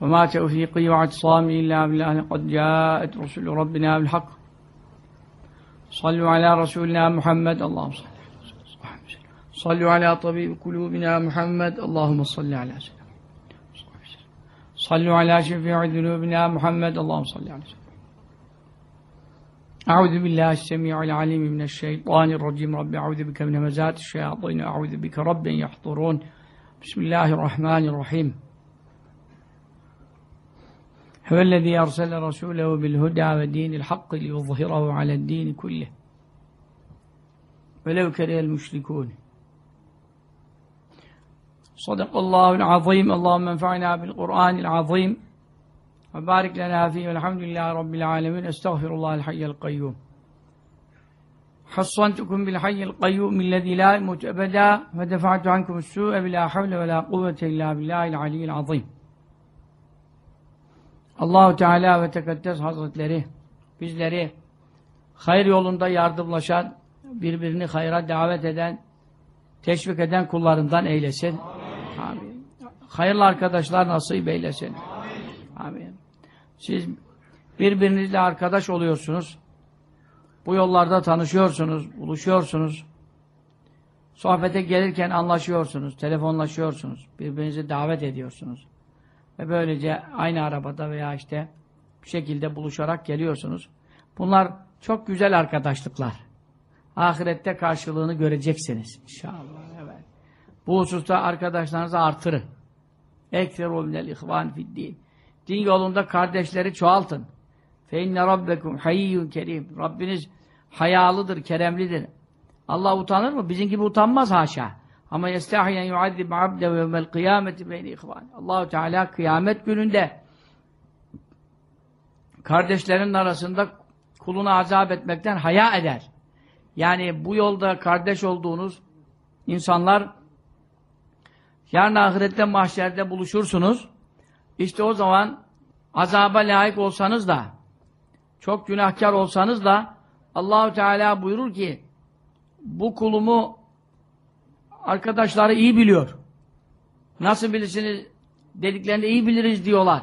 وما توفيقي واعتصامي إلا بالله قد جاءت رسل ربنا بالحق. صلوا على رسولنا محمد اللهم صل صلوا على طبيب قلوبنا محمد اللهم صل على سيدنا صلوا على شفيع ذنوبنا محمد اللهم صل على سيدنا أعوذ بالله السميع العليم من الشيطان الرجيم. رب أعوذ بك من همزات الشياطين أعوذ بك رب يحضرون. بسم الله الرحمن الرحيم. هو الذي أرسل رسوله بالهدى ودين الحق ليظهره على الدين كله. ولو كره المشركون. صدق الله العظيم. اللهم انفعنا بالقرآن العظيم. وبارك لنا فيه. والحمد لله رب العالمين. أستغفر الله الحي القيوم. حصنتكم بالحي القيوم الذي لا يموت أبدا. ودفعت عنكم السوء بلا حول ولا قوة إلا بالله العلي العظيم. Allahu Teala ve Tekaddes Hazretleri bizleri hayır yolunda yardımlaşan, birbirini hayra davet eden, teşvik eden kullarından eylesin. Amin. Amin. Hayırlı arkadaşlar nasip eylesin. Amin. Amin. Siz birbirinizle arkadaş oluyorsunuz. Bu yollarda tanışıyorsunuz, buluşuyorsunuz. Sohbete gelirken anlaşıyorsunuz, telefonlaşıyorsunuz, birbirinizi davet ediyorsunuz. Ve böylece aynı arabada veya işte bir şekilde buluşarak geliyorsunuz. Bunlar çok güzel arkadaşlıklar. Ahirette karşılığını göreceksiniz inşallah. Evet. Bu hususta arkadaşlarınızı artırın. Ekseru minel ihvan fid din. Din yolunda kardeşleri çoğaltın. Fe inne rabbekum hayyun kerim. Rabbiniz hayalıdır, keremlidir. Allah utanır mı? Bizim gibi utanmaz haşa. Ama yestahiyen yuazzib abde ve yevmel kıyameti beyni ihvan. Allahu Teala kıyamet gününde kardeşlerin arasında kulunu azap etmekten haya eder. Yani bu yolda kardeş olduğunuz insanlar yarın ahirette mahşerde buluşursunuz. İşte o zaman azaba layık olsanız da çok günahkar olsanız da Allahu Teala buyurur ki bu kulumu arkadaşları iyi biliyor. Nasıl bilirsiniz dediklerinde iyi biliriz diyorlar.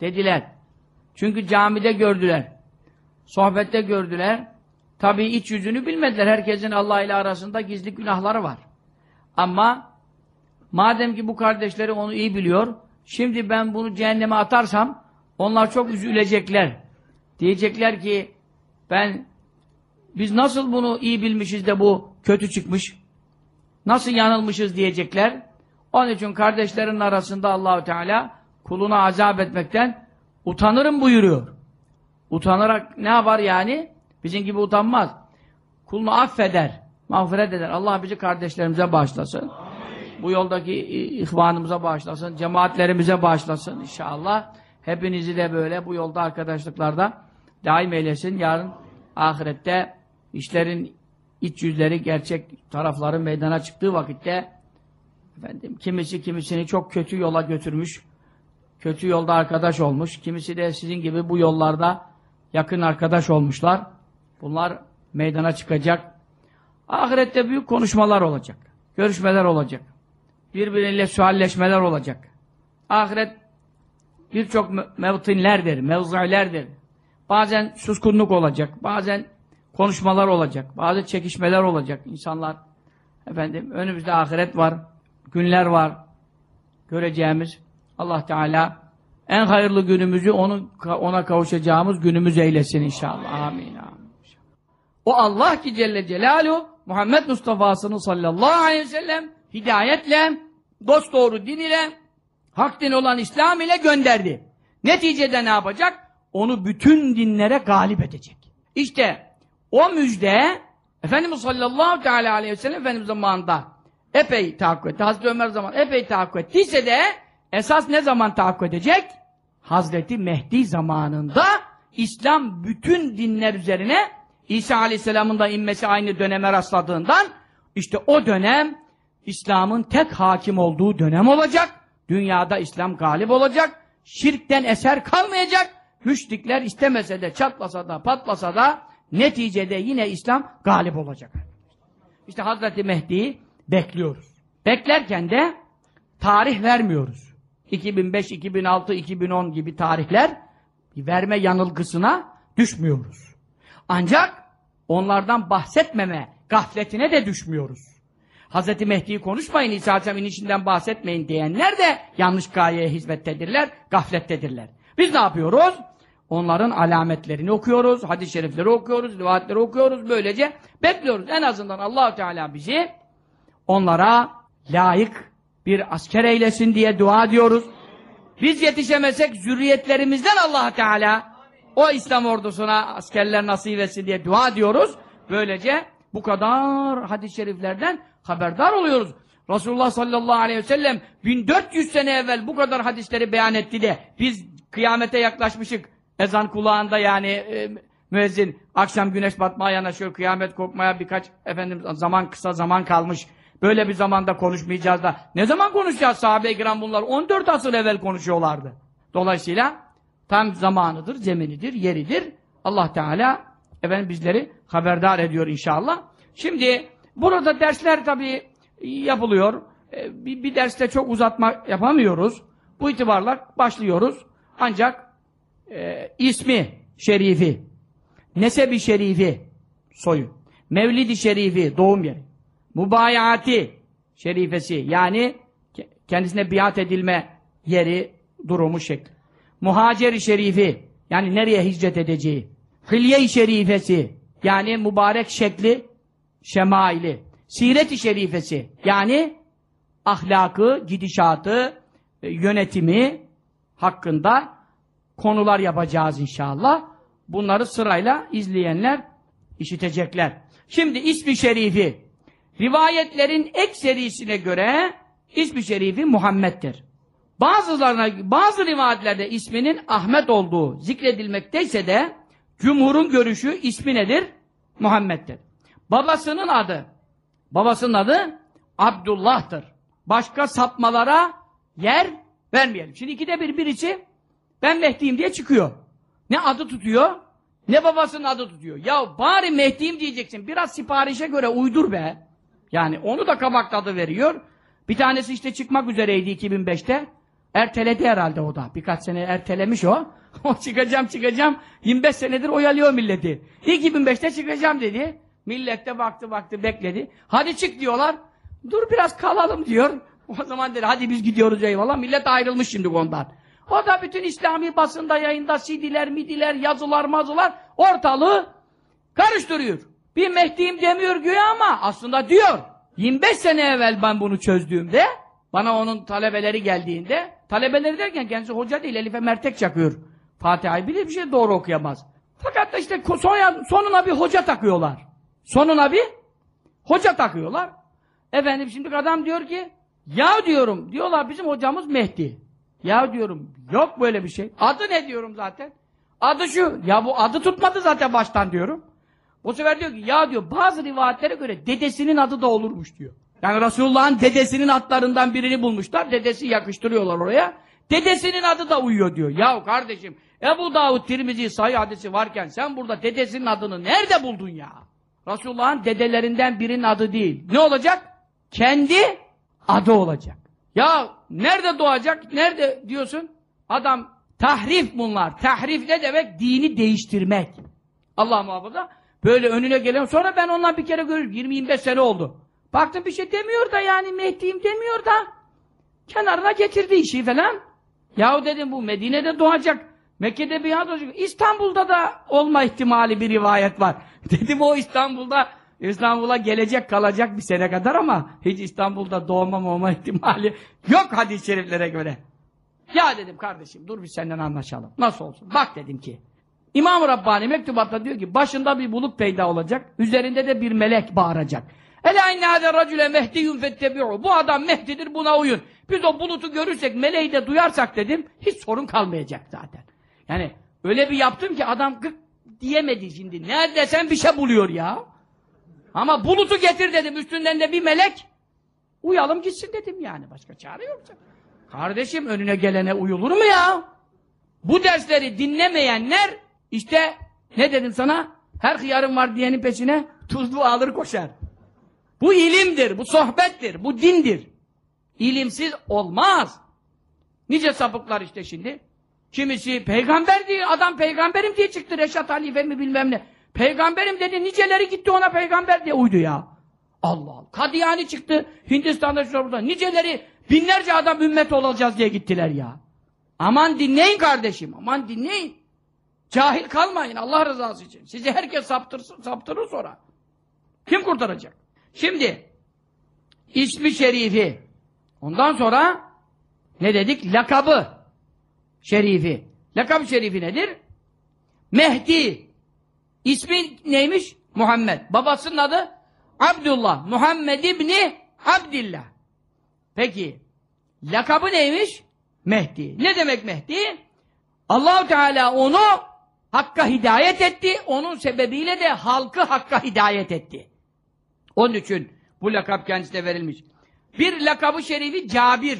Dediler. Çünkü camide gördüler. Sohbette gördüler. Tabii iç yüzünü bilmediler. Herkesin Allah ile arasında gizli günahları var. Ama madem ki bu kardeşleri onu iyi biliyor, şimdi ben bunu cehenneme atarsam onlar çok üzülecekler. Diyecekler ki ben biz nasıl bunu iyi bilmişiz de bu kötü çıkmış? Nasıl yanılmışız diyecekler. Onun için kardeşlerin arasında Allahu Teala kuluna azap etmekten utanırım buyuruyor. Utanarak ne yapar yani? Bizim gibi utanmaz. Kulunu affeder, mağfiret eder. Allah bizi kardeşlerimize bağışlasın. Bu yoldaki ihvanımıza bağışlasın, cemaatlerimize bağışlasın inşallah. Hepinizi de böyle bu yolda arkadaşlıklarda daim eylesin. Yarın ahirette işlerin iç yüzleri, gerçek tarafları meydana çıktığı vakitte efendim kimisi kimisini çok kötü yola götürmüş, kötü yolda arkadaş olmuş, kimisi de sizin gibi bu yollarda yakın arkadaş olmuşlar. Bunlar meydana çıkacak. Ahirette büyük konuşmalar olacak. Görüşmeler olacak. Birbiriyle sualleşmeler olacak. Ahiret birçok mevtinlerdir, mevzilerdir. Bazen suskunluk olacak, bazen konuşmalar olacak, bazı çekişmeler olacak. İnsanlar, efendim, önümüzde ahiret var, günler var, göreceğimiz. Allah Teala en hayırlı günümüzü onu ona kavuşacağımız günümüz eylesin inşallah. Amin. Amin. O Allah ki Celle Celaluhu Muhammed Mustafa'sını sallallahu aleyhi ve sellem hidayetle, dost doğru din ile, hak din olan İslam ile gönderdi. Neticede ne yapacak? Onu bütün dinlere galip edecek. İşte o müjde Efendimiz sallallahu teala aleyhi ve sellem Efendimiz zamanında epey tahakkuk etti. Hazreti Ömer zaman epey tahakkuk ettiyse de esas ne zaman tahakkuk edecek? Hazreti Mehdi zamanında İslam bütün dinler üzerine İsa aleyhisselamın da inmesi aynı döneme rastladığından işte o dönem İslam'ın tek hakim olduğu dönem olacak. Dünyada İslam galip olacak. Şirkten eser kalmayacak. Müşrikler istemese de çatlasa da patlasa da Neticede yine İslam galip olacak. İşte Hazreti Mehdi'yi bekliyoruz. Beklerken de tarih vermiyoruz. 2005, 2006, 2010 gibi tarihler verme yanılgısına düşmüyoruz. Ancak onlardan bahsetmeme gafletine de düşmüyoruz. Hz. Mehdi'yi konuşmayın, İsa Aleyhisselam'ın inişinden bahsetmeyin diyenler de yanlış gayeye hizmettedirler, gaflettedirler. Biz ne yapıyoruz? Onların alametlerini okuyoruz, hadis-i şerifleri okuyoruz, rivayetleri okuyoruz. Böylece bekliyoruz. En azından allah Teala bizi onlara layık bir asker eylesin diye dua ediyoruz. Biz yetişemesek zürriyetlerimizden allah Teala o İslam ordusuna askerler nasip etsin diye dua ediyoruz. Böylece bu kadar hadis-i şeriflerden haberdar oluyoruz. Resulullah sallallahu aleyhi ve sellem 1400 sene evvel bu kadar hadisleri beyan etti de biz kıyamete yaklaşmışık. Ezan kulağında yani e, müezzin akşam güneş batmaya yanaşıyor, kıyamet kopmaya birkaç efendim zaman kısa zaman kalmış. Böyle bir zamanda konuşmayacağız da. Ne zaman konuşacağız? Sahabe-i kiram bunlar 14 asır evvel konuşuyorlardı. Dolayısıyla tam zamanıdır, zeminidir, yeridir. Allah Teala efendim bizleri haberdar ediyor inşallah. Şimdi burada dersler tabii yapılıyor. Ee, Bir, bir derste çok uzatma yapamıyoruz. Bu itibarla başlıyoruz. Ancak e, ismi şerifi, nesebi şerifi, soyu, mevlidi şerifi, doğum yeri, mübayati şerifesi, yani ke- kendisine biat edilme yeri, durumu, şekli. Muhaceri şerifi, yani nereye hicret edeceği. Hilye-i şerifesi, yani mübarek şekli, şemaili. Siret-i şerifesi, yani ahlakı, gidişatı, e, yönetimi hakkında konular yapacağız inşallah. Bunları sırayla izleyenler işitecekler. Şimdi ismi şerifi, rivayetlerin ekserisine göre ismi şerifi Muhammed'dir. Bazılarına, bazı rivayetlerde isminin Ahmet olduğu zikredilmekteyse de cumhurun görüşü ismi nedir? Muhammed'dir. Babasının adı, babasının adı Abdullah'tır. Başka sapmalara yer vermeyelim. Şimdi ikide bir birisi ben Mehdi'yim diye çıkıyor. Ne adı tutuyor, ne babasının adı tutuyor. Ya bari Mehdi'yim diyeceksin. Biraz siparişe göre uydur be. Yani onu da kabak tadı veriyor. Bir tanesi işte çıkmak üzereydi 2005'te. Erteledi herhalde o da. Birkaç sene ertelemiş o. o çıkacağım çıkacağım. 25 senedir oyalıyor milleti. 2005'te çıkacağım dedi. Millet de baktı baktı bekledi. Hadi çık diyorlar. Dur biraz kalalım diyor. O zaman dedi hadi biz gidiyoruz eyvallah. Millet ayrılmış şimdi ondan. O da bütün İslami basında yayında CD'ler, midiler, yazılar, mazılar ortalığı karıştırıyor. Bir Mehdi'yim demiyor güya ama aslında diyor. 25 sene evvel ben bunu çözdüğümde bana onun talebeleri geldiğinde talebeleri derken kendisi hoca değil Elif'e mertek çakıyor. Fatiha'yı bilir bir şey doğru okuyamaz. Fakat da işte sonuna bir hoca takıyorlar. Sonuna bir hoca takıyorlar. Efendim şimdi adam diyor ki ya diyorum diyorlar bizim hocamız Mehdi. Ya diyorum yok böyle bir şey. Adı ne diyorum zaten? Adı şu. Ya bu adı tutmadı zaten baştan diyorum. Bu sefer diyor ki ya diyor bazı rivayetlere göre dedesinin adı da olurmuş diyor. Yani Resulullah'ın dedesinin adlarından birini bulmuşlar. Dedesi yakıştırıyorlar oraya. Dedesinin adı da uyuyor diyor. Ya kardeşim Ebu Davud Tirmizi sayı hadisi varken sen burada dedesinin adını nerede buldun ya? Resulullah'ın dedelerinden birinin adı değil. Ne olacak? Kendi adı olacak. Ya nerede doğacak? Nerede diyorsun? Adam tahrif bunlar. Tahrif ne demek? Dini değiştirmek. Allah muhafaza. Böyle önüne gelen sonra ben ondan bir kere görüyorum. 20-25 sene oldu. Baktım bir şey demiyor da yani Mehdi'yim demiyor da kenarına getirdi işi falan. Yahu dedim bu Medine'de doğacak. Mekke'de bir doğacak. İstanbul'da da olma ihtimali bir rivayet var. Dedim o İstanbul'da İstanbul'a gelecek kalacak bir sene kadar ama hiç İstanbul'da doğmam olma ihtimali yok hadis-i şeriflere göre. Ya dedim kardeşim dur biz senden anlaşalım. Nasıl olsun? Bak dedim ki İmam-ı Rabbani mektubatta diyor ki başında bir bulut peyda olacak. Üzerinde de bir melek bağıracak. Ela inne hâze racüle mehdiyyun fettebi'u. Bu adam Mehdi'dir buna uyun. Biz o bulutu görürsek, meleği de duyarsak dedim, hiç sorun kalmayacak zaten. Yani öyle bir yaptım ki adam gık diyemedi şimdi. Nerede sen bir şey buluyor ya. Ama bulutu getir dedim. Üstünden de bir melek. Uyalım gitsin dedim yani. Başka çare yok. Kardeşim önüne gelene uyulur mu ya? Bu dersleri dinlemeyenler işte ne dedim sana? Her hıyarın var diyenin peşine tuzlu alır koşar. Bu ilimdir, bu sohbettir, bu dindir. İlimsiz olmaz. Nice sapıklar işte şimdi. Kimisi peygamber diye, adam peygamberim diye çıktı. Reşat Halife mi bilmem ne. Peygamberim dedi, niceleri gitti ona peygamber diye uydu ya. Allah Allah. Kadiyani çıktı Hindistan'da şurada burada. Niceleri binlerce adam ümmet olacağız diye gittiler ya. Aman dinleyin kardeşim. Aman dinleyin. Cahil kalmayın Allah rızası için. Sizi herkes saptırsın, saptırır sonra. Kim kurtaracak? Şimdi ismi şerifi. Ondan sonra ne dedik? Lakabı şerifi. Lakabı şerifi nedir? Mehdi. İsmi neymiş? Muhammed. Babasının adı Abdullah. Muhammed İbni Abdillah. Peki lakabı neymiş? Mehdi. Ne demek Mehdi? Allahu Teala onu Hakka hidayet etti. Onun sebebiyle de halkı Hakka hidayet etti. Onun için bu lakap kendisine verilmiş. Bir lakabı şerifi Cabir.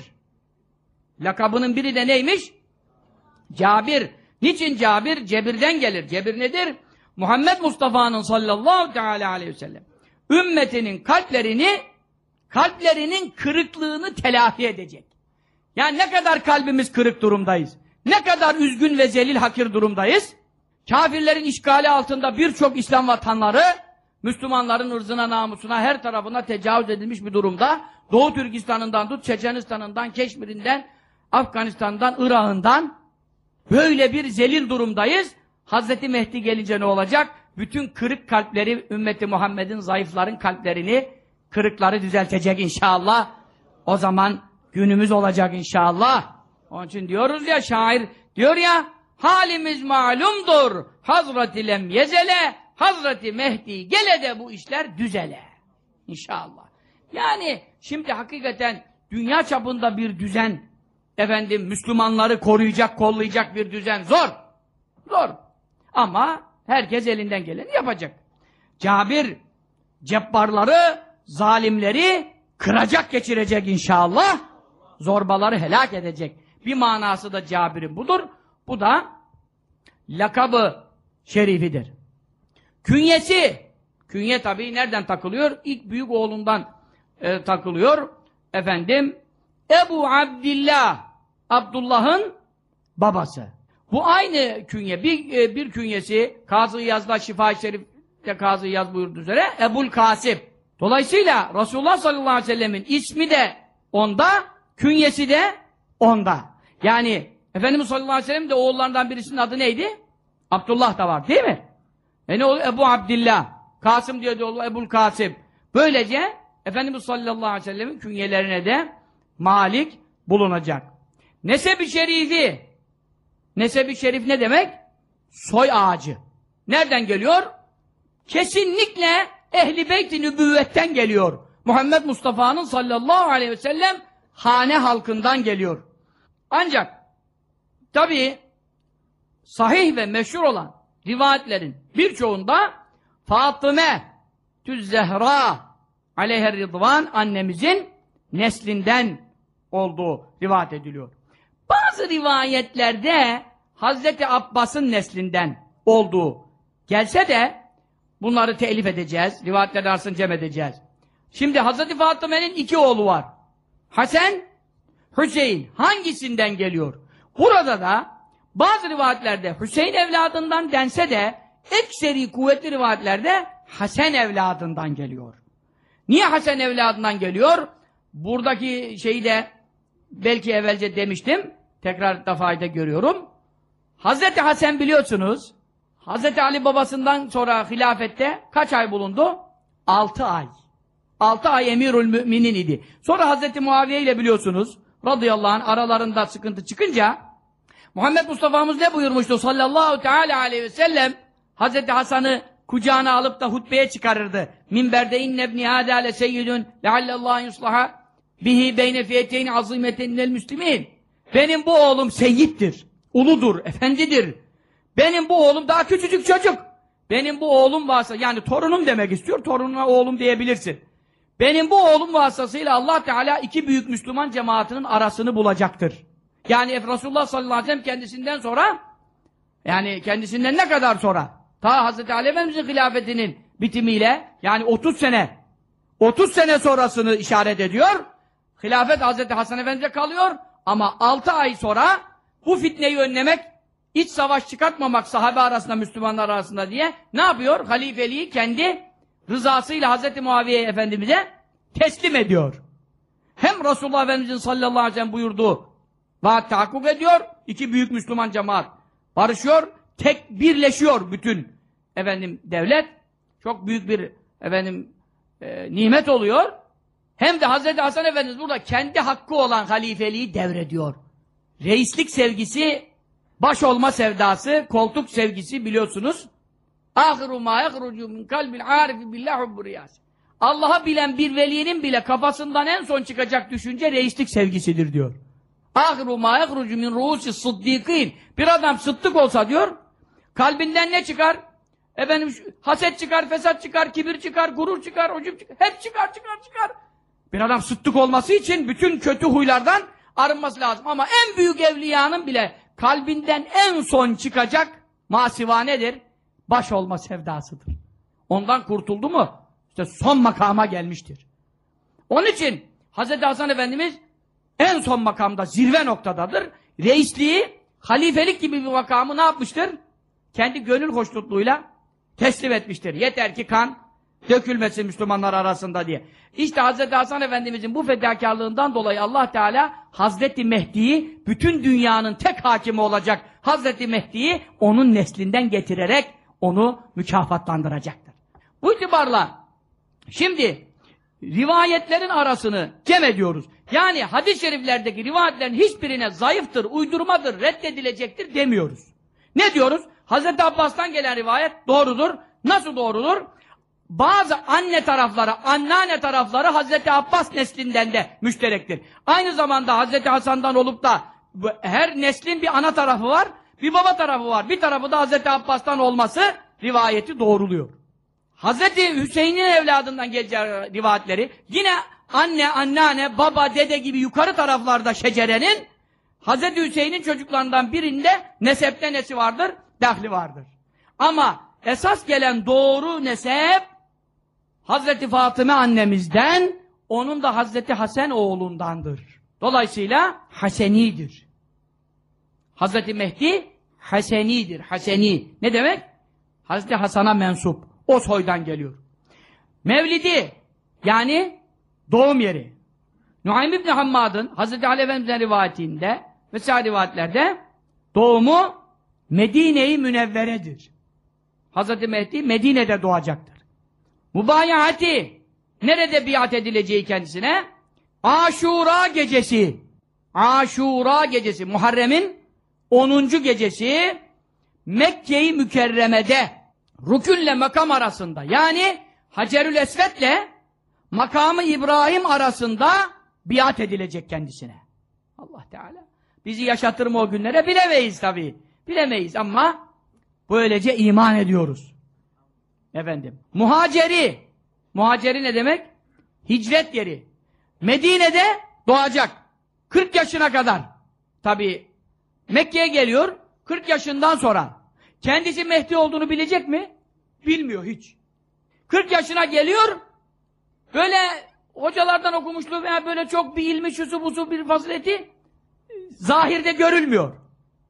Lakabının biri de neymiş? Cabir. Niçin Cabir? Cebirden gelir. Cebir nedir? Muhammed Mustafa'nın sallallahu teala aleyhi ve sellem ümmetinin kalplerini kalplerinin kırıklığını telafi edecek. Yani ne kadar kalbimiz kırık durumdayız. Ne kadar üzgün ve zelil hakir durumdayız. Kafirlerin işgali altında birçok İslam vatanları Müslümanların ırzına, namusuna, her tarafına tecavüz edilmiş bir durumda. Doğu Türkistan'ından tut, Çeçenistan'ından, Keşmir'inden, Afganistan'dan, Irak'ından böyle bir zelil durumdayız. Hazreti Mehdi gelince ne olacak? Bütün kırık kalpleri, ümmeti Muhammed'in zayıfların kalplerini, kırıkları düzeltecek inşallah. O zaman günümüz olacak inşallah. Onun için diyoruz ya, şair diyor ya, halimiz malumdur. Hazreti lem yezele, Hazreti Mehdi gele de bu işler düzele. İnşallah. Yani şimdi hakikaten dünya çapında bir düzen, efendim Müslümanları koruyacak, kollayacak bir düzen zor. Zor. Ama herkes elinden geleni yapacak. Cabir, cebbarları, zalimleri kıracak geçirecek inşallah. Zorbaları helak edecek. Bir manası da Cabir'in budur. Bu da lakabı şerifidir. Künyesi, künye tabii nereden takılıyor? İlk büyük oğlundan e, takılıyor. Efendim, Ebu Abdillah, Abdullah'ın babası. Bu aynı künye, bir, e, bir künyesi, Kazı Yaz'da Şifa-i Şerif'te Kazı Yaz buyurduğu üzere, Ebul Kasip. Dolayısıyla Resulullah sallallahu aleyhi ve sellemin ismi de onda, künyesi de onda. Yani Efendimiz sallallahu aleyhi ve sellem de oğullarından birisinin adı neydi? Abdullah da var değil mi? E ne oluyor? Ebu Abdillah. Kasım diyor oğlu Ebul Kasım. Böylece Efendimiz sallallahu aleyhi ve sellemin künyelerine de malik bulunacak. Nesebi şerifi. Nesebi şerif ne demek? Soy ağacı. Nereden geliyor? Kesinlikle ehli beyt-i nübüvvetten geliyor. Muhammed Mustafa'nın sallallahu aleyhi ve sellem hane halkından geliyor. Ancak tabi sahih ve meşhur olan rivayetlerin birçoğunda Fatıme Tüz Zehra aleyher rıdvan annemizin neslinden olduğu rivayet ediliyor. Bazı rivayetlerde Hazreti Abbas'ın neslinden olduğu gelse de bunları telif edeceğiz. Rivayetler arasını cem edeceğiz. Şimdi Hazreti Fatıme'nin iki oğlu var. Hasan, Hüseyin. Hangisinden geliyor? Burada da bazı rivayetlerde Hüseyin evladından dense de ekseri kuvvetli rivayetlerde Hasan evladından geliyor. Niye Hasan evladından geliyor? Buradaki şeyi de belki evvelce demiştim. Tekrar da fayda görüyorum. Hazreti Hasan biliyorsunuz Hazreti Ali babasından sonra hilafette kaç ay bulundu? Altı ay. Altı ay emirül müminin idi. Sonra Hazreti Muaviye ile biliyorsunuz radıyallahu anh aralarında sıkıntı çıkınca Muhammed Mustafa'mız ne buyurmuştu sallallahu teala aleyhi ve sellem Hazreti Hasan'ı kucağına alıp da hutbeye çıkarırdı. Minberde inne ibni hâdâ le seyyidun leallallahu yuslaha bihi beyne fiyeteyn azimetenil müslimin. Benim bu oğlum seyyittir, uludur, efendidir. Benim bu oğlum daha küçücük çocuk. Benim bu oğlum varsa, yani torunum demek istiyor, torununa oğlum diyebilirsin. Benim bu oğlum vasıtasıyla Allah Teala iki büyük Müslüman cemaatinin arasını bulacaktır. Yani Resulullah sallallahu aleyhi ve sellem kendisinden sonra yani kendisinden ne kadar sonra ta Hazreti Ali Efendimiz'in hilafetinin bitimiyle yani 30 sene 30 sene sonrasını işaret ediyor. Hilafet Hazreti Hasan Efendimiz'e kalıyor. Ama 6 ay sonra bu fitneyi önlemek, iç savaş çıkartmamak sahabe arasında, Müslümanlar arasında diye ne yapıyor? Halifeliği kendi rızasıyla Hz. Muaviye Efendimiz'e teslim ediyor. Hem Resulullah Efendimiz'in sallallahu aleyhi ve sellem buyurduğu vaat tahakkuk ediyor. iki büyük Müslüman cemaat barışıyor. Tek birleşiyor bütün efendim devlet. Çok büyük bir efendim e, nimet oluyor. Hem de Hazreti Hasan Efendimiz burada kendi hakkı olan halifeliği devrediyor. Reislik sevgisi, baş olma sevdası, koltuk sevgisi biliyorsunuz. Ahiru ma yahrucu min kalbil arifi billah. Allah'ı bilen bir velinin bile kafasından en son çıkacak düşünce reislik sevgisidir diyor. Ahiru ma yahrucu min ruhusi sıddikin. Bir adam sıddık olsa diyor, kalbinden ne çıkar? Efendim haset çıkar, fesat çıkar, kibir çıkar, gurur çıkar, ucub çıkar. Hep çıkar, çıkar, çıkar. Bir adam sıddık olması için bütün kötü huylardan arınması lazım. Ama en büyük evliyanın bile kalbinden en son çıkacak masiva nedir? Baş olma sevdasıdır. Ondan kurtuldu mu? İşte son makama gelmiştir. Onun için Hz. Hasan Efendimiz en son makamda, zirve noktadadır. Reisliği, halifelik gibi bir makamı ne yapmıştır? Kendi gönül hoşnutluğuyla teslim etmiştir. Yeter ki kan dökülmesin Müslümanlar arasında diye. İşte Hz. Hasan Efendimizin bu fedakarlığından dolayı Allah Teala Hazreti Mehdi'yi bütün dünyanın tek hakimi olacak Hazreti Mehdi'yi onun neslinden getirerek onu mükafatlandıracaktır. Bu itibarla şimdi rivayetlerin arasını cem ediyoruz. Yani hadis-i şeriflerdeki rivayetlerin hiçbirine zayıftır, uydurmadır, reddedilecektir demiyoruz. Ne diyoruz? Hazreti Abbas'tan gelen rivayet doğrudur. Nasıl doğrudur? Bazı anne tarafları, anneanne tarafları Hazreti Abbas neslinden de müşterektir. Aynı zamanda Hazreti Hasan'dan olup da her neslin bir ana tarafı var, bir baba tarafı var. Bir tarafı da Hazreti Abbas'tan olması rivayeti doğruluyor. Hazreti Hüseyin'in evladından geleceği rivayetleri yine anne, anneanne, baba, dede gibi yukarı taraflarda şecerenin Hazreti Hüseyin'in çocuklarından birinde nesepte nesi vardır? Dahli vardır. Ama esas gelen doğru nesep Hazreti Fatıma annemizden onun da Hazreti Hasan oğlundandır. Dolayısıyla Hasenidir. Hazreti Mehdi Hasenidir. Haseni. Ne demek? Hazreti Hasan'a mensup. O soydan geliyor. Mevlidi yani doğum yeri. Nuaym İbni Hammad'ın Hazreti Ali Efendimiz'in rivayetinde vesaire rivayetlerde doğumu Medine-i Münevvere'dir. Hazreti Mehdi Medine'de doğacaktır. Mübayahati nerede biat edileceği kendisine? Aşura gecesi. Aşura gecesi. Muharrem'in 10. gecesi Mekke-i Mükerreme'de rükünle makam arasında yani Hacerül Esved'le makamı İbrahim arasında biat edilecek kendisine. Allah Teala. Bizi yaşatır mı o günlere bilemeyiz tabii. Bilemeyiz ama böylece iman ediyoruz. Efendim. Muhaceri. Muhaceri ne demek? Hicret yeri. Medine'de doğacak. 40 yaşına kadar. Tabii Mekke'ye geliyor. 40 yaşından sonra. Kendisi Mehdi olduğunu bilecek mi? Bilmiyor hiç. 40 yaşına geliyor. Böyle hocalardan okumuşluğu veya böyle çok bir ilmi şusu busu bir fazileti zahirde görülmüyor.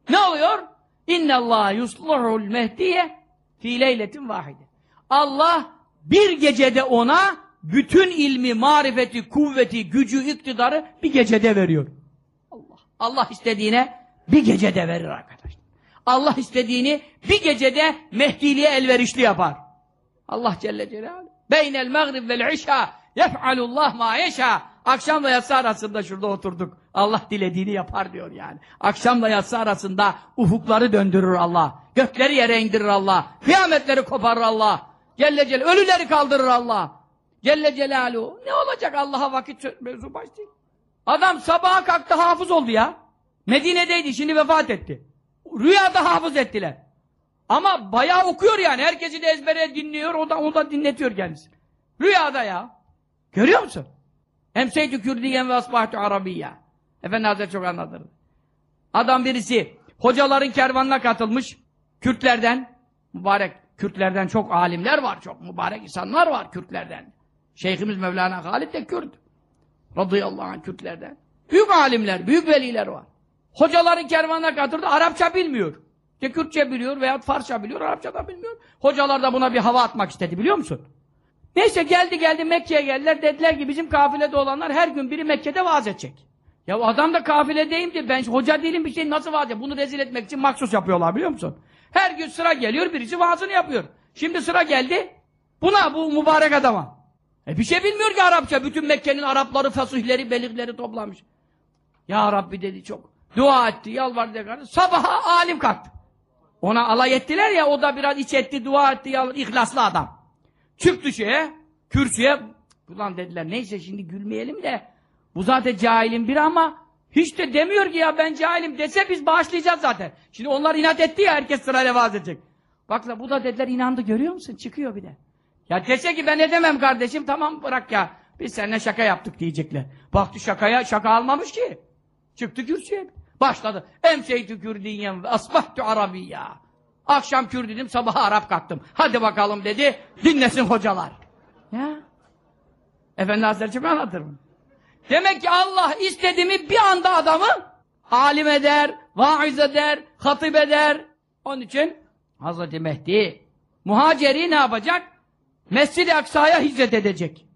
Ne oluyor? İnne Allah yusluhul mehdiye fi leyletin vahide. Allah bir gecede ona bütün ilmi, marifeti, kuvveti, gücü, iktidarı bir gecede veriyor. Allah. Allah istediğine bir gecede verir arkadaşlar. Allah istediğini bir gecede Mehdiliğe elverişli yapar. Allah Celle Celaluhu. Beynel mağrib vel işa yef'alullah ma yeşâ. Akşamla yatsı arasında şurada oturduk. Allah dilediğini yapar diyor yani. Akşamla yatsı arasında ufukları döndürür Allah. Gökleri yere indirir Allah. Kıyametleri koparır Allah. Celle Celaluhu. Ölüleri kaldırır Allah. Celle Celaluhu. Ne olacak Allah'a vakit mevzu baş. Adam sabaha kalktı hafız oldu ya. Medine'deydi şimdi vefat etti. Rüyada hafız ettiler. Ama bayağı okuyor yani. Herkesi de ezbere dinliyor. O da, o da dinletiyor kendisi. Rüyada ya. Görüyor musun? Emseytü Kürdiyen ve asbahtü Arabiyya. Efendi Hazretleri çok anlatır. Adam birisi hocaların kervanına katılmış. Kürtlerden. Mübarek Kürtlerden çok alimler var. Çok mübarek insanlar var Kürtlerden. Şeyhimiz Mevlana Halid de Kürt. Radıyallahu anh Kürtlerden. Büyük alimler, büyük veliler var. Hocaların kervanına katıldı, Arapça bilmiyor. İşte Kürtçe biliyor veya Farsça biliyor, Arapça da bilmiyor. Hocalar da buna bir hava atmak istedi biliyor musun? Neyse geldi geldi Mekke'ye geldiler. Dediler ki bizim kafilede olanlar her gün biri Mekke'de vaaz edecek. Ya adam da kafiledeyim diye ben hoca değilim bir şey nasıl vaaz edeceğim? Bunu rezil etmek için maksus yapıyorlar biliyor musun? Her gün sıra geliyor birisi vaazını yapıyor. Şimdi sıra geldi buna bu mübarek adama. E bir şey bilmiyor ki Arapça. Bütün Mekke'nin Arapları, fasihleri, belikleri toplamış. Ya Rabbi dedi çok. Dua etti, yalvardı. yakardı. Sabaha alim kalktı. Ona alay ettiler ya o da biraz iç etti, dua etti, yalvardı. ihlaslı adam. Çıktı şeye, kürsüye. Ulan dediler neyse şimdi gülmeyelim de bu zaten cahilin biri ama hiç de demiyor ki ya ben cahilim dese biz bağışlayacağız zaten. Şimdi onlar inat etti ya herkes sırayla vaaz edecek. Bak la bu da dediler inandı görüyor musun? Çıkıyor bir de. Ya dese ki ben edemem kardeşim tamam bırak ya. Biz seninle şaka yaptık diyecekler. Baktı şakaya şaka almamış ki. Çıktı kürsüye. Başladı. Emseytü Kürdiyen ve asbahtü Arabiyya. Akşam Kürdüydüm, sabah Arap kalktım. Hadi bakalım dedi, dinlesin hocalar. Ya. Efendi Hazretleri çok anlatır mı? Demek ki Allah istediğimi bir anda adamı alim eder, vaiz eder, hatip eder. Onun için Hazreti Mehdi muhaceri ne yapacak? Mescid-i Aksa'ya hicret edecek.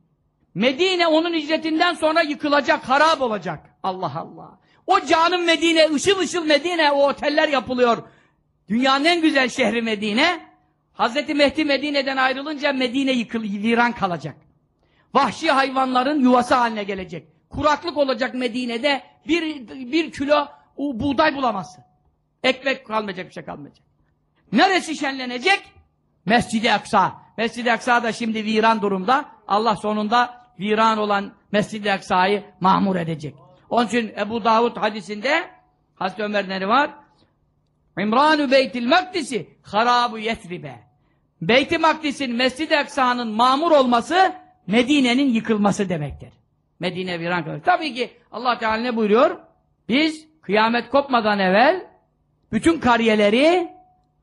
Medine onun hicretinden sonra yıkılacak, harap olacak. Allah Allah. O canım Medine, ışıl ışıl Medine, o oteller yapılıyor. Dünyanın en güzel şehri Medine. Hazreti Mehdi Medine'den ayrılınca Medine yıkıl, viran kalacak. Vahşi hayvanların yuvası haline gelecek. Kuraklık olacak Medine'de bir, bir kilo buğday bulamazsın. Ekmek kalmayacak, bir şey kalmayacak. Neresi şenlenecek? Mescid-i Aksa. Mescid-i Aksa da şimdi viran durumda. Allah sonunda viran olan Mescid-i Aksa'yı mamur edecek. Onun için Ebu Davud hadisinde Hazreti Ömer'den ne var? İmranu Beytil Makdisi harabu Yesribe. Beyt-i Makdis'in Mescid-i Aksa'nın mamur olması Medine'nin yıkılması demektir. Medine viran kalır. Tabii ki Allah Teala ne buyuruyor? Biz kıyamet kopmadan evvel bütün kariyeleri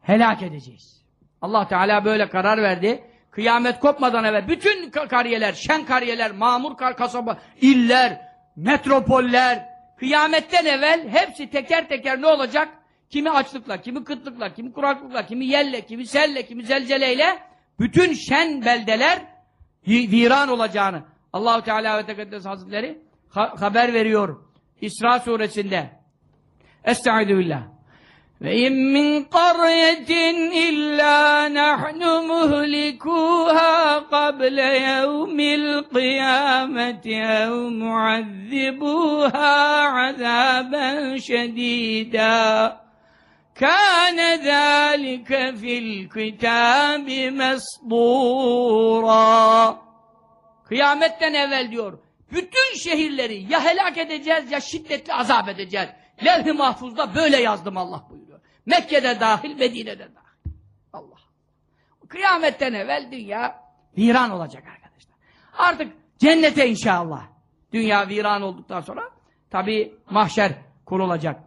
helak edeceğiz. Allah Teala böyle karar verdi. Kıyamet kopmadan evvel bütün kariyeler, şen kariyeler, mamur kasaba, iller, metropoller, kıyametten evvel hepsi teker teker ne olacak? Kimi açlıkla, kimi kıtlıkla, kimi kuraklıkla, kimi yelle, kimi selle, kimi zelzeleyle bütün şen beldeler viran olacağını Allahu Teala ve Tekaddes Hazretleri ha haber veriyor İsra suresinde. Estaizu billah. Ve in min qaryetin illa nahnu muhlikuha qabla yevmil kıyameti ev muazzibuha azaben şedida. كان ذلك في الكتاب مسطورا Kıyametten evvel diyor. Bütün şehirleri ya helak edeceğiz ya şiddetli azap edeceğiz. Levh-i mahfuzda böyle yazdım Allah buyuruyor. Mekke'de dahil, Medine'de dahil. Allah. Kıyametten evvel dünya viran olacak arkadaşlar. Artık cennete inşallah. Dünya viran olduktan sonra tabi mahşer kurulacak.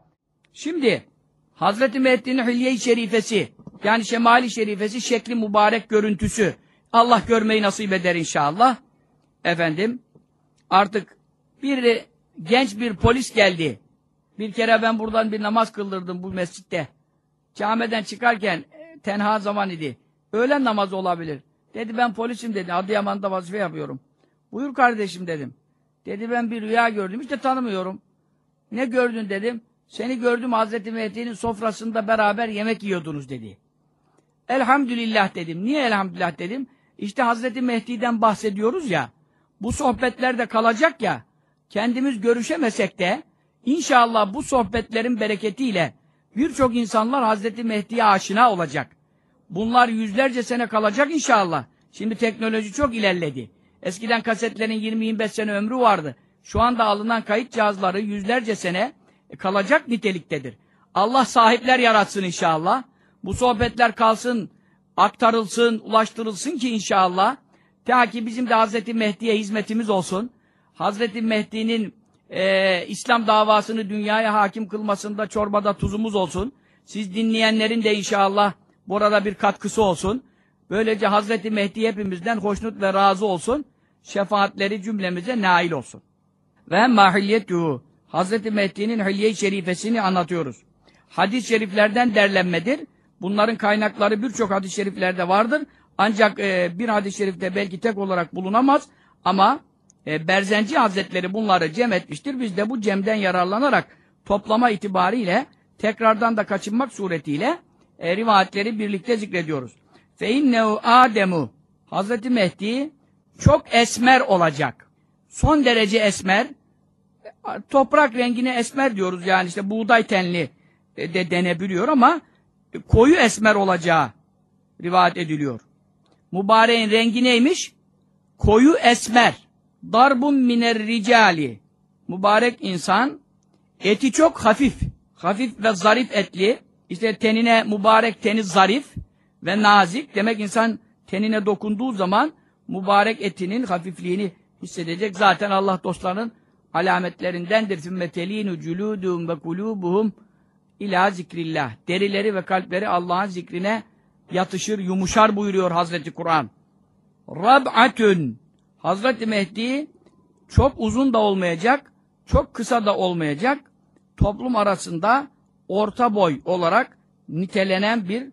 Şimdi Hazreti Mehdi'nin Hülye-i Şerifesi yani Şemali Şerifesi şekli mübarek görüntüsü Allah görmeyi nasip eder inşallah. Efendim artık bir genç bir polis geldi. Bir kere ben buradan bir namaz kıldırdım bu mescitte. Camiden çıkarken e, tenha zaman idi. Öğlen namazı olabilir. Dedi ben polisim dedi. Adıyaman'da vazife yapıyorum. Buyur kardeşim dedim. Dedi ben bir rüya gördüm. De tanımıyorum. Ne gördün dedim. Seni gördüm Hazreti Mehdi'nin sofrasında beraber yemek yiyordunuz dedi. Elhamdülillah dedim. Niye elhamdülillah dedim? İşte Hazreti Mehdi'den bahsediyoruz ya. Bu sohbetlerde kalacak ya. Kendimiz görüşemesek de inşallah bu sohbetlerin bereketiyle birçok insanlar Hazreti Mehdi'ye aşina olacak. Bunlar yüzlerce sene kalacak inşallah. Şimdi teknoloji çok ilerledi. Eskiden kasetlerin 20-25 sene ömrü vardı. Şu anda alınan kayıt cihazları yüzlerce sene kalacak niteliktedir. Allah sahipler yaratsın inşallah. Bu sohbetler kalsın, aktarılsın, ulaştırılsın ki inşallah. Ta ki bizim de Hazreti Mehdi'ye hizmetimiz olsun. Hazreti Mehdi'nin e, İslam davasını dünyaya hakim kılmasında çorbada tuzumuz olsun. Siz dinleyenlerin de inşallah burada bir katkısı olsun. Böylece Hazreti Mehdi hepimizden hoşnut ve razı olsun. Şefaatleri cümlemize nail olsun. Ve mahilyetuhu Hazreti Mehdi'nin Hülye-i Şerifesini anlatıyoruz. Hadis-i şeriflerden derlenmedir. Bunların kaynakları birçok hadis-i şeriflerde vardır. Ancak e, bir hadis-i şerifte belki tek olarak bulunamaz. Ama e, Berzenci Hazretleri bunları cem etmiştir. Biz de bu cemden yararlanarak toplama itibariyle tekrardan da kaçınmak suretiyle e, rivayetleri birlikte zikrediyoruz. Fe innehu Ademu Hazreti Mehdi çok esmer olacak. Son derece esmer. Toprak rengine esmer diyoruz yani işte buğday tenli de denebiliyor ama koyu esmer olacağı rivayet ediliyor. Mübareğin rengi neymiş? Koyu esmer. Darbun miner ricali. Mübarek insan eti çok hafif. Hafif ve zarif etli. İşte tenine mübarek teni zarif ve nazik. Demek insan tenine dokunduğu zaman mübarek etinin hafifliğini hissedecek. Zaten Allah dostlarının alametlerindendir. Sümmetelinu cülûdûm ve kulûbuhum ilâ zikrillah. Derileri ve kalpleri Allah'ın zikrine yatışır, yumuşar buyuruyor Hazreti Kur'an. Rab'atun. Hazreti Mehdi çok uzun da olmayacak, çok kısa da olmayacak. Toplum arasında orta boy olarak nitelenen bir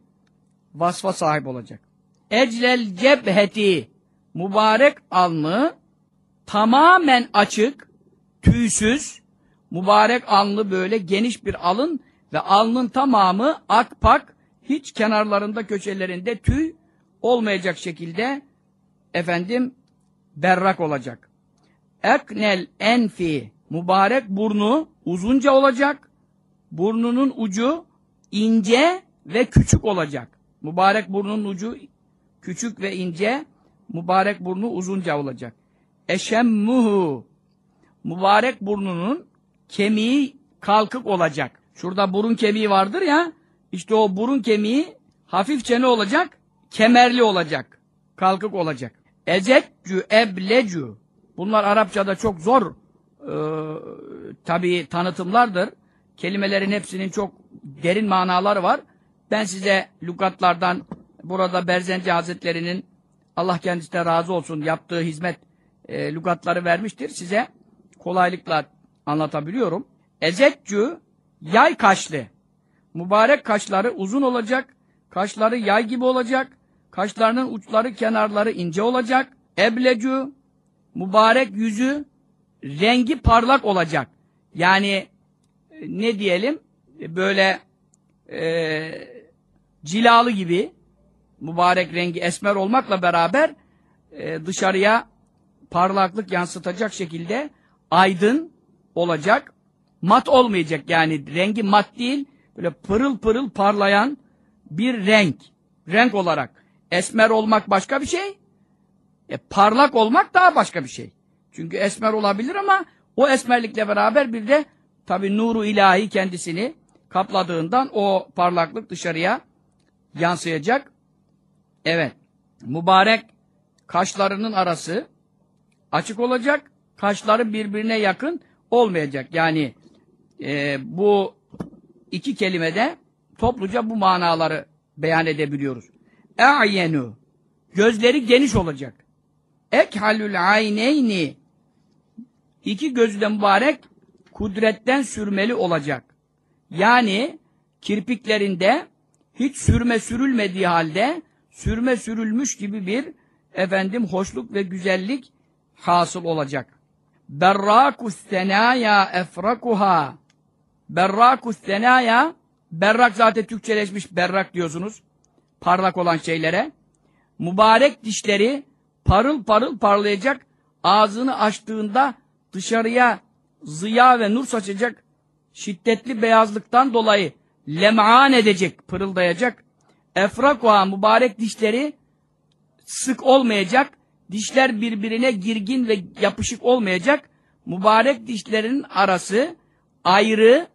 vasfa sahip olacak. Eclel cebheti mübarek alnı tamamen açık, tüysüz, mübarek alnı böyle geniş bir alın ve alnın tamamı akpak, hiç kenarlarında köşelerinde tüy olmayacak şekilde efendim berrak olacak. Eknel enfi mübarek burnu uzunca olacak. Burnunun ucu ince ve küçük olacak. Mübarek burnunun ucu küçük ve ince, mübarek burnu uzunca olacak. Eşemmuhu mübarek burnunun kemiği kalkık olacak. Şurada burun kemiği vardır ya, işte o burun kemiği hafifçe ne olacak? Kemerli olacak. Kalkık olacak. Ececcü, eblecü. Bunlar Arapçada çok zor e, tabi tanıtımlardır. Kelimelerin hepsinin çok derin manaları var. Ben size lügatlardan burada Berzenci Hazretleri'nin Allah kendisine razı olsun yaptığı hizmet e, lügatları vermiştir. Size kolaylıkla anlatabiliyorum. Ezeccü yay kaşlı. Mübarek kaşları uzun olacak. Kaşları yay gibi olacak. Kaşlarının uçları kenarları ince olacak. Eblecü mübarek yüzü rengi parlak olacak. Yani ne diyelim böyle e, cilalı gibi mübarek rengi esmer olmakla beraber e, dışarıya parlaklık yansıtacak şekilde aydın olacak. Mat olmayacak yani rengi mat değil böyle pırıl pırıl parlayan bir renk. Renk olarak. Esmer olmak başka bir şey. E, parlak olmak daha başka bir şey. Çünkü esmer olabilir ama o esmerlikle beraber bir de tabi nuru ilahi kendisini kapladığından o parlaklık dışarıya yansıyacak. Evet. Mübarek kaşlarının arası açık olacak. Kaşları birbirine yakın olmayacak. Yani e, bu iki kelimede topluca bu manaları beyan edebiliyoruz. E'yenu gözleri geniş olacak. Ekhalül ayneyni iki gözü de mübarek kudretten sürmeli olacak. Yani kirpiklerinde hiç sürme sürülmediği halde sürme sürülmüş gibi bir efendim hoşluk ve güzellik hasıl olacak. Berrakus senaya efrakuha Berrakus senaya berrak zaten Türkçeleşmiş berrak diyorsunuz. Parlak olan şeylere. Mübarek dişleri parıl parıl parlayacak. Ağzını açtığında dışarıya ziya ve nur saçacak şiddetli beyazlıktan dolayı lem'an edecek, pırıldayacak. Efrakua mübarek dişleri sık olmayacak. Dişler birbirine girgin ve yapışık olmayacak. Mübarek dişlerin arası ayrı,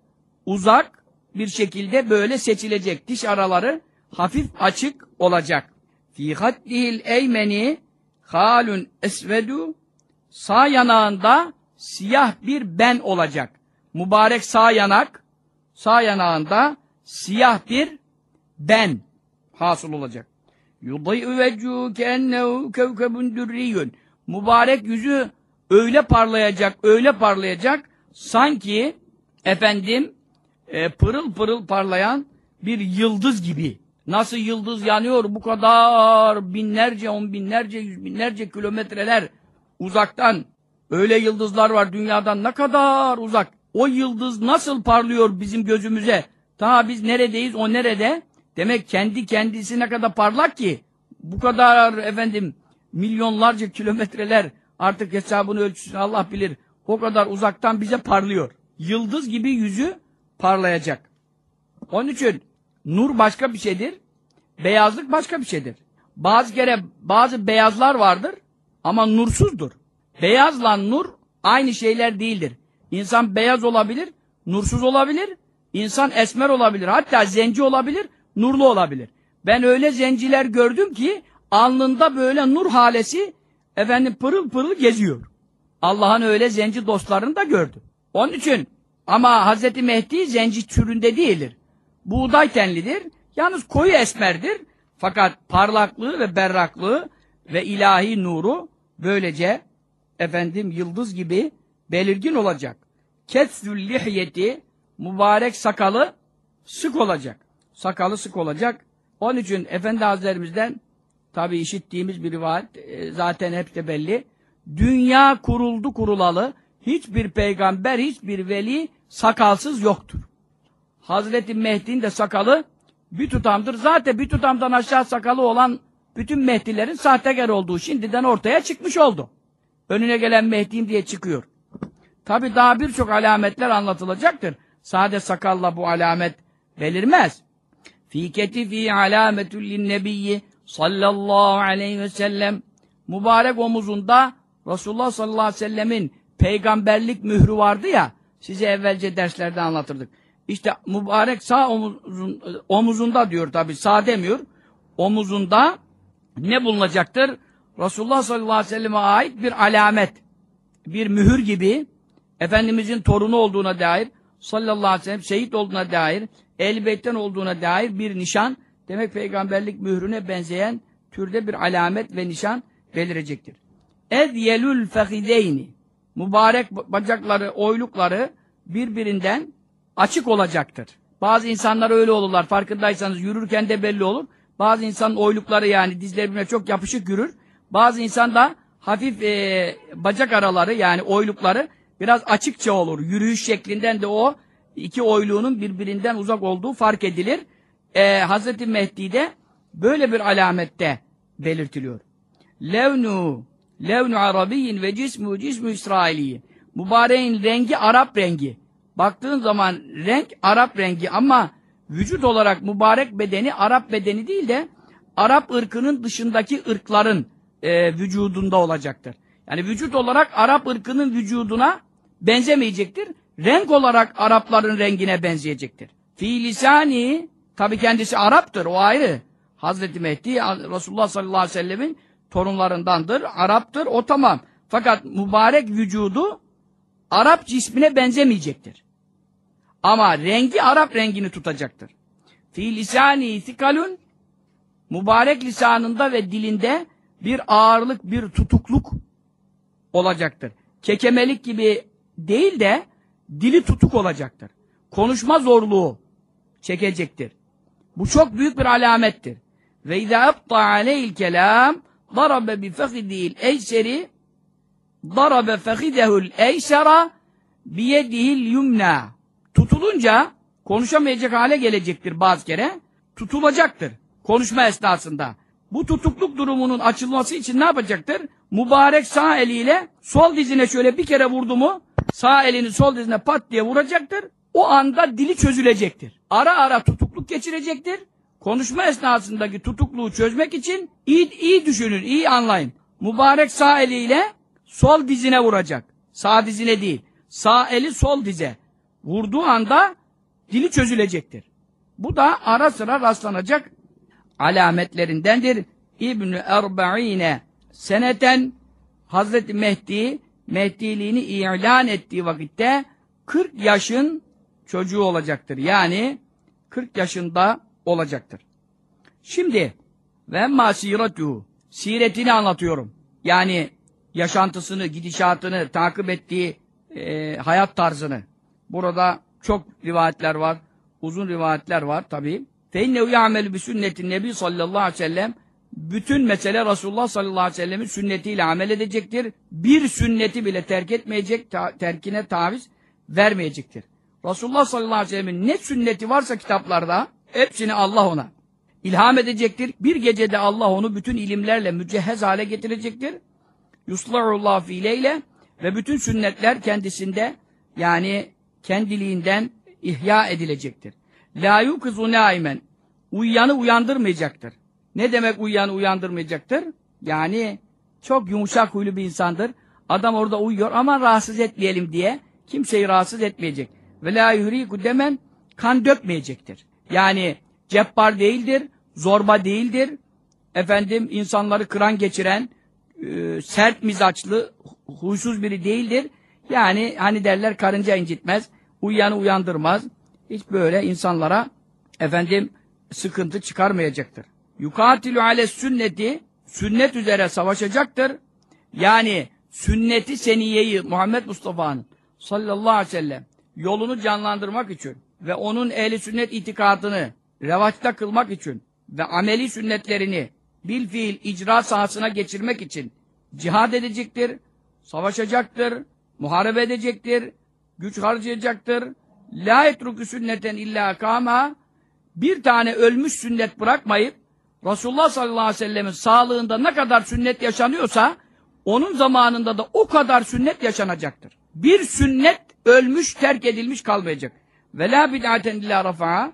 uzak bir şekilde böyle seçilecek. Diş araları hafif açık olacak. Fi haddihil eymeni halun esvedu sağ yanağında siyah bir ben olacak. Mübarek sağ yanak sağ yanağında siyah bir ben hasıl olacak. Yuday'u veccu kennehu kevkebun dürriyun. Mübarek yüzü öyle parlayacak, öyle parlayacak, sanki efendim e, pırıl pırıl parlayan bir yıldız gibi. Nasıl yıldız yanıyor bu kadar binlerce, on binlerce, yüz binlerce kilometreler uzaktan öyle yıldızlar var dünyadan ne kadar uzak. O yıldız nasıl parlıyor bizim gözümüze? Ta biz neredeyiz, o nerede? Demek kendi kendisi ne kadar parlak ki bu kadar efendim milyonlarca kilometreler artık hesabını ölçüsünü Allah bilir. O kadar uzaktan bize parlıyor. Yıldız gibi yüzü parlayacak. Onun için nur başka bir şeydir. Beyazlık başka bir şeydir. Bazı kere bazı beyazlar vardır ama nursuzdur. Beyazla nur aynı şeyler değildir. İnsan beyaz olabilir, nursuz olabilir. İnsan esmer olabilir. Hatta zenci olabilir, nurlu olabilir. Ben öyle zenciler gördüm ki alnında böyle nur halesi efendim pırıl pırıl geziyor. Allah'ın öyle zenci dostlarını da gördüm. Onun için ama Hazreti Mehdi zenci türünde değildir. Buğday tenlidir. Yalnız koyu esmerdir. Fakat parlaklığı ve berraklığı ve ilahi nuru böylece efendim yıldız gibi belirgin olacak. Ketsül lihyeti mübarek sakalı sık olacak. Sakalı sık olacak. Onun için Efendi Hazretlerimizden tabi işittiğimiz bir rivayet e, zaten hep de belli. Dünya kuruldu kurulalı hiçbir peygamber, hiçbir veli sakalsız yoktur. Hazreti Mehdi'nin de sakalı bir tutamdır. Zaten bir tutamdan aşağı sakalı olan bütün Mehdilerin sahtekar olduğu şimdiden ortaya çıkmış oldu. Önüne gelen Mehdi'yim diye çıkıyor. Tabi daha birçok alametler anlatılacaktır. Sade sakalla bu alamet belirmez. Fi ketifi alametül linnebiyyi sallallahu aleyhi ve sellem mübarek omuzunda Resulullah sallallahu aleyhi ve sellemin peygamberlik mührü vardı ya size evvelce derslerde anlatırdık. İşte mübarek sağ omuzun, omuzunda diyor tabi sağ demiyor. Omuzunda ne bulunacaktır? Resulullah sallallahu aleyhi ve selleme ait bir alamet, bir mühür gibi Efendimizin torunu olduğuna dair sallallahu aleyhi ve sellem şehit olduğuna dair elbeytten olduğuna dair bir nişan demek peygamberlik mührüne benzeyen türde bir alamet ve nişan belirecektir. Edyelül fehideyni mübarek bacakları, oylukları birbirinden açık olacaktır. Bazı insanlar öyle olurlar. Farkındaysanız yürürken de belli olur. Bazı insanın oylukları yani dizleri birbirine çok yapışık yürür. Bazı insan da hafif e, bacak araları yani oylukları biraz açıkça olur. Yürüyüş şeklinden de o iki oyluğunun birbirinden uzak olduğu fark edilir. E, Hz. Mehdi'de böyle bir alamette belirtiliyor. Levnu levnu arabiyyin ve cismu cismu İsrailiyin. Mübareğin rengi Arap rengi. Baktığın zaman renk Arap rengi ama vücut olarak mübarek bedeni Arap bedeni değil de Arap ırkının dışındaki ırkların e, vücudunda olacaktır. Yani vücut olarak Arap ırkının vücuduna benzemeyecektir. Renk olarak Arapların rengine benzeyecektir. Fiilisani tabi kendisi Arap'tır o ayrı. Hazreti Mehdi Resulullah sallallahu aleyhi ve sellemin torunlarındandır. Arap'tır o tamam. Fakat mübarek vücudu Arap cismine benzemeyecektir. Ama rengi Arap rengini tutacaktır. Fi lisani thikalun mübarek lisanında ve dilinde bir ağırlık, bir tutukluk olacaktır. Kekemelik gibi değil de dili tutuk olacaktır. Konuşma zorluğu çekecektir. Bu çok büyük bir alamettir. Ve izâ ebtâ aleyhil kelâm darabe bi fehidihil eyseri darabe fehidehul eysera biyedihil yumna tutulunca konuşamayacak hale gelecektir bazı kere. Tutulacaktır konuşma esnasında. Bu tutukluk durumunun açılması için ne yapacaktır? Mübarek sağ eliyle sol dizine şöyle bir kere vurdu mu sağ elini sol dizine pat diye vuracaktır. O anda dili çözülecektir. Ara ara tutukluk geçirecektir. Konuşma esnasındaki tutukluğu çözmek için iyi, iyi düşünün, iyi anlayın. Mübarek sağ eliyle sol dizine vuracak. Sağ dizine değil. Sağ eli sol dize. Vurduğu anda dili çözülecektir. Bu da ara sıra rastlanacak alametlerindendir. İbn-i Erba'ine seneten Hazreti Mehdi Mehdiliğini ilan ettiği vakitte 40 yaşın çocuğu olacaktır. Yani 40 yaşında olacaktır. Şimdi ve masiratuhu siretini anlatıyorum. Yani yaşantısını, gidişatını takip ettiği e, hayat tarzını. Burada çok rivayetler var. Uzun rivayetler var tabii. فَاِنَّهُ يَعْمَلُ بِسُنَّةِ Nebi sallallahu aleyhi ve sellem bütün mesele Resulullah sallallahu aleyhi ve sellemin sünnetiyle amel edecektir. Bir sünneti bile terk etmeyecek, ta- terkine taviz vermeyecektir. Resulullah sallallahu aleyhi ve sellemin ne sünneti varsa kitaplarda hepsini Allah ona ilham edecektir. Bir gecede Allah onu bütün ilimlerle mücehhez hale getirecektir. Yuslahullah fiileyle ve bütün sünnetler kendisinde yani kendiliğinden ihya edilecektir. La yukizu naimen uyuyanı uyandırmayacaktır. Ne demek uyuyanı uyandırmayacaktır? Yani çok yumuşak huylu bir insandır. Adam orada uyuyor ama rahatsız etmeyelim diye kimseyi rahatsız etmeyecek. Ve la yuhriku demen kan dökmeyecektir. Yani cebbar değildir, zorba değildir. Efendim insanları kıran geçiren, e, sert mizaçlı, huysuz biri değildir. Yani hani derler karınca incitmez, uyuyanı uyandırmaz. Hiç böyle insanlara efendim sıkıntı çıkarmayacaktır. Yukatilü ale sünneti sünnet üzere savaşacaktır. Yani sünneti seniyeyi Muhammed Mustafa'nın sallallahu aleyhi ve sellem yolunu canlandırmak için ve onun ehli sünnet itikadını revaçta kılmak için ve ameli sünnetlerini bil fiil icra sahasına geçirmek için cihad edecektir, savaşacaktır, muharebe edecektir, güç harcayacaktır. La etruku sünneten illa kama bir tane ölmüş sünnet bırakmayıp Resulullah sallallahu aleyhi ve sellemin sağlığında ne kadar sünnet yaşanıyorsa onun zamanında da o kadar sünnet yaşanacaktır. Bir sünnet ölmüş, terk edilmiş kalmayacak. Ve la bid'aten illa rafa'a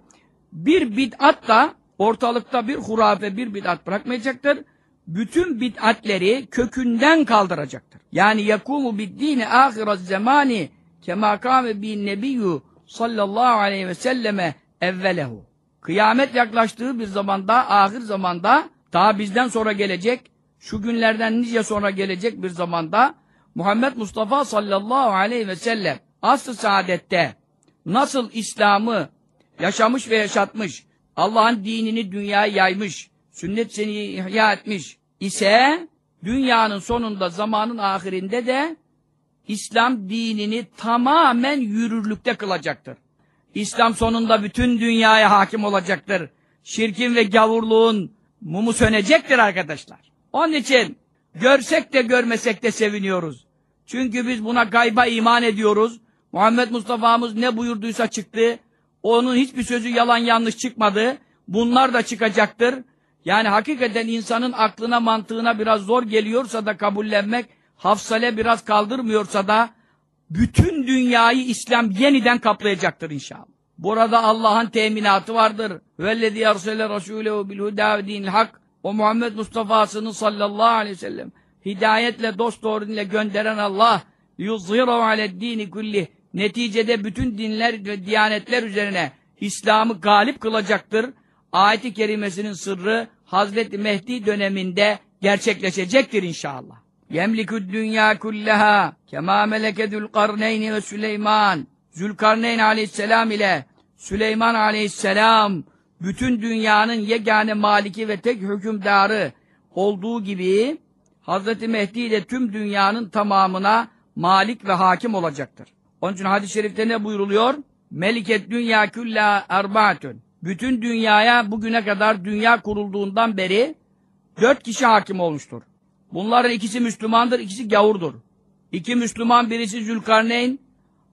bir bid'at da ortalıkta bir hurafe, bir bid'at bırakmayacaktır. Bütün bid'atleri kökünden kaldıracaktır. Yani yakumu bid-dini ahiraz zamani kema kâme bin nebiyyü sallallahu aleyhi ve selleme evvelehu. Kıyamet yaklaştığı bir zamanda, ahir zamanda, daha bizden sonra gelecek, şu günlerden nice sonra gelecek bir zamanda, Muhammed Mustafa sallallahu aleyhi ve sellem asr-ı saadette nasıl İslam'ı yaşamış ve yaşatmış, Allah'ın dinini dünyaya yaymış, sünnet seni ihya etmiş ise, dünyanın sonunda, zamanın ahirinde de İslam dinini tamamen yürürlükte kılacaktır. İslam sonunda bütün dünyaya hakim olacaktır. Şirkin ve gavurluğun mumu sönecektir arkadaşlar. Onun için görsek de görmesek de seviniyoruz. Çünkü biz buna gayba iman ediyoruz. Muhammed Mustafa'mız ne buyurduysa çıktı. Onun hiçbir sözü yalan yanlış çıkmadı. Bunlar da çıkacaktır. Yani hakikaten insanın aklına mantığına biraz zor geliyorsa da kabullenmek, hafsale biraz kaldırmıyorsa da bütün dünyayı İslam yeniden kaplayacaktır inşallah. Burada Allah'ın teminatı vardır. Vellezî ersele rasûlehu bil hudâ ve hak. O Muhammed Mustafa'sını sallallahu aleyhi ve sellem hidayetle dost doğru dinle gönderen Allah yuzhirahu ale'd-dini kulli neticede bütün dinler ve diyanetler üzerine İslam'ı galip kılacaktır. Ayet-i kerimesinin sırrı Hazreti Mehdi döneminde gerçekleşecektir inşallah. Yemlikü dünya kullaha kema meleke Zülkarneyn ve Süleyman. Zülkarneyn aleyhisselam ile Süleyman aleyhisselam bütün dünyanın yegane maliki ve tek hükümdarı olduğu gibi Hazreti Mehdi de tüm dünyanın tamamına malik ve hakim olacaktır. Onun için hadis-i şerifte ne buyuruluyor? Meliket dünya külla erbaatün. Bütün dünyaya bugüne kadar dünya kurulduğundan beri dört kişi hakim olmuştur. Bunların ikisi Müslümandır, ikisi gavurdur. İki Müslüman, birisi Zülkarneyn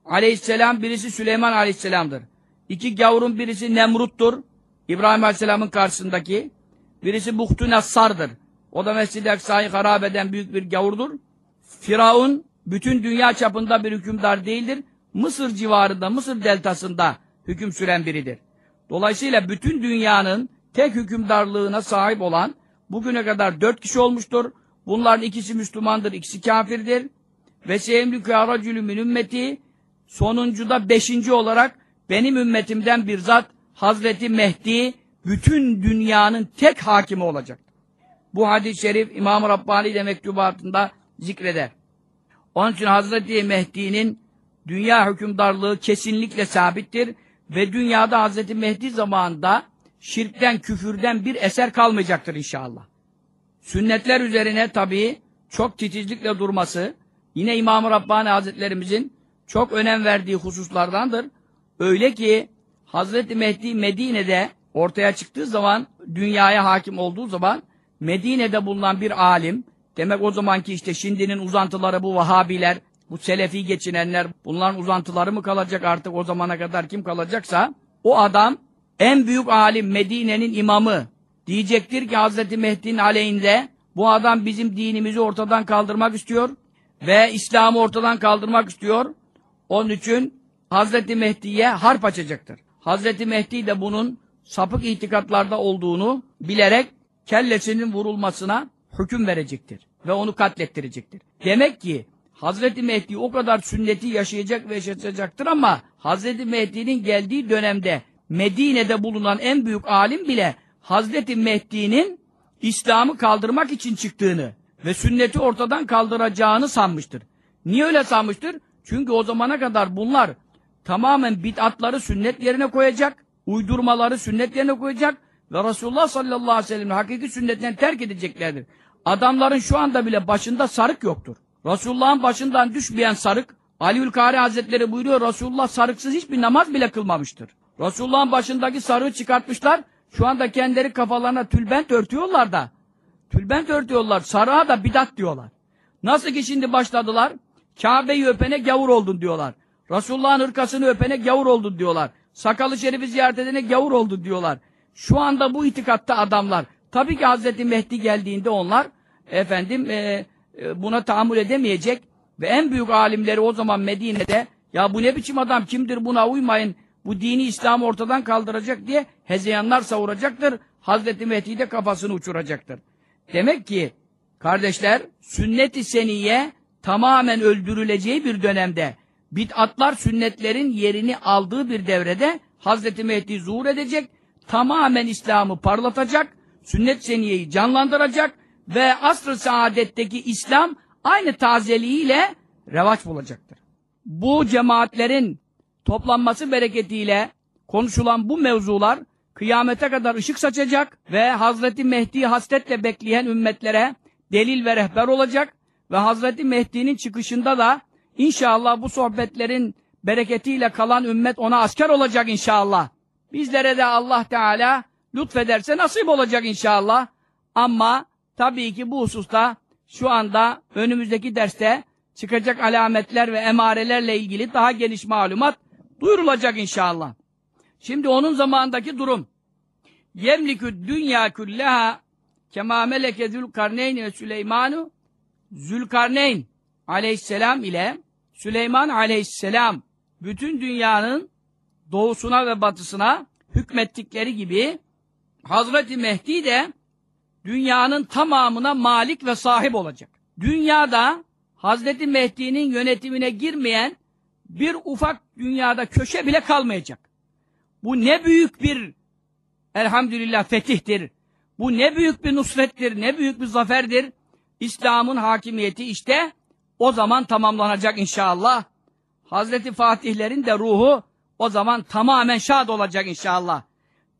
aleyhisselam, birisi Süleyman aleyhisselamdır. İki gavurun birisi Nemrut'tur, İbrahim aleyhisselamın karşısındaki. Birisi Buhtun Assar'dır. O da Mescid-i Aksa'yı harap eden büyük bir gavurdur. Firavun, bütün dünya çapında bir hükümdar değildir. Mısır civarında, Mısır deltasında hüküm süren biridir. Dolayısıyla bütün dünyanın tek hükümdarlığına sahip olan bugüne kadar dört kişi olmuştur. Bunların ikisi Müslümandır, ikisi kafirdir. Ve seyemlükü aracülü min ümmeti sonuncuda beşinci olarak benim ümmetimden bir zat Hazreti Mehdi bütün dünyanın tek hakimi olacak. Bu hadis-i şerif İmam-ı Rabbani de mektubatında zikreder. Onun için Hazreti Mehdi'nin dünya hükümdarlığı kesinlikle sabittir ve dünyada Hazreti Mehdi zamanında şirkten, küfürden bir eser kalmayacaktır inşallah. Sünnetler üzerine tabii çok titizlikle durması, yine İmam-ı Rabbani Hazretlerimizin çok önem verdiği hususlardandır. Öyle ki Hazreti Mehdi Medine'de ortaya çıktığı zaman, dünyaya hakim olduğu zaman Medine'de bulunan bir alim, demek o zamanki işte şimdinin uzantıları bu Vahabiler, bu Selefi geçinenler, bunların uzantıları mı kalacak artık o zamana kadar kim kalacaksa, o adam en büyük alim Medine'nin imamı diyecektir ki Hazreti Mehdi'nin aleyhinde bu adam bizim dinimizi ortadan kaldırmak istiyor ve İslam'ı ortadan kaldırmak istiyor. Onun için Hazreti Mehdi'ye harp açacaktır. Hazreti Mehdi de bunun sapık itikatlarda olduğunu bilerek kellesinin vurulmasına hüküm verecektir. Ve onu katlettirecektir. Demek ki Hazreti Mehdi o kadar sünneti yaşayacak ve yaşatacaktır ama Hazreti Mehdi'nin geldiği dönemde Medine'de bulunan en büyük alim bile Hazreti Mehdi'nin İslam'ı kaldırmak için çıktığını ve sünneti ortadan kaldıracağını sanmıştır. Niye öyle sanmıştır? Çünkü o zamana kadar bunlar tamamen bid'atları sünnet yerine koyacak, uydurmaları sünnet yerine koyacak ve Resulullah sallallahu aleyhi ve sellem'in hakiki sünnetten terk edeceklerdir. Adamların şu anda bile başında sarık yoktur. Resulullah'ın başından düşmeyen sarık, Aliül Kari Hazretleri buyuruyor, Resulullah sarıksız hiçbir namaz bile kılmamıştır. Resulullah'ın başındaki sarığı çıkartmışlar, şu anda kendileri kafalarına tülbent örtüyorlar da, tülbent örtüyorlar, sarığa da bidat diyorlar. Nasıl ki şimdi başladılar, Kabe'yi öpene gavur oldun diyorlar. Resulullah'ın hırkasını öpene gavur oldun diyorlar. Sakalı şerifi ziyaret edene gavur oldun diyorlar. Şu anda bu itikatta adamlar. Tabii ki Hazreti Mehdi geldiğinde onlar efendim e, e, buna tahammül edemeyecek ve en büyük alimleri o zaman Medine'de ya bu ne biçim adam kimdir buna uymayın bu dini İslam'ı ortadan kaldıracak diye hezeyanlar savuracaktır. Hazreti Mehdi de kafasını uçuracaktır. Demek ki kardeşler sünnet-i seniye tamamen öldürüleceği bir dönemde bid'atlar sünnetlerin yerini aldığı bir devrede Hazreti Mehdi zuhur edecek, tamamen İslam'ı parlatacak, sünnet seniyeyi canlandıracak ve asr-ı saadetteki İslam aynı tazeliğiyle revaç bulacaktır. Bu cemaatlerin toplanması bereketiyle konuşulan bu mevzular kıyamete kadar ışık saçacak ve Hazreti Mehdi'yi hasretle bekleyen ümmetlere delil ve rehber olacak ve Hazreti Mehdi'nin çıkışında da inşallah bu sohbetlerin bereketiyle kalan ümmet ona asker olacak inşallah. Bizlere de Allah Teala lütfederse nasip olacak inşallah. Ama tabii ki bu hususta şu anda önümüzdeki derste çıkacak alametler ve emarelerle ilgili daha geniş malumat duyurulacak inşallah. Şimdi onun zamandaki durum. Yemlikü dünya külleha kema meleke Zülkarneyn ve Süleymanu Zülkarneyn aleyhisselam ile Süleyman aleyhisselam bütün dünyanın doğusuna ve batısına hükmettikleri gibi Hazreti Mehdi de dünyanın tamamına malik ve sahip olacak. Dünyada Hazreti Mehdi'nin yönetimine girmeyen bir ufak dünyada köşe bile kalmayacak. Bu ne büyük bir elhamdülillah fetihtir. Bu ne büyük bir nusrettir, ne büyük bir zaferdir. İslam'ın hakimiyeti işte o zaman tamamlanacak inşallah. Hazreti Fatihlerin de ruhu o zaman tamamen şad olacak inşallah.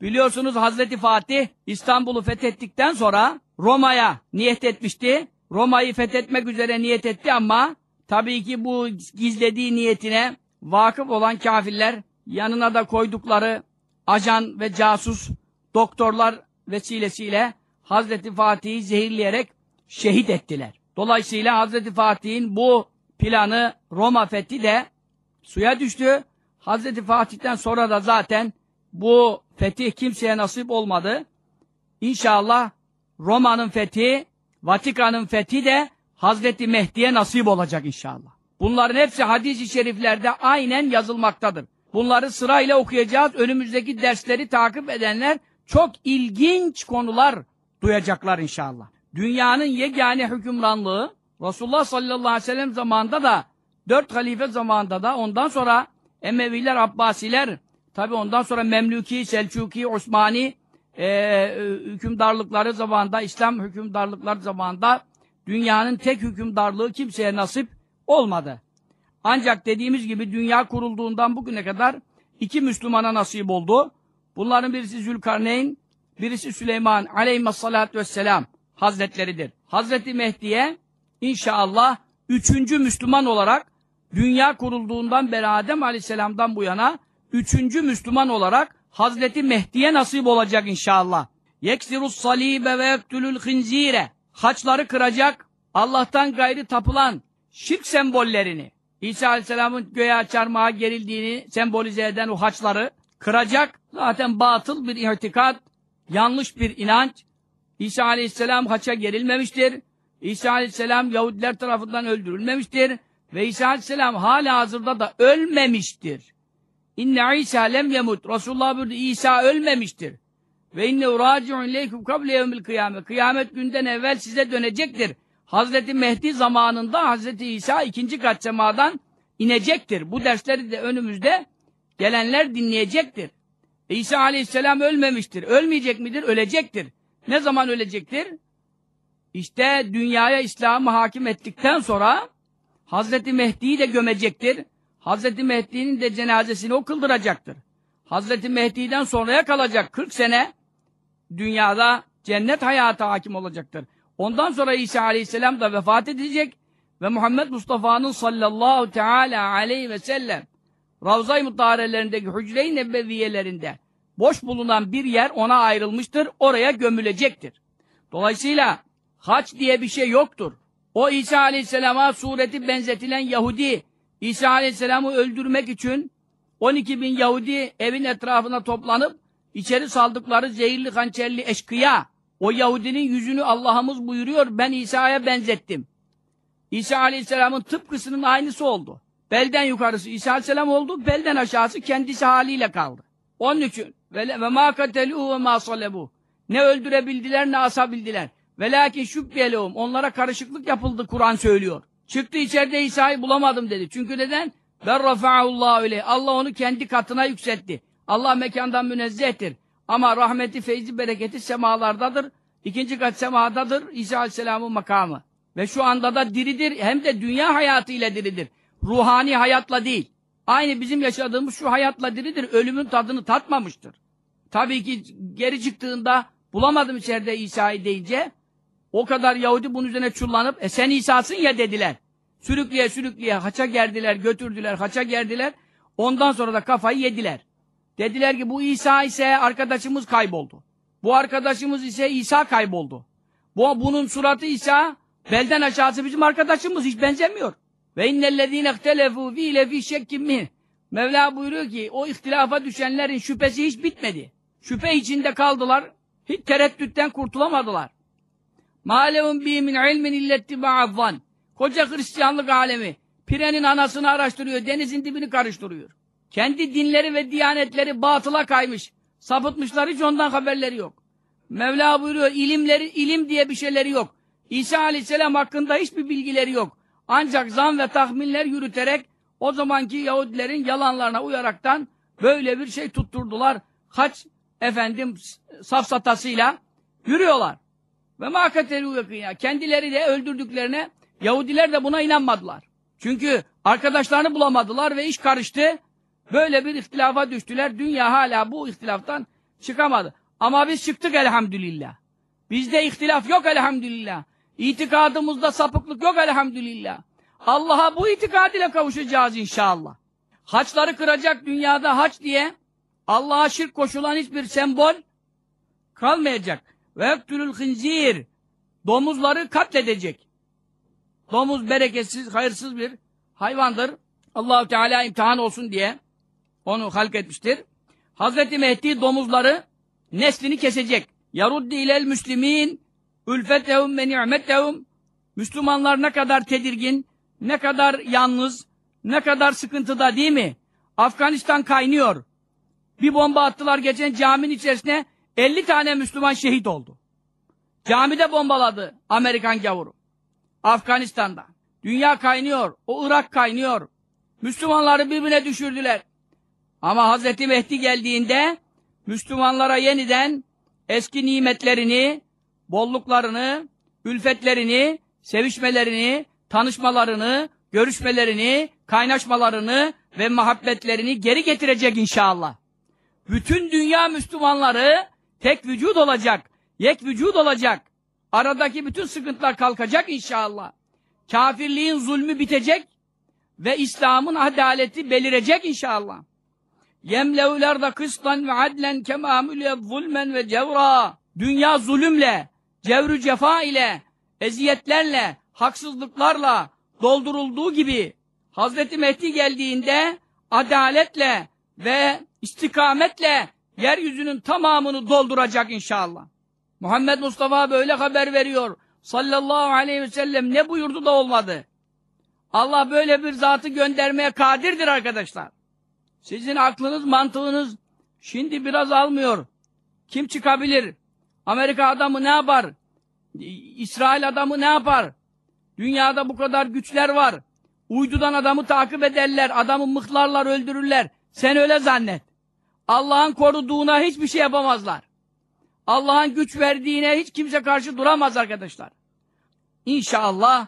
Biliyorsunuz Hazreti Fatih İstanbul'u fethettikten sonra Roma'ya niyet etmişti. Roma'yı fethetmek üzere niyet etti ama tabii ki bu gizlediği niyetine vakıf olan kafirler yanına da koydukları ajan ve casus doktorlar vesilesiyle Hazreti Fatih'i zehirleyerek şehit ettiler. Dolayısıyla Hazreti Fatih'in bu planı Roma fethi de suya düştü. Hazreti Fatih'ten sonra da zaten bu fetih kimseye nasip olmadı. İnşallah Roma'nın fethi, Vatikan'ın fethi de Hazreti Mehdi'ye nasip olacak inşallah. Bunların hepsi hadis-i şeriflerde aynen yazılmaktadır. Bunları sırayla okuyacağız. Önümüzdeki dersleri takip edenler çok ilginç konular duyacaklar inşallah. Dünyanın yegane hükümranlığı Resulullah sallallahu aleyhi ve sellem zamanında da dört halife zamanında da ondan sonra Emeviler, Abbasiler tabi ondan sonra Memlüki, Selçuki, Osmani e, hükümdarlıkları zamanında, İslam hükümdarlıkları zamanında dünyanın tek hükümdarlığı kimseye nasip olmadı. Ancak dediğimiz gibi dünya kurulduğundan bugüne kadar iki Müslümana nasip oldu. Bunların birisi Zülkarneyn, birisi Süleyman aleyhissalatü vesselam hazretleridir. Hazreti Mehdi'ye inşallah üçüncü Müslüman olarak dünya kurulduğundan beri Adem Aleyhisselam'dan bu yana üçüncü Müslüman olarak Hazreti Mehdi'ye nasip olacak inşallah. Yeksirus salibe ve yektülül hinzire. Haçları kıracak, Allah'tan gayri tapılan şirk sembollerini, İsa Aleyhisselam'ın göğe çarmıha gerildiğini sembolize eden o haçları kıracak. Zaten batıl bir irtikat, yanlış bir inanç. İsa Aleyhisselam haça gerilmemiştir. İsa Aleyhisselam Yahudiler tarafından öldürülmemiştir. Ve İsa Aleyhisselam hala hazırda da ölmemiştir. İnne İsa lem yemut. Resulullah buyurdu İsa ölmemiştir. Ve inne uraci'un ileykum kable yevmil kıyamet. Kıyamet günden evvel size dönecektir. Hazreti Mehdi zamanında Hazreti İsa ikinci kat semadan inecektir. Bu dersleri de önümüzde gelenler dinleyecektir. İsa aleyhisselam ölmemiştir. Ölmeyecek midir? Ölecektir. Ne zaman ölecektir? İşte dünyaya İslam'ı hakim ettikten sonra Hazreti Mehdi'yi de gömecektir. Hazreti Mehdi'nin de cenazesini o kıldıracaktır. Hazreti Mehdi'den sonraya kalacak 40 sene dünyada cennet hayatı hakim olacaktır. Ondan sonra İsa Aleyhisselam da vefat edecek ve Muhammed Mustafa'nın sallallahu teala aleyhi ve sellem Ravza-i Mutaharelerindeki hücre-i nebbeviyelerinde boş bulunan bir yer ona ayrılmıştır, oraya gömülecektir. Dolayısıyla haç diye bir şey yoktur. O İsa Aleyhisselam'a sureti benzetilen Yahudi, İsa Aleyhisselam'ı öldürmek için 12 bin Yahudi evin etrafına toplanıp içeri saldıkları zehirli hançerli eşkıya, o Yahudinin yüzünü Allah'ımız buyuruyor, ben İsa'ya benzettim. İsa Aleyhisselam'ın tıpkısının aynısı oldu. Belden yukarısı İsa Aleyhisselam oldu, belden aşağısı kendisi haliyle kaldı. Onun için ve ma kateluhu ve ma salebu. Ne öldürebildiler ne asabildiler. Ve lakin şübbiyelehum. Onlara karışıklık yapıldı Kur'an söylüyor. Çıktı içeride İsa'yı bulamadım dedi. Çünkü neden? Ben rafa'ullahu öyle. Allah onu kendi katına yükseltti. Allah mekandan münezzehtir. Ama rahmeti, feyzi, bereketi semalardadır. İkinci kat semadadır İsa Aleyhisselam'ın makamı. Ve şu anda da diridir. Hem de dünya hayatıyla diridir. Ruhani hayatla değil. Aynı bizim yaşadığımız şu hayatla diridir. Ölümün tadını tatmamıştır. Tabii ki geri çıktığında bulamadım içeride İsa'yı deyince o kadar Yahudi bunun üzerine çullanıp e sen İsa'sın ya dediler. Sürükleye sürükleye haça gerdiler, götürdüler, haça gerdiler. Ondan sonra da kafayı yediler. Dediler ki bu İsa ise arkadaşımız kayboldu. Bu arkadaşımız ise İsa kayboldu. Bu bunun suratı İsa, belden aşağısı bizim arkadaşımız hiç benzemiyor. Ve innellezîne ihtelefu fî lefî şekkim min. Mevla buyuruyor ki o ihtilafa düşenlerin şüphesi hiç bitmedi. Şüphe içinde kaldılar. Hiç tereddütten kurtulamadılar. Mâlevun bî min ilmin illettibâ'azzan. Koca Hristiyanlık alemi pirenin anasını araştırıyor, denizin dibini karıştırıyor. Kendi dinleri ve diyanetleri batıla kaymış. Sapıtmışlar hiç ondan haberleri yok. Mevla buyuruyor ilimleri, ilim diye bir şeyleri yok. İsa Aleyhisselam hakkında hiçbir bilgileri yok. Ancak zan ve tahminler yürüterek o zamanki Yahudilerin yalanlarına uyaraktan böyle bir şey tutturdular. Kaç efendim safsatasıyla yürüyorlar. Ve yakın ya. Kendileri de öldürdüklerine Yahudiler de buna inanmadılar. Çünkü arkadaşlarını bulamadılar ve iş karıştı. Böyle bir ihtilafa düştüler. Dünya hala bu ihtilaftan çıkamadı. Ama biz çıktık elhamdülillah. Bizde ihtilaf yok elhamdülillah. İtikadımızda sapıklık yok elhamdülillah. Allah'a bu itikad ile kavuşacağız inşallah. Haçları kıracak dünyada haç diye Allah'a şirk koşulan hiçbir sembol kalmayacak. Ve ektülül hınzir domuzları katledecek. Domuz bereketsiz, hayırsız bir hayvandır. Allahu Teala imtihan olsun diye onu halk etmiştir. Hazreti Mehdi domuzları neslini kesecek. Yaruddi ilel müslimin ülfetehum ve ni'metehum Müslümanlar ne kadar tedirgin, ne kadar yalnız, ne kadar sıkıntıda değil mi? Afganistan kaynıyor. Bir bomba attılar geçen caminin içerisine 50 tane Müslüman şehit oldu. Camide bombaladı Amerikan gavuru. Afganistan'da. Dünya kaynıyor. O Irak kaynıyor. Müslümanları birbirine düşürdüler. Ama Hazreti Mehdi geldiğinde Müslümanlara yeniden eski nimetlerini, bolluklarını, ülfetlerini, sevişmelerini, tanışmalarını, görüşmelerini, kaynaşmalarını ve muhabbetlerini geri getirecek inşallah. Bütün dünya Müslümanları tek vücut olacak, yek vücut olacak. Aradaki bütün sıkıntılar kalkacak inşallah. Kafirliğin zulmü bitecek ve İslam'ın adaleti belirecek inşallah. Yemlevler da kıstan ve adlen kema zulmen ve cevra. Dünya zulümle, cevrü cefa ile, eziyetlerle, haksızlıklarla doldurulduğu gibi Hazreti Mehdi geldiğinde adaletle ve istikametle yeryüzünün tamamını dolduracak inşallah. Muhammed Mustafa böyle haber veriyor. Sallallahu aleyhi ve sellem ne buyurdu da olmadı. Allah böyle bir zatı göndermeye kadirdir arkadaşlar. Sizin aklınız, mantığınız şimdi biraz almıyor. Kim çıkabilir? Amerika adamı ne yapar? İsrail adamı ne yapar? Dünyada bu kadar güçler var. Uydudan adamı takip ederler, adamı mıhlarlar, öldürürler. Sen öyle zannet. Allah'ın koruduğuna hiçbir şey yapamazlar. Allah'ın güç verdiğine hiç kimse karşı duramaz arkadaşlar. İnşallah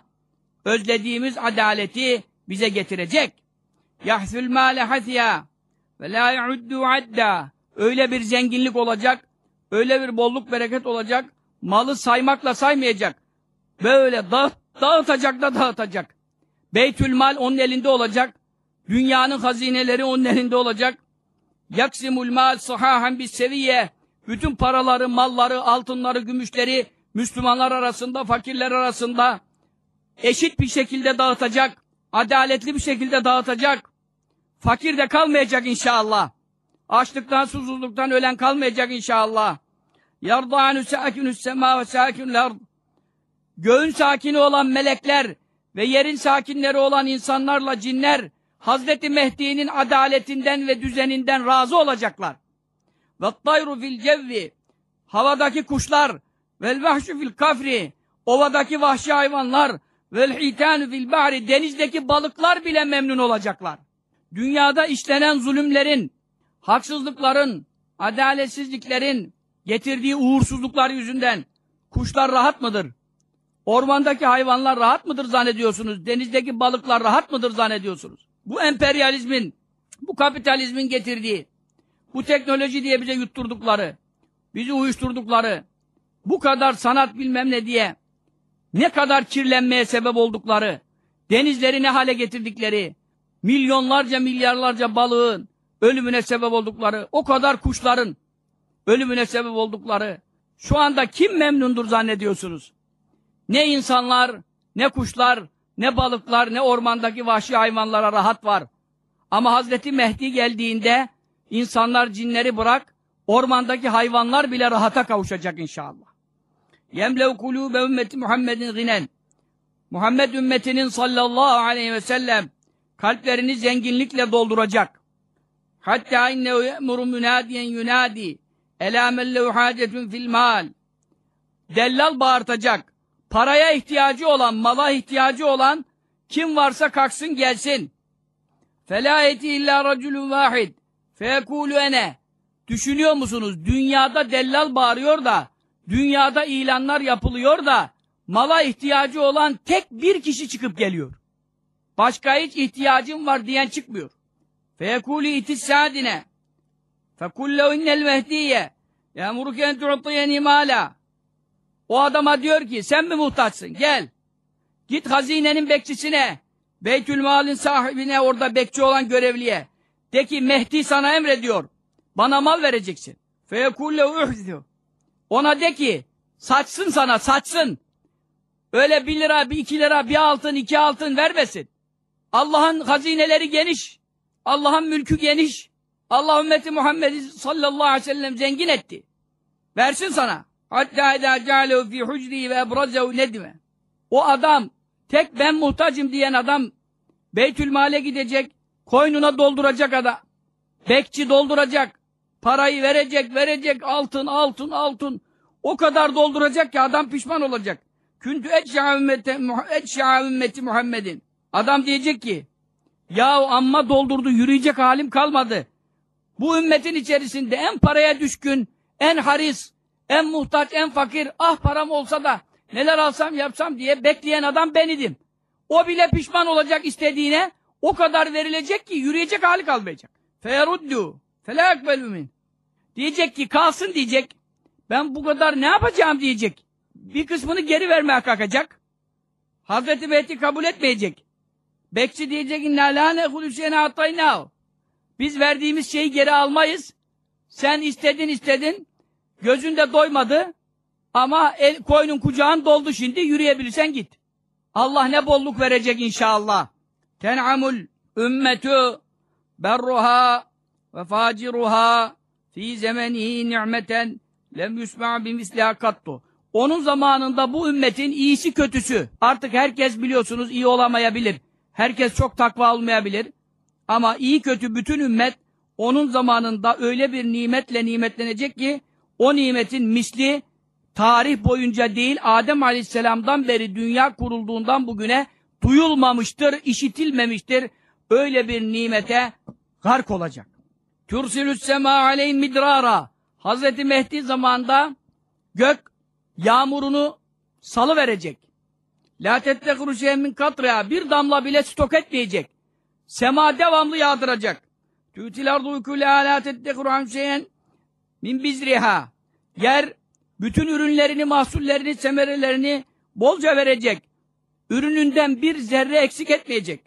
özlediğimiz adaleti bize getirecek. Yahsül mâle hasya ve la yu'uddu adda. Öyle bir zenginlik olacak, öyle bir bolluk bereket olacak, malı saymakla saymayacak. Böyle dağıt, dağıtacak da dağıtacak. Beytül mal onun elinde olacak. Dünyanın hazineleri onun elinde olacak. Yaksimul mal sahahan bis seviye. Bütün paraları, malları, altınları, gümüşleri Müslümanlar arasında, fakirler arasında eşit bir şekilde dağıtacak. Adaletli bir şekilde dağıtacak. Fakir de kalmayacak inşallah. Açlıktan, susuzluktan ölen kalmayacak inşallah. Yardâ'nü sâkinü semâ ve sâkinül. Göğün sakini olan melekler ve yerin sakinleri olan insanlarla cinler Hazreti Mehdi'nin adaletinden ve düzeninden razı olacaklar. Ve tayru fil cevvi havadaki kuşlar vel vahşu fil kafri ovadaki vahşi hayvanlar vel hitanu fil bahri denizdeki balıklar bile memnun olacaklar. Dünyada işlenen zulümlerin, haksızlıkların, adaletsizliklerin getirdiği uğursuzluklar yüzünden kuşlar rahat mıdır? Ormandaki hayvanlar rahat mıdır zannediyorsunuz? Denizdeki balıklar rahat mıdır zannediyorsunuz? Bu emperyalizmin, bu kapitalizmin getirdiği, bu teknoloji diye bize yutturdukları, bizi uyuşturdukları, bu kadar sanat bilmem ne diye ne kadar kirlenmeye sebep oldukları, denizleri ne hale getirdikleri, milyonlarca milyarlarca balığın ölümüne sebep oldukları, o kadar kuşların ölümüne sebep oldukları, şu anda kim memnundur zannediyorsunuz? Ne insanlar, ne kuşlar, ne balıklar, ne ormandaki vahşi hayvanlara rahat var. Ama Hazreti Mehdi geldiğinde insanlar cinleri bırak, ormandaki hayvanlar bile rahata kavuşacak inşallah. Yemlev kulûbe ümmeti Muhammedin ginen. Muhammed ümmetinin sallallahu aleyhi ve sellem kalplerini zenginlikle dolduracak. Hatta innehu ye'muru münadiyen yunadi elâ mellehu hâcetun fil mal. Dellal bağırtacak. Paraya ihtiyacı olan, mala ihtiyacı olan kim varsa kalksın gelsin. Felayeti illa raculun vahid. Fekulü ene. Düşünüyor musunuz? Dünyada dellal bağırıyor da, dünyada ilanlar yapılıyor da, mala ihtiyacı olan tek bir kişi çıkıp geliyor. Başka hiç ihtiyacım var diyen çıkmıyor. Fekulü itis sadine. Fekullehu innel mehdiye. Ya'muruke en tu'tiyen imala. O adama diyor ki sen mi muhtaçsın gel. Git hazinenin bekçisine. Beytülmal'in sahibine orada bekçi olan görevliye. De ki Mehdi sana emrediyor. Bana mal vereceksin. Feyekulle uhzu. Ona de ki saçsın sana saçsın. Öyle bir lira, bir iki lira, bir altın, iki altın vermesin. Allah'ın hazineleri geniş. Allah'ın mülkü geniş. Allah ümmeti Muhammed'i sallallahu aleyhi ve sellem zengin etti. Versin sana. Hatta edâ cealehu fî hucri ve ebrazehu nedime. O adam, tek ben muhtacım diyen adam, Beytülmal'e gidecek, koynuna dolduracak adam. Bekçi dolduracak, parayı verecek, verecek, altın, altın, altın. O kadar dolduracak ki adam pişman olacak. Küntü etşâ ümmeti Muhammed'in. Adam diyecek ki, yahu amma doldurdu, yürüyecek halim kalmadı. Bu ümmetin içerisinde en paraya düşkün, en haris, en muhtaç, en fakir, ah param olsa da neler alsam yapsam diye bekleyen adam ben idim. O bile pişman olacak istediğine, o kadar verilecek ki yürüyecek hali kalmayacak. Feyeruddu, felâ ekbelü Diyecek ki kalsın diyecek. Ben bu kadar ne yapacağım diyecek. Bir kısmını geri vermeye kalkacak. Hazreti Mehdi kabul etmeyecek. Bekçi diyecek inna la nehulü şeyine ataynav. Biz verdiğimiz şeyi geri almayız. Sen istedin istedin. Gözünde doymadı. Ama el, koynun kucağın doldu şimdi. Yürüyebilirsen git. Allah ne bolluk verecek inşallah. Ten'amul ümmetü berruha ve faciruha fi zemenihi ni'meten lem yusma bimisliha kattu. Onun zamanında bu ümmetin iyisi kötüsü. Artık herkes biliyorsunuz iyi olamayabilir. Herkes çok takva olmayabilir. Ama iyi kötü bütün ümmet onun zamanında öyle bir nimetle nimetlenecek ki o nimetin misli tarih boyunca değil Adem Aleyhisselam'dan beri dünya kurulduğundan bugüne duyulmamıştır, işitilmemiştir. Öyle bir nimete gark olacak. Türsilüs sema aleyhin midrara. Hazreti Mehdi zamanında gök yağmurunu salı verecek. La tettekru şeyen min katriha. Bir damla bile stok etmeyecek. Sema devamlı yağdıracak. Tütil ardu ukule la tettekru an şeyen min bizriha. Yer bütün ürünlerini, mahsullerini, semerelerini bolca verecek. Ürününden bir zerre eksik etmeyecek.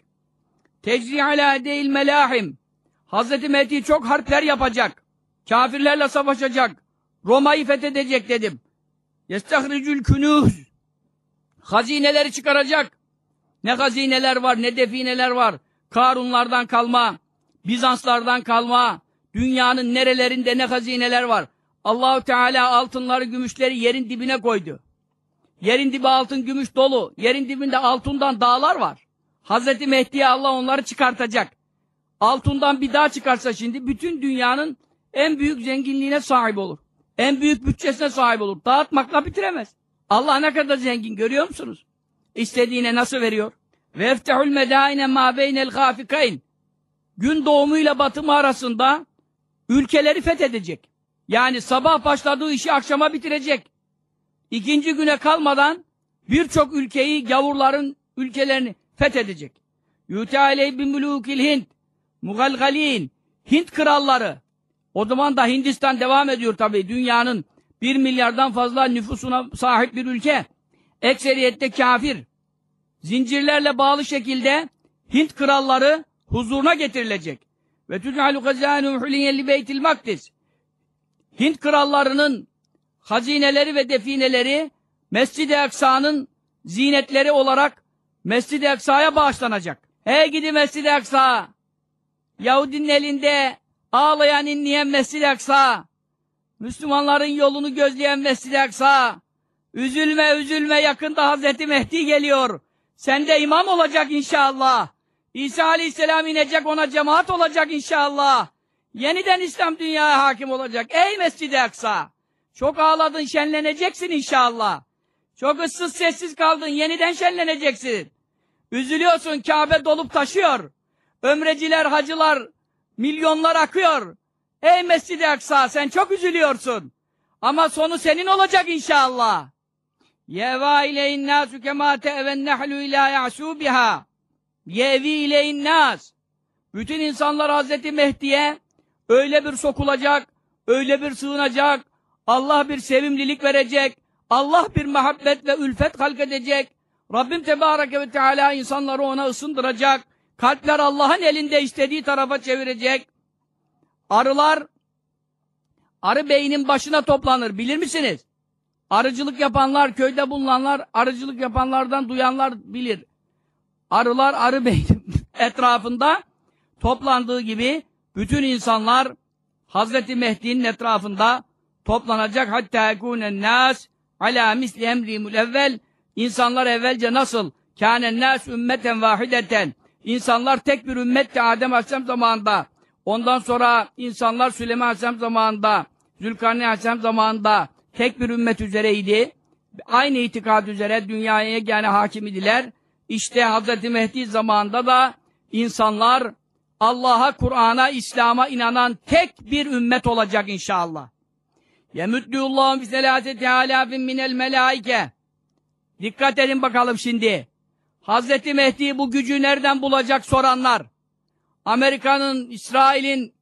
Tecri ala değil melahim. Hazreti Mehdi çok harpler yapacak. Kafirlerle savaşacak. Roma'yı fethedecek dedim. Yestahricül künûz. Hazineleri çıkaracak. Ne hazineler var, ne defineler var. Karunlardan kalma, Bizanslardan kalma, dünyanın nerelerinde ne hazineler var. Allahu Teala altınları, gümüşleri yerin dibine koydu. Yerin dibi altın, gümüş dolu. Yerin dibinde altından dağlar var. Hazreti Mehdi'ye Allah onları çıkartacak. Altından bir dağ çıkarsa şimdi bütün dünyanın en büyük zenginliğine sahip olur. En büyük bütçesine sahip olur. Dağıtmakla bitiremez. Allah ne kadar zengin görüyor musunuz? İstediğine nasıl veriyor? Ve eftehul medaine ma beynel gafikayn. Gün doğumuyla batımı arasında ülkeleri fethedecek. Yani sabah başladığı işi akşama bitirecek. İkinci güne kalmadan birçok ülkeyi, gavurların ülkelerini fethedecek. Yuti aleyh bin mülûkil Hint. Mugalgalin. Hint kralları. O zaman da Hindistan devam ediyor tabii. Dünyanın bir milyardan fazla nüfusuna sahip bir ülke. Ekseriyette kafir. Zincirlerle bağlı şekilde Hint kralları huzuruna getirilecek. Ve tüc'alu gazânu huliyelli beytil makdis. Hint krallarının hazineleri ve defineleri Mescid-i Aksa'nın zinetleri olarak Mescid-i Aksa'ya bağışlanacak. Hey gidi Mescid-i Aksa! Yahudinin elinde ağlayan inleyen Mescid-i Aksa! Müslümanların yolunu gözleyen Mescid-i Aksa! Üzülme üzülme yakında Hazreti Mehdi geliyor. Sen de imam olacak inşallah. İsa Aleyhisselam inecek ona cemaat olacak inşallah. Yeniden İslam dünyaya hakim olacak. Ey Mescid-i Aksa! Çok ağladın, şenleneceksin inşallah. Çok ıssız sessiz kaldın, yeniden şenleneceksin. Üzülüyorsun, Kabe dolup taşıyor. Ömreciler, hacılar, milyonlar akıyor. Ey Mescid-i Aksa, sen çok üzülüyorsun. Ama sonu senin olacak inşallah. Yeva ileyin nasu kema te'ven nehlu ila ya'subiha. Yevi ileyin nas. Bütün insanlar Hazreti Mehdi'ye öyle bir sokulacak, öyle bir sığınacak, Allah bir sevimlilik verecek, Allah bir muhabbet ve ülfet halk edecek. Rabbim Tebareke ve Teala insanları ona ısındıracak. Kalpler Allah'ın elinde istediği tarafa çevirecek. Arılar, arı beynin başına toplanır. Bilir misiniz? Arıcılık yapanlar, köyde bulunanlar, arıcılık yapanlardan duyanlar bilir. Arılar arı beynin etrafında toplandığı gibi bütün insanlar Hazreti Mehdi'nin etrafında toplanacak. Hatta yekûnen nâs alâ misli emrimul evvel insanlar evvelce nasıl? Kânen nâs ümmeten vahideten insanlar tek bir ümmetti Adem Aleyhisselam zamanında. Ondan sonra insanlar Süleyman Aleyhisselam zamanında Zülkarneyn Aleyhisselam zamanında tek bir ümmet üzereydi. Aynı itikad üzere dünyaya yani hakim idiler işte Hazreti Mehdi zamanında da insanlar Allah'a, Kur'an'a, İslam'a inanan tek bir ümmet olacak inşallah. Yemüddüllahum bi selâseti alâfin minel melâike. Dikkat edin bakalım şimdi. Hazreti Mehdi bu gücü nereden bulacak soranlar. Amerika'nın, İsrail'in,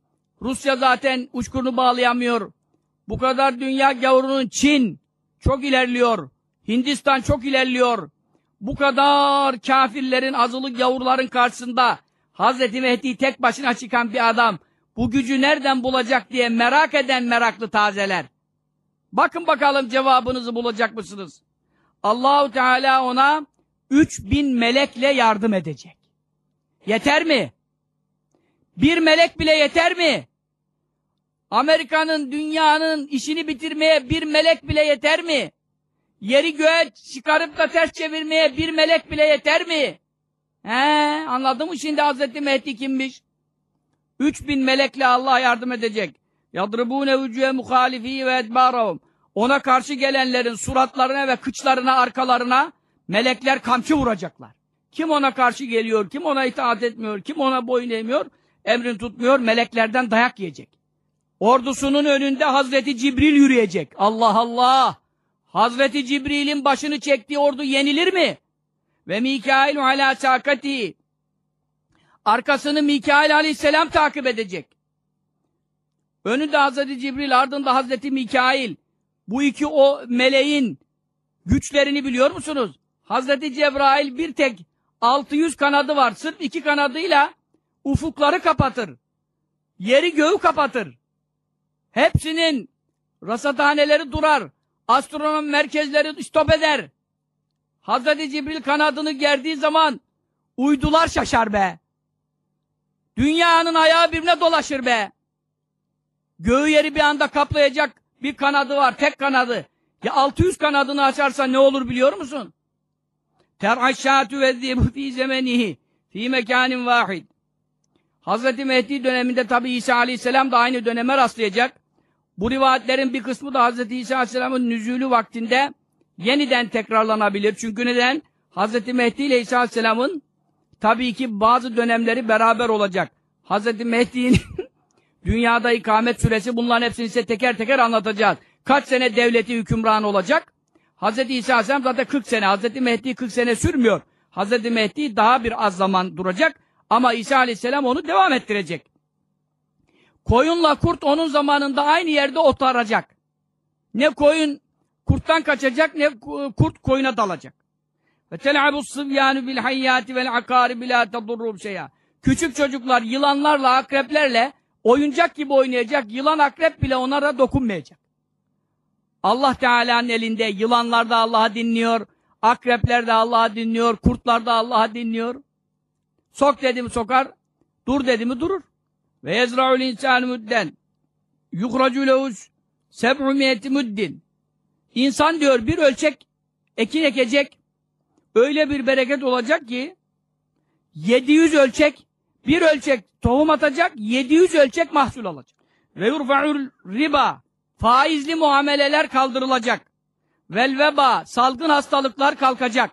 Rusya zaten uçkurunu bağlayamıyor. Bu kadar dünya gavurunun Çin çok ilerliyor. Hindistan çok ilerliyor. Bu kadar kafirlerin, azılık yavruların karşısında Hazreti Mehdi tek başına çıkan bir adam bu gücü nereden bulacak diye merak eden meraklı tazeler. Bakın bakalım cevabınızı bulacak mısınız? Allahu Teala ona 3000 melekle yardım edecek. Yeter mi? Bir melek bile yeter mi? Amerika'nın, dünyanın işini bitirmeye bir melek bile yeter mi? Yeri göğe çıkarıp da ters çevirmeye bir melek bile yeter mi? He, anladın mı şimdi Hazreti Mehdi kimmiş? 3000 melekle Allah yardım edecek. Yadribune vücuhe muhalifi ve edbarahum. Ona karşı gelenlerin suratlarına ve kıçlarına, arkalarına melekler kamçı vuracaklar. Kim ona karşı geliyor, kim ona itaat etmiyor, kim ona boyun eğmiyor, emrin tutmuyor, meleklerden dayak yiyecek. Ordusunun önünde Hazreti Cibril yürüyecek. Allah Allah! Hazreti Cibril'in başını çektiği ordu yenilir mi? Ve Mikail ala sakati. Arkasını Mikail aleyhisselam takip edecek. Önünde Hazreti Cibril, ardında Hazreti Mikail. Bu iki o meleğin güçlerini biliyor musunuz? Hazreti Cebrail bir tek 600 kanadı var. Sırf iki kanadıyla ufukları kapatır. Yeri göğü kapatır. Hepsinin rasathaneleri durar. Astronom merkezleri stop eder. Hazreti Cibril kanadını gerdiği zaman uydular şaşar be. Dünyanın ayağı birbirine dolaşır be. Göğü yeri bir anda kaplayacak bir kanadı var, tek kanadı. Ya 600 kanadını açarsa ne olur biliyor musun? Ter'aşşâtü ve zîbü fî zemenihi fî mekânin vâhid. Hazreti Mehdi döneminde tabi İsa Aleyhisselam da aynı döneme rastlayacak. Bu rivayetlerin bir kısmı da Hazreti İsa Aleyhisselam'ın nüzulü vaktinde yeniden tekrarlanabilir. Çünkü neden? Hazreti Mehdi ile İsa Aleyhisselam'ın tabii ki bazı dönemleri beraber olacak. Hazreti Mehdi'nin dünyada ikamet süresi bunların hepsini size teker teker anlatacağız. Kaç sene devleti hükümran olacak? Hazreti İsa Aleyhisselam zaten 40 sene. Hazreti Mehdi 40 sene sürmüyor. Hazreti Mehdi daha bir az zaman duracak. Ama İsa Aleyhisselam onu devam ettirecek. Koyunla kurt onun zamanında aynı yerde otaracak. Ne koyun kurttan kaçacak ne kurt koyuna dalacak. Ve tel'abu sıvyanu bil hayyati vel akari bila tadurrum şeya. Küçük çocuklar yılanlarla, akreplerle oyuncak gibi oynayacak. Yılan akrep bile onlara dokunmayacak. Allah Teala'nın elinde yılanlar da Allah'a dinliyor, akrepler de Allah'a dinliyor, kurtlar da Allah'a dinliyor. Sok dedi mi sokar, dur dedi mi durur. Ve yezra'ul insanu mudden yukracu lehus seb'u miyeti muddin. İnsan diyor bir ölçek ekin ekecek, öyle bir bereket olacak ki 700 ölçek, bir ölçek tohum atacak, 700 ölçek mahsul alacak. Ve yurfa'ul riba, faizli muameleler kaldırılacak. Vel veba, salgın hastalıklar kalkacak.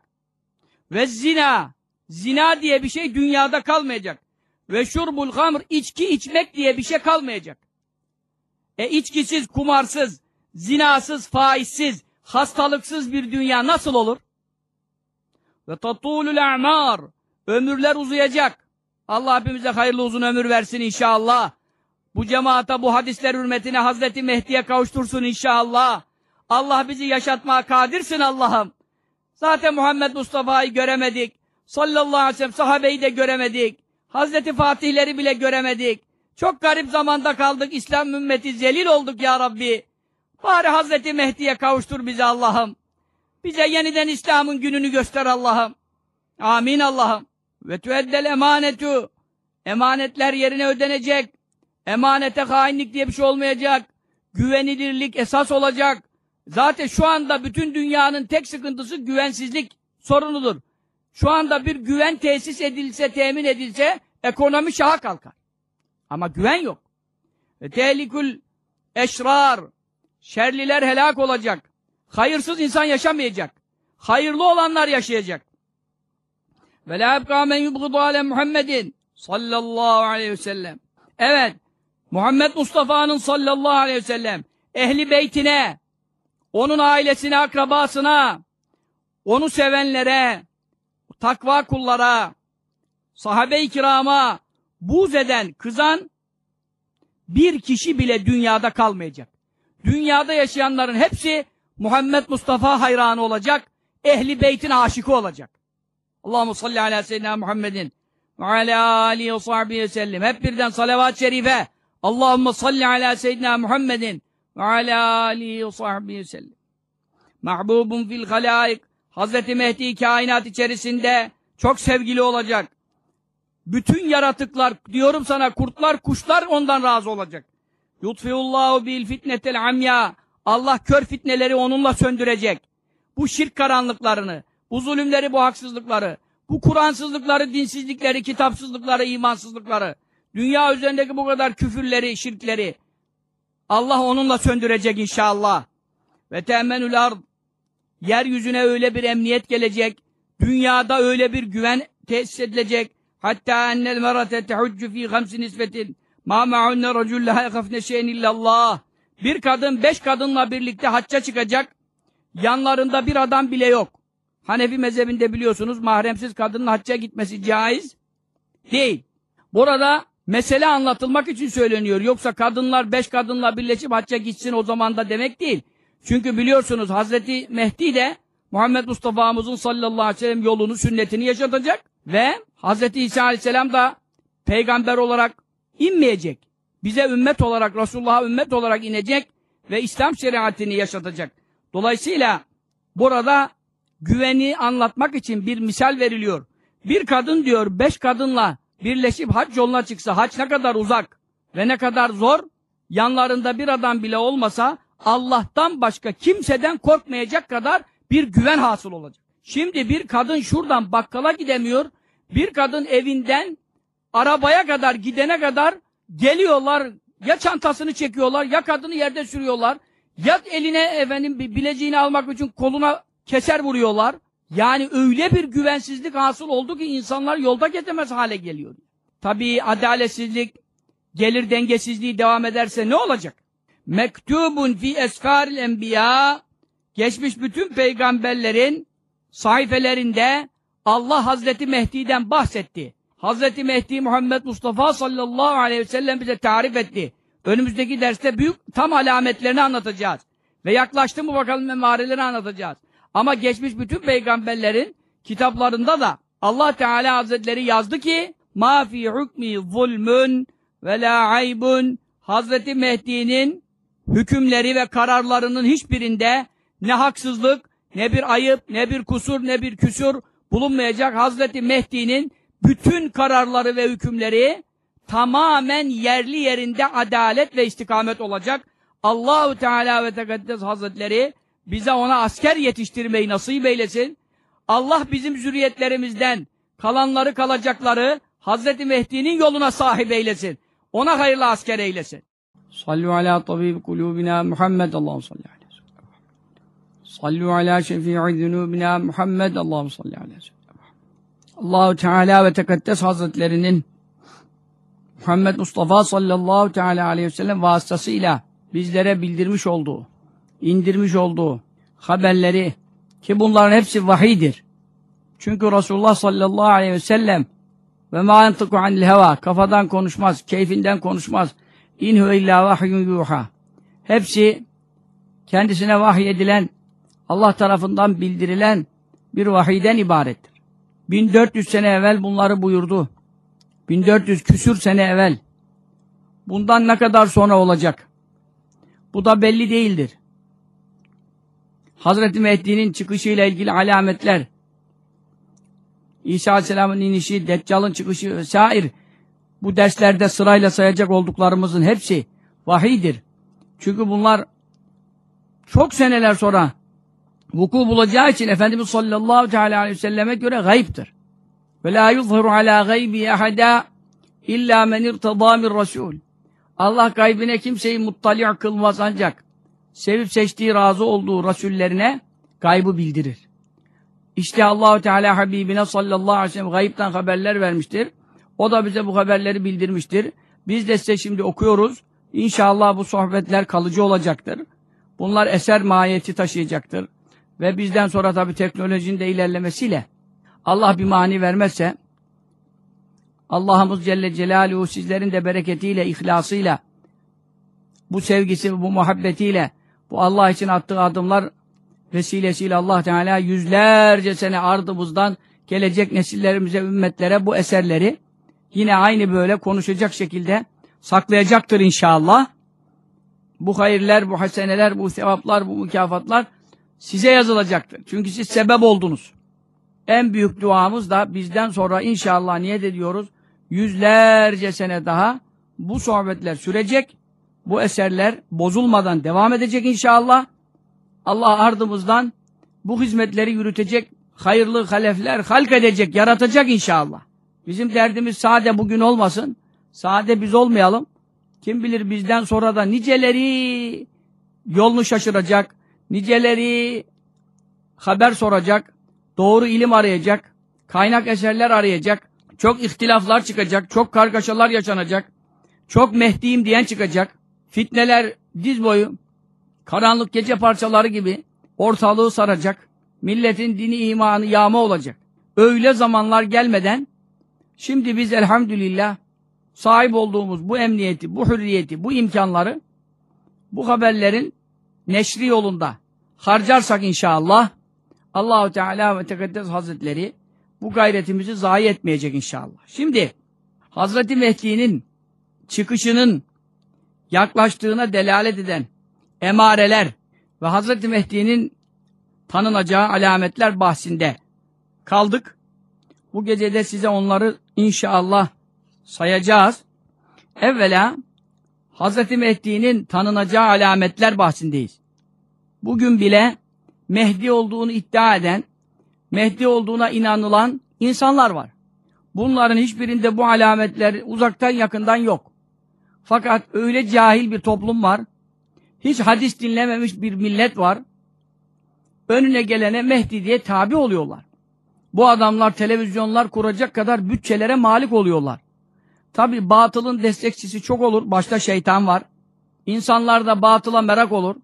Ve zina, zina diye bir şey dünyada kalmayacak. Ve şurbul hamr, içki içmek diye bir şey kalmayacak. E içkisiz, kumarsız, zinasız, faizsiz, hastalıksız bir dünya nasıl olur? Ve tatulul a'mar, ömürler uzayacak. Allah hepimize hayırlı uzun ömür versin inşallah. Bu cemaata, bu hadisler hürmetine Hazreti Mehdi'ye kavuştursun inşallah. Allah bizi yaşatmaya kadirsin Allah'ım. Zaten Muhammed Mustafa'yı göremedik. Sallallahu aleyhi ve sellem sahabeyi de göremedik. Hazreti Fatihleri bile göremedik. Çok garip zamanda kaldık. İslam ümmeti zelil olduk ya Rabbi. Bari Hazreti Mehdi'ye kavuştur bizi Allah'ım. Bize yeniden İslam'ın gününü göster Allah'ım. Amin Allah'ım. Ve tüeddel emanetu. Emanetler yerine ödenecek. Emanete hainlik diye bir şey olmayacak. Güvenilirlik esas olacak. Zaten şu anda bütün dünyanın tek sıkıntısı güvensizlik sorunudur. Şu anda bir güven tesis edilse, temin edilse ekonomi şaha kalkar. Ama güven yok. Ve tehlikül eşrar. Şerliler helak olacak. Hayırsız insan yaşamayacak. Hayırlı olanlar yaşayacak. Ve la ebqa men ale Muhammedin sallallahu aleyhi ve sellem. Evet, Muhammed Mustafa'nın sallallahu aleyhi ve sellem ehli beytine, onun ailesine, akrabasına, onu sevenlere, takva kullara, sahabe-i kirama buz eden, kızan bir kişi bile dünyada kalmayacak. Dünyada yaşayanların hepsi Muhammed Mustafa hayranı olacak. ehli beytin aşıkı olacak. Allahu salli ala seyyidina Muhammedin ve ala alihi ve sahbihi sellem. Hep birden salavat-ı şerife. Allahumme salli ala seyyidina Muhammedin ve ala alihi ve sahbihi sellem. Mahbubun fil halaik. Hazreti Mehdi kainat içerisinde çok sevgili olacak. Bütün yaratıklar, diyorum sana kurtlar, kuşlar ondan razı olacak. Yutfiullahu bil fitnetel amya. Allah kör fitneleri onunla söndürecek. Bu şirk karanlıklarını, bu zulümleri, bu haksızlıkları, bu Kur'ansızlıkları, dinsizlikleri, kitapsızlıkları, imansızlıkları, dünya üzerindeki bu kadar küfürleri, şirkleri Allah onunla söndürecek inşallah. Ve temenül ard yeryüzüne öyle bir emniyet gelecek, dünyada öyle bir güven tesis edilecek. Hatta ennel merate tehüccü fî gamsi nisbetin ma ma'unne racul la yakafne şeyin illallah. Bir kadın beş kadınla birlikte hacca çıkacak. Yanlarında bir adam bile yok. Hanefi mezhebinde biliyorsunuz mahremsiz kadının hacca gitmesi caiz değil. Burada mesele anlatılmak için söyleniyor. Yoksa kadınlar beş kadınla birleşip hacca gitsin o zaman da demek değil. Çünkü biliyorsunuz Hazreti Mehdi de Muhammed Mustafa'mızın sallallahu aleyhi ve sellem yolunu, sünnetini yaşatacak ve Hazreti İsa aleyhisselam da peygamber olarak inmeyecek. Bize ümmet olarak, Resulullah'a ümmet olarak inecek ve İslam şeriatini yaşatacak. Dolayısıyla burada güveni anlatmak için bir misal veriliyor. Bir kadın diyor beş kadınla birleşip hac yoluna çıksa hac ne kadar uzak ve ne kadar zor yanlarında bir adam bile olmasa Allah'tan başka kimseden korkmayacak kadar bir güven hasıl olacak. Şimdi bir kadın şuradan bakkala gidemiyor. Bir kadın evinden arabaya kadar gidene kadar geliyorlar ya çantasını çekiyorlar ya kadını yerde sürüyorlar ya eline efendim bileziğini almak için koluna keser vuruyorlar. Yani öyle bir güvensizlik hasıl oldu ki insanlar yolda getemez hale geliyor. Tabii adaletsizlik, gelir dengesizliği devam ederse ne olacak? Mektubun fi esfaril enbiya geçmiş bütün peygamberlerin sayfelerinde Allah Hazreti Mehdi'den bahsetti. Hazreti Mehdi Muhammed Mustafa sallallahu aleyhi ve sellem bize tarif etti. Önümüzdeki derste büyük tam alametlerini anlatacağız. Ve yaklaştı mı bakalım emareleri anlatacağız. Ama geçmiş bütün peygamberlerin kitaplarında da Allah Teala Hazretleri yazdı ki ma fi hukmi zulmün ve la Hazreti Mehdi'nin hükümleri ve kararlarının hiçbirinde ne haksızlık, ne bir ayıp, ne bir kusur, ne bir küsur bulunmayacak. Hazreti Mehdi'nin bütün kararları ve hükümleri tamamen yerli yerinde adalet ve istikamet olacak. Allahu Teala ve Tekaddes Hazretleri bize ona asker yetiştirmeyi nasip eylesin. Allah bizim zürriyetlerimizden kalanları kalacakları Hazreti Mehdi'nin yoluna sahip eylesin. Ona hayırlı asker eylesin. Sallu ala tabib kulubina Muhammed Allahu salli aleyhi ve sellem. Sallu ala şefii zunubina Muhammed Allahu salli aleyhi ve sellem. Allahu Teala ve Tekaddes Hazretlerinin Muhammed Mustafa sallallahu teala aleyhi ve sellem vasıtasıyla bizlere bildirmiş olduğu, indirmiş olduğu haberleri ki bunların hepsi vahidir. Çünkü Resulullah sallallahu aleyhi ve sellem ve ma yantıku anil heva kafadan konuşmaz, keyfinden konuşmaz. İn huve illa vahyun yuha. Hepsi kendisine vahiy edilen, Allah tarafından bildirilen bir vahiyden ibarettir. 1400 sene evvel bunları buyurdu. 1400 küsür sene evvel. Bundan ne kadar sonra olacak? Bu da belli değildir. Hazreti Mehdi'nin çıkışıyla ilgili alametler, İsa Aleyhisselam'ın inişi, Deccal'ın çıkışı vesaire bu derslerde sırayla sayacak olduklarımızın hepsi vahidir. Çünkü bunlar çok seneler sonra vuku bulacağı için Efendimiz sallallahu teala aleyhi ve selleme göre gayiptir. Ve la yuzhiru ala gaybi ahada illa men irtada min rasul. Allah gaybine kimseyi muttali' kılmaz ancak sevip seçtiği, razı olduğu rasullerine gaybı bildirir. İşte Allahu Teala Habibine sallallahu aleyhi ve sellem gayipten haberler vermiştir. O da bize bu haberleri bildirmiştir. Biz de size şimdi okuyoruz. İnşallah bu sohbetler kalıcı olacaktır. Bunlar eser mahiyeti taşıyacaktır. Ve bizden sonra tabii teknolojinin de ilerlemesiyle Allah bir mani vermezse Allah'ımız Celle Celaluhu sizlerin de bereketiyle, ihlasıyla bu sevgisi, bu muhabbetiyle bu Allah için attığı adımlar vesilesiyle Allah Teala yüzlerce sene ardımızdan gelecek nesillerimize, ümmetlere bu eserleri yine aynı böyle konuşacak şekilde saklayacaktır inşallah. Bu hayırler, bu haseneler, bu sevaplar, bu mükafatlar size yazılacaktır. Çünkü siz sebep oldunuz. En büyük duamız da bizden sonra inşallah niyet ediyoruz. Yüzlerce sene daha bu sohbetler sürecek. Bu eserler bozulmadan devam edecek inşallah. Allah ardımızdan bu hizmetleri yürütecek, hayırlı halefler halk edecek, yaratacak inşallah. Bizim derdimiz sade bugün olmasın. Sade biz olmayalım. Kim bilir bizden sonra da niceleri yolunu şaşıracak, niceleri haber soracak, doğru ilim arayacak, kaynak eserler arayacak, çok ihtilaflar çıkacak, çok kargaşalar yaşanacak, çok Mehdi'yim diyen çıkacak, fitneler diz boyu, karanlık gece parçaları gibi ortalığı saracak, milletin dini imanı yağma olacak. Öyle zamanlar gelmeden, şimdi biz elhamdülillah sahip olduğumuz bu emniyeti, bu hürriyeti, bu imkanları, bu haberlerin neşri yolunda harcarsak inşallah, Allahu Teala ve Tekaddes Hazretleri bu gayretimizi zayi etmeyecek inşallah. Şimdi Hazreti Mehdi'nin çıkışının yaklaştığına delalet eden emareler ve Hazreti Mehdi'nin tanınacağı alametler bahsinde kaldık. Bu gecede size onları inşallah sayacağız. Evvela Hazreti Mehdi'nin tanınacağı alametler bahsindeyiz. Bugün bile Mehdi olduğunu iddia eden, Mehdi olduğuna inanılan insanlar var. Bunların hiçbirinde bu alametler uzaktan yakından yok. Fakat öyle cahil bir toplum var, hiç hadis dinlememiş bir millet var, önüne gelene Mehdi diye tabi oluyorlar. Bu adamlar televizyonlar kuracak kadar bütçelere malik oluyorlar. Tabi batılın destekçisi çok olur, başta şeytan var. İnsanlar da batıla merak olur.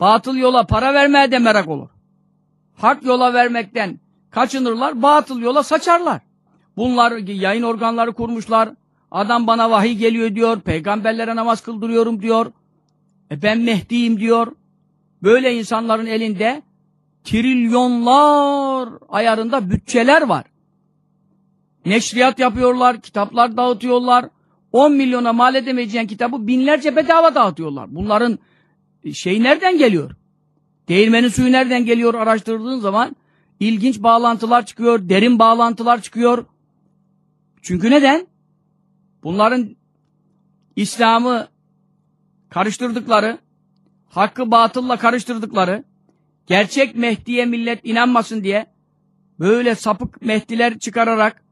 Batıl yola para vermeye de merak olur. Hak yola vermekten kaçınırlar, batıl yola saçarlar. Bunlar yayın organları kurmuşlar. Adam bana vahiy geliyor diyor, peygamberlere namaz kıldırıyorum diyor. E ben Mehdi'yim diyor. Böyle insanların elinde trilyonlar ayarında bütçeler var. Neşriyat yapıyorlar, kitaplar dağıtıyorlar. 10 milyona mal edemeyeceğin kitabı binlerce bedava dağıtıyorlar. Bunların şey nereden geliyor? Değirmenin suyu nereden geliyor araştırdığın zaman ilginç bağlantılar çıkıyor, derin bağlantılar çıkıyor. Çünkü neden? Bunların İslam'ı karıştırdıkları, hakkı batılla karıştırdıkları, gerçek Mehdi'ye millet inanmasın diye böyle sapık Mehdiler çıkararak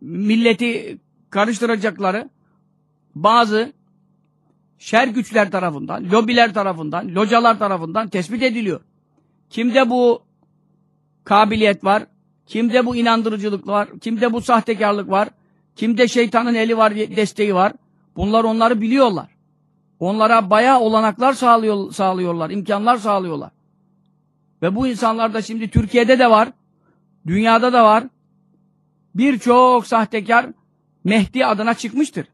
milleti karıştıracakları bazı şer güçler tarafından, lobiler tarafından, localar tarafından tespit ediliyor. Kimde bu kabiliyet var, kimde bu inandırıcılık var, kimde bu sahtekarlık var, kimde şeytanın eli var, desteği var. Bunlar onları biliyorlar. Onlara bayağı olanaklar sağlıyor, sağlıyorlar, imkanlar sağlıyorlar. Ve bu insanlar da şimdi Türkiye'de de var, dünyada da var. Birçok sahtekar Mehdi adına çıkmıştır.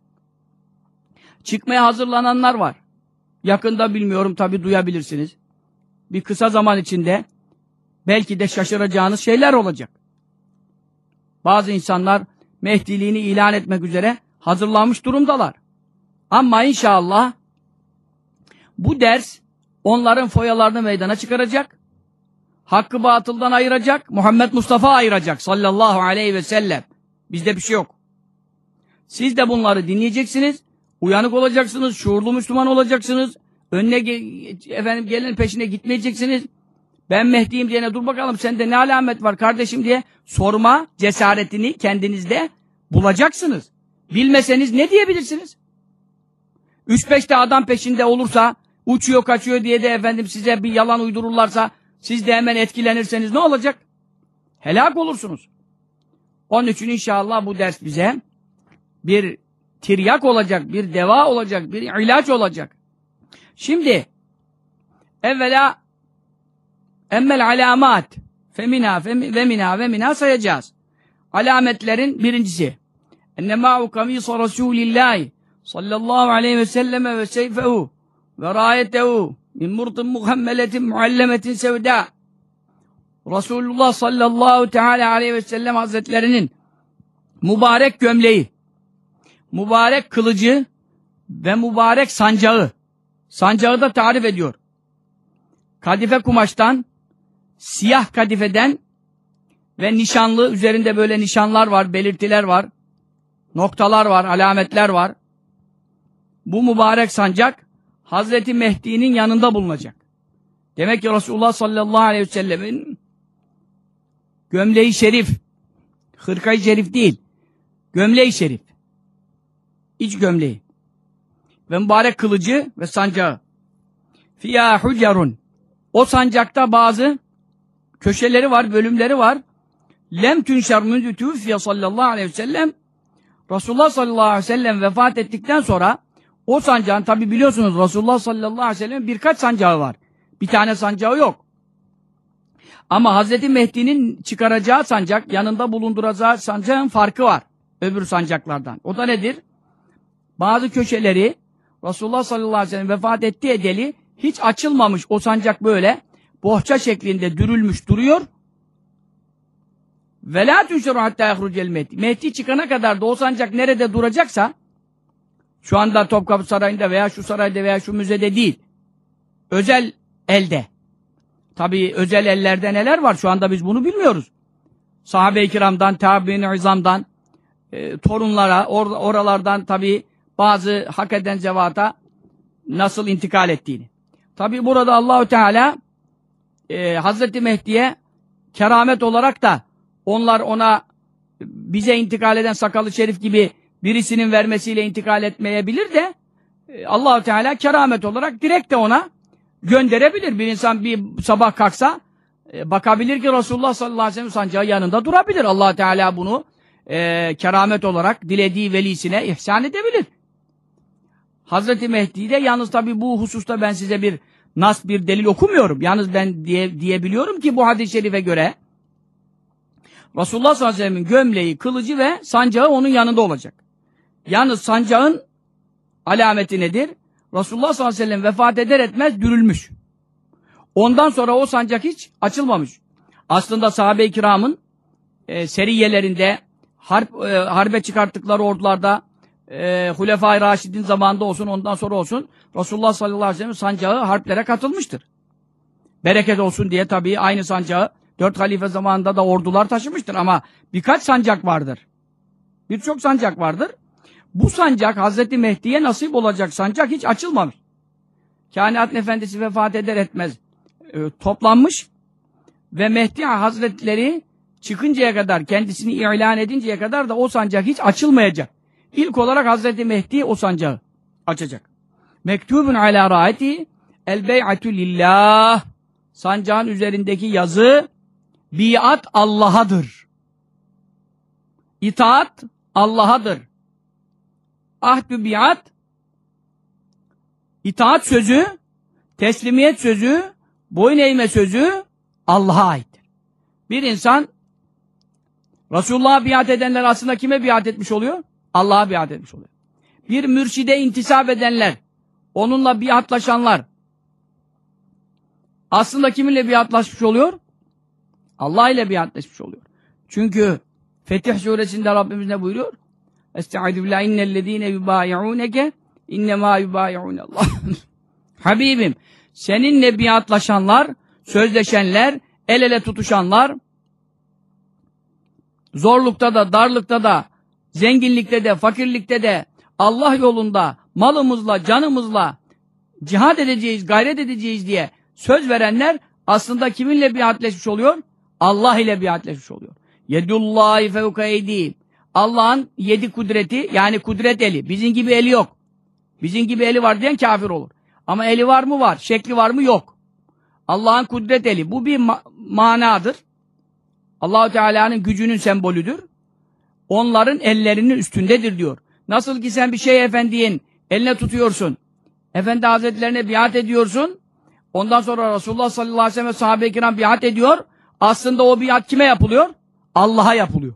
Çıkmaya hazırlananlar var. Yakında bilmiyorum tabi duyabilirsiniz. Bir kısa zaman içinde belki de şaşıracağınız şeyler olacak. Bazı insanlar Mehdiliğini ilan etmek üzere hazırlanmış durumdalar. Ama inşallah bu ders onların foyalarını meydana çıkaracak. Hakkı batıldan ayıracak. Muhammed Mustafa ayıracak sallallahu aleyhi ve sellem. Bizde bir şey yok. Siz de bunları dinleyeceksiniz. Uyanık olacaksınız. Şuurlu Müslüman olacaksınız. Önüne efendim gelin peşine gitmeyeceksiniz. Ben Mehdi'yim diyene dur bakalım sende ne alamet var kardeşim diye sorma cesaretini kendinizde bulacaksınız. Bilmeseniz ne diyebilirsiniz? Üç beş de adam peşinde olursa uçuyor kaçıyor diye de efendim size bir yalan uydururlarsa siz de hemen etkilenirseniz ne olacak? Helak olursunuz. Onun için inşallah bu ders bize bir tiryak olacak, bir deva olacak, bir ilaç olacak. Şimdi evvela emmel alamat femina ve mina ve mina sayacağız. Alametlerin birincisi enne ma'u kamisa Resulillahi sallallahu aleyhi ve selleme ve seyfehu ve rayetehu min murtin muhammeletin muallemetin sevda Resulullah sallallahu teala aleyhi ve sellem hazretlerinin mübarek gömleği, mübarek kılıcı ve mübarek sancağı, sancağı da tarif ediyor. Kadife kumaştan, siyah kadifeden ve nişanlı, üzerinde böyle nişanlar var, belirtiler var, noktalar var, alametler var. Bu mübarek sancak, Hazreti Mehdi'nin yanında bulunacak. Demek ki Resulullah sallallahu aleyhi ve sellemin gömleği şerif, hırkayı şerif değil, gömleği şerif, iç gömleği ve mübarek kılıcı ve sancağı. Fiyâ hucarun. O sancakta bazı köşeleri var, bölümleri var. Lem tünşer mündü tüffiye sallallahu aleyhi ve sellem Resulullah sallallahu aleyhi ve sellem vefat ettikten sonra o sancağın tabi biliyorsunuz Resulullah sallallahu aleyhi ve sellem birkaç sancağı var. Bir tane sancağı yok. Ama Hazreti Mehdi'nin çıkaracağı sancak, yanında bulunduracağı sancağın farkı var. Öbür sancaklardan. O da nedir? Bazı köşeleri Resulullah sallallahu aleyhi ve sellem vefat etti edeli hiç açılmamış o sancak böyle bohça şeklinde dürülmüş duruyor. Ve la tüşeru hatta yahrucel Mehdi. Mehdi çıkana kadar da o sancak nerede duracaksa şu anda Topkapı Sarayı'nda veya şu sarayda veya şu müzede değil. Özel elde. Tabi özel ellerde neler var şu anda biz bunu bilmiyoruz. Sahabe-i kiramdan, tabi'in izamdan, e, torunlara, or oralardan tabi bazı hak eden cevata nasıl intikal ettiğini. Tabi burada Allahü Teala e, Hazreti Mehdi'ye keramet olarak da onlar ona bize intikal eden sakalı şerif gibi birisinin vermesiyle intikal etmeyebilir de e, Allahü Teala keramet olarak direkt de ona gönderebilir. Bir insan bir sabah kalksa e, bakabilir ki Resulullah sallallahu aleyhi ve sellem sancağı yanında durabilir. allah Teala bunu e, keramet olarak dilediği velisine ihsan edebilir. Hazreti Mehdi'de yalnız tabi bu hususta ben size bir nas bir delil okumuyorum. Yalnız ben diye, diyebiliyorum ki bu hadis-i şerife göre Resulullah sallallahu aleyhi ve sellem'in gömleği, kılıcı ve sancağı onun yanında olacak. Yalnız sancağın alameti nedir? Resulullah sallallahu aleyhi ve sellem vefat eder etmez dürülmüş. Ondan sonra o sancak hiç açılmamış. Aslında sahabe-i kiramın e, seriyelerinde harp, e, harbe çıkarttıkları ordularda e, Hulefai Raşid'in zamanında olsun ondan sonra olsun Resulullah sallallahu aleyhi ve sellem sancağı harplere katılmıştır. Bereket olsun diye tabii aynı sancağı dört halife zamanında da ordular taşımıştır ama birkaç sancak vardır. Birçok sancak vardır. Bu sancak Hazreti Mehdi'ye nasip olacak sancak hiç açılmamış. Kainat Efendisi vefat eder etmez e, toplanmış ve Mehdi Hazretleri çıkıncaya kadar kendisini ilan edinceye kadar da o sancak hiç açılmayacak. İlk olarak Hazreti Mehdi o sancağı açacak. Mektubun ala raati el bey'atu lillah sancağın üzerindeki yazı biat Allah'adır. İtaat Allah'adır. Ahdü biat itaat sözü, teslimiyet sözü, boyun eğme sözü Allah'a aittir. Bir insan Resulullah'a biat edenler aslında kime biat etmiş oluyor? Allah'a biat etmiş oluyor. Bir mürşide intisap edenler, onunla biatlaşanlar aslında kiminle biatlaşmış oluyor? Allah ile biatlaşmış oluyor. Çünkü Fetih suresinde Rabbimiz ne buyuruyor? Estaizu billahi innellezine yubayi'uneke innemâ yubayi'unallah. Habibim, seninle biatlaşanlar, sözleşenler, el ele tutuşanlar, zorlukta da, darlıkta da, zenginlikte de, fakirlikte de, Allah yolunda, malımızla, canımızla cihad edeceğiz, gayret edeceğiz diye söz verenler aslında kiminle biatleşmiş oluyor? Allah ile biatleşmiş oluyor. Yedullahi fevka eydihim. Allah'ın yedi kudreti yani kudret eli. Bizim gibi eli yok. Bizim gibi eli var diyen kafir olur. Ama eli var mı var, şekli var mı yok. Allah'ın kudret eli. Bu bir ma manadır. Allahu Teala'nın gücünün sembolüdür. Onların ellerinin üstündedir diyor. Nasıl ki sen bir şey efendiyin eline tutuyorsun. Efendi Hazretlerine biat ediyorsun. Ondan sonra Resulullah sallallahu aleyhi ve sellem sahabe-i kiram biat ediyor. Aslında o biat kime yapılıyor? Allah'a yapılıyor.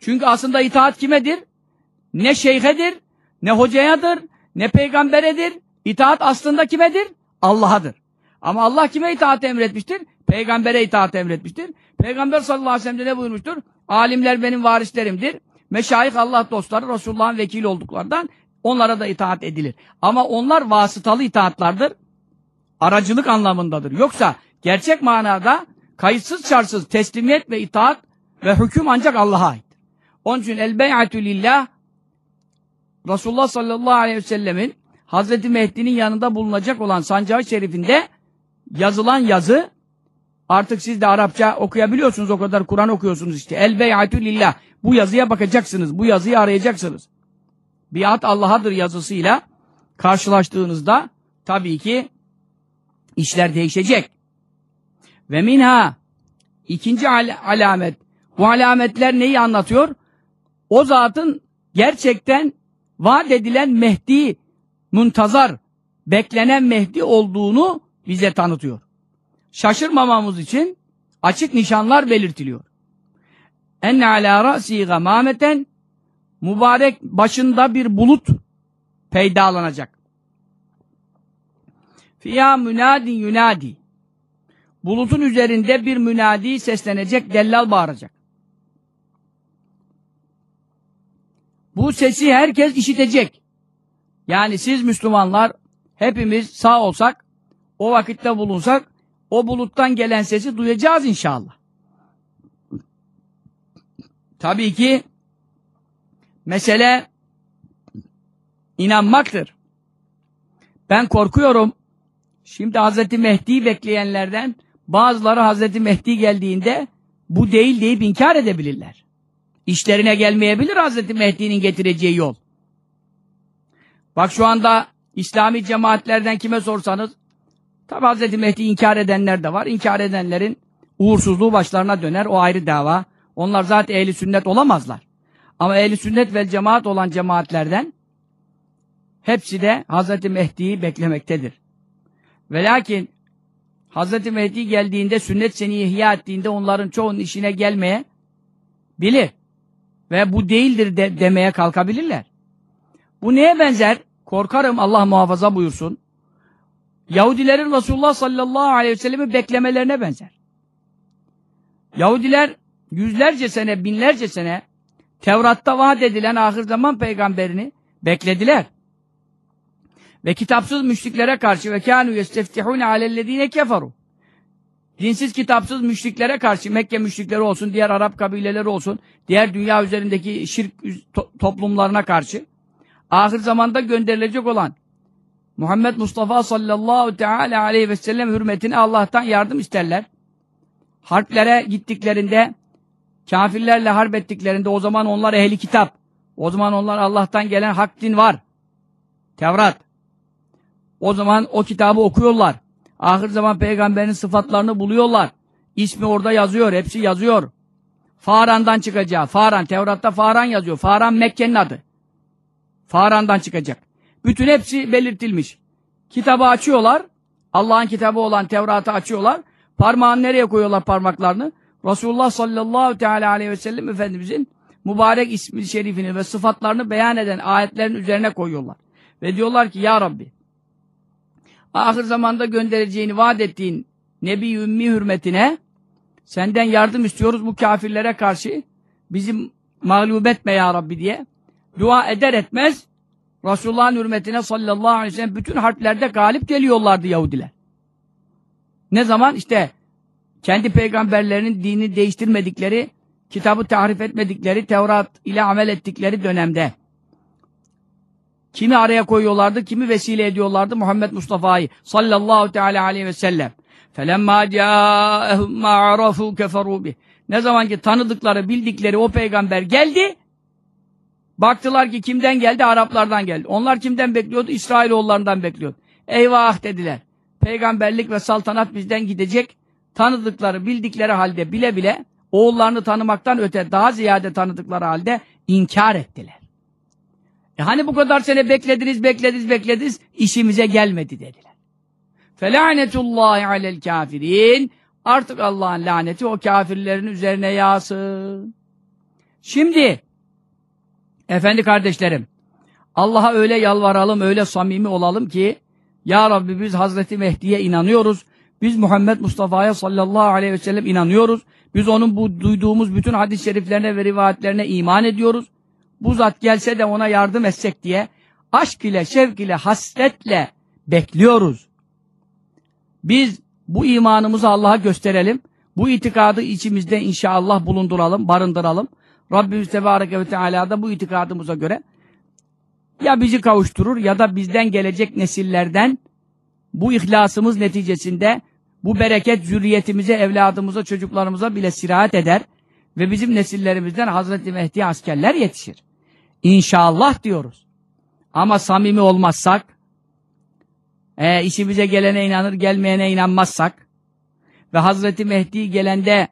Çünkü aslında itaat kimedir? Ne şeyhedir, ne hocayadır, ne peygamberedir. İtaat aslında kimedir? Allah'adır. Ama Allah kime itaat emretmiştir? Peygambere itaat emretmiştir. Peygamber sallallahu aleyhi ve sellem de ne buyurmuştur? Alimler benim varislerimdir. Meşayih Allah dostları Resulullah'ın vekili olduklarından onlara da itaat edilir. Ama onlar vasıtalı itaatlardır. Aracılık anlamındadır. Yoksa gerçek manada kayıtsız şartsız teslimiyet ve itaat ve hüküm ancak Allah'a ait. Onun için el bey'atü lillah Resulullah sallallahu aleyhi ve sellemin Hazreti Mehdi'nin yanında bulunacak olan sancağı şerifinde yazılan yazı artık siz de Arapça okuyabiliyorsunuz o kadar Kur'an okuyorsunuz işte. El bey'atü lillah. Bu yazıya bakacaksınız. Bu yazıyı arayacaksınız. Biat Allah'adır yazısıyla karşılaştığınızda tabii ki işler değişecek. Ve minha ikinci al alamet. Bu alametler neyi anlatıyor? O zatın gerçekten vaat edilen Mehdi, muntazar, beklenen Mehdi olduğunu bize tanıtıyor. Şaşırmamamız için açık nişanlar belirtiliyor. Enne ala ra'si gamameten mübarek başında bir bulut peydalanacak. Fiyâ münadin yunadi. Bulutun üzerinde bir münadi seslenecek, dellal bağıracak. Bu sesi herkes işitecek. Yani siz Müslümanlar hepimiz sağ olsak, o vakitte bulunsak, o buluttan gelen sesi duyacağız inşallah. Tabii ki mesele inanmaktır. Ben korkuyorum. Şimdi Hazreti Mehdi'yi bekleyenlerden bazıları Hazreti Mehdi geldiğinde bu değil deyip inkar edebilirler. İşlerine gelmeyebilir Hazreti Mehdi'nin getireceği yol. Bak şu anda İslami cemaatlerden kime sorsanız tabi Hazreti Mehdi inkar edenler de var. İnkar edenlerin uğursuzluğu başlarına döner. O ayrı dava. Onlar zaten ehli sünnet olamazlar. Ama ehli sünnet ve cemaat olan cemaatlerden hepsi de Hazreti Mehdi'yi beklemektedir. Ve lakin Hazreti Mehdi geldiğinde sünnet seni ihya ettiğinde onların çoğunun işine gelmeye bilir. Ve bu değildir de, demeye kalkabilirler. Bu neye benzer? Korkarım Allah muhafaza buyursun. Yahudilerin Resulullah sallallahu aleyhi ve sellem'i beklemelerine benzer. Yahudiler yüzlerce sene, binlerce sene Tevrat'ta vaat edilen ahir zaman peygamberini beklediler. Ve kitapsız müşriklere karşı ve kânû yesteftihûne alellezîne keferu. Dinsiz kitapsız müşriklere karşı Mekke müşrikleri olsun, diğer Arap kabileleri olsun, diğer dünya üzerindeki şirk to toplumlarına karşı ahir zamanda gönderilecek olan Muhammed Mustafa sallallahu teala aleyhi ve sellem hürmetine Allah'tan yardım isterler. Harplere gittiklerinde kafirlerle harp ettiklerinde o zaman onlar ehli kitap. O zaman onlar Allah'tan gelen hak din var. Tevrat. O zaman o kitabı okuyorlar. Ahir zaman peygamberin sıfatlarını buluyorlar. İsmi orada yazıyor. Hepsi yazıyor. Faran'dan çıkacağı. Faran. Tevrat'ta Faran yazıyor. Faran Mekke'nin adı. Faran'dan çıkacak. Bütün hepsi belirtilmiş. Kitabı açıyorlar. Allah'ın kitabı olan Tevrat'ı açıyorlar. Parmağını nereye koyuyorlar parmaklarını? Resulullah sallallahu teala aleyhi ve sellem Efendimizin mübarek ismi şerifini ve sıfatlarını beyan eden ayetlerin üzerine koyuyorlar. Ve diyorlar ki ya Rabbi ahir zamanda göndereceğini vaat ettiğin Nebi Ümmi hürmetine senden yardım istiyoruz bu kafirlere karşı bizim mağlup etme ya Rabbi diye dua eder etmez Resulullah'ın hürmetine sallallahu aleyhi ve sellem bütün harplerde galip geliyorlardı Yahudiler. Ne zaman? işte kendi peygamberlerinin dini değiştirmedikleri, kitabı tahrif etmedikleri, Tevrat ile amel ettikleri dönemde. Kimi araya koyuyorlardı, kimi vesile ediyorlardı Muhammed Mustafa'yı sallallahu teala aleyhi ve sellem. فَلَمَّا جَاءَهُمْ مَا عَرَفُوا كَفَرُوا بِهِ Ne zaman ki tanıdıkları, bildikleri o peygamber geldi, baktılar ki kimden geldi? Araplardan geldi. Onlar kimden bekliyordu? İsrailoğullarından bekliyordu. Eyvah dediler. Peygamberlik ve saltanat bizden gidecek. Tanıdıkları, bildikleri halde bile bile oğullarını tanımaktan öte daha ziyade tanıdıkları halde inkar ettiler. E hani bu kadar sene beklediniz, beklediniz, beklediniz, işimize gelmedi dediler. Felanetullahi alel kafirin. Artık Allah'ın laneti o kafirlerin üzerine yağsın. Şimdi, efendi kardeşlerim, Allah'a öyle yalvaralım, öyle samimi olalım ki, Ya Rabbi biz Hazreti Mehdi'ye inanıyoruz Biz Muhammed Mustafa'ya sallallahu aleyhi ve sellem inanıyoruz. Biz onun bu duyduğumuz bütün hadis-i şeriflerine ve rivayetlerine iman ediyoruz. Bu zat gelse de ona yardım etsek diye aşk ile, şevk ile, hasretle bekliyoruz. Biz bu imanımızı Allah'a gösterelim. Bu itikadı içimizde inşallah bulunduralım, barındıralım. Rabbimiz Tebareke ve Teala da bu itikadımıza göre ya bizi kavuşturur ya da bizden gelecek nesillerden bu ihlasımız neticesinde bu bereket zürriyetimize, evladımıza, çocuklarımıza bile sirahat eder ve bizim nesillerimizden Hazreti Mehdi askerler yetişir. İnşallah diyoruz. Ama samimi olmazsak, e, işimize gelene inanır, gelmeyene inanmazsak ve Hazreti Mehdi gelende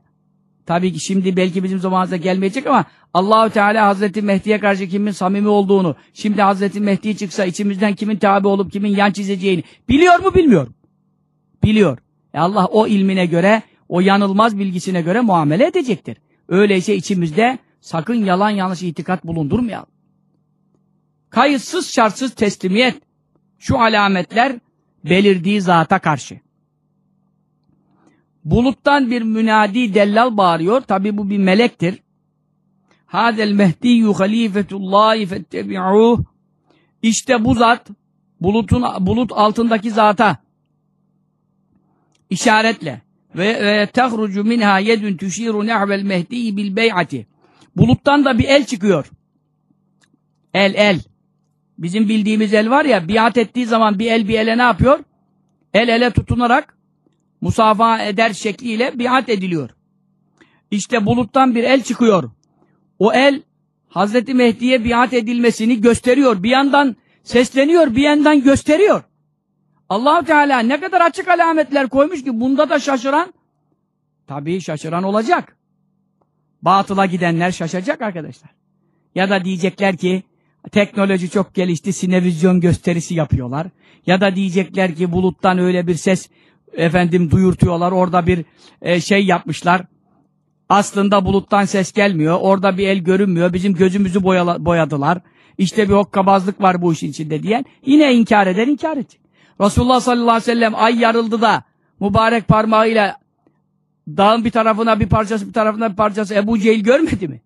tabii ki şimdi belki bizim zamanımızda gelmeyecek ama Allahü Teala Hazreti Mehdi'ye karşı kimin samimi olduğunu, şimdi Hazreti Mehdi çıksa içimizden kimin tabi olup kimin yan çizeceğini biliyor mu bilmiyor. Biliyor. E Allah o ilmine göre, o yanılmaz bilgisine göre muamele edecektir. Öyleyse içimizde sakın yalan yanlış itikat bulundurmayalım. Kayıtsız şartsız teslimiyet. Şu alametler belirdiği zata karşı. Buluttan bir münadi dellal bağırıyor. Tabi bu bir melektir. Hadel mehdiyyü halifetullahi fettebi'uh. İşte bu zat bulutun bulut altındaki zata işaretle ve, ve tehrucu minha yedun tuşiru nehvel mehdi bil bey'ati. Buluttan da bir el çıkıyor. El el. Bizim bildiğimiz el var ya biat ettiği zaman bir el bir ele ne yapıyor? El ele tutunarak musafaha eder şekliyle biat ediliyor. İşte buluttan bir el çıkıyor. O el Hazreti Mehdi'ye biat edilmesini gösteriyor. Bir yandan sesleniyor, bir yandan gösteriyor. allah Teala ne kadar açık alametler koymuş ki bunda da şaşıran tabii şaşıran olacak. Batıla gidenler şaşacak arkadaşlar. Ya da diyecekler ki teknoloji çok gelişti, sinevizyon gösterisi yapıyorlar. Ya da diyecekler ki buluttan öyle bir ses efendim duyurtuyorlar. Orada bir e, şey yapmışlar. Aslında buluttan ses gelmiyor. Orada bir el görünmüyor. Bizim gözümüzü boyala, boyadılar. İşte bir hokkabazlık var bu işin içinde diyen yine inkar eder, inkar edecek. Resulullah sallallahu aleyhi ve sellem ay yarıldı da mübarek parmağıyla dağın bir tarafına bir parçası bir tarafına bir parçası Ebu Cehil görmedi mi?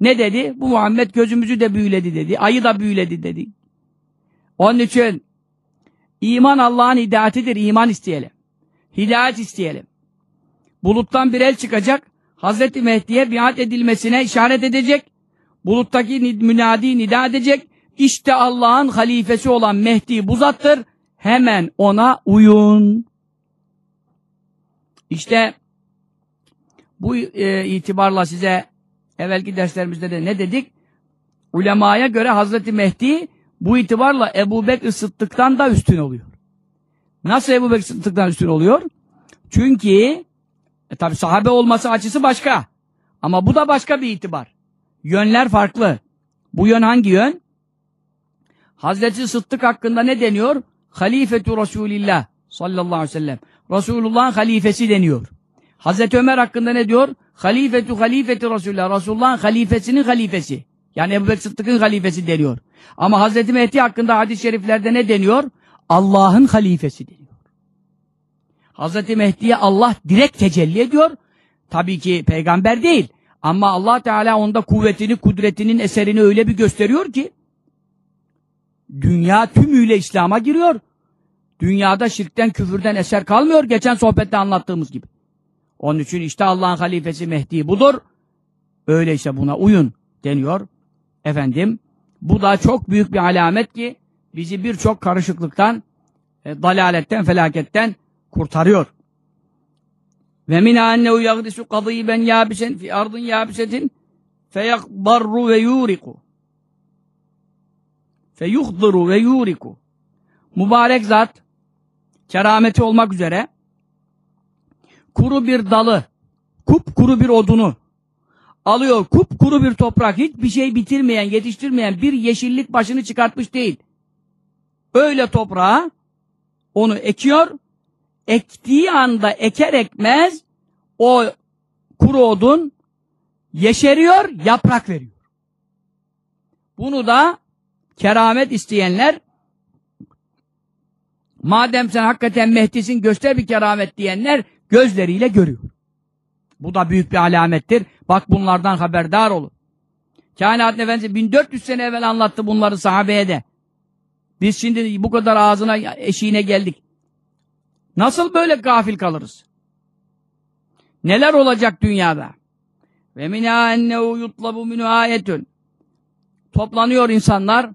Ne dedi? Bu Muhammed gözümüzü de büyüledi dedi. Ayı da büyüledi dedi. Onun için iman Allah'ın hidayetidir. İman isteyelim. Hidayet isteyelim. Buluttan bir el çıkacak. Hazreti Mehdi'ye biat edilmesine işaret edecek. Buluttaki münadi nida edecek. İşte Allah'ın halifesi olan Mehdi bu zattır. Hemen ona uyun. İşte bu e, itibarla size evvelki derslerimizde de ne dedik? Ulemaya göre Hazreti Mehdi bu itibarla Ebu Bekir Sıddık'tan da üstün oluyor. Nasıl Ebu Bekir Sıddık'tan üstün oluyor? Çünkü e tabi sahabe olması açısı başka. Ama bu da başka bir itibar. Yönler farklı. Bu yön hangi yön? Hazreti Sıddık hakkında ne deniyor? Halifetu Resulillah sallallahu aleyhi ve sellem. Resulullah'ın halifesi deniyor. Hazreti Ömer hakkında ne diyor? Halifetu halifeti Resulullah. Resulullah'ın halifesinin halifesi. Yani Ebu Bekir Sıddık'ın halifesi deniyor. Ama Hazreti Mehdi hakkında hadis-i şeriflerde ne deniyor? Allah'ın halifesi deniyor. Hazreti Mehdi'ye Allah direkt tecelli ediyor. Tabii ki peygamber değil. Ama Allah Teala onda kuvvetini, kudretinin eserini öyle bir gösteriyor ki dünya tümüyle İslam'a giriyor. Dünyada şirkten, küfürden eser kalmıyor. Geçen sohbette anlattığımız gibi. Onun için işte Allah'ın halifesi Mehdi budur. Öyleyse buna uyun deniyor. Efendim bu da çok büyük bir alamet ki bizi birçok karışıklıktan, e, dalaletten, felaketten kurtarıyor. Ve min annehu yagdisu kadiben yabisen fi ardın yabisetin feyakbarru ve yuriku feyuhdiru ve yuriku mübarek zat kerameti olmak üzere kuru bir dalı kup kuru bir odunu alıyor. Kup kuru bir toprak hiçbir şey bitirmeyen yetiştirmeyen bir yeşillik başını çıkartmış değil. Öyle toprağa onu ekiyor. Ektiği anda eker ekmez o kuru odun yeşeriyor, yaprak veriyor. Bunu da keramet isteyenler Madem sen hakikaten Mehdi'sin göster bir keramet diyenler gözleriyle görüyor. Bu da büyük bir alamettir. Bak bunlardan haberdar olun. Kainat Efendisi 1400 sene evvel anlattı bunları sahabeye de. Biz şimdi bu kadar ağzına eşiğine geldik. Nasıl böyle gafil kalırız? Neler olacak dünyada? Ve minâ ennehu yutlabu minhu ayetün. Toplanıyor insanlar.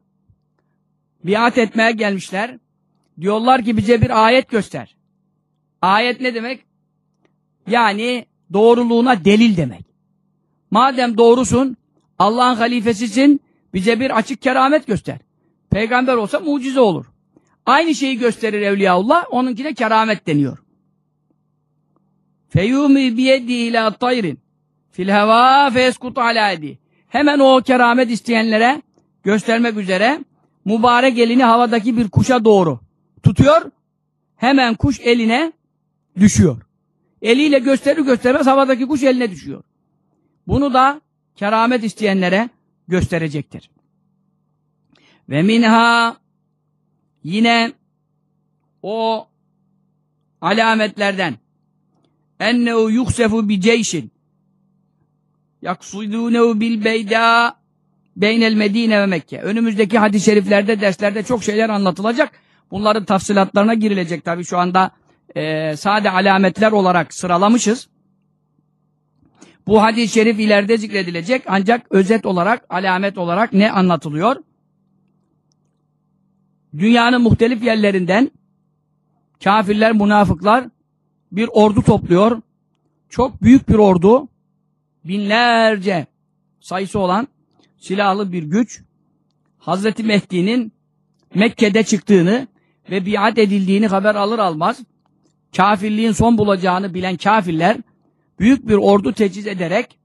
Biat etmeye gelmişler. Diyorlar ki bize bir ayet göster. Ayet ne demek? Yani doğruluğuna delil demek. Madem doğrusun, Allah'ın halifesisin, bize bir açık keramet göster. Peygamber olsa mucize olur. Aynı şeyi gösterir Evliyaullah, onunkine keramet deniyor. Feyumi biyedi ila tayrin fil heva feskut ala edi. Hemen o keramet isteyenlere göstermek üzere mübarek elini havadaki bir kuşa doğru tutuyor. Hemen kuş eline düşüyor. Eliyle gösterir göstermez havadaki kuş eline düşüyor. Bunu da keramet isteyenlere gösterecektir. Ve minha yine o alametlerden ennehu yuksefu bi ceyşin yaksudûnehu bil beyda beynel Medine ve Mekke. Önümüzdeki hadis-i şeriflerde, derslerde çok şeyler anlatılacak. Bunların tafsilatlarına girilecek tabii şu anda e, sade alametler olarak sıralamışız. Bu hadis-i şerif ileride zikredilecek ancak özet olarak, alamet olarak ne anlatılıyor? Dünyanın muhtelif yerlerinden kafirler, münafıklar bir ordu topluyor. Çok büyük bir ordu. Binlerce sayısı olan silahlı bir güç Hazreti Mehdi'nin Mekke'de çıktığını ve biat edildiğini haber alır almaz kafirliğin son bulacağını bilen kafirler büyük bir ordu teciz ederek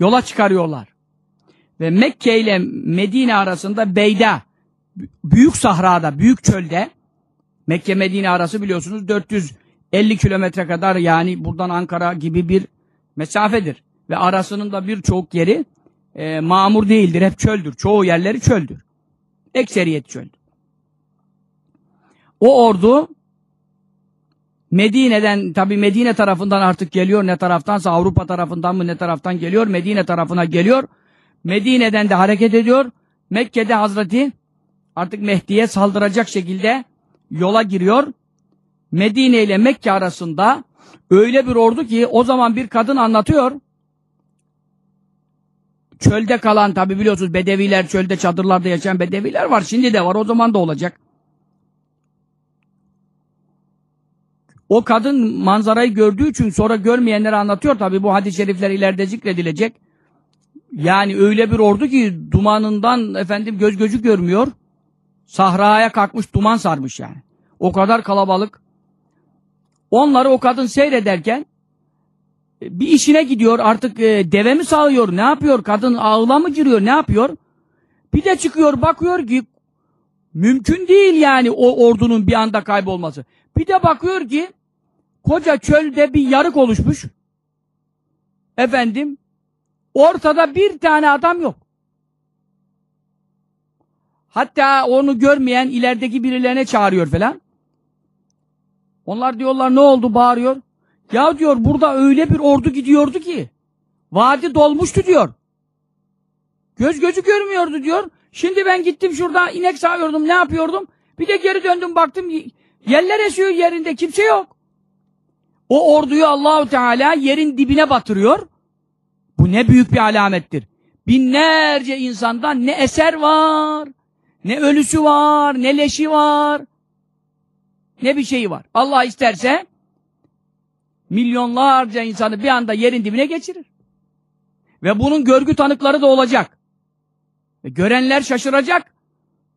yola çıkarıyorlar. Ve Mekke ile Medine arasında Beyda büyük sahrada, büyük çölde Mekke Medine arası biliyorsunuz 450 kilometre kadar yani buradan Ankara gibi bir mesafedir. Ve arasının da birçok yeri e, mamur değildir. Hep çöldür. Çoğu yerleri çöldür. Ekseriyet çöldür. O ordu Medine'den tabi Medine tarafından artık geliyor ne taraftansa Avrupa tarafından mı ne taraftan geliyor Medine tarafına geliyor. Medine'den de hareket ediyor. Mekke'de Hazreti artık Mehdi'ye saldıracak şekilde yola giriyor. Medine ile Mekke arasında öyle bir ordu ki o zaman bir kadın anlatıyor. Çölde kalan tabi biliyorsunuz bedeviler çölde çadırlarda yaşayan bedeviler var. Şimdi de var o zaman da olacak. O kadın manzarayı gördüğü için sonra görmeyenlere anlatıyor tabi bu hadis-i şerifler ileride zikredilecek. Yani öyle bir ordu ki dumanından efendim göz gözü görmüyor. Sahraya kalkmış duman sarmış yani. O kadar kalabalık. Onları o kadın seyrederken bir işine gidiyor artık e, deve mi sağıyor ne yapıyor kadın ağla mı giriyor ne yapıyor bir de çıkıyor bakıyor ki mümkün değil yani o ordunun bir anda kaybolması bir de bakıyor ki koca çölde bir yarık oluşmuş efendim ortada bir tane adam yok hatta onu görmeyen ilerideki birilerine çağırıyor falan onlar diyorlar ne oldu bağırıyor ya diyor burada öyle bir ordu gidiyordu ki vadi dolmuştu diyor. Göz gözü görmüyordu diyor. Şimdi ben gittim şurada inek sağıyordum ne yapıyordum? Bir de geri döndüm baktım yerler esiyor yerinde kimse yok. O orduyu Allahu Teala yerin dibine batırıyor. Bu ne büyük bir alamettir. Binlerce insandan ne eser var, ne ölüsü var, ne leşi var, ne bir şeyi var. Allah isterse milyonlarca insanı bir anda yerin dibine geçirir. Ve bunun görgü tanıkları da olacak. Ve görenler şaşıracak.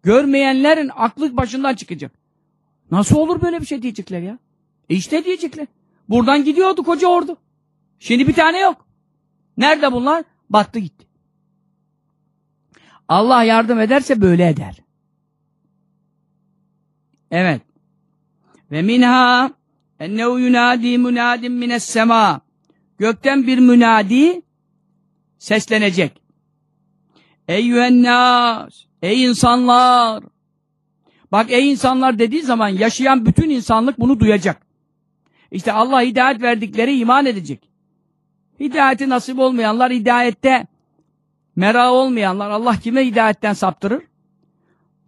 Görmeyenlerin aklı başından çıkacak. Nasıl olur böyle bir şey diyecekler ya? E işte diyecekler. Buradan gidiyordu koca ordu. Şimdi bir tane yok. Nerede bunlar? Battı gitti. Allah yardım ederse böyle eder. Evet. Ve minha ennehu yunadi munadin mines sema gökten bir münadi seslenecek. Eyyühennâs ey insanlar Bak ey insanlar dediği zaman yaşayan bütün insanlık bunu duyacak. İşte Allah hidayet verdikleri iman edecek. Hidayeti nasip olmayanlar hidayette mera olmayanlar Allah kime hidayetten saptırır?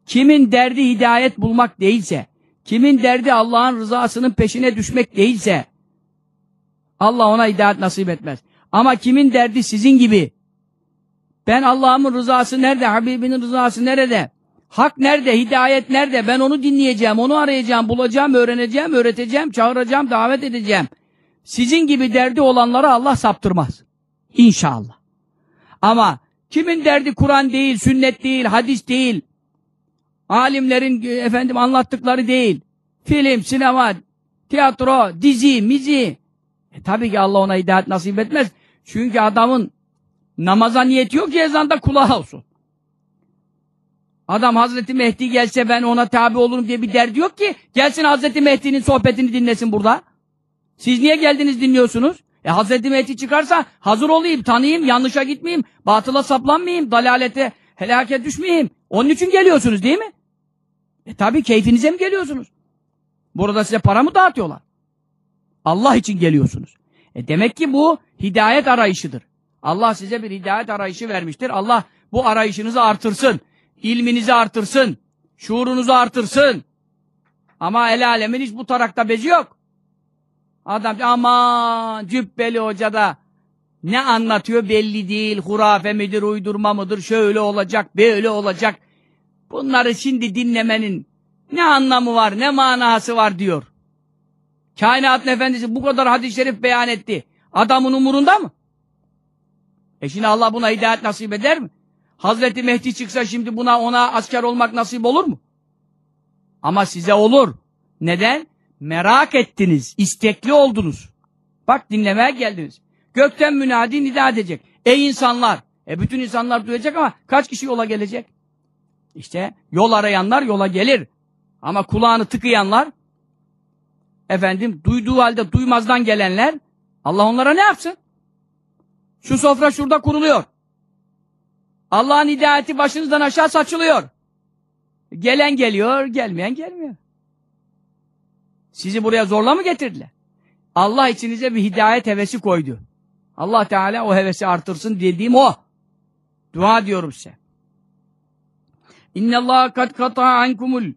Kimin derdi hidayet bulmak değilse, kimin derdi Allah'ın rızasının peşine düşmek değilse Allah ona hidayet nasip etmez. Ama kimin derdi sizin gibi ben Allah'ımın rızası nerede? Habibinin rızası nerede? Hak nerede? Hidayet nerede? Ben onu dinleyeceğim, onu arayacağım, bulacağım, öğreneceğim, öğreteceğim, çağıracağım, davet edeceğim. Sizin gibi derdi olanlara Allah saptırmaz. İnşallah. Ama kimin derdi Kur'an değil, sünnet değil, hadis değil, alimlerin efendim anlattıkları değil, film, sinema, tiyatro, dizi, mizi. E tabii ki Allah ona hidayet nasip etmez. Çünkü adamın namaza niyeti yok ki ezanda kulağı olsun. Adam Hazreti Mehdi gelse ben ona tabi olurum diye bir derdi yok ki. Gelsin Hazreti Mehdi'nin sohbetini dinlesin burada. Siz niye geldiniz dinliyorsunuz? E Hazreti Mehdi çıkarsa hazır olayım, tanıyayım, yanlışa gitmeyeyim, batıla saplanmayayım, dalalete, helake düşmeyeyim. Onun için geliyorsunuz değil mi? E tabi keyfinize mi geliyorsunuz? Burada size para mı dağıtıyorlar? Allah için geliyorsunuz. E demek ki bu hidayet arayışıdır. Allah size bir hidayet arayışı vermiştir. Allah bu arayışınızı artırsın. İlminizi artırsın. Şuurunuzu artırsın. Ama el alemin hiç bu tarakta bezi yok. Adam aman cübbeli hoca da ne anlatıyor belli değil. Hurafe midir, uydurma mıdır, şöyle olacak, böyle olacak. Bunları şimdi dinlemenin ne anlamı var, ne manası var diyor. Kainatın efendisi bu kadar hadis-i şerif beyan etti. Adamın umurunda mı? E şimdi Allah buna hidayet nasip eder mi? Hazreti Mehdi çıksa şimdi buna ona asker olmak nasip olur mu? Ama size olur. Neden? Merak ettiniz, istekli oldunuz. Bak dinlemeye geldiniz. Gökten münadi nida edecek. Ey insanlar! E bütün insanlar duyacak ama kaç kişi yola gelecek? İşte yol arayanlar yola gelir. Ama kulağını tıkayanlar efendim duyduğu halde duymazdan gelenler Allah onlara ne yapsın? Şu sofra şurada kuruluyor. Allah'ın hidayeti başınızdan aşağı saçılıyor. Gelen geliyor, gelmeyen gelmiyor. Sizi buraya zorla mı getirdiler? Allah içinize bir hidayet hevesi koydu. Allah Teala o hevesi artırsın dediğim o. Dua diyorum size. İnne Allah kad kata ankumul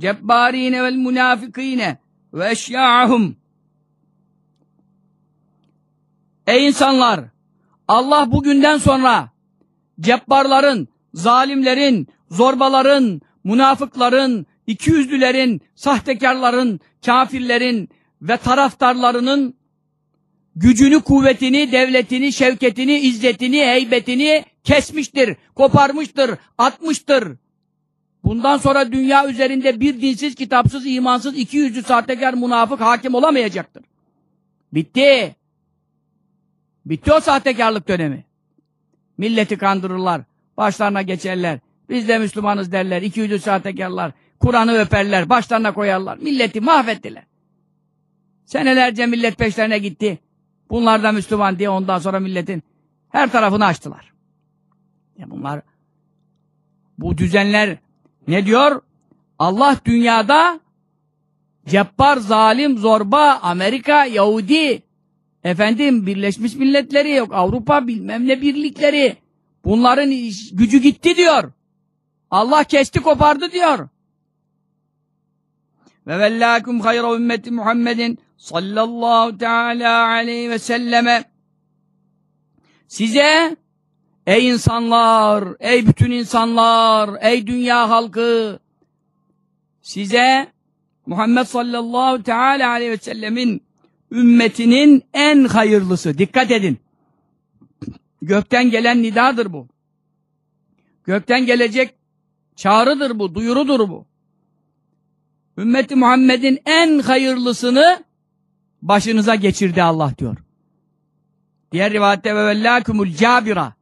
cebbarine vel münafikine ve eşya'ahum. Ey insanlar! Allah bugünden sonra cebbarların, zalimlerin, zorbaların, münafıkların, ikiyüzlülerin, sahtekarların, kafirlerin ve taraftarlarının gücünü, kuvvetini, devletini, şevketini, izzetini, heybetini kesmiştir, koparmıştır, atmıştır. Bundan sonra dünya üzerinde bir dinsiz, kitapsız, imansız, iki yüzlü, sahtekar, münafık hakim olamayacaktır. Bitti. Bitti o sahtekarlık dönemi. Milleti kandırırlar, başlarına geçerler. Biz de Müslümanız derler, iki yüzlü sahtekarlar. Kur'an'ı öperler, başlarına koyarlar. Milleti mahvettiler. Senelerce millet peşlerine gitti. Bunlar da Müslüman diye ondan sonra milletin her tarafını açtılar. Ya bunlar bu düzenler ne diyor? Allah dünyada cebbar, zalim, zorba, Amerika, Yahudi, efendim Birleşmiş Milletleri yok, Avrupa bilmem ne birlikleri. Bunların gücü gitti diyor. Allah kesti kopardı diyor. Ve vellâkum hayra ümmeti Muhammedin sallallahu teala aleyhi ve selleme size ey insanlar, ey bütün insanlar, ey dünya halkı size Muhammed sallallahu teala aleyhi ve sellemin ümmetinin en hayırlısı. Dikkat edin. Gökten gelen nidadır bu. Gökten gelecek çağrıdır bu, duyurudur bu. Ümmeti Muhammed'in en hayırlısını başınıza geçirdi Allah diyor. Diğer rivayette ve vellâkumul cabira.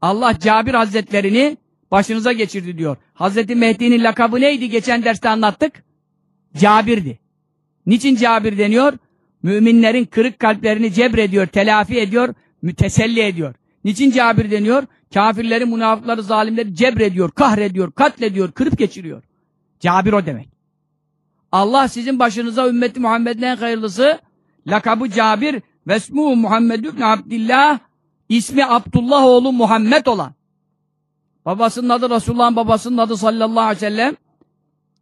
Allah Cabir Hazretlerini başınıza geçirdi diyor. Hazreti Mehdi'nin lakabı neydi? Geçen derste anlattık. Cabir'di. Niçin Cabir deniyor? Müminlerin kırık kalplerini cebrediyor, telafi ediyor, müteselli ediyor. Niçin Cabir deniyor? Kafirleri, münafıkları, zalimleri cebrediyor, kahrediyor, katlediyor, kırıp geçiriyor. Cabir o demek. Allah sizin başınıza ümmeti Muhammed'in en hayırlısı lakabı Cabir ve ismuhu Muhammed ibn Abdillah ismi Abdullah oğlu Muhammed olan babasının adı Resulullah'ın babasının adı sallallahu aleyhi ve sellem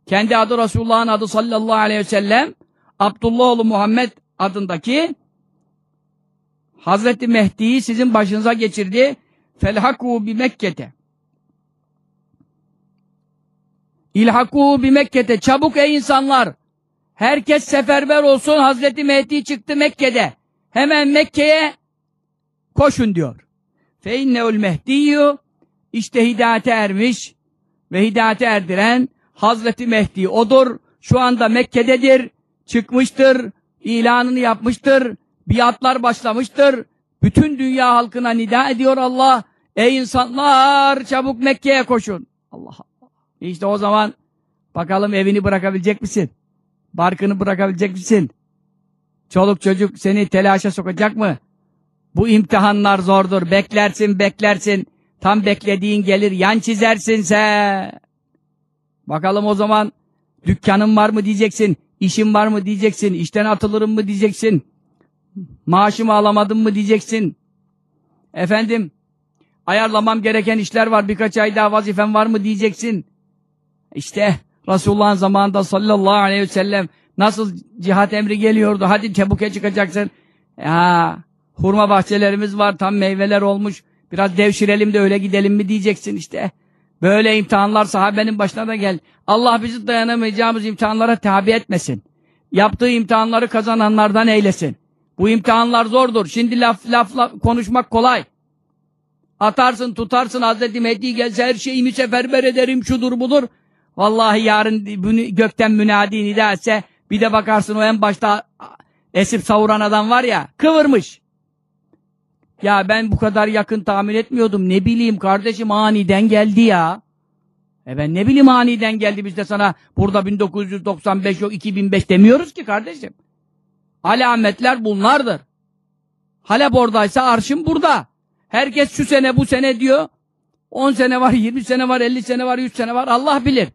kendi adı Resulullah'ın adı sallallahu aleyhi ve sellem Abdullah oğlu Muhammed adındaki Hazreti Mehdi'yi sizin başınıza geçirdi. Felhaku bi Mekke'te. İlhaku bi Mekke'te. Çabuk ey insanlar. Herkes seferber olsun. Hazreti Mehdi çıktı Mekke'de. Hemen Mekke'ye koşun diyor. Fe inneul Mehdiyyü işte hidayete ermiş ve hidayete erdiren Hazreti Mehdi odur. Şu anda Mekke'dedir. Çıkmıştır. İlanını yapmıştır. Biatlar başlamıştır. Bütün dünya halkına nida ediyor Allah. Ey insanlar çabuk Mekke'ye koşun. Allah Allah. İşte o zaman bakalım evini bırakabilecek misin? Barkını bırakabilecek misin? Çoluk çocuk seni telaşa sokacak mı? Bu imtihanlar zordur. Beklersin beklersin. Tam beklediğin gelir yan çizersin sen. Bakalım o zaman dükkanın var mı diyeceksin. İşin var mı diyeceksin. işten atılırım mı diyeceksin. Maaşımı alamadım mı diyeceksin. Efendim ayarlamam gereken işler var. Birkaç ay daha vazifem var mı diyeceksin. İşte Resulullah'ın zamanında sallallahu aleyhi ve sellem nasıl cihat emri geliyordu. Hadi Tebuk'e çıkacaksın. Ya, hurma bahçelerimiz var. Tam meyveler olmuş. Biraz devşirelim de öyle gidelim mi diyeceksin işte. Böyle imtihanlar sahabenin başına da gel. Allah bizi dayanamayacağımız imtihanlara tabi etmesin. Yaptığı imtihanları kazananlardan eylesin. Bu imtihanlar zordur. Şimdi laf laf, konuşmak kolay. Atarsın tutarsın Hazreti Mehdi gelse her şeyimi seferber ederim şudur budur. Vallahi yarın gökten münadi nida etse bir de bakarsın o en başta esip savuran adam var ya kıvırmış. Ya ben bu kadar yakın tahmin etmiyordum. Ne bileyim kardeşim aniden geldi ya. E ben ne bileyim aniden geldi biz de sana burada 1995 yok 2005 demiyoruz ki kardeşim. Alametler bunlardır. Halep oradaysa arşın burada. Herkes şu sene bu sene diyor. 10 sene var, 20 sene var, 50 sene var, 100 sene var. Allah bilir.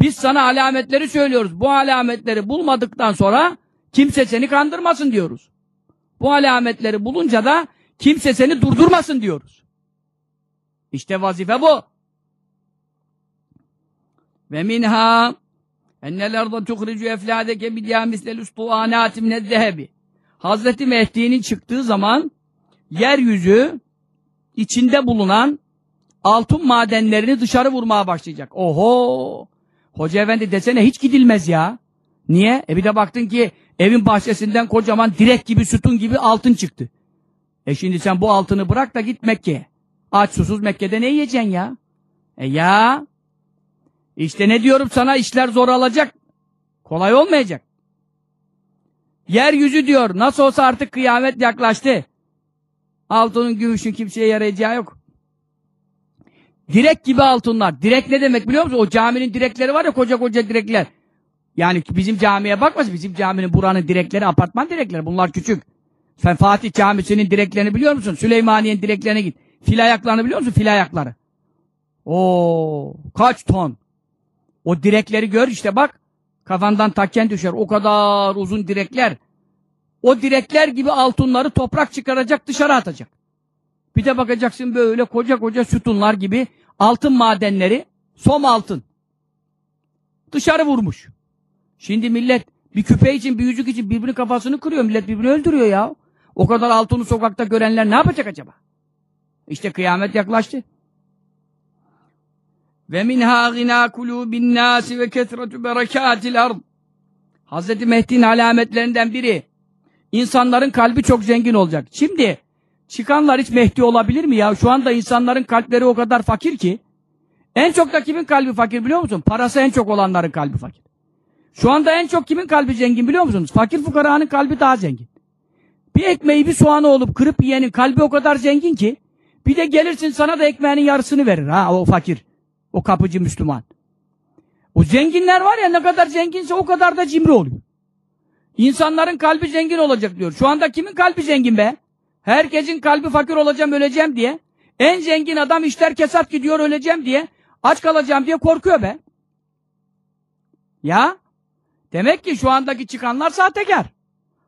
Biz sana alametleri söylüyoruz. Bu alametleri bulmadıktan sonra kimse seni kandırmasın diyoruz. Bu alametleri bulunca da kimse seni durdurmasın diyoruz. İşte vazife bu. Ve minha ennel arda tuhricu efladeke bidya mislel ustuanati minezzehebi. Hazreti Mehdi'nin çıktığı zaman yeryüzü içinde bulunan altın madenlerini dışarı vurmaya başlayacak. Oho! Hoca efendi desene hiç gidilmez ya. Niye? E bir de baktın ki evin bahçesinden kocaman direk gibi sütun gibi altın çıktı. E şimdi sen bu altını bırak da git Mekke'ye. Aç susuz Mekke'de ne yiyeceksin ya? E ya işte ne diyorum sana işler zor alacak. Kolay olmayacak. Yeryüzü diyor. Nasıl olsa artık kıyamet yaklaştı. Altının gümüşün kimseye yarayacağı yok. Direk gibi altınlar. Direk ne demek biliyor musun? O caminin direkleri var ya koca koca direkler. Yani bizim camiye bakmasın. Bizim caminin buranın direkleri apartman direkleri. Bunlar küçük. Sen Fatih Camisi'nin direklerini biliyor musun? Süleymaniye'nin direklerine git. Fil ayaklarını biliyor musun? Fil ayakları. Oo, kaç ton? O direkleri gör işte bak. Kafandan takken düşer. O kadar uzun direkler. O direkler gibi altınları toprak çıkaracak dışarı atacak. Bir de bakacaksın böyle koca koca sütunlar gibi altın madenleri som altın. Dışarı vurmuş. Şimdi millet bir küpe için bir yüzük için birbirinin kafasını kırıyor. Millet birbirini öldürüyor ya. O kadar altını sokakta görenler ne yapacak acaba? İşte kıyamet yaklaştı. Ve minha gina kulubin nasi ve ketretu berekatil ard. Hazreti Mehdi'nin alametlerinden biri. İnsanların kalbi çok zengin olacak. Şimdi çıkanlar hiç Mehdi olabilir mi ya? Şu anda insanların kalpleri o kadar fakir ki. En çok da kimin kalbi fakir biliyor musun? Parası en çok olanların kalbi fakir. Şu anda en çok kimin kalbi zengin biliyor musunuz? Fakir fukaranın kalbi daha zengin. Bir ekmeği bir soğanı olup kırıp yiyenin kalbi o kadar zengin ki bir de gelirsin sana da ekmeğinin yarısını verir ha o fakir. O kapıcı Müslüman. O zenginler var ya ne kadar zenginse o kadar da cimri oluyor. İnsanların kalbi zengin olacak diyor. Şu anda kimin kalbi zengin be? Herkesin kalbi fakir olacağım öleceğim diye. En zengin adam işler kesat gidiyor öleceğim diye. Aç kalacağım diye korkuyor be. Ya demek ki şu andaki çıkanlar sahtekar.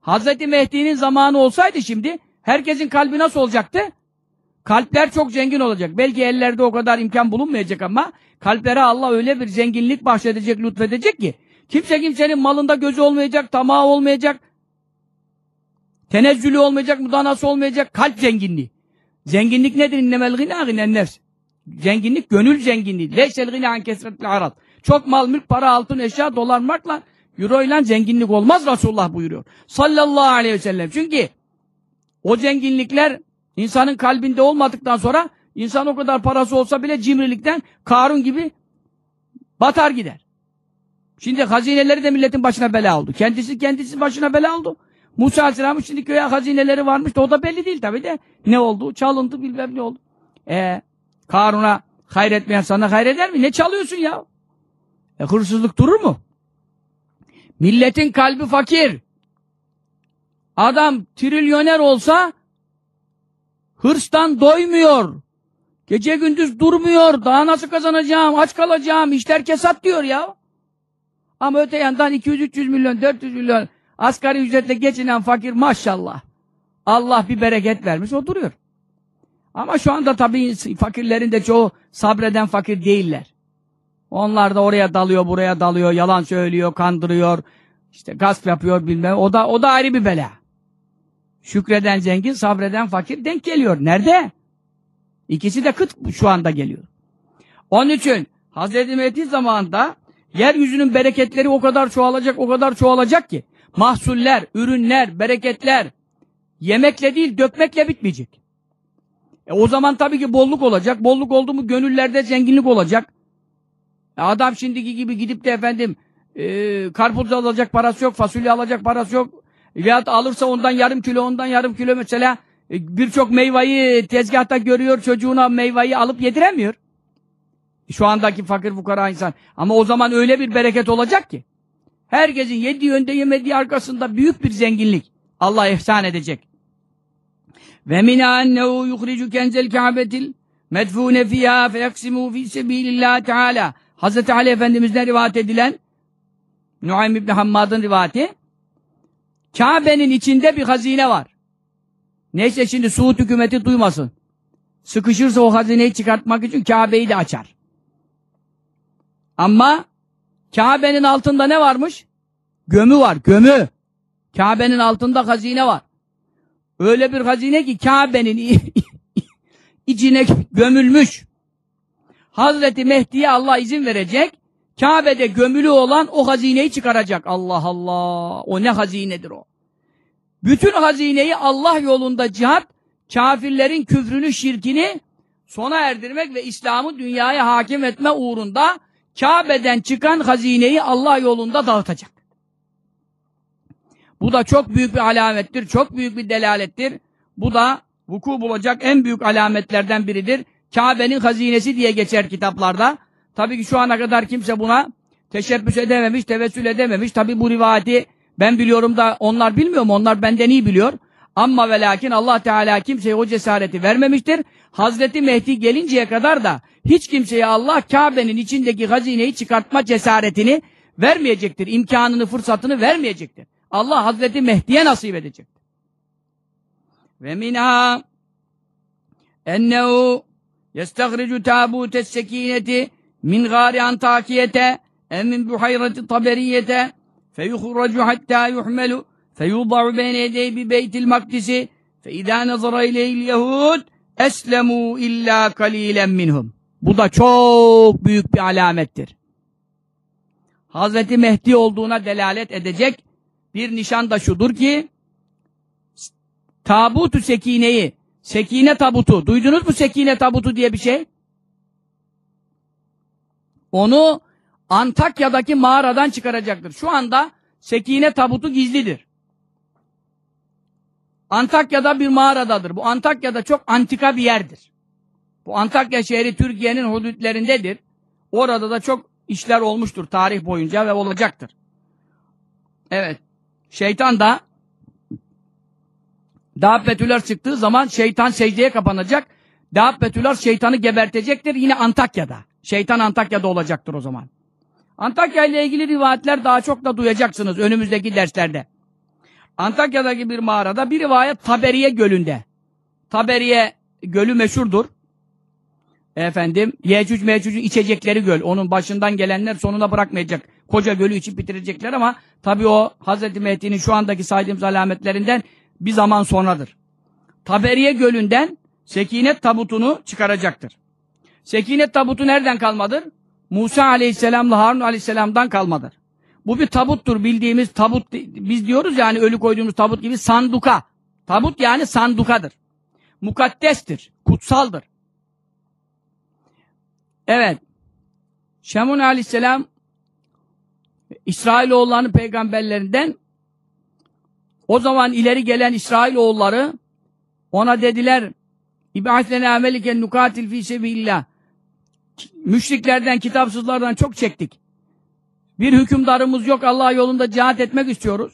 Hazreti Mehdi'nin zamanı olsaydı şimdi herkesin kalbi nasıl olacaktı? Kalpler çok zengin olacak. Belki ellerde o kadar imkan bulunmayacak ama kalplere Allah öyle bir zenginlik bahşedecek, lütfedecek ki kimse kimsenin malında gözü olmayacak, tamağı olmayacak, tenezzülü olmayacak, mudanası olmayacak, kalp zenginliği. Zenginlik nedir? İnnemel gına ginen nefs. Zenginlik gönül zenginliği. Leysel gına an arat. Çok mal, mülk, para, altın, eşya, dolar, markla, euro ile zenginlik olmaz Resulullah buyuruyor. Sallallahu aleyhi ve sellem. Çünkü o zenginlikler insanın kalbinde olmadıktan sonra insan o kadar parası olsa bile cimrilikten Karun gibi batar gider. Şimdi hazineleri de milletin başına bela oldu. Kendisi kendisi başına bela oldu. Musa Aleyhisselam'ın şimdi köye hazineleri varmış da o da belli değil tabi de. Ne oldu? Çalındı bilmem ne oldu. E Karun'a hayretmeyen sana hayreder mi? Ne çalıyorsun ya? E, hırsızlık durur mu? Milletin kalbi fakir. Adam trilyoner olsa hırstan doymuyor. Gece gündüz durmuyor. Daha nasıl kazanacağım? Aç kalacağım. İşler kesat diyor ya. Ama öte yandan 200-300 milyon, 400 milyon asgari ücretle geçinen fakir maşallah. Allah bir bereket vermiş o duruyor. Ama şu anda tabii fakirlerin de çoğu sabreden fakir değiller. Onlar da oraya dalıyor, buraya dalıyor, yalan söylüyor, kandırıyor, işte gasp yapıyor bilmem. O da o da ayrı bir bela. Şükreden zengin, sabreden fakir denk geliyor. Nerede? İkisi de kıt şu anda geliyor. Onun için Hazreti Mehdi zamanında yeryüzünün bereketleri o kadar çoğalacak, o kadar çoğalacak ki mahsuller, ürünler, bereketler yemekle değil dökmekle bitmeyecek. E o zaman tabii ki bolluk olacak. Bolluk oldu mu gönüllerde zenginlik olacak. Adam şimdiki gibi gidip de efendim e, karpuz alacak parası yok, fasulye alacak parası yok. Veyahut alırsa ondan yarım kilo, ondan yarım kilo mesela e, birçok meyveyi tezgahta görüyor, çocuğuna meyveyi alıp yediremiyor. Şu andaki fakir fukara insan. Ama o zaman öyle bir bereket olacak ki. Herkesin yediği önde yemediği arkasında büyük bir zenginlik. Allah ihsan edecek. Ve min ennehu yuhricu kenzel ka'betil medfune fiyâ feyaksimu fî sebîlillâhi teâlâ. Hazreti Ali Efendimiz'den rivayet edilen Nuaym İbni Hammad'ın rivayeti Kabe'nin içinde bir hazine var. Neyse şimdi Suud hükümeti duymasın. Sıkışırsa o hazineyi çıkartmak için Kabe'yi de açar. Ama Kabe'nin altında ne varmış? Gömü var, gömü. Kabe'nin altında hazine var. Öyle bir hazine ki Kabe'nin içine gömülmüş. Hazreti Mehdi'ye Allah izin verecek. Kabe'de gömülü olan o hazineyi çıkaracak. Allah Allah. O ne hazinedir o. Bütün hazineyi Allah yolunda cihat, kafirlerin küfrünü, şirkini sona erdirmek ve İslam'ı dünyaya hakim etme uğrunda Kabe'den çıkan hazineyi Allah yolunda dağıtacak. Bu da çok büyük bir alamettir, çok büyük bir delalettir. Bu da vuku bulacak en büyük alametlerden biridir. Kabe'nin hazinesi diye geçer kitaplarda. Tabii ki şu ana kadar kimse buna teşebbüs edememiş, tevessül edememiş. Tabii bu rivayeti ben biliyorum da onlar bilmiyor mu? Onlar benden iyi biliyor. Ama ve lakin Allah Teala kimseye o cesareti vermemiştir. Hazreti Mehdi gelinceye kadar da hiç kimseye Allah Kabe'nin içindeki hazineyi çıkartma cesaretini vermeyecektir. İmkanını, fırsatını vermeyecektir. Allah Hazreti Mehdi'ye nasip edecektir. Ve minha ennehu yestahricu tabutes sekineti min gari antakiyete en min buhayreti taberiyete feyuhracu hatta yuhmelu feyudav beyne yedey bi beytil makdisi feidâ nazara ileyhil yehud eslemû illa kalilen minhum. Bu da çok büyük bir alamettir. Hazreti Mehdi olduğuna delalet edecek bir nişan da şudur ki tabutu sekineyi sekine tabutu duydunuz mu sekine tabutu diye bir şey? Onu Antakya'daki mağaradan çıkaracaktır. Şu anda sekine tabutu gizlidir. Antakya'da bir mağaradadır. Bu Antakya'da çok antika bir yerdir. Bu Antakya şehri Türkiye'nin hudütlerindedir. Orada da çok işler olmuştur tarih boyunca ve olacaktır. Evet. Şeytan da Dabbetüler çıktığı zaman şeytan secdeye kapanacak. Dabbetüler şeytanı gebertecektir yine Antakya'da. Şeytan Antakya'da olacaktır o zaman. Antakya ile ilgili rivayetler daha çok da duyacaksınız önümüzdeki derslerde. Antakya'daki bir mağarada bir rivayet Taberiye Gölü'nde. Taberiye Gölü meşhurdur. Efendim, Yecüc Mecüc'ün içecekleri göl. Onun başından gelenler sonuna bırakmayacak. Koca gölü içip bitirecekler ama tabii o Hz. Mehdi'nin şu andaki saydığımız alametlerinden bir zaman sonradır. Taberiye Gölü'nden Sekinet tabutunu çıkaracaktır. Sekinet tabutu nereden kalmadır? Musa aleyhisselamla Harun aleyhisselamdan kalmadır. Bu bir tabuttur bildiğimiz tabut biz diyoruz yani ölü koyduğumuz tabut gibi sanduka. Tabut yani sandukadır. Mukaddestir, kutsaldır. Evet. Şemun aleyhisselam İsrailoğullarının peygamberlerinden o zaman ileri gelen İsrailoğulları ona dediler İbâslena ameliken nukatil fî sebillah Müşriklerden, kitapsızlardan çok çektik. Bir hükümdarımız yok Allah yolunda cihat etmek istiyoruz.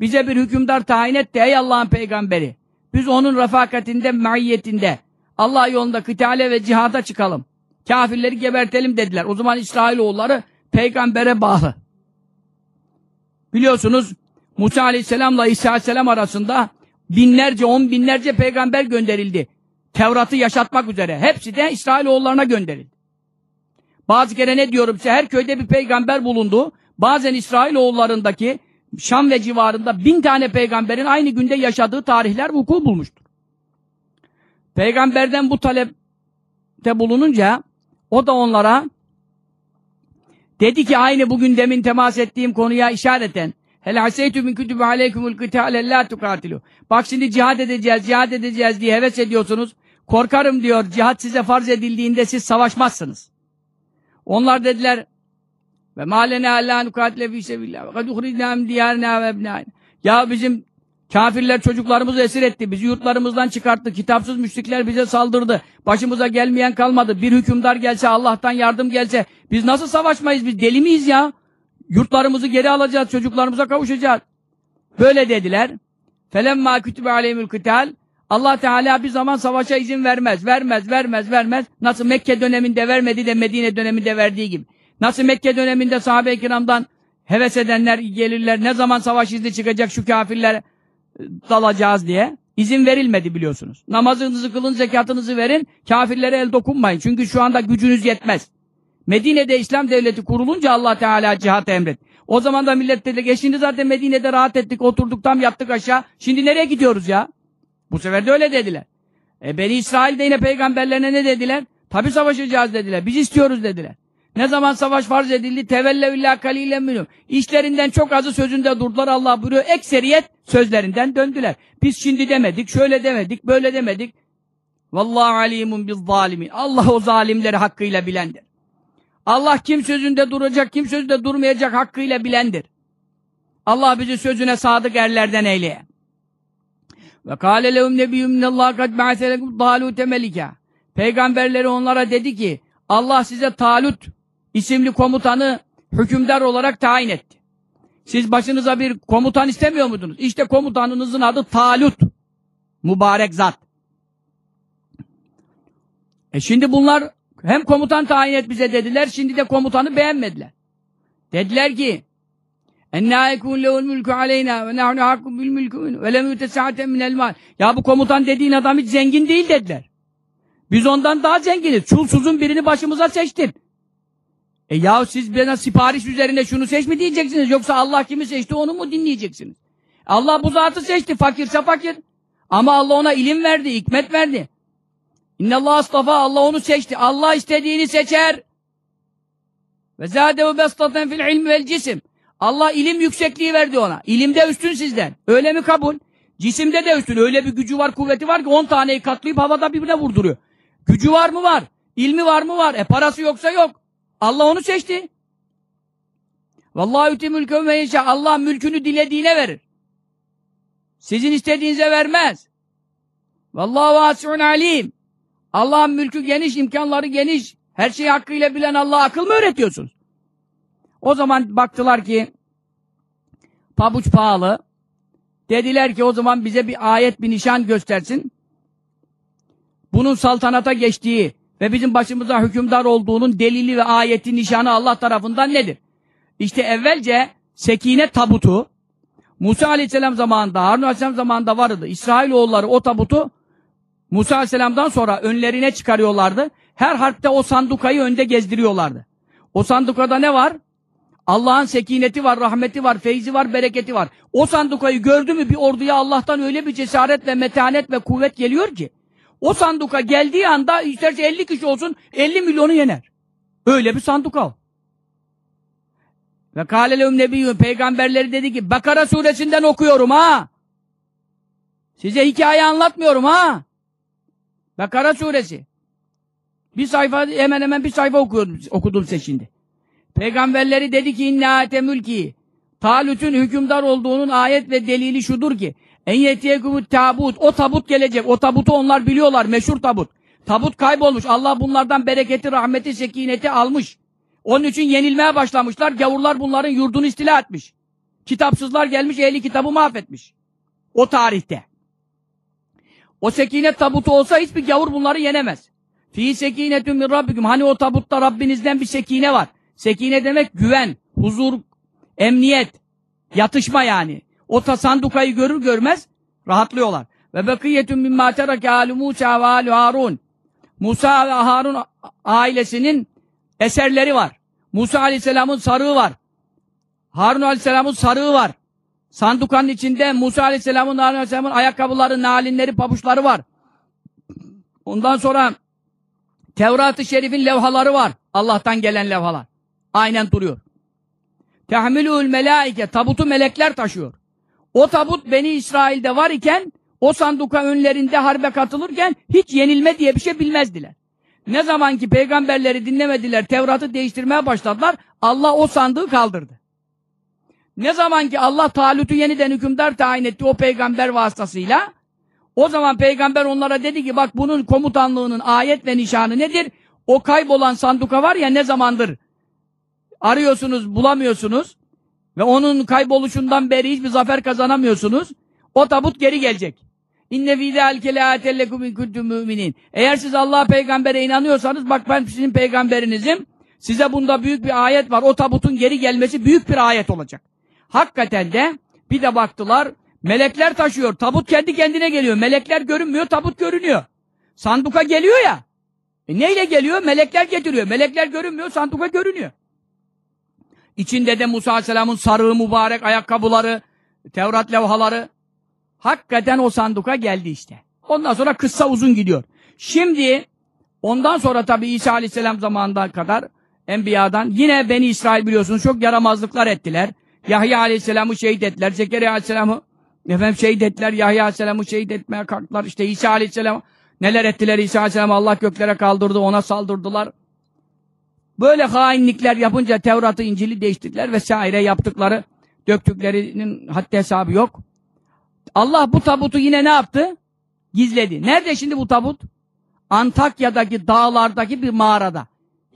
Bize bir hükümdar tayin et de ey Allah'ın peygamberi. Biz onun refakatinde, maiyetinde Allah yolunda kıtale ve cihada çıkalım. Kafirleri gebertelim dediler. O zaman İsrailoğulları peygambere bağlı. Biliyorsunuz Musa Aleyhisselam'la İsa Aleyhisselam arasında binlerce, on binlerce peygamber gönderildi. Tevrat'ı yaşatmak üzere. Hepsi de İsrailoğullarına gönderildi. Bazı kere ne diyorum size her köyde bir peygamber bulundu. Bazen İsrailoğullarındaki Şam ve civarında bin tane peygamberin aynı günde yaşadığı tarihler vuku bulmuştur. Peygamberden bu talepte bulununca o da onlara dedi ki aynı bugün demin temas ettiğim konuya işareten Hel haseytü min kütübü aleykumul kıtâle lâ tukatilu. Bak şimdi cihad edeceğiz, cihad edeceğiz diye heves ediyorsunuz. Korkarım diyor, cihat size farz edildiğinde siz savaşmazsınız. Onlar dediler ve malene allâ nukatile fî sebillah ve kad uhridnâ ve ebnâin. Ya bizim kafirler çocuklarımızı esir etti. Bizi yurtlarımızdan çıkarttı. Kitapsız müşrikler bize saldırdı. Başımıza gelmeyen kalmadı. Bir hükümdar gelse, Allah'tan yardım gelse biz nasıl savaşmayız? Biz deli miyiz ya? Yurtlarımızı geri alacağız. Çocuklarımıza kavuşacağız. Böyle dediler. Felemma kütübe aleyhimül kıtal Allah Teala bir zaman savaşa izin vermez, vermez, vermez, vermez. Nasıl Mekke döneminde vermedi de Medine döneminde verdiği gibi. Nasıl Mekke döneminde sahabe-i kiramdan heves edenler gelirler, ne zaman savaş izni çıkacak şu kafirler e, dalacağız diye. izin verilmedi biliyorsunuz. Namazınızı kılın, zekatınızı verin, kafirlere el dokunmayın. Çünkü şu anda gücünüz yetmez. Medine'de İslam devleti kurulunca Allah Teala cihat emret. O zaman da millet dedi, e şimdi zaten Medine'de rahat ettik, oturduk tam yattık aşağı. Şimdi nereye gidiyoruz ya? Bu sefer de öyle dediler. E Beni İsrail de yine peygamberlerine ne dediler? Tabi savaşacağız dediler. Biz istiyoruz dediler. Ne zaman savaş farz edildi? Tevellevillâ kalîlen minhum. İşlerinden çok azı sözünde durdular. Allah buyuruyor. Ekseriyet sözlerinden döndüler. Biz şimdi demedik, şöyle demedik, böyle demedik. Vallahu alimun biz zalimin. Allah o zalimleri hakkıyla bilendir. Allah kim sözünde duracak, kim sözünde durmayacak hakkıyla bilendir. Allah bizi sözüne sadık erlerden eyleye. Ve kâle lehum nebiyyum minallâh kad ba'selekum talûte melika. Peygamberleri onlara dedi ki Allah size Talut isimli komutanı hükümdar olarak tayin etti. Siz başınıza bir komutan istemiyor muydunuz? İşte komutanınızın adı Talut. Mübarek zat. E şimdi bunlar hem komutan tayin et bize dediler, şimdi de komutanı beğenmediler. Dediler ki اَنَّا يَكُونَ لَهُ الْمُلْكُ عَلَيْنَا وَنَحْنُ حَقُّ بِالْمُلْكُ وَلَمْ يُتَسَعَةً مِنَ الْمَالِ Ya bu komutan dediğin adam hiç zengin değil dediler. Biz ondan daha zenginiz. Çulsuzun birini başımıza seçtin. E ya siz bana sipariş üzerine şunu seç mi diyeceksiniz? Yoksa Allah kimi seçti onu mu dinleyeceksiniz? Allah bu zatı seçti. Fakirse fakir. Ama Allah ona ilim verdi, hikmet verdi. İnnallah astafa Allah onu seçti. Allah istediğini seçer. Ve zâdehu bestaten fil ilmi vel cisim. Allah ilim yüksekliği verdi ona. İlimde üstün sizden. Öyle mi kabul? Cisimde de üstün. Öyle bir gücü var, kuvveti var ki 10 taneyi katlayıp havada birbirine vurduruyor. Gücü var mı var? İlmi var mı var? E parası yoksa yok. Allah onu seçti. Vallahi üti mülkü ve Allah mülkünü dilediğine verir. Sizin istediğinize vermez. Vallahi vasiun alim. Allah'ın mülkü geniş, imkanları geniş. Her şeyi hakkıyla bilen Allah akıl mı öğretiyorsunuz? O zaman baktılar ki pabuç pahalı. Dediler ki o zaman bize bir ayet, bir nişan göstersin. Bunun saltanata geçtiği ve bizim başımıza hükümdar olduğunun delili ve ayeti nişanı Allah tarafından nedir? İşte evvelce sekine tabutu Musa aleyhisselam zamanında, Harun aleyhisselam zamanında vardı. İsrailoğulları o tabutu Musa aleyhisselamdan sonra önlerine çıkarıyorlardı. Her harpte o sandukayı önde gezdiriyorlardı. O sandukada ne var? Allah'ın sekineti var, rahmeti var, feyzi var, bereketi var. O sandukayı gördü mü bir orduya Allah'tan öyle bir cesaret ve metanet ve kuvvet geliyor ki o sanduka geldiği anda isterse 50 kişi olsun 50 milyonu yener. Öyle bir sanduka o. Ve kâlelehum nebiyyün peygamberleri dedi ki Bakara suresinden okuyorum ha. Size hikaye anlatmıyorum ha. Bakara suresi. Bir sayfa hemen hemen bir sayfa okuyordum, okudum size şimdi. Peygamberleri dedi ki inne ate mülki. Talut'un hükümdar olduğunun ayet ve delili şudur ki en yetiyekumut tabut. O tabut gelecek. O tabutu onlar biliyorlar. Meşhur tabut. Tabut kaybolmuş. Allah bunlardan bereketi, rahmeti, sekineti almış. Onun için yenilmeye başlamışlar. Gavurlar bunların yurdunu istila etmiş. Kitapsızlar gelmiş, ehli kitabı mahvetmiş. O tarihte. O sekinet tabutu olsa hiçbir gavur bunları yenemez. Fi sekinetun min rabbikum. Hani o tabutta Rabbinizden bir sekine var. Sekine demek güven, huzur, emniyet, yatışma yani. O ta sandukayı görür görmez rahatlıyorlar. Ve bekiyetun mimma terake alu Musa ve alu Harun. Musa ve Harun ailesinin eserleri var. Musa aleyhisselamın sarığı var. Harun aleyhisselamın sarığı var. Sandukanın içinde Musa aleyhisselamın, aleyhisselamın ayakkabıları, nalinleri, pabuçları var. Ondan sonra Tevrat-ı Şerif'in levhaları var. Allah'tan gelen levhalar. Aynen duruyor. Tehmilül melaike. Tabutu melekler taşıyor. O tabut Beni İsrail'de var iken o sanduka önlerinde harbe katılırken hiç yenilme diye bir şey bilmezdiler. Ne zaman ki peygamberleri dinlemediler, Tevrat'ı değiştirmeye başladılar, Allah o sandığı kaldırdı. Ne zaman ki Allah Talut'u yeniden hükümdar tayin etti o peygamber vasıtasıyla, o zaman peygamber onlara dedi ki bak bunun komutanlığının ayet ve nişanı nedir? O kaybolan sanduka var ya ne zamandır arıyorsunuz, bulamıyorsunuz ve onun kayboluşundan beri hiçbir zafer kazanamıyorsunuz. O tabut geri gelecek. İnne fî zâlike leâtellekum in. Eğer siz Allah'a peygambere inanıyorsanız bak ben sizin peygamberinizim. Size bunda büyük bir ayet var. O tabutun geri gelmesi büyük bir ayet olacak. Hakikaten de bir de baktılar melekler taşıyor. Tabut kendi kendine geliyor. Melekler görünmüyor, tabut görünüyor. Sanduka geliyor ya. E neyle geliyor? Melekler getiriyor. Melekler görünmüyor, sanduka görünüyor. İçinde de Musa Aleyhisselam'ın sarığı mübarek ayakkabıları, Tevrat levhaları. Hakikaten o sanduka geldi işte. Ondan sonra kıssa uzun gidiyor. Şimdi ondan sonra tabi İsa Aleyhisselam zamanında kadar Enbiya'dan yine Beni İsrail biliyorsunuz çok yaramazlıklar ettiler. Yahya Aleyhisselam'ı şehit ettiler. Zekeriya Aleyhisselam'ı efendim şehit ettiler. Yahya Aleyhisselam'ı şehit etmeye kalktılar. İşte İsa Aleyhisselam neler ettiler İsa Aleyhisselam Allah göklere kaldırdı ona saldırdılar. Böyle hainlikler yapınca Tevrat'ı, İncil'i değiştirdiler vesaire yaptıkları, döktüklerinin haddi hesabı yok. Allah bu tabutu yine ne yaptı? Gizledi. Nerede şimdi bu tabut? Antakya'daki dağlardaki bir mağarada.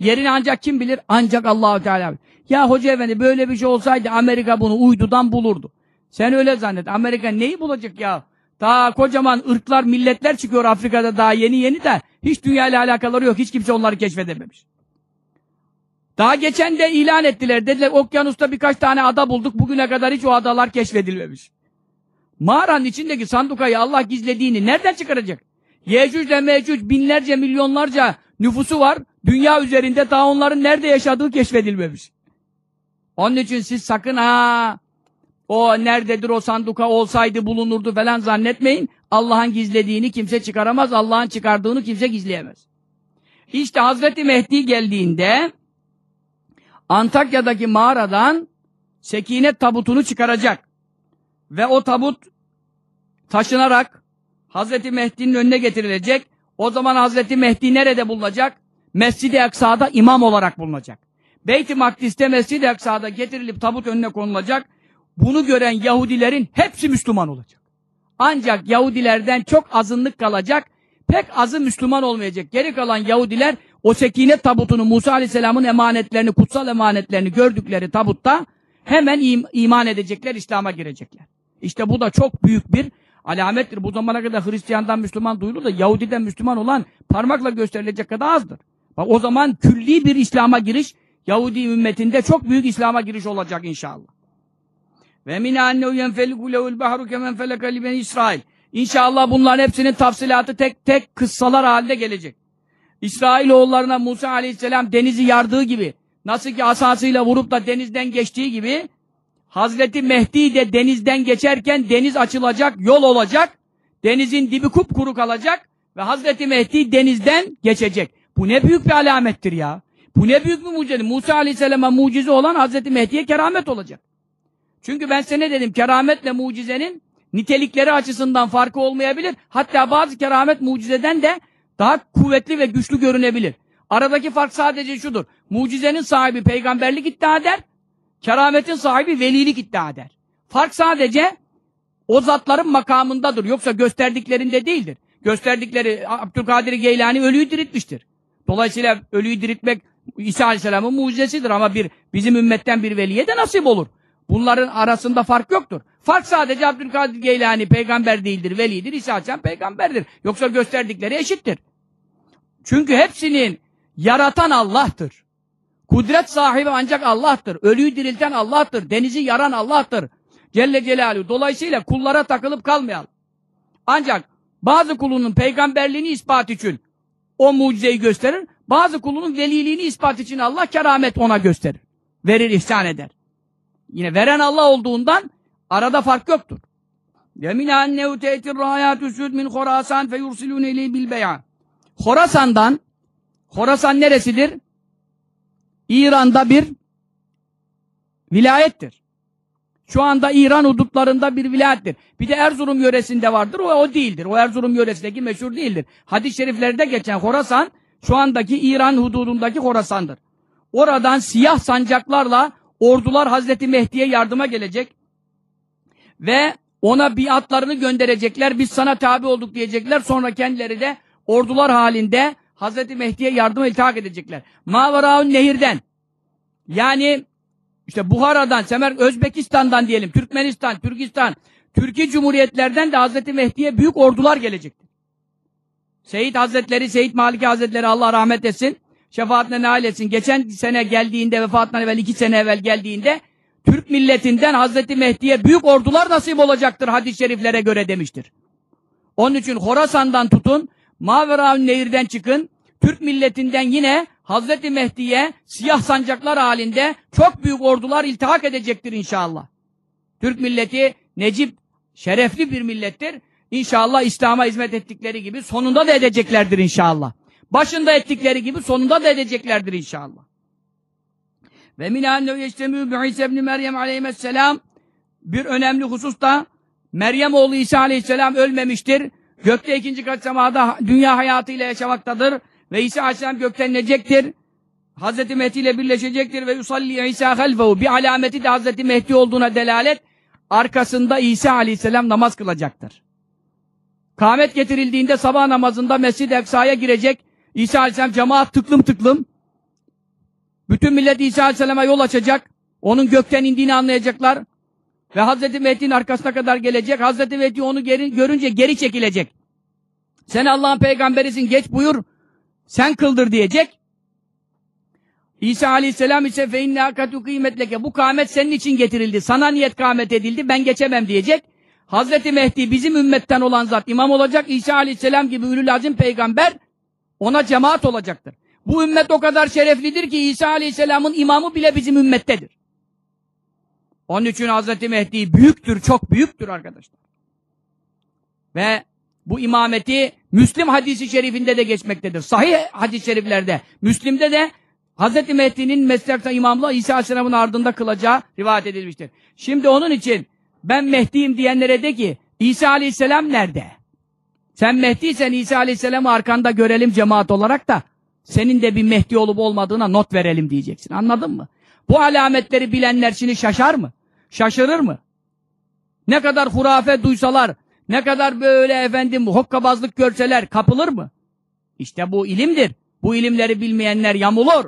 Yerini ancak kim bilir? Ancak Allahu Teala. Ya hoca efendi böyle bir şey olsaydı Amerika bunu uydudan bulurdu. Sen öyle zannet. Amerika neyi bulacak ya? Daha kocaman ırklar, milletler çıkıyor Afrika'da daha yeni yeni de hiç dünya ile alakaları yok. Hiç kimse onları keşfedememiş. Daha geçen de ilan ettiler. Dediler okyanusta birkaç tane ada bulduk. Bugüne kadar hiç o adalar keşfedilmemiş. Mağaranın içindeki sandukayı Allah gizlediğini nereden çıkaracak? Yecüc ile Mecüc binlerce milyonlarca nüfusu var. Dünya üzerinde daha onların nerede yaşadığı keşfedilmemiş. Onun için siz sakın ha o nerededir o sanduka olsaydı bulunurdu falan zannetmeyin. Allah'ın gizlediğini kimse çıkaramaz. Allah'ın çıkardığını kimse gizleyemez. İşte Hazreti Mehdi geldiğinde Antakya'daki mağaradan sekinet tabutunu çıkaracak. Ve o tabut taşınarak Hazreti Mehdi'nin önüne getirilecek. O zaman Hazreti Mehdi nerede bulunacak? Mescid-i Aksa'da imam olarak bulunacak. Beyt-i Makdis'te Mescid-i Aksa'da getirilip tabut önüne konulacak. Bunu gören Yahudilerin hepsi Müslüman olacak. Ancak Yahudilerden çok azınlık kalacak. Pek azı Müslüman olmayacak. Geri kalan Yahudiler o sekinet tabutunu Musa Aleyhisselam'ın emanetlerini, kutsal emanetlerini gördükleri tabutta hemen im iman edecekler, İslam'a girecekler. İşte bu da çok büyük bir alamettir. Bu zamana kadar Hristiyan'dan Müslüman duyulur da Yahudi'den Müslüman olan parmakla gösterilecek kadar azdır. Bak o zaman külli bir İslam'a giriş Yahudi ümmetinde çok büyük İslam'a giriş olacak inşallah. Ve min annehu yenfeliku lehul bahru kemen feleka li beni İsrail. İnşallah bunların hepsinin tafsilatı tek tek kıssalar halinde gelecek. İsrailoğullarına Musa aleyhisselam denizi yardığı gibi, nasıl ki asasıyla vurup da denizden geçtiği gibi, Hazreti Mehdi de denizden geçerken deniz açılacak, yol olacak, denizin dibi kupkuru kalacak ve Hazreti Mehdi denizden geçecek. Bu ne büyük bir alamettir ya. Bu ne büyük bir mucize. Musa aleyhisselama mucize olan Hazreti Mehdi'ye keramet olacak. Çünkü ben size ne dedim? Kerametle mucizenin nitelikleri açısından farkı olmayabilir. Hatta bazı keramet mucizeden de daha kuvvetli ve güçlü görünebilir. Aradaki fark sadece şudur. Mucizenin sahibi peygamberlik iddia eder. Kerametin sahibi velilik iddia eder. Fark sadece o zatların makamındadır. Yoksa gösterdiklerinde değildir. Gösterdikleri Abdülkadir Geylani ölüyü diriltmiştir. Dolayısıyla ölüyü diriltmek İsa Aleyhisselam'ın mucizesidir ama bir bizim ümmetten bir veliye de nasip olur. Bunların arasında fark yoktur. Fark sadece Abdülkadir Geylani peygamber değildir, velidir. İsa Aleyhisselam peygamberdir. Yoksa gösterdikleri eşittir. Çünkü hepsinin yaratan Allah'tır. Kudret sahibi ancak Allah'tır. Ölüyü dirilten Allah'tır. Denizi yaran Allah'tır. Celle Celaluhu. Dolayısıyla kullara takılıp kalmayalım. Ancak bazı kulunun peygamberliğini ispat için o mucizeyi gösterir. Bazı kulunun veliliğini ispat için Allah keramet ona gösterir. Verir, ihsan eder. Yine veren Allah olduğundan arada fark yoktur. Te'tir rayatü süd min Khorasan fe yursilûne ileyh bil beyan. Khorasan'dan Khorasan neresidir? İran'da bir vilayettir. Şu anda İran hudutlarında bir vilayettir. Bir de Erzurum yöresinde vardır. O, o değildir. O Erzurum yöresindeki meşhur değildir. Hadis-i şeriflerde geçen Khorasan şu andaki İran hududundaki Khorasan'dır. Oradan siyah sancaklarla ordular Hazreti Mehdi'ye yardıma gelecek ve ona biatlarını gönderecekler. Biz sana tabi olduk diyecekler. Sonra kendileri de ordular halinde Hazreti Mehdi'ye yardıma iltihak edecekler. Mavaraun nehirden yani işte Buhara'dan, Semer Özbekistan'dan diyelim, Türkmenistan, Türkistan, Türkiye Cumhuriyetlerden de Hazreti Mehdi'ye büyük ordular gelecektir. Seyit Hazretleri, Seyit Maliki Hazretleri Allah rahmet etsin, şefaatine nail etsin. Geçen sene geldiğinde, vefatından evvel iki sene evvel geldiğinde Türk milletinden Hazreti Mehdi'ye büyük ordular nasip olacaktır hadis-i şeriflere göre demiştir. Onun için Horasan'dan tutun, Maveraun Nehir'den çıkın, Türk milletinden yine Hazreti Mehdi'ye siyah sancaklar halinde çok büyük ordular iltihak edecektir inşallah. Türk milleti necip, şerefli bir millettir. İnşallah İslam'a hizmet ettikleri gibi sonunda da edeceklerdir inşallah. Başında ettikleri gibi sonunda da edeceklerdir inşallah. Ve min annehu yeştemü bi İsa ibn Meryem aleyhisselam bir önemli husus da Meryem oğlu İsa aleyhisselam ölmemiştir. Gökte ikinci kat semada dünya hayatıyla yaşamaktadır. Ve İsa aleyhisselam gökten inecektir. Hazreti Mehdi ile birleşecektir ve yusalli İsa halfehu bir alameti de Hazreti Mehdi olduğuna delalet arkasında İsa aleyhisselam namaz kılacaktır. Kâmet getirildiğinde sabah namazında Mescid-i Eksa'ya girecek. İsa aleyhisselam cemaat tıklım tıklım. Bütün millet İsa aleyhisselama yol açacak. Onun gökten indiğini anlayacaklar. Ve Hazreti Mehdi'nin arkasına kadar gelecek. Hazreti Mehdi onu geri, görünce geri çekilecek. Sen Allah'ın peygamberisin geç buyur. Sen kıldır diyecek. İsa aleyhisselam ise fe inne hakatu kıymetleke. Bu kâmet senin için getirildi. Sana niyet kâmet edildi. Ben geçemem diyecek. Hazreti Mehdi bizim ümmetten olan zat imam olacak. İsa aleyhisselam gibi ülül azim peygamber ona cemaat olacaktır. Bu ümmet o kadar şereflidir ki İsa aleyhisselamın imamı bile bizim ümmettedir. Onun için Hazreti Mehdi büyüktür, çok büyüktür arkadaşlar. Ve bu imameti Müslim hadisi şerifinde de geçmektedir. Sahih hadis-i şeriflerde. Müslim'de de Hazreti Mehdi'nin meslekta imamla İsa Aleyhisselam'ın ardında kılacağı rivayet edilmiştir. Şimdi onun için ben Mehdi'yim diyenlere de ki İsa Aleyhisselam nerede? Sen Mehdi'ysen İsa Aleyhisselam'ı arkanda görelim cemaat olarak da senin de bir Mehdi olup olmadığına not verelim diyeceksin. Anladın mı? Bu alametleri bilenler şimdi şaşar mı? Şaşırır mı? Ne kadar hurafe duysalar, ne kadar böyle efendim hokkabazlık görseler kapılır mı? İşte bu ilimdir. Bu ilimleri bilmeyenler yamulur.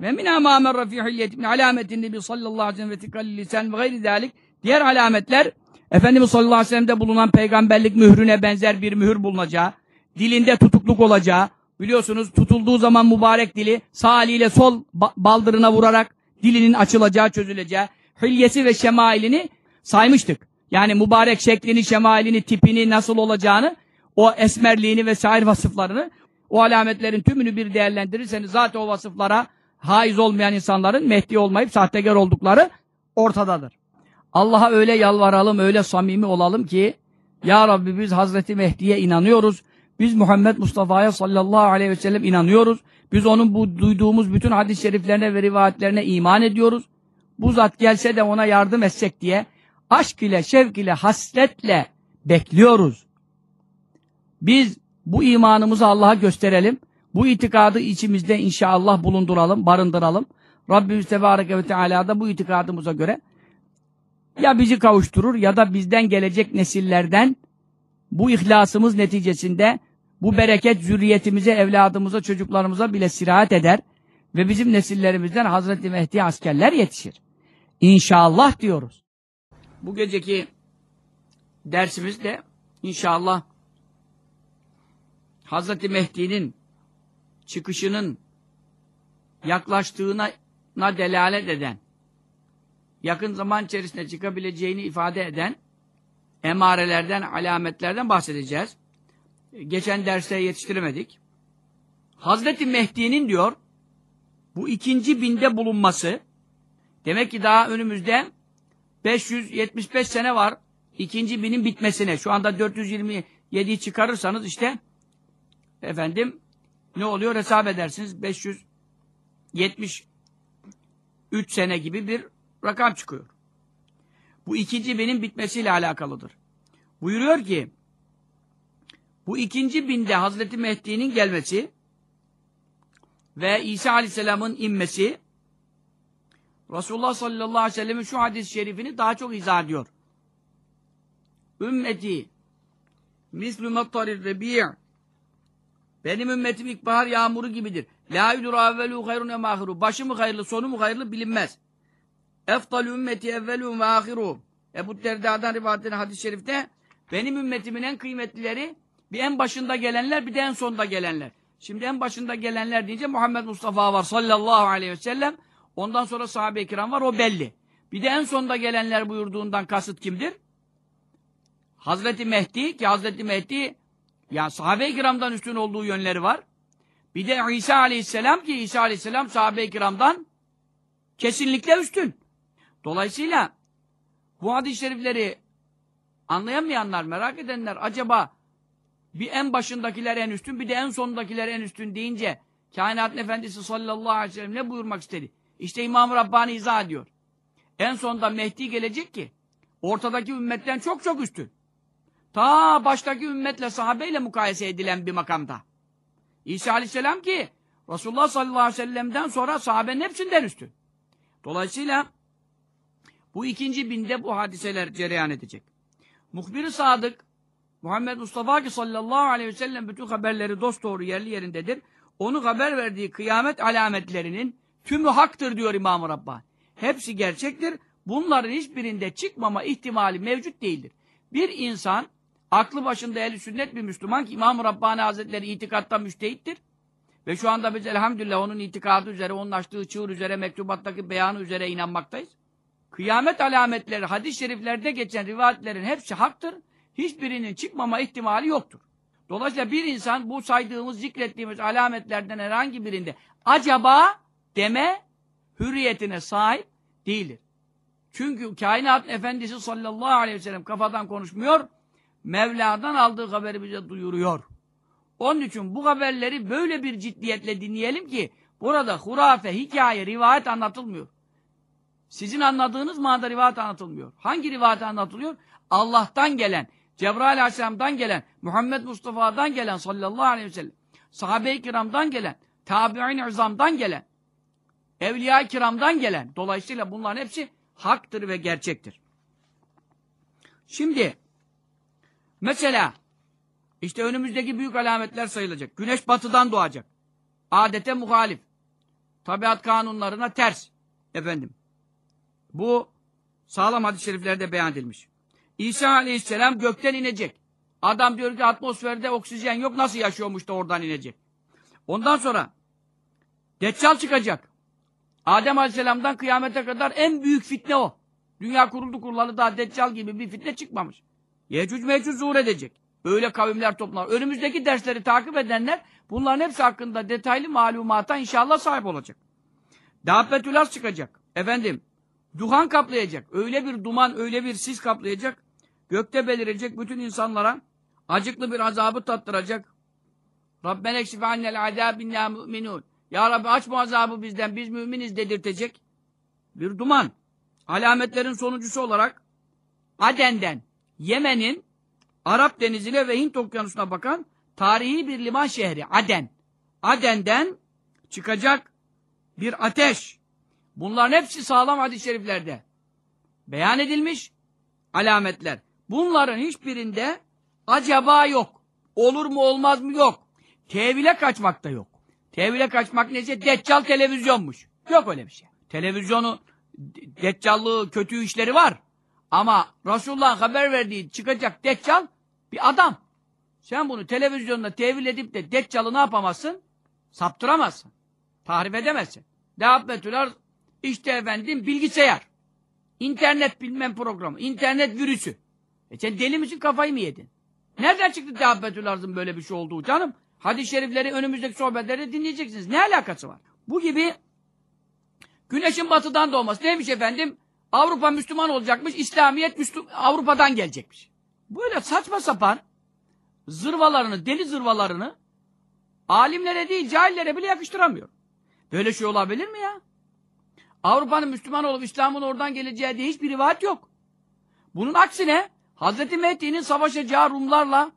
Ve min amâmen rafîhiyyet min alâmetin nebi sallallahu aleyhi ve sellem ve ve gayri zâlik. Diğer alametler Efendimiz sallallahu aleyhi ve sellem'de bulunan peygamberlik mührüne benzer bir mühür bulunacağı, dilinde tutukluk olacağı, biliyorsunuz tutulduğu zaman mübarek dili sağ eliyle sol ba- baldırına vurarak dilinin açılacağı, çözüleceği, hilyesi ve şemailini saymıştık. Yani mübarek şeklini, şemailini, tipini nasıl olacağını, o esmerliğini ve sair vasıflarını, o alametlerin tümünü bir değerlendirirseniz zaten o vasıflara haiz olmayan insanların Mehdi olmayıp sahtekar oldukları ortadadır. Allah'a öyle yalvaralım, öyle samimi olalım ki Ya Rabbi biz Hazreti Mehdi'ye inanıyoruz. Biz Muhammed Mustafa'ya sallallahu aleyhi ve sellem inanıyoruz. Biz onun bu duyduğumuz bütün hadis-i şeriflerine ve rivayetlerine iman ediyoruz. Bu zat gelse de ona yardım etsek diye aşk ile, şevk ile, hasretle bekliyoruz. Biz bu imanımızı Allah'a gösterelim. Bu itikadı içimizde inşallah bulunduralım, barındıralım. Rabbimiz Tebareke ve Teala da bu itikadımıza göre ya bizi kavuşturur ya da bizden gelecek nesillerden bu ihlasımız neticesinde bu bereket zürriyetimize, evladımıza, çocuklarımıza bile sirahat eder ve bizim nesillerimizden Hazreti Mehdi askerler yetişir. İnşallah diyoruz. Bu geceki dersimiz de inşallah Hazreti Mehdi'nin çıkışının yaklaştığına na delalet eden, yakın zaman içerisinde çıkabileceğini ifade eden emarelerden, alametlerden bahsedeceğiz. Geçen derste yetiştiremedik. Hazreti Mehdi'nin diyor, bu ikinci binde bulunması, demek ki daha önümüzde 575 sene var ikinci binin bitmesine. Şu anda 427'yi çıkarırsanız işte efendim ne oluyor hesap edersiniz 573 sene gibi bir rakam çıkıyor. Bu ikinci binin bitmesiyle alakalıdır. Buyuruyor ki bu ikinci binde Hazreti Mehdi'nin gelmesi ve İsa Aleyhisselam'ın inmesi Resulullah sallallahu aleyhi ve sellem'in şu hadis-i şerifini daha çok izah ediyor. Ümmeti mislü mattarir rebi' benim ümmetim ilkbahar yağmuru gibidir. La yudru evvelu hayrun em ahiru. Başı mı hayırlı, sonu mu hayırlı bilinmez. Eftal ümmeti evvelun ve ahiru. Ebu Derda'dan rivayet edilen hadis-i şerifte benim ümmetimin en kıymetlileri bir en başında gelenler bir de en sonda gelenler. Şimdi en başında gelenler deyince Muhammed Mustafa var sallallahu aleyhi ve sellem. Ondan sonra sahabe-i kiram var o belli. Bir de en sonda gelenler buyurduğundan kasıt kimdir? Hazreti Mehdi ki Hazreti Mehdi ya sahabe-i kiramdan üstün olduğu yönleri var. Bir de İsa aleyhisselam ki İsa aleyhisselam sahabe-i kiramdan kesinlikle üstün. Dolayısıyla bu hadis-i şerifleri anlayamayanlar, merak edenler acaba bir en başındakiler en üstün bir de en sondakiler en üstün deyince kainatın efendisi sallallahu aleyhi ve sellem ne buyurmak istedi? İşte İmam-ı Rabbani izah ediyor. En sonda Mehdi gelecek ki ortadaki ümmetten çok çok üstün. Ta baştaki ümmetle sahabeyle mukayese edilen bir makamda. İsa aleyhisselam ki Resulullah sallallahu aleyhi ve sellem'den sonra sahabenin hepsinden üstün. Dolayısıyla bu ikinci binde bu hadiseler cereyan edecek. Muhbir-i Sadık Muhammed Mustafa ki sallallahu aleyhi ve sellem bütün haberleri dost doğru yerli yerindedir. Onu haber verdiği kıyamet alametlerinin tümü haktır diyor İmam-ı Rabbani. Hepsi gerçektir. Bunların hiçbirinde çıkmama ihtimali mevcut değildir. Bir insan aklı başında eli sünnet bir Müslüman ki İmam-ı Rabbani Hazretleri itikatta müştehittir. Ve şu anda biz elhamdülillah onun itikadı üzere, onun açtığı çığır üzere, mektubattaki beyanı üzere inanmaktayız. Kıyamet alametleri, hadis-i şeriflerde geçen rivayetlerin hepsi haktır. Hiçbirinin çıkmama ihtimali yoktur. Dolayısıyla bir insan bu saydığımız, zikrettiğimiz alametlerden herhangi birinde acaba deme hürriyetine sahip değildir. Çünkü kainat efendisi sallallahu aleyhi ve sellem kafadan konuşmuyor, Mevla'dan aldığı haberi bize duyuruyor. Onun için bu haberleri böyle bir ciddiyetle dinleyelim ki burada hurafe, hikaye, rivayet anlatılmıyor. Sizin anladığınız manada rivayet anlatılmıyor. Hangi rivayet anlatılıyor? Allah'tan gelen, Cebrail aleyhisselamdan gelen, Muhammed Mustafa'dan gelen sallallahu aleyhi ve sellem, sahabe-i kiramdan gelen, tabi'in izamdan gelen, evliya-i kiramdan gelen. Dolayısıyla bunların hepsi haktır ve gerçektir. Şimdi mesela işte önümüzdeki büyük alametler sayılacak. Güneş batıdan doğacak. Adete muhalif. Tabiat kanunlarına ters. Efendim. Bu sağlam hadis-i şeriflerde beyan edilmiş. İsa aleyhisselam gökten inecek. Adam diyor ki atmosferde oksijen yok nasıl yaşıyormuş da oradan inecek. Ondan sonra Deccal çıkacak. Adem Aleyhisselam'dan kıyamete kadar en büyük fitne o. Dünya kuruldu kurulalı daha Deccal gibi bir fitne çıkmamış. Yecüc mecüc zuhur edecek. Öyle kavimler toplar. Önümüzdeki dersleri takip edenler bunların hepsi hakkında detaylı malumata inşallah sahip olacak. Dabbetül az çıkacak. Efendim, duhan kaplayacak. Öyle bir duman, öyle bir sis kaplayacak. Gökte belirecek bütün insanlara acıklı bir azabı tattıracak. Rabbena ekşif annel azabinna mu'minun. Ya Rabbi aç bu azabı bizden, biz müminiz dedirtecek. Bir duman. Alametlerin sonuncusu olarak Aden'den Yemen'in Arap denizine ve Hint okyanusuna bakan tarihi bir liman şehri Aden. Aden'den çıkacak bir ateş. Bunların hepsi sağlam hadis-i şeriflerde. Beyan edilmiş alametler. Bunların hiçbirinde acaba yok. Olur mu olmaz mı yok. Tevile kaçmak da yok. Tevile kaçmak neyse deccal televizyonmuş. Yok öyle bir şey. Televizyonu deccallığı kötü işleri var. Ama Resulullah'ın haber verdiği çıkacak deccal bir adam. Sen bunu televizyonda tevil edip de deccalı ne yapamazsın? Saptıramazsın. Tahrif edemezsin. Dehabbetüler işte efendim bilgisayar. İnternet bilmem programı. internet virüsü. E sen deli misin kafayı mı yedin? Nereden çıktı Dehabbetül Arz'ın böyle bir şey olduğu canım? Hadis-i şerifleri önümüzdeki sohbetleri dinleyeceksiniz. Ne alakası var? Bu gibi güneşin batıdan doğması. Neymiş efendim? Avrupa Müslüman olacakmış. İslamiyet Müslüm Avrupa'dan gelecekmiş. Böyle saçma sapan zırvalarını, deli zırvalarını alimlere değil cahillere bile yakıştıramıyor. Böyle şey olabilir mi ya? Avrupa'nın Müslüman olup İslam'ın oradan geleceği diye hiçbir rivayet yok. Bunun aksine Hazreti Mehdi'nin savaşacağı Rumlarla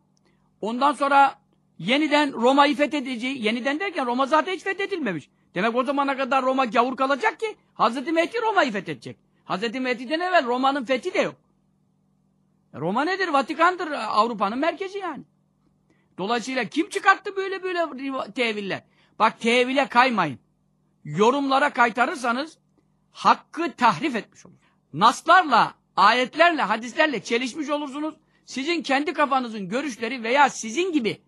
ondan sonra yeniden Roma'yı fethedeceği, yeniden derken Roma zaten hiç fethedilmemiş. Demek o zamana kadar Roma gavur kalacak ki Hazreti Mehdi Roma'yı fethedecek. Hazreti Mehdi'den evvel Roma'nın fethi de yok. Roma nedir? Vatikan'dır Avrupa'nın merkezi yani. Dolayısıyla kim çıkarttı böyle böyle teviller? Bak tevile kaymayın. Yorumlara kaytarırsanız hakkı tahrif etmiş olur. Naslarla, ayetlerle, hadislerle çelişmiş olursunuz. Sizin kendi kafanızın görüşleri veya sizin gibi,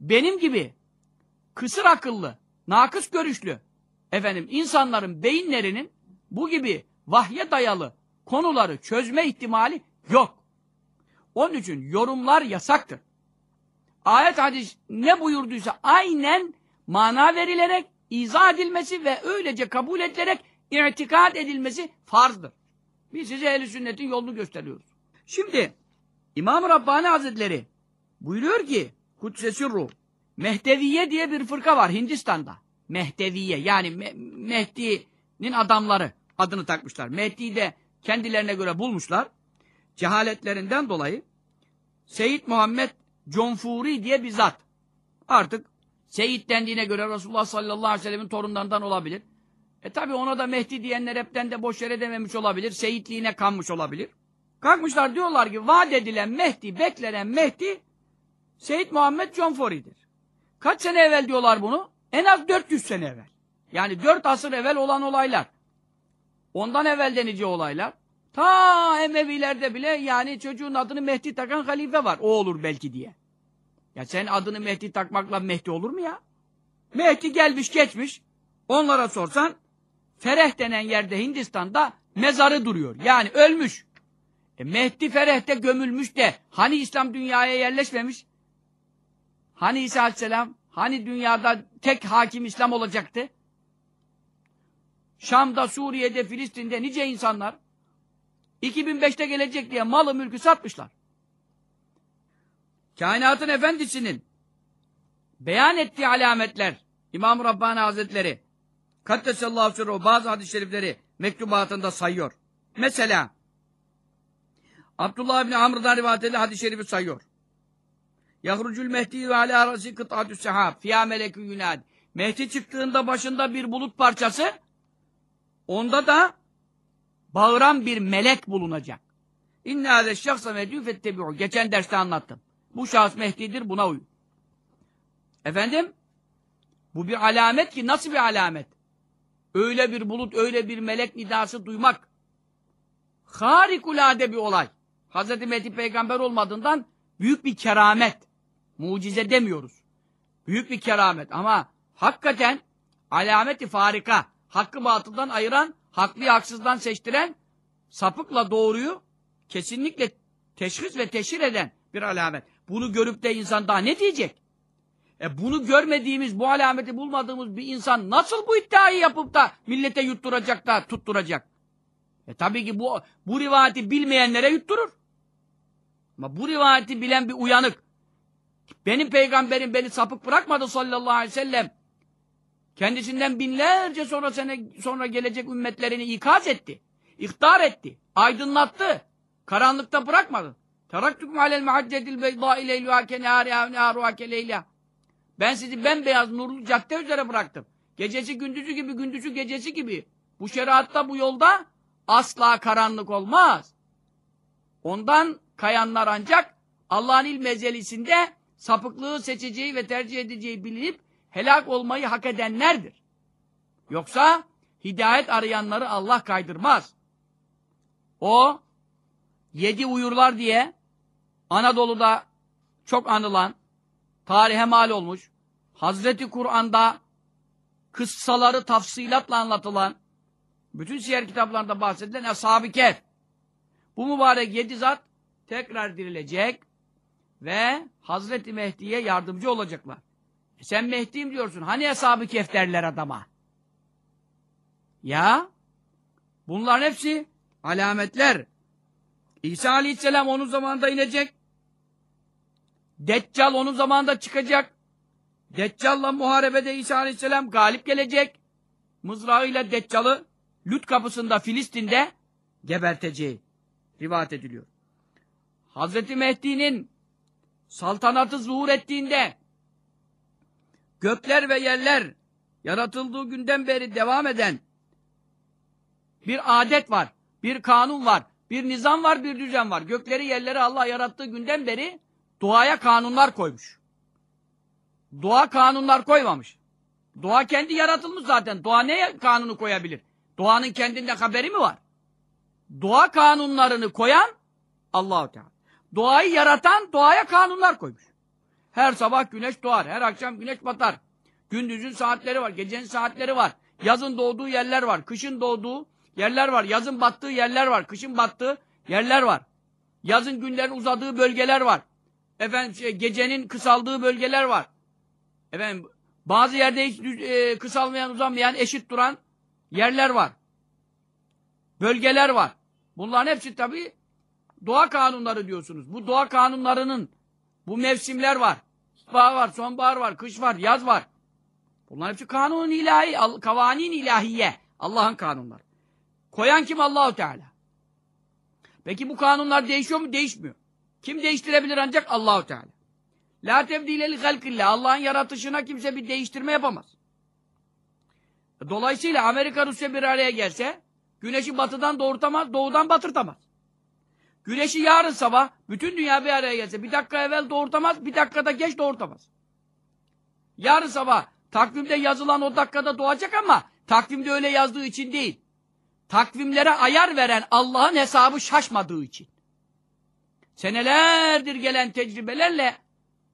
benim gibi kısır akıllı, nakıs görüşlü efendim insanların beyinlerinin bu gibi vahye dayalı konuları çözme ihtimali yok. Onun için yorumlar yasaktır. Ayet hadis ne buyurduysa aynen mana verilerek, izah edilmesi ve öylece kabul edilerek itikad edilmesi farzdır. Biz size ehl sünnetin yolunu gösteriyoruz. Şimdi İmam-ı Rabbani Hazretleri buyuruyor ki Kudsesi Ruh Mehdeviye diye bir fırka var Hindistan'da. Mehdeviye yani Me Mehdi'nin adamları adını takmışlar. Mehdi'yi de kendilerine göre bulmuşlar. Cehaletlerinden dolayı Seyyid Muhammed Confuri diye bir zat. Artık Seyit dendiğine göre Resulullah sallallahu aleyhi ve sellemin torunlarından olabilir. E tabi ona da Mehdi diyenler hepten de boş yere dememiş olabilir. Seyitliğine kanmış olabilir. Kalkmışlar diyorlar ki vaat edilen Mehdi, beklenen Mehdi Seyit Muhammed Confori'dir. Kaç sene evvel diyorlar bunu? En az 400 sene evvel. Yani 4 asır evvel olan olaylar. Ondan evvel denici olaylar. Ta Emevilerde bile yani çocuğun adını Mehdi takan halife var. O olur belki diye. Ya sen adını Mehdi takmakla Mehdi olur mu ya? Mehdi gelmiş geçmiş. Onlara sorsan Fereh denen yerde Hindistan'da mezarı duruyor. Yani ölmüş. E Mehdi Fereh'te gömülmüş de hani İslam dünyaya yerleşmemiş? Hani İsa Aleyhisselam? Hani dünyada tek hakim İslam olacaktı? Şam'da, Suriye'de, Filistin'de nice insanlar 2005'te gelecek diye malı mülkü satmışlar. Kainatın efendisinin beyan ettiği alametler İmam Rabbani Hazretleri Kaddesallahu sürruhu bazı hadis-i şerifleri mektubatında sayıyor. Mesela Abdullah bin Amr'dan rivayet edilen hadis-i şerifi sayıyor. Yahrucul Mehdi ve ala arası kıt'atü sehab fiyâ melekü yunad. Mehdi çıktığında başında bir bulut parçası onda da bağıran bir melek bulunacak. İnne hâze şahsa mehdû fettebi'u. Geçen derste anlattım. Bu şahıs Mehdi'dir buna uyun. Efendim? Bu bir alamet ki nasıl bir alamet? Öyle bir bulut, öyle bir melek nidası duymak harikulade bir olay. Hz. Mehdi peygamber olmadığından büyük bir keramet. Mucize demiyoruz. Büyük bir keramet ama hakikaten alameti farika, hakkı batıldan ayıran, haklıyı haksızdan seçtiren, sapıkla doğruyu kesinlikle teşhis ve teşhir eden bir alamet. Bunu görüp de insan daha ne diyecek? E bunu görmediğimiz, bu alameti bulmadığımız bir insan nasıl bu iddiayı yapıp da millete yutturacak da tutturacak? E tabii ki bu, bu rivayeti bilmeyenlere yutturur. Ama bu rivayeti bilen bir uyanık, benim peygamberim beni sapık bırakmadı sallallahu aleyhi ve sellem, kendisinden binlerce sonra sene sonra gelecek ümmetlerini ikaz etti, ihtar etti, aydınlattı, karanlıkta bırakmadı. Teraktukum alel muhaccedil beyda ileyluha kenâriha nâruha keleyla. Ben sizi bembeyaz nurlu cadde üzere bıraktım. Gecesi gündüzü gibi, gündüzü gecesi gibi. Bu şeriatta, bu yolda asla karanlık olmaz. Ondan kayanlar ancak Allah'ın ilm mezelisinde sapıklığı seçeceği ve tercih edeceği bilinip helak olmayı hak edenlerdir. Yoksa hidayet arayanları Allah kaydırmaz. O yedi uyurlar diye Anadolu'da çok anılan, tarihe mal olmuş, Hazreti Kur'an'da kıssaları tafsilatla anlatılan, bütün siyer kitaplarında bahsedilen Ashab-ı. Bu mübarek yedi zat tekrar dirilecek ve Hazreti Mehdi'ye yardımcı olacaklar. E sen Mehdi'yim diyorsun. Hani Ashab-ı derler adama? Ya bunların hepsi alametler. İsa Aleyhisselam onun zamanında inecek. Deccal onun zamanında çıkacak. Deccal'la muharebede İsa Aleyhisselam galip gelecek. Mızrağıyla Deccal'ı Lüt kapısında Filistin'de geberteceği rivayet ediliyor. Hazreti Mehdi'nin saltanatı zuhur ettiğinde gökler ve yerler yaratıldığı günden beri devam eden bir adet var, bir kanun var, bir nizam var, bir düzen var. Gökleri yerleri Allah yarattığı günden beri doğaya kanunlar koymuş. Doğa kanunlar koymamış. Doğa kendi yaratılmış zaten. Doğa ne kanunu koyabilir? Doğanın kendinde haberi mi var? Doğa kanunlarını koyan Allahu Teala. Doğayı yaratan doğaya kanunlar koymuş. Her sabah güneş doğar, her akşam güneş batar. Gündüzün saatleri var, gecenin saatleri var. Yazın doğduğu yerler var, kışın doğduğu yerler var. Yazın battığı yerler var, kışın battığı yerler var. Yazın günlerin uzadığı bölgeler var. Efendim şey, gecenin kısaldığı bölgeler var. Efendim bazı yerde hiç e, kısalmayan uzamayan eşit duran yerler var. Bölgeler var. Bunların hepsi tabi doğa kanunları diyorsunuz. Bu doğa kanunlarının bu mevsimler var. Bahar var, sonbahar var, kış var, yaz var. Bunlar hepsi kanun ilahi, kavanin ilahiye. Allah'ın kanunları. Koyan kim? Allahu Teala. Peki bu kanunlar değişiyor mu? Değişmiyor. Kim değiştirebilir ancak Allahu Teala. La tebdile li halkillah. Allah'ın yaratışına kimse bir değiştirme yapamaz. Dolayısıyla Amerika Rusya bir araya gelse güneşi batıdan doğurtamaz, doğudan batırtamaz. Güneşi yarın sabah bütün dünya bir araya gelse bir dakika evvel doğurtamaz, bir dakikada geç doğurtamaz. Yarın sabah takvimde yazılan o dakikada doğacak ama takvimde öyle yazdığı için değil. Takvimlere ayar veren Allah'ın hesabı şaşmadığı için. Senelerdir gelen tecrübelerle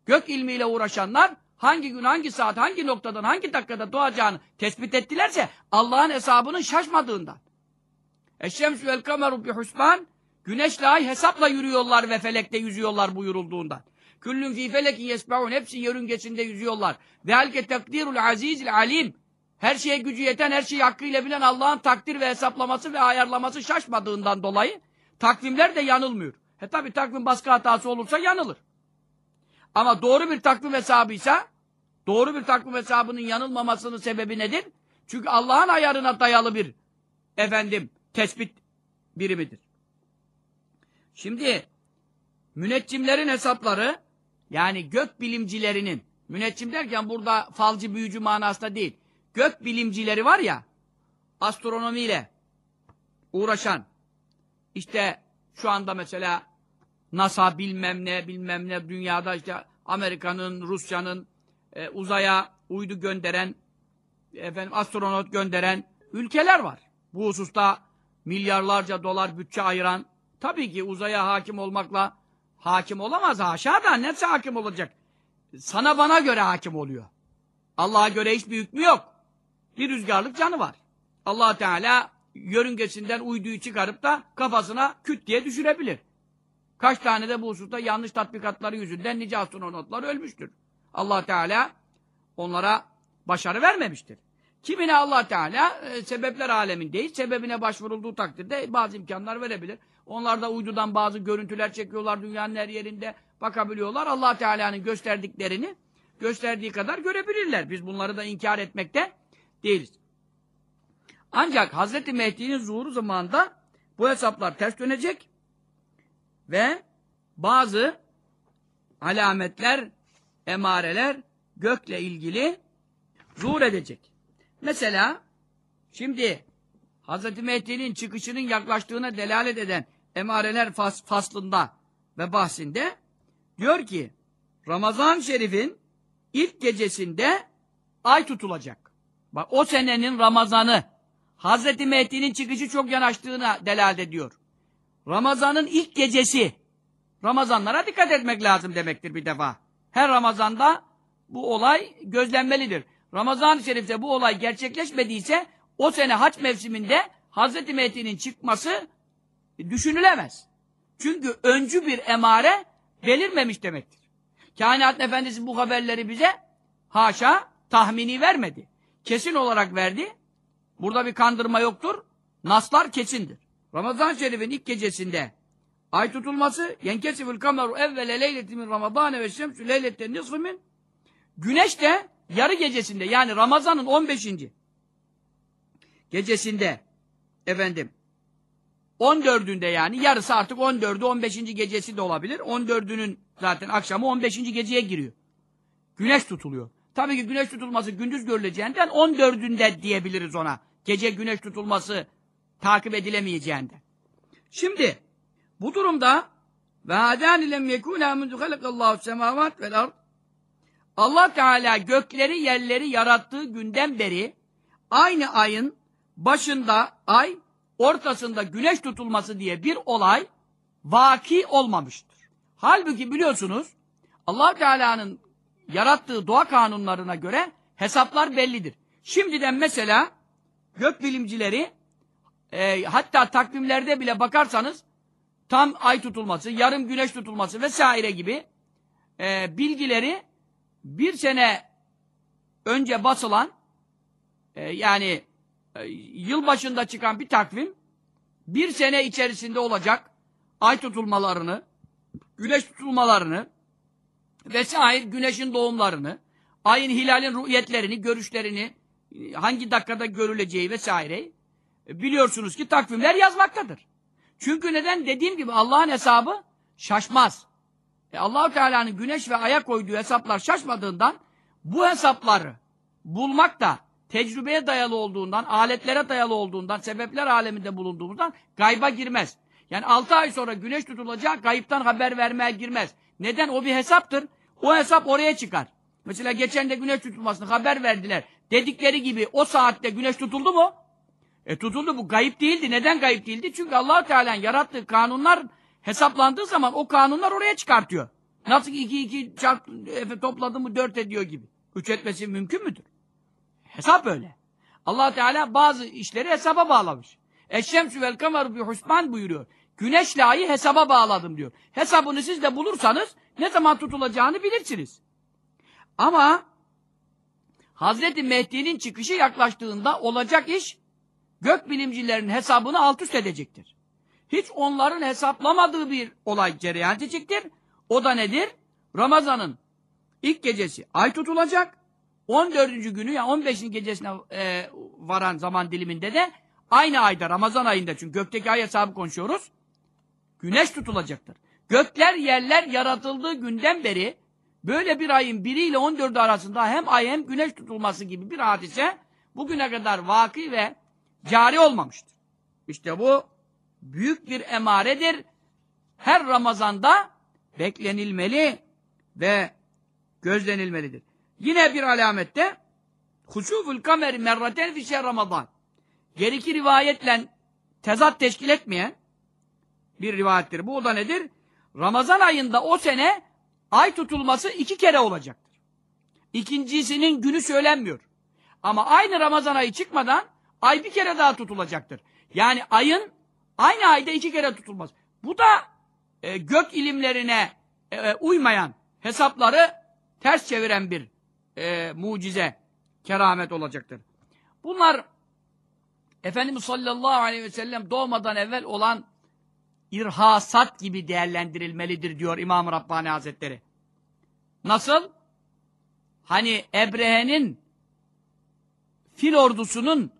gök ilmiyle uğraşanlar hangi gün, hangi saat, hangi noktadan, hangi dakikada doğacağını tespit ettilerse Allah'ın hesabının şaşmadığından. Eşşemsü vel kameru bi husban Güneşle ay hesapla yürüyorlar ve felekte yüzüyorlar buyurulduğundan. Küllün fî felekin yesbe'un hepsi yörüngesinde yüzüyorlar. Ve halke takdirul azizil alim her şeye gücü yeten, her şeyi hakkıyla bilen Allah'ın takdir ve hesaplaması ve ayarlaması şaşmadığından dolayı takvimler de yanılmıyor. He tabi takvim baskı hatası olursa yanılır. Ama doğru bir takvim hesabıysa doğru bir takvim hesabının yanılmamasının sebebi nedir? Çünkü Allah'ın ayarına dayalı bir efendim tespit birimidir. Şimdi müneccimlerin hesapları yani gök bilimcilerinin müneccim derken burada falcı büyücü manasında değil. Gök bilimcileri var ya astronomiyle uğraşan işte şu anda mesela NASA bilmem ne bilmem ne dünyada işte Amerika'nın, Rusya'nın e, uzaya uydu gönderen efendim astronot gönderen ülkeler var. Bu hususta milyarlarca dolar bütçe ayıran tabii ki uzaya hakim olmakla hakim olamaz haşa da nefse hakim olacak. sana bana göre hakim oluyor. Allah'a göre hiçbir hükmü yok. Bir rüzgarlık canı var. allah Teala yörüngesinden uyduyu çıkarıp da kafasına küt diye düşürebilir. Kaç tane de bu hususta yanlış tatbikatları yüzünden nice astronotlar ölmüştür. allah Teala onlara başarı vermemiştir. Kimine allah Teala e, sebepler alemindeyiz. Sebebine başvurulduğu takdirde bazı imkanlar verebilir. Onlar da uydudan bazı görüntüler çekiyorlar dünyanın her yerinde bakabiliyorlar. allah Teala'nın gösterdiklerini gösterdiği kadar görebilirler. Biz bunları da inkar etmekte değiliz. Ancak Hazreti Mehdi'nin zuhuru zamanında bu hesaplar ters dönecek ve bazı alametler, emareler gökle ilgili zuhur edecek. Mesela şimdi Hazreti Mehdi'nin çıkışının yaklaştığına delalet eden emareler fas faslında ve bahsinde diyor ki Ramazan Şerif'in ilk gecesinde ay tutulacak. Bak o senenin Ramazanı Hazreti Mehdi'nin çıkışı çok yanaştığına delalet ediyor. Ramazanın ilk gecesi Ramazanlara dikkat etmek lazım demektir bir defa. Her Ramazanda bu olay gözlenmelidir. Ramazan-ı Şerif'te bu olay gerçekleşmediyse o sene haç mevsiminde Hazreti Mehdi'nin çıkması düşünülemez. Çünkü öncü bir emare belirmemiş demektir. Kainat Efendisi bu haberleri bize haşa tahmini vermedi. Kesin olarak verdi. Burada bir kandırma yoktur. Naslar kesindir. Ramazan Şerif'in ilk gecesinde ay tutulması yenkesifül kameru evvele leyleti min ramadane ve şemsü leylette nisfı min güneş de yarı gecesinde yani Ramazan'ın 15. gecesinde efendim 14'ünde yani yarısı artık 14'ü 15. gecesi de olabilir. 14'ünün zaten akşamı 15. geceye giriyor. Güneş tutuluyor. Tabii ki güneş tutulması gündüz görüleceğinden 14'ünde diyebiliriz ona. Gece güneş tutulması takip edilemeyeceğinden. Şimdi bu durumda ve hadan lem yekuna mundu halakallahu semavat vel ard Allah Teala gökleri yerleri yarattığı günden beri aynı ayın başında ay ortasında güneş tutulması diye bir olay vaki olmamıştır. Halbuki biliyorsunuz allah Teala'nın yarattığı doğa kanunlarına göre hesaplar bellidir. Şimdiden mesela gökbilimcileri e, hatta takvimlerde bile bakarsanız tam ay tutulması, yarım güneş tutulması vesaire gibi e, bilgileri bir sene önce basılan e, yani e, yıl başında çıkan bir takvim bir sene içerisinde olacak ay tutulmalarını, güneş tutulmalarını vesaire güneşin doğumlarını, ayın hilalin rüyetlerini, görüşlerini, e, hangi dakikada görüleceği vesaire e, biliyorsunuz ki takvimler yazmaktadır. Çünkü neden? Dediğim gibi Allah'ın hesabı şaşmaz. E Allahu Teala'nın güneş ve aya koyduğu hesaplar şaşmadığından bu hesapları bulmak da tecrübeye dayalı olduğundan, aletlere dayalı olduğundan, sebepler aleminde bulunduğumuzdan gayba girmez. Yani 6 ay sonra güneş tutulacak, gayiptan haber vermeye girmez. Neden? O bir hesaptır. O hesap oraya çıkar. Mesela geçen de güneş tutulmasını haber verdiler. Dedikleri gibi o saatte güneş tutuldu mu? E tutuldu bu gayip değildi. Neden gayip değildi? Çünkü allah Teala'nın yarattığı kanunlar hesaplandığı zaman o kanunlar oraya çıkartıyor. Nasıl ki iki iki çarp, efe, topladı mı dört ediyor gibi. Üç etmesi mümkün müdür? Hesap öyle. allah Teala bazı işleri hesaba bağlamış. Eşşemsü vel kameru bi husban buyuruyor. Güneşle ayı hesaba bağladım diyor. Hesabını siz de bulursanız ne zaman tutulacağını bilirsiniz. Ama Hazreti Mehdi'nin çıkışı yaklaştığında olacak iş gök bilimcilerin hesabını alt üst edecektir. Hiç onların hesaplamadığı bir olay cereyan edecektir. O da nedir? Ramazan'ın ilk gecesi ay tutulacak. 14. günü yani 15. gecesine e, varan zaman diliminde de aynı ayda Ramazan ayında çünkü gökteki ay hesabı konuşuyoruz. Güneş tutulacaktır. Gökler yerler yaratıldığı günden beri böyle bir ayın 1 ile 14 arasında hem ay hem güneş tutulması gibi bir hadise bugüne kadar vaki ve cari olmamıştır. İşte bu büyük bir emaredir. Her Ramazan'da beklenilmeli ve gözlenilmelidir. Yine bir alamette husuful kameri merraten fi Ramazan. Geriki rivayetle tezat teşkil etmeyen bir rivayettir. Bu da nedir? Ramazan ayında o sene ay tutulması iki kere olacaktır. İkincisinin günü söylenmiyor. Ama aynı Ramazan ayı çıkmadan ay bir kere daha tutulacaktır. Yani ayın aynı ayda iki kere tutulması. Bu da e, gök ilimlerine e, uymayan hesapları ters çeviren bir e, mucize, keramet olacaktır. Bunlar Efendimiz sallallahu aleyhi ve sellem doğmadan evvel olan irhasat gibi değerlendirilmelidir diyor İmam-ı Rabbani Hazretleri. Nasıl? Hani Ebrehe'nin fil ordusunun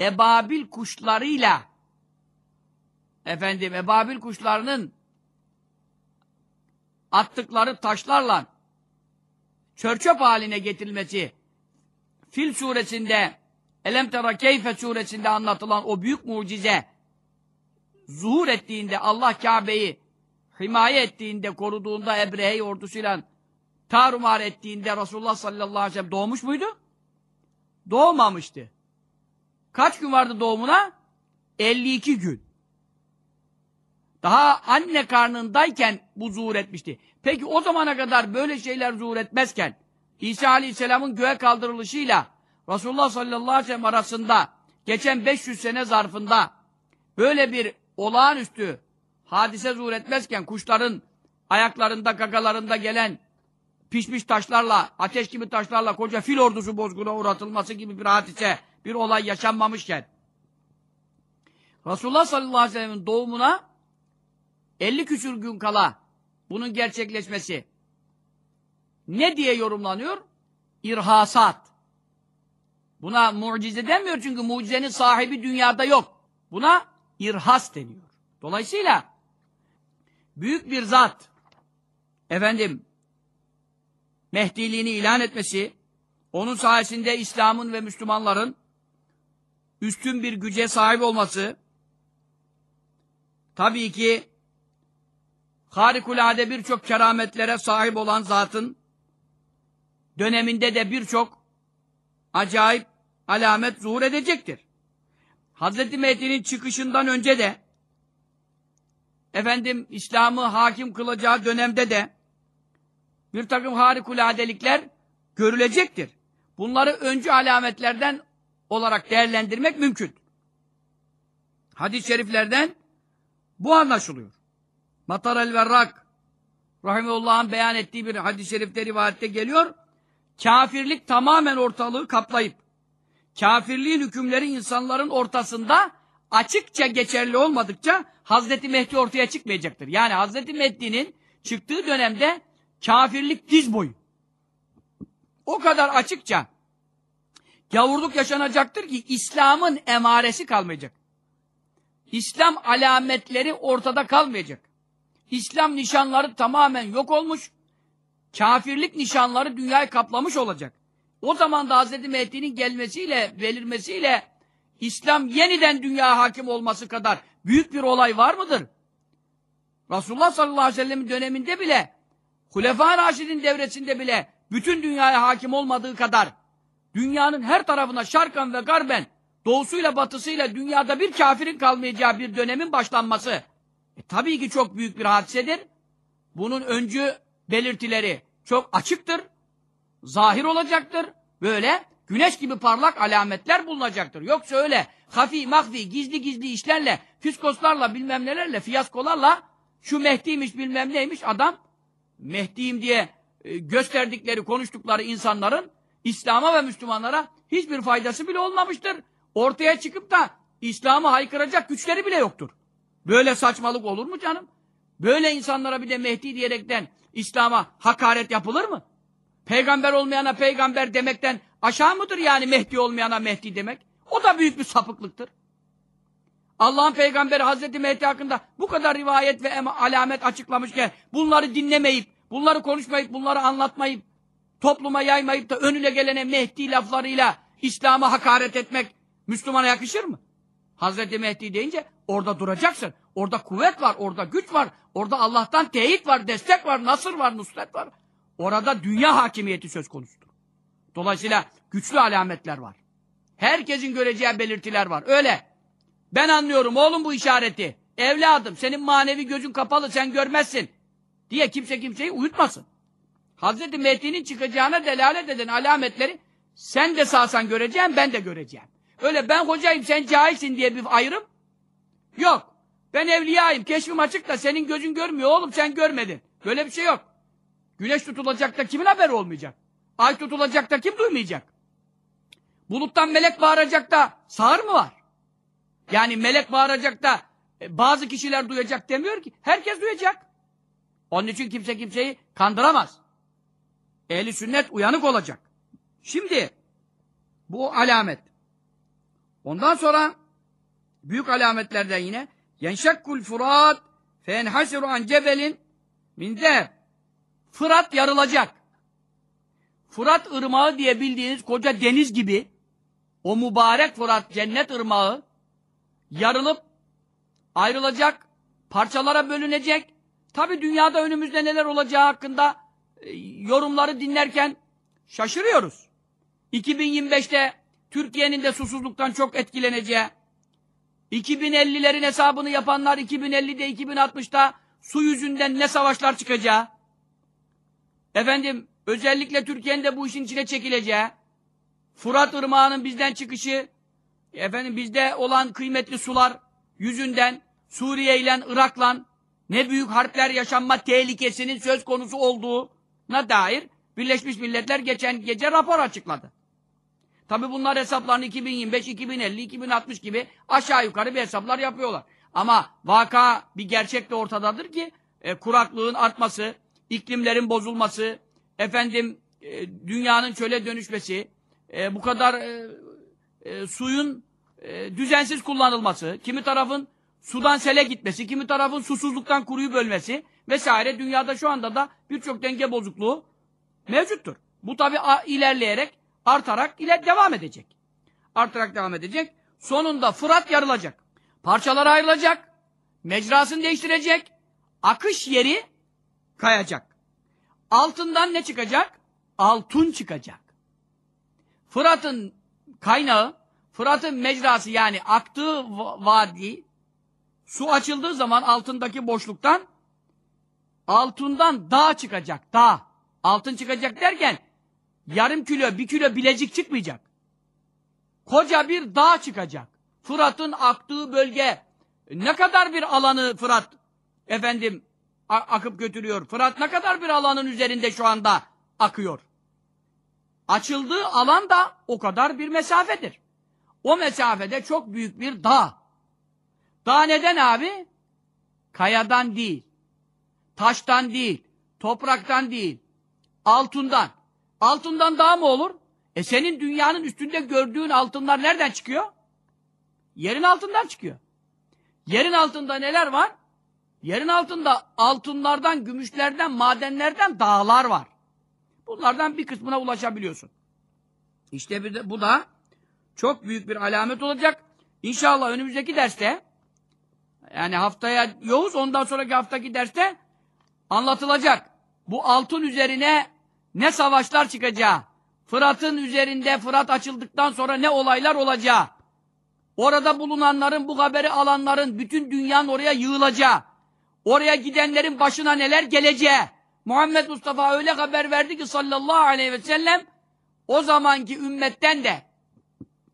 ebabil kuşlarıyla efendim ebabil kuşlarının attıkları taşlarla çörçöp haline getirilmesi Fil suresinde Elem tera keyfe suresinde anlatılan o büyük mucize zuhur ettiğinde Allah Kabe'yi himaye ettiğinde, koruduğunda Ebrehe ordusuyla tarumar ettiğinde Resulullah sallallahu aleyhi ve sellem doğmuş muydu? Doğmamıştı. Kaç gün vardı doğumuna? 52 gün. Daha anne karnındayken bu zuhur etmişti. Peki o zamana kadar böyle şeyler zuhur etmezken İsa aleyhisselamın göğe kaldırılışıyla Resulullah sallallahu aleyhi ve sellem arasında geçen 500 sene zarfında böyle bir olağanüstü hadise zuhur etmezken kuşların ayaklarında gagalarında gelen pişmiş taşlarla, ateş gibi taşlarla koca fil ordusu bozguna uğratılması gibi bir hadise, bir olay yaşanmamışken Resulullah sallallahu aleyhi ve sellem'in doğumuna 50 küsür gün kala bunun gerçekleşmesi ne diye yorumlanıyor? İrhasat. Buna mucize denmiyor çünkü mucizenin sahibi dünyada yok. Buna irhas deniyor. Dolayısıyla büyük bir zat efendim Mehdiliğini ilan etmesi, onun sayesinde İslam'ın ve Müslümanların üstün bir güce sahip olması, tabii ki harikulade birçok kerametlere sahip olan zatın döneminde de birçok acayip alamet zuhur edecektir. Hazreti Mehdi'nin çıkışından önce de efendim İslam'ı hakim kılacağı dönemde de bir takım harikuladelikler görülecektir. Bunları öncü alametlerden olarak değerlendirmek mümkün. Hadis-i şeriflerden bu anlaşılıyor. Matar el-Verrak Rahimullah'ın beyan ettiği bir hadis-i şerifte rivayette geliyor. Kafirlik tamamen ortalığı kaplayıp kafirliğin hükümleri insanların ortasında açıkça geçerli olmadıkça Hazreti Mehdi ortaya çıkmayacaktır. Yani Hazreti Mehdi'nin çıktığı dönemde kafirlik diz boyu. O kadar açıkça gavurluk yaşanacaktır ki İslam'ın emaresi kalmayacak. İslam alametleri ortada kalmayacak. İslam nişanları tamamen yok olmuş, kafirlik nişanları dünyayı kaplamış olacak. O zaman da Hz. Mehdi'nin gelmesiyle, belirmesiyle İslam yeniden dünya hakim olması kadar büyük bir olay var mıdır? Resulullah sallallahu aleyhi ve sellem'in döneminde bile, Hulefâ Raşid'in devresinde bile bütün dünyaya hakim olmadığı kadar dünyanın her tarafına şarkan ve garben, doğusuyla batısıyla dünyada bir kafirin kalmayacağı bir dönemin başlanması e, tabii ki çok büyük bir hadisedir. Bunun öncü belirtileri çok açıktır zahir olacaktır. Böyle güneş gibi parlak alametler bulunacaktır. Yoksa öyle hafi mahfi gizli gizli işlerle, fiskoslarla bilmem nelerle, fiyaskolarla şu Mehdi'ymiş bilmem neymiş adam Mehdi'yim diye e, gösterdikleri, konuştukları insanların İslam'a ve Müslümanlara hiçbir faydası bile olmamıştır. Ortaya çıkıp da İslam'ı haykıracak güçleri bile yoktur. Böyle saçmalık olur mu canım? Böyle insanlara bir de Mehdi diyerekten İslam'a hakaret yapılır mı? Peygamber olmayana peygamber demekten aşağı mıdır yani Mehdi olmayana Mehdi demek? O da büyük bir sapıklıktır. Allah'ın peygamberi Hazreti Mehdi hakkında bu kadar rivayet ve alamet açıklamışken bunları dinlemeyip, bunları konuşmayıp, bunları anlatmayıp, topluma yaymayıp da önüne gelene Mehdi laflarıyla İslam'a hakaret etmek Müslümana yakışır mı? Hazreti Mehdi deyince orada duracaksın. Orada kuvvet var, orada güç var, orada Allah'tan teyit var, destek var, nasır var, nusret var. Orada dünya hakimiyeti söz konusudur. Dolayısıyla güçlü alametler var. Herkesin göreceği belirtiler var. Öyle. Ben anlıyorum oğlum bu işareti. Evladım senin manevi gözün kapalı sen görmezsin. Diye kimse kimseyi uyutmasın. Hazreti Mehdi'nin çıkacağına delalet eden alametleri sen de sağsan göreceğim, ben de göreceğim. Öyle ben hocayım, sen cahilsin diye bir ayrım yok. Ben evliyayım, keşfim açık da senin gözün görmüyor oğlum, sen görmedin. Böyle bir şey yok. Güneş tutulacak da kimin haberi olmayacak? Ay tutulacak da kim duymayacak? Buluttan melek bağıracak da sağır mı var? Yani melek bağıracak da e, bazı kişiler duyacak demiyor ki. Herkes duyacak. Onun için kimse kimseyi kandıramaz. Ehli sünnet uyanık olacak. Şimdi bu alamet. Ondan sonra büyük alametlerden yine yenşakkul furat fenhasiru an cebelin min zeheb. Fırat yarılacak. Fırat ırmağı diye bildiğiniz koca deniz gibi o mübarek Fırat cennet ırmağı yarılıp ayrılacak, parçalara bölünecek. Tabi dünyada önümüzde neler olacağı hakkında yorumları dinlerken şaşırıyoruz. 2025'te Türkiye'nin de susuzluktan çok etkileneceği, 2050'lerin hesabını yapanlar 2050'de 2060'da su yüzünden ne savaşlar çıkacağı, efendim özellikle Türkiye'nin de bu işin içine çekileceği, Fırat Irmağı'nın bizden çıkışı, efendim bizde olan kıymetli sular yüzünden Suriye ile Irak'la ne büyük harpler yaşanma tehlikesinin söz konusu olduğuna dair Birleşmiş Milletler geçen gece rapor açıkladı. Tabi bunlar hesaplarını 2025, 2050, 2060 gibi aşağı yukarı bir hesaplar yapıyorlar. Ama vaka bir gerçek de ortadadır ki e, kuraklığın artması, iklimlerin bozulması, efendim e, dünyanın çöle dönüşmesi, e, bu kadar e, e, suyun e, düzensiz kullanılması, kimi tarafın sudan sele gitmesi, kimi tarafın susuzluktan kuruyu bölmesi vesaire dünyada şu anda da birçok denge bozukluğu mevcuttur. Bu tabi ilerleyerek, artarak iler devam edecek. Artarak devam edecek. Sonunda Fırat yarılacak. Parçalara ayrılacak. Mecrasını değiştirecek. Akış yeri kayacak. Altından ne çıkacak? Altın çıkacak. Fırat'ın kaynağı, Fırat'ın mecrası yani aktığı vadi, su açıldığı zaman altındaki boşluktan altından dağ çıkacak, dağ. Altın çıkacak derken yarım kilo, bir kilo bilecik çıkmayacak. Koca bir dağ çıkacak. Fırat'ın aktığı bölge. Ne kadar bir alanı Fırat efendim akıp götürüyor. Fırat ne kadar bir alanın üzerinde şu anda akıyor. Açıldığı alan da o kadar bir mesafedir. O mesafede çok büyük bir dağ. Dağ neden abi? Kayadan değil. Taştan değil. Topraktan değil. Altından. Altından dağ mı olur? E senin dünyanın üstünde gördüğün altınlar nereden çıkıyor? Yerin altından çıkıyor. Yerin altında neler var? Yerin altında altınlardan, gümüşlerden, madenlerden dağlar var. Bunlardan bir kısmına ulaşabiliyorsun. İşte bir de, bu da çok büyük bir alamet olacak. İnşallah önümüzdeki derste yani haftaya yoğuz ondan sonraki haftaki derste anlatılacak. Bu altın üzerine ne savaşlar çıkacağı, Fırat'ın üzerinde Fırat açıldıktan sonra ne olaylar olacağı, orada bulunanların, bu haberi alanların bütün dünyanın oraya yığılacağı, oraya gidenlerin başına neler geleceği, Muhammed Mustafa öyle haber verdi ki sallallahu aleyhi ve sellem o zamanki ümmetten de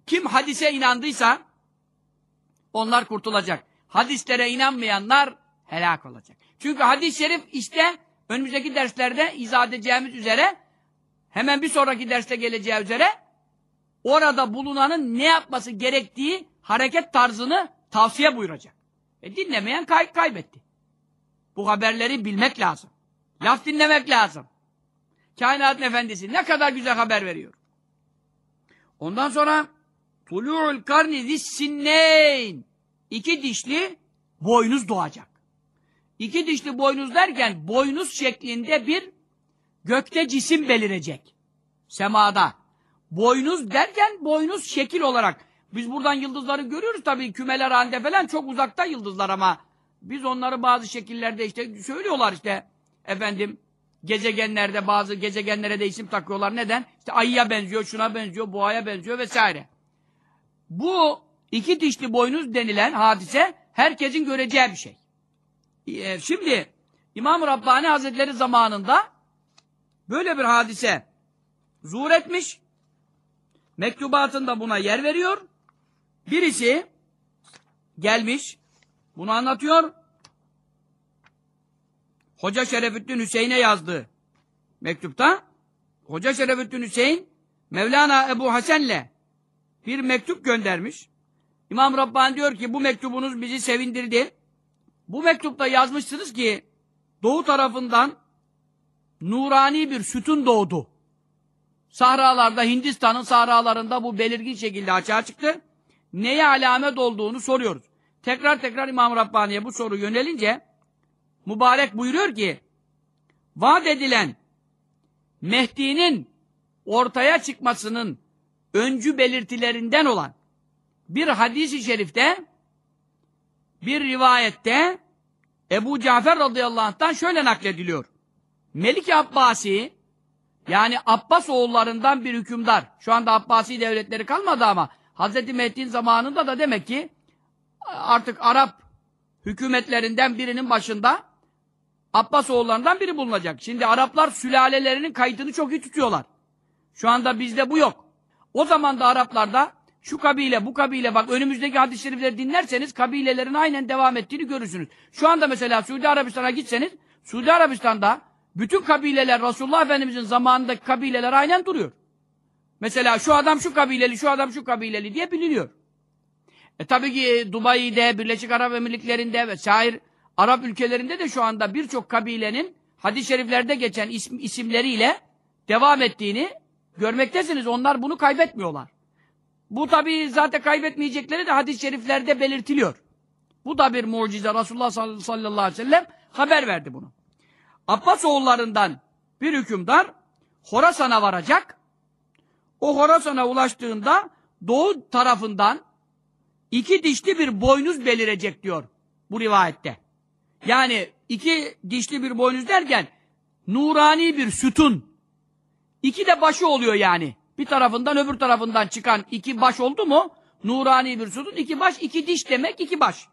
kim hadise inandıysa onlar kurtulacak. Hadislere inanmayanlar helak olacak. Çünkü hadis-i şerif işte önümüzdeki derslerde izah edeceğimiz üzere hemen bir sonraki derste geleceği üzere orada bulunanın ne yapması gerektiği hareket tarzını tavsiye buyuracak. E dinlemeyen kay kaybetti. Bu haberleri bilmek lazım. Laf dinlemek lazım. Kainatın efendisi ne kadar güzel haber veriyor. Ondan sonra Tulu'ul karni zissinneyn iki dişli boynuz doğacak. İki dişli boynuz derken boynuz şeklinde bir gökte cisim belirecek. Semada. Boynuz derken boynuz şekil olarak. Biz buradan yıldızları görüyoruz tabii kümeler halinde falan çok uzakta yıldızlar ama biz onları bazı şekillerde işte söylüyorlar işte efendim gezegenlerde bazı gezegenlere de isim takıyorlar. Neden? İşte ayıya benziyor, şuna benziyor, boğaya benziyor vesaire. Bu iki dişli boynuz denilen hadise herkesin göreceği bir şey. Ee, şimdi İmam Rabbani Hazretleri zamanında böyle bir hadise zuhur etmiş. Mektubatında buna yer veriyor. Birisi gelmiş, bunu anlatıyor. Hoca Şerefettin Hüseyin'e yazdığı mektupta Hoca Şerefettin Hüseyin Mevlana Ebu Hasen'le bir mektup göndermiş. İmam Rabbani diyor ki bu mektubunuz bizi sevindirdi. Bu mektupta yazmışsınız ki doğu tarafından nurani bir sütun doğdu. Sahralarda, Hindistan'ın sahralarında bu belirgin şekilde açığa çıktı. Neye alamet olduğunu soruyoruz. Tekrar tekrar İmam Rabbani'ye bu soru yönelince mübarek buyuruyor ki vaat edilen Mehdi'nin ortaya çıkmasının öncü belirtilerinden olan bir hadis-i şerifte bir rivayette Ebu Cafer radıyallahu anh'tan şöyle naklediliyor. Melik Abbasi yani Abbas oğullarından bir hükümdar. Şu anda Abbasi devletleri kalmadı ama Hazreti Mehdi'nin zamanında da demek ki artık Arap hükümetlerinden birinin başında Abbas oğullarından biri bulunacak. Şimdi Araplar sülalelerinin kaydını çok iyi tutuyorlar. Şu anda bizde bu yok. O zaman da Araplarda şu kabile, bu kabile bak önümüzdeki hadis-i dinlerseniz kabilelerin aynen devam ettiğini görürsünüz. Şu anda mesela Suudi Arabistan'a gitseniz Suudi Arabistan'da bütün kabileler Resulullah Efendimiz'in zamanındaki kabileler aynen duruyor. Mesela şu adam şu kabileli, şu adam şu kabileli diye biliniyor. E tabii ki Dubai'de, Birleşik Arap Emirlikleri'nde ve şair Arap ülkelerinde de şu anda birçok kabilenin hadis-i şeriflerde geçen isim, isimleriyle devam ettiğini görmektesiniz. Onlar bunu kaybetmiyorlar. Bu tabii zaten kaybetmeyecekleri de hadis-i şeriflerde belirtiliyor. Bu da bir mucize. Resulullah sallallahu aleyhi ve sellem haber verdi bunu. Abbas oğullarından bir hükümdar Horasan'a varacak. O Horasan'a ulaştığında doğu tarafından iki dişli bir boynuz belirecek diyor bu rivayette. Yani iki dişli bir boynuz derken nurani bir sütun. İki de başı oluyor yani. Bir tarafından öbür tarafından çıkan iki baş oldu mu nurani bir sütun. iki baş, iki diş demek iki baş.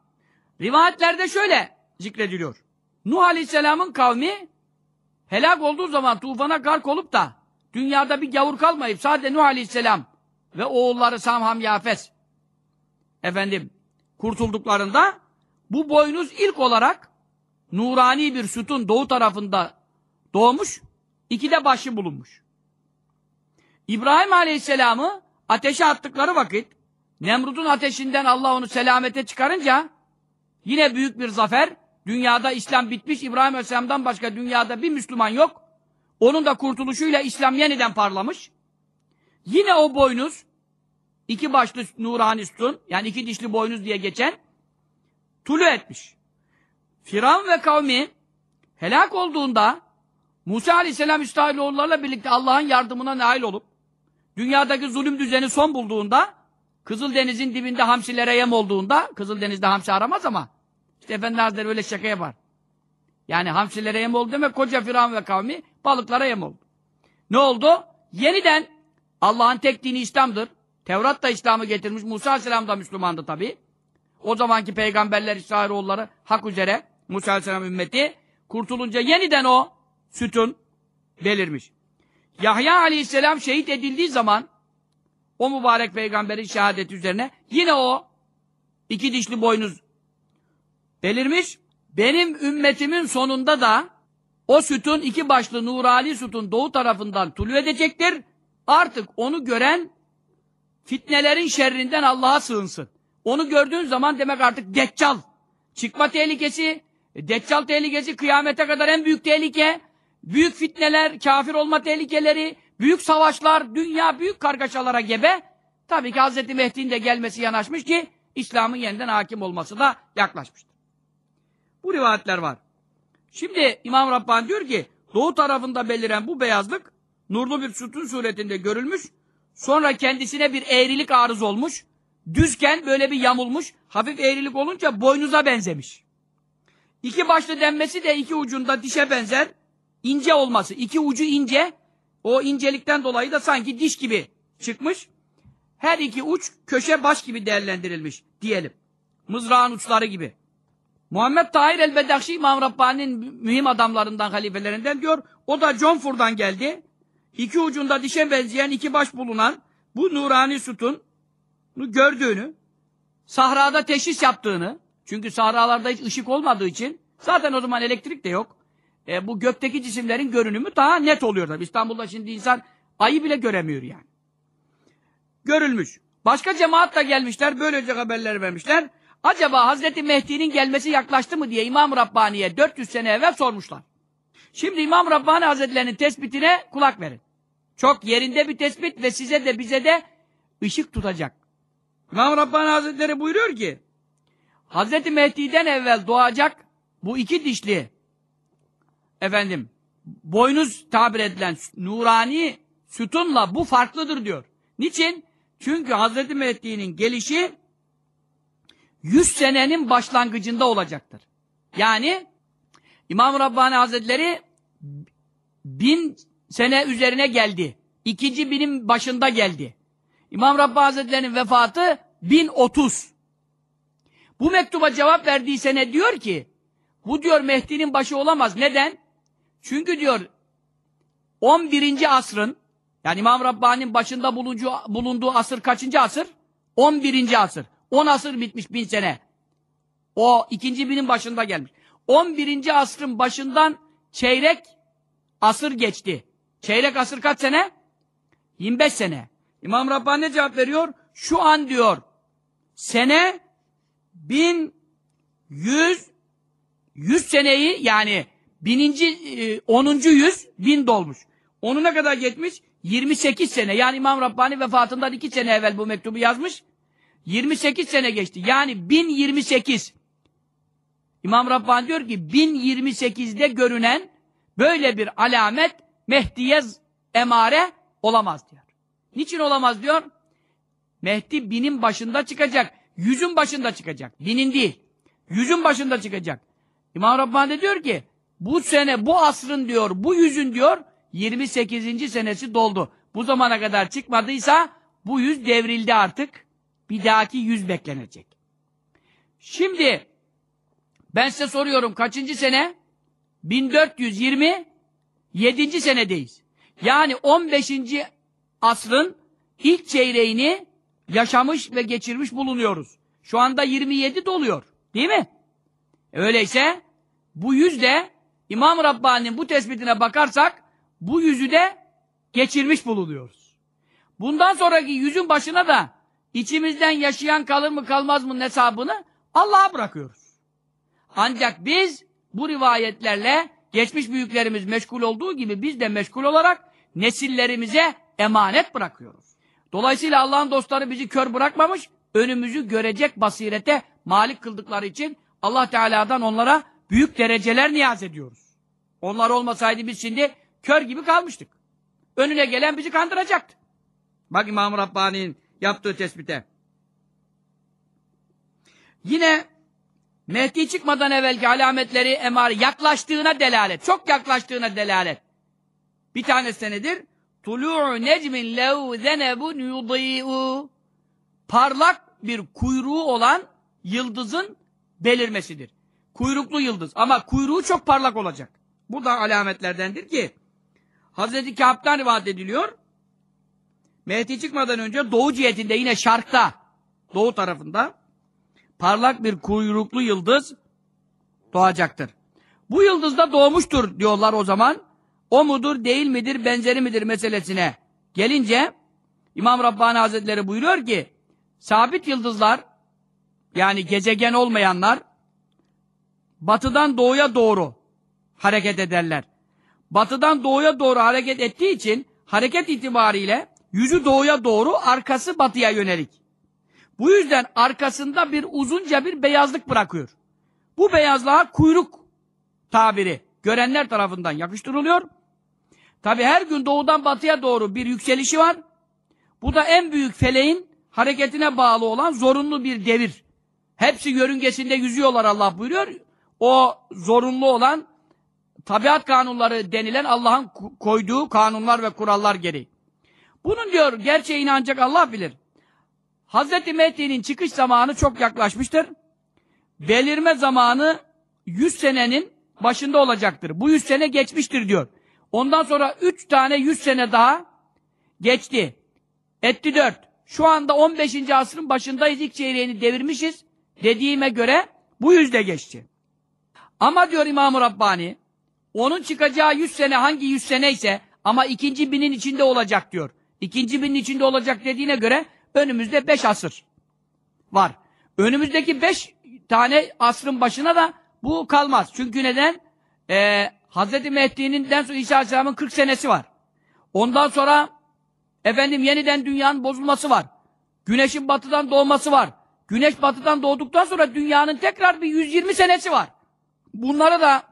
Rivayetlerde şöyle zikrediliyor. Nuh Aleyhisselam'ın kavmi helak olduğu zaman tufana gark olup da dünyada bir gavur kalmayıp sadece Nuh Aleyhisselam ve oğulları Sam, Ham, Yafes efendim kurtulduklarında bu boynuz ilk olarak nurani bir sütun doğu tarafında doğmuş, iki de başı bulunmuş. İbrahim Aleyhisselam'ı ateşe attıkları vakit Nemrut'un ateşinden Allah onu selamete çıkarınca yine büyük bir zafer. Dünyada İslam bitmiş. İbrahim Aleyhisselam'dan başka dünyada bir Müslüman yok. Onun da kurtuluşuyla İslam yeniden parlamış. Yine o boynuz iki başlı nurani sütun yani iki dişli boynuz diye geçen tulu etmiş. Firavun ve kavmi helak olduğunda Musa Aleyhisselam İsrailoğullarla birlikte Allah'ın yardımına nail olup dünyadaki zulüm düzeni son bulduğunda Kızıldeniz'in dibinde hamsilere yem olduğunda Kızıldeniz'de hamsi aramaz ama işte Efendi Hazretleri öyle şaka yapar. Yani hamsilere yem oldu demek koca Firavun ve kavmi balıklara yem oldu. Ne oldu? Yeniden Allah'ın tek dini İslam'dır. Tevrat da İslam'ı getirmiş. Musa Aleyhisselam da Müslümandı tabi. O zamanki peygamberler İsrailoğulları hak üzere Musa Aleyhisselam ümmeti kurtulunca yeniden o sütun belirmiş. Yahya Aleyhisselam şehit edildiği zaman o mübarek peygamberin şehadeti üzerine yine o iki dişli boynuz belirmiş. Benim ümmetimin sonunda da o sütun iki başlı nurali sütun doğu tarafından tulu edecektir. Artık onu gören fitnelerin şerrinden Allah'a sığınsın. Onu gördüğün zaman demek artık deccal. Çıkma tehlikesi, deccal tehlikesi kıyamete kadar en büyük tehlike. Büyük fitneler, kafir olma tehlikeleri, büyük savaşlar, dünya büyük kargaşalara gebe. Tabii ki Hz. Mehdi'nin de gelmesi yanaşmış ki İslam'ın yeniden hakim olması da yaklaşmıştır. Bu rivayetler var. Şimdi İmam Rabbani diyor ki doğu tarafında beliren bu beyazlık nurlu bir sütun suretinde görülmüş. Sonra kendisine bir eğrilik arız olmuş. Düzken böyle bir yamulmuş. Hafif eğrilik olunca boynuza benzemiş. İki başlı denmesi de iki ucunda dişe benzer. İnce olması. iki ucu ince. O incelikten dolayı da sanki diş gibi çıkmış. Her iki uç köşe baş gibi değerlendirilmiş diyelim. Mızrağın uçları gibi. Muhammed Tahir el-Bedakşi İmam Rabbani'nin mühim adamlarından, halifelerinden diyor. O da Jonfur'dan geldi. İki ucunda dişe benzeyen iki baş bulunan bu nurani sütun gördüğünü, sahrada teşhis yaptığını, çünkü sahralarda hiç ışık olmadığı için, zaten o zaman elektrik de yok. E, bu gökteki cisimlerin görünümü daha net oluyor tabii. İstanbul'da şimdi insan ayı bile göremiyor yani. Görülmüş. Başka cemaat da gelmişler, böylece haberler vermişler. Acaba Hazreti Mehdi'nin gelmesi yaklaştı mı diye İmam Rabbani'ye 400 sene evvel sormuşlar. Şimdi İmam Rabbani Hazretleri'nin tespitine kulak verin. Çok yerinde bir tespit ve size de bize de ışık tutacak. İmam Rabbani Hazretleri buyuruyor ki Hazreti Mehdi'den evvel doğacak bu iki dişli efendim boynuz tabir edilen nurani sütunla bu farklıdır diyor. Niçin? Çünkü Hazreti Mehdi'nin gelişi 100 senenin başlangıcında olacaktır. Yani İmam Rabbani Hazretleri bin sene üzerine geldi. İkinci binin başında geldi. İmam Rabbani Hazretleri'nin vefatı 1030. Bu mektuba cevap verdiği sene diyor ki bu diyor Mehdi'nin başı olamaz. Neden? Çünkü diyor 11. asrın yani İmam Rabbani'nin başında bulunduğu, bulunduğu asır kaçıncı asır? 11. asır. 10 asır bitmiş bin sene. O ikinci binin başında gelmiş. 11. asrın başından çeyrek asır geçti. Çeyrek asır kaç sene? 25 sene. İmam Rabbani ne cevap veriyor? Şu an diyor sene 1100 100 seneyi yani bininci, e, 10. yüz bin dolmuş. Onu ne kadar geçmiş? 28 sene. Yani İmam Rabbani vefatından 2 sene evvel bu mektubu yazmış. 28 sene geçti. Yani 1028. İmam Rabbani diyor ki 1028'de görünen böyle bir alamet Mehdi'ye emare olamaz diyor. Niçin olamaz diyor? Mehdi binin başında çıkacak. Yüzün başında çıkacak. Binin değil. Yüzün başında çıkacak. İmam Rabbani de diyor ki bu sene, bu asrın diyor, bu yüzün diyor 28. senesi doldu. Bu zamana kadar çıkmadıysa bu yüz devrildi artık. Bir dahaki yüz beklenecek. Şimdi ben size soruyorum kaçıncı sene? 1427. senedeyiz. Yani 15. asrın ilk çeyreğini yaşamış ve geçirmiş bulunuyoruz. Şu anda 27 doluyor. Değil mi? Öyleyse bu yüzde İmam Rabbani'nin bu tespitine bakarsak bu yüzü de geçirmiş bulunuyoruz. Bundan sonraki yüzün başına da içimizden yaşayan kalır mı kalmaz mı hesabını Allah'a bırakıyoruz. Ancak biz bu rivayetlerle geçmiş büyüklerimiz meşgul olduğu gibi biz de meşgul olarak nesillerimize emanet bırakıyoruz. Dolayısıyla Allah'ın dostları bizi kör bırakmamış, önümüzü görecek basirete malik kıldıkları için Allah Teala'dan onlara büyük dereceler niyaz ediyoruz. Onlar olmasaydı biz şimdi kör gibi kalmıştık. Önüne gelen bizi kandıracaktı. Bak İmam-ı Rabbani'nin yaptığı tespite. Yine Mehdi çıkmadan evvelki alametleri emare yaklaştığına delalet. Çok yaklaştığına delalet. Bir tanesi nedir? Tulu'u necmin lev zenebun yudî'u Parlak bir kuyruğu olan yıldızın belirmesidir. Kuyruklu yıldız. Ama kuyruğu çok parlak olacak. Bu da alametlerdendir ki Hazreti Kâb'dan rivayet ediliyor. Mehdi çıkmadan önce doğu cihetinde yine şarkta doğu tarafında parlak bir kuyruklu yıldız doğacaktır. Bu yıldız da doğmuştur diyorlar o zaman. O mudur, değil midir, benzeri midir meselesine gelince İmam Rabbani Hazretleri buyuruyor ki sabit yıldızlar yani gezegen olmayanlar batıdan doğuya doğru hareket ederler. Batıdan doğuya doğru hareket ettiği için hareket itibariyle yüzü doğuya doğru, arkası batıya yönelik. Bu yüzden arkasında bir uzunca bir beyazlık bırakıyor. Bu beyazlığa kuyruk tabiri görenler tarafından yakıştırılıyor. Tabi her gün doğudan batıya doğru bir yükselişi var. Bu da en büyük feleğin hareketine bağlı olan zorunlu bir devir. Hepsi yörüngesinde yüzüyorlar Allah buyuruyor. O zorunlu olan tabiat kanunları denilen Allah'ın koyduğu kanunlar ve kurallar gereği. Bunun diyor gerçeğini ancak Allah bilir. Hazreti Mehdi'nin çıkış zamanı çok yaklaşmıştır. belirme zamanı 100 senenin başında olacaktır. Bu 100 sene geçmiştir diyor. Ondan sonra 3 tane 100 sene daha geçti. Etti 4. Şu anda 15. asrın başındayız. ilk çeyreğini devirmişiz. Dediğime göre bu yüzde geçti. Ama diyor İmam-ı Rabbani onun çıkacağı 100 sene hangi 100 sene ise ama ikinci binin içinde olacak diyor. İkinci binin içinde olacak dediğine göre önümüzde 5 asır var. Önümüzdeki 5 tane asrın başına da bu kalmaz. Çünkü neden? Ee, Hz. Mehdi'nin sonra İsa Aleyhisselam'ın 40 senesi var. Ondan sonra efendim yeniden dünyanın bozulması var. Güneşin batıdan doğması var. Güneş batıdan doğduktan sonra dünyanın tekrar bir 120 senesi var. Bunları da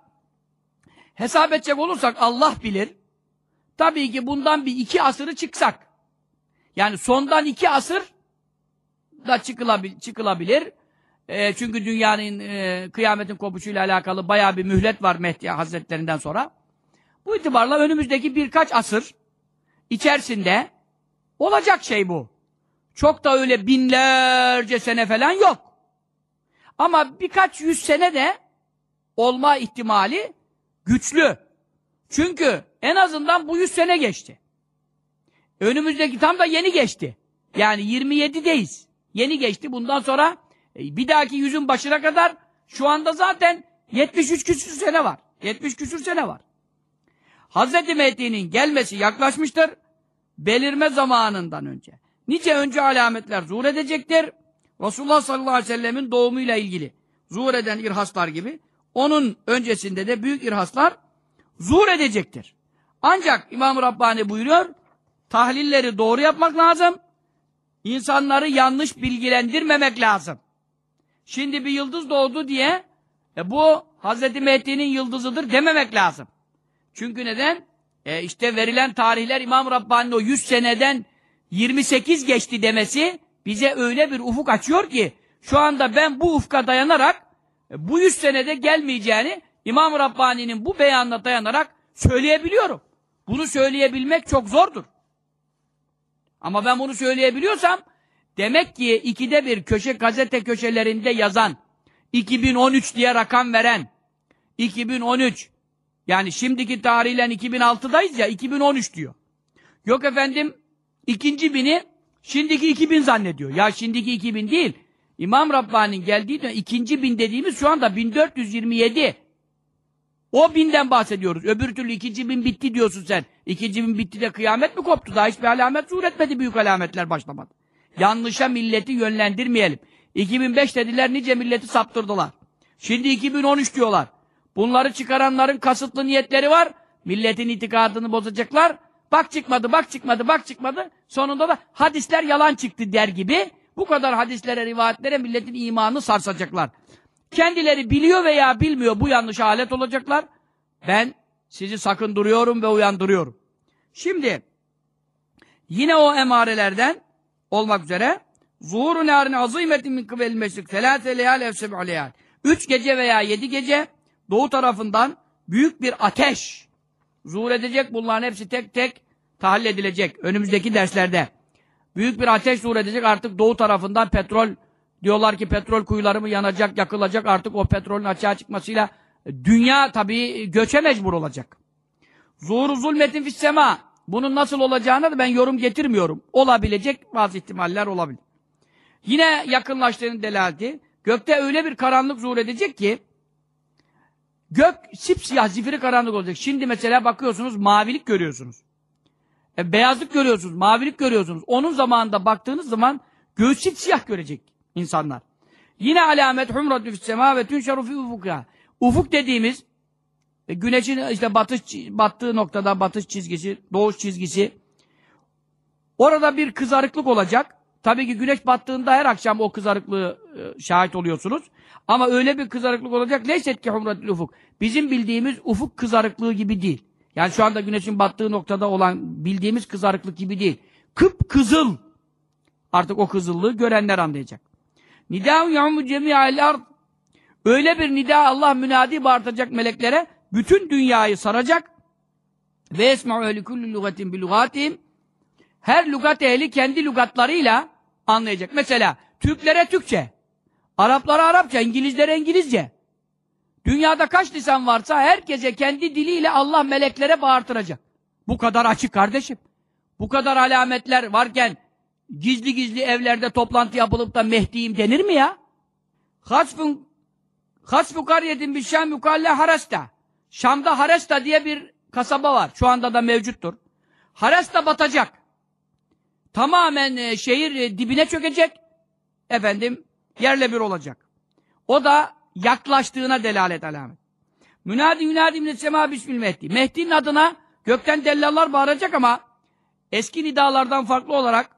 hesap edecek olursak Allah bilir. Tabii ki bundan bir iki asırı çıksak. Yani sondan iki asır da çıkılabil çıkılabilir. E, çünkü dünyanın e, kıyametin kopuşuyla alakalı baya bir mühlet var Mehdi Hazretlerinden sonra. Bu itibarla önümüzdeki birkaç asır içerisinde olacak şey bu. Çok da öyle binlerce sene falan yok. Ama birkaç yüz sene de olma ihtimali güçlü. Çünkü en azından bu yüz sene geçti. Önümüzdeki tam da yeni geçti. Yani 27'deyiz. Yeni geçti. Bundan sonra e, bir dahaki yüzün başına kadar şu anda zaten 73 küsür sene var. 70 küsür sene var. Hazreti Mehdi'nin gelmesi yaklaşmıştır. Belirme zamanından önce. Nice önce alametler zuhur edecektir. Resulullah sallallahu aleyhi ve sellemin doğumuyla ilgili zuhur eden irhaslar gibi onun öncesinde de büyük irhaslar zuhur edecektir. Ancak İmam-ı Rabbani buyuruyor tahlilleri doğru yapmak lazım. İnsanları yanlış bilgilendirmemek lazım. Şimdi bir yıldız doğdu diye e, bu Hazreti Mehdi'nin yıldızıdır dememek lazım. Çünkü neden? E, işte verilen tarihler İmam Rabbani'nin o 100 seneden 28 geçti demesi bize öyle bir ufuk açıyor ki şu anda ben bu ufka dayanarak bu 100 senede gelmeyeceğini İmam Rabbani'nin bu beyanına dayanarak söyleyebiliyorum. Bunu söyleyebilmek çok zordur. Ama ben bunu söyleyebiliyorsam demek ki ikide bir köşe gazete köşelerinde yazan 2013 diye rakam veren 2013 yani şimdiki tarihle 2006'dayız ya 2013 diyor. Yok efendim ikinci bini şimdiki 2000 zannediyor. Ya şimdiki 2000 değil. İmam Rabbani'nin geldiği dönem ikinci bin dediğimiz şu anda 1427. O binden bahsediyoruz. Öbür türlü ikinci bin bitti diyorsun sen. İkinci bin bitti de kıyamet mi koptu? Daha hiçbir alamet zuhur. Büyük alametler başlamadı. Yanlışa milleti yönlendirmeyelim. 2005 dediler nice milleti saptırdılar. Şimdi 2013 diyorlar. Bunları çıkaranların kasıtlı niyetleri var. Milletin itikadını bozacaklar. Bak çıkmadı, bak çıkmadı, bak çıkmadı. Sonunda da hadisler yalan çıktı der gibi bu kadar hadislere, rivayetlere milletin imanını sarsacaklar. Kendileri biliyor veya bilmiyor bu yanlış alet olacaklar. Ben sizi sakındırıyorum ve uyandırıyorum. Şimdi yine o emarelerden olmak üzere zuhuru nârin azîmetin min kıvel meşrik felâse leyâl efseb'u üç gece veya yedi gece doğu tarafından büyük bir ateş zuhur edecek. Bunların hepsi tek tek tahlil edilecek önümüzdeki derslerde. Büyük bir ateş zuhur edecek artık doğu tarafından petrol diyorlar ki petrol kuyuları mı yanacak, yakılacak artık o petrolün açığa çıkmasıyla dünya tabii göçe mecbur olacak. Zuhuru zulmetin fissema bunun nasıl olacağına da ben yorum getirmiyorum. Olabilecek bazı ihtimaller olabilir. Yine yakınlaştığının delaleti gökte öyle bir karanlık zuhur edecek ki gök sipsiyah zifiri karanlık olacak. Şimdi mesela bakıyorsunuz mavilik görüyorsunuz. E, beyazlık görüyorsunuz, mavilik görüyorsunuz. Onun zamanında baktığınız zaman göğü siyah görecek insanlar. Yine alamet humratü fissema ve tünşeru fi ufukya. Ufuk dediğimiz e, güneşin işte batış battığı noktada batış çizgisi, doğuş çizgisi. Orada bir kızarıklık olacak. Tabii ki güneş battığında her akşam o kızarıklığı e, şahit oluyorsunuz. Ama öyle bir kızarıklık olacak. Leyset ki humratül ufuk. Bizim bildiğimiz ufuk kızarıklığı gibi değil. Yani şu anda güneşin battığı noktada olan bildiğimiz kızarıklık gibi değil. Kıp kızıl. Artık o kızıllığı görenler anlayacak. Nidâhu ya'mu cemî'al ard. Öyle bir nida Allah münadi bağırtacak meleklere bütün dünyayı saracak. Ve esma'u kulli lugatin bi lugatihim. Her lugat ehli kendi lugatlarıyla anlayacak. Mesela Türklere Türkçe, Araplara Arapça, İngilizlere İngilizce. Dünyada kaç lisan varsa herkese kendi diliyle Allah meleklere bağırtıracak. Bu kadar açık kardeşim. Bu kadar alametler varken gizli gizli evlerde toplantı yapılıp da Mehdi'yim denir mi ya? Hasfun Hasfu kariyetin bir şam yukalle Harasta. Şam'da Harasta diye bir kasaba var. Şu anda da mevcuttur. Harasta batacak. Tamamen e, şehir e, dibine çökecek. Efendim yerle bir olacak. O da yaklaştığına delalet alamet. Münadi münadi minnet sema bismil Mehdi. Mehdi'nin adına gökten dellallar bağıracak ama eski nidalardan farklı olarak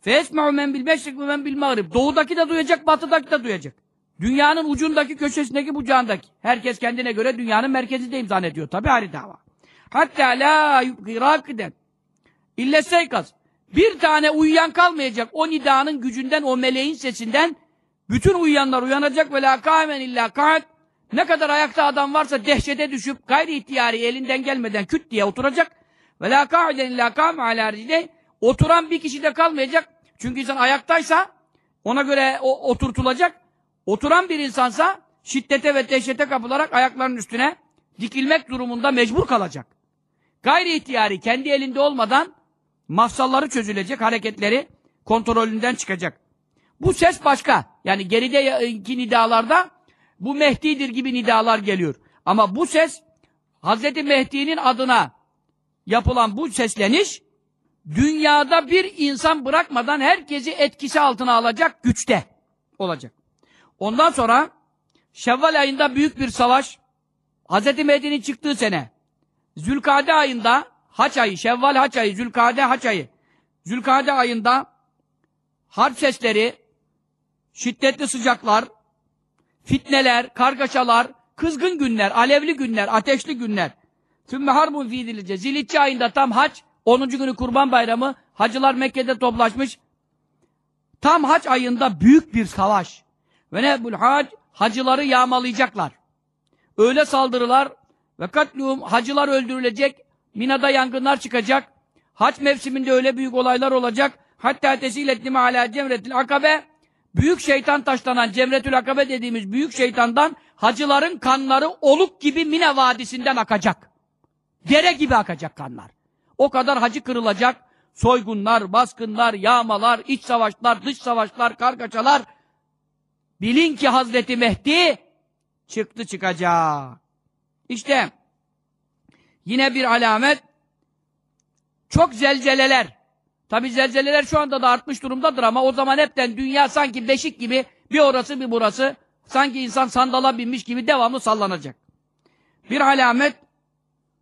Fesme'u men bil meşrik ve men bil mağrib. Doğudaki de duyacak, batıdaki de duyacak. Dünyanın ucundaki, köşesindeki, bucağındaki. Herkes kendine göre dünyanın merkezindeyim zannediyor. Tabi ayrı dava. Hatta la yubgi rakiden. İlle. Bir tane uyuyan kalmayacak. O nidanın gücünden, o meleğin sesinden bütün uyuyanlar uyanacak ve la kâmen illa kâd. Ne kadar ayakta adam varsa dehşete düşüp gayri ihtiyari elinden gelmeden küt diye oturacak. Ve la kâden illa kâme alâ. Oturan bir kişi de kalmayacak. Çünkü insan ayaktaysa ona göre o oturtulacak. Oturan bir insansa şiddete ve dehşete kapılarak ayaklarının üstüne dikilmek durumunda mecbur kalacak. Gayri ihtiyari kendi elinde olmadan mafsalları çözülecek, hareketleri kontrolünden çıkacak. Bu ses başka. Yani gerideki nidalarda bu Mehdi'dir gibi nidalar geliyor. Ama bu ses Hz. Mehdi'nin adına yapılan bu sesleniş dünyada bir insan bırakmadan herkesi etkisi altına alacak güçte olacak. Ondan sonra Şevval ayında büyük bir savaş Hz. Mehdi'nin çıktığı sene Zülkade ayında Haç ayı, Şevval Haç ayı, Zülkade Haç ayı Zülkade ayında harp sesleri şiddetli sıcaklar fitneler, kargaşalar kızgın günler, alevli günler, ateşli günler Sümme harbun fiidilice Zilitçi ayında tam haç 10. günü kurban bayramı hacılar Mekke'de toplaşmış tam haç ayında büyük bir savaş ve nebul hac hacıları yağmalayacaklar. Öyle saldırılar ve katlum hacılar öldürülecek. Mina'da yangınlar çıkacak. Hac mevsiminde öyle büyük olaylar olacak. Hatta tesiletnime ala cemretil akabe büyük şeytan taşlanan cemretül akabe dediğimiz büyük şeytandan hacıların kanları oluk gibi Mina vadisinden akacak. Dere gibi akacak kanlar. O kadar hacı kırılacak. Soygunlar, baskınlar, yağmalar, iç savaşlar, dış savaşlar, kargaçalar Bilin ki Hazreti Mehdi çıktı çıkacak. İşte yine bir alamet çok zelzeleler. Tabi zelzeleler şu anda da artmış durumdadır ama o zaman hepten dünya sanki beşik gibi bir orası bir burası sanki insan sandala binmiş gibi devamlı sallanacak. Bir alamet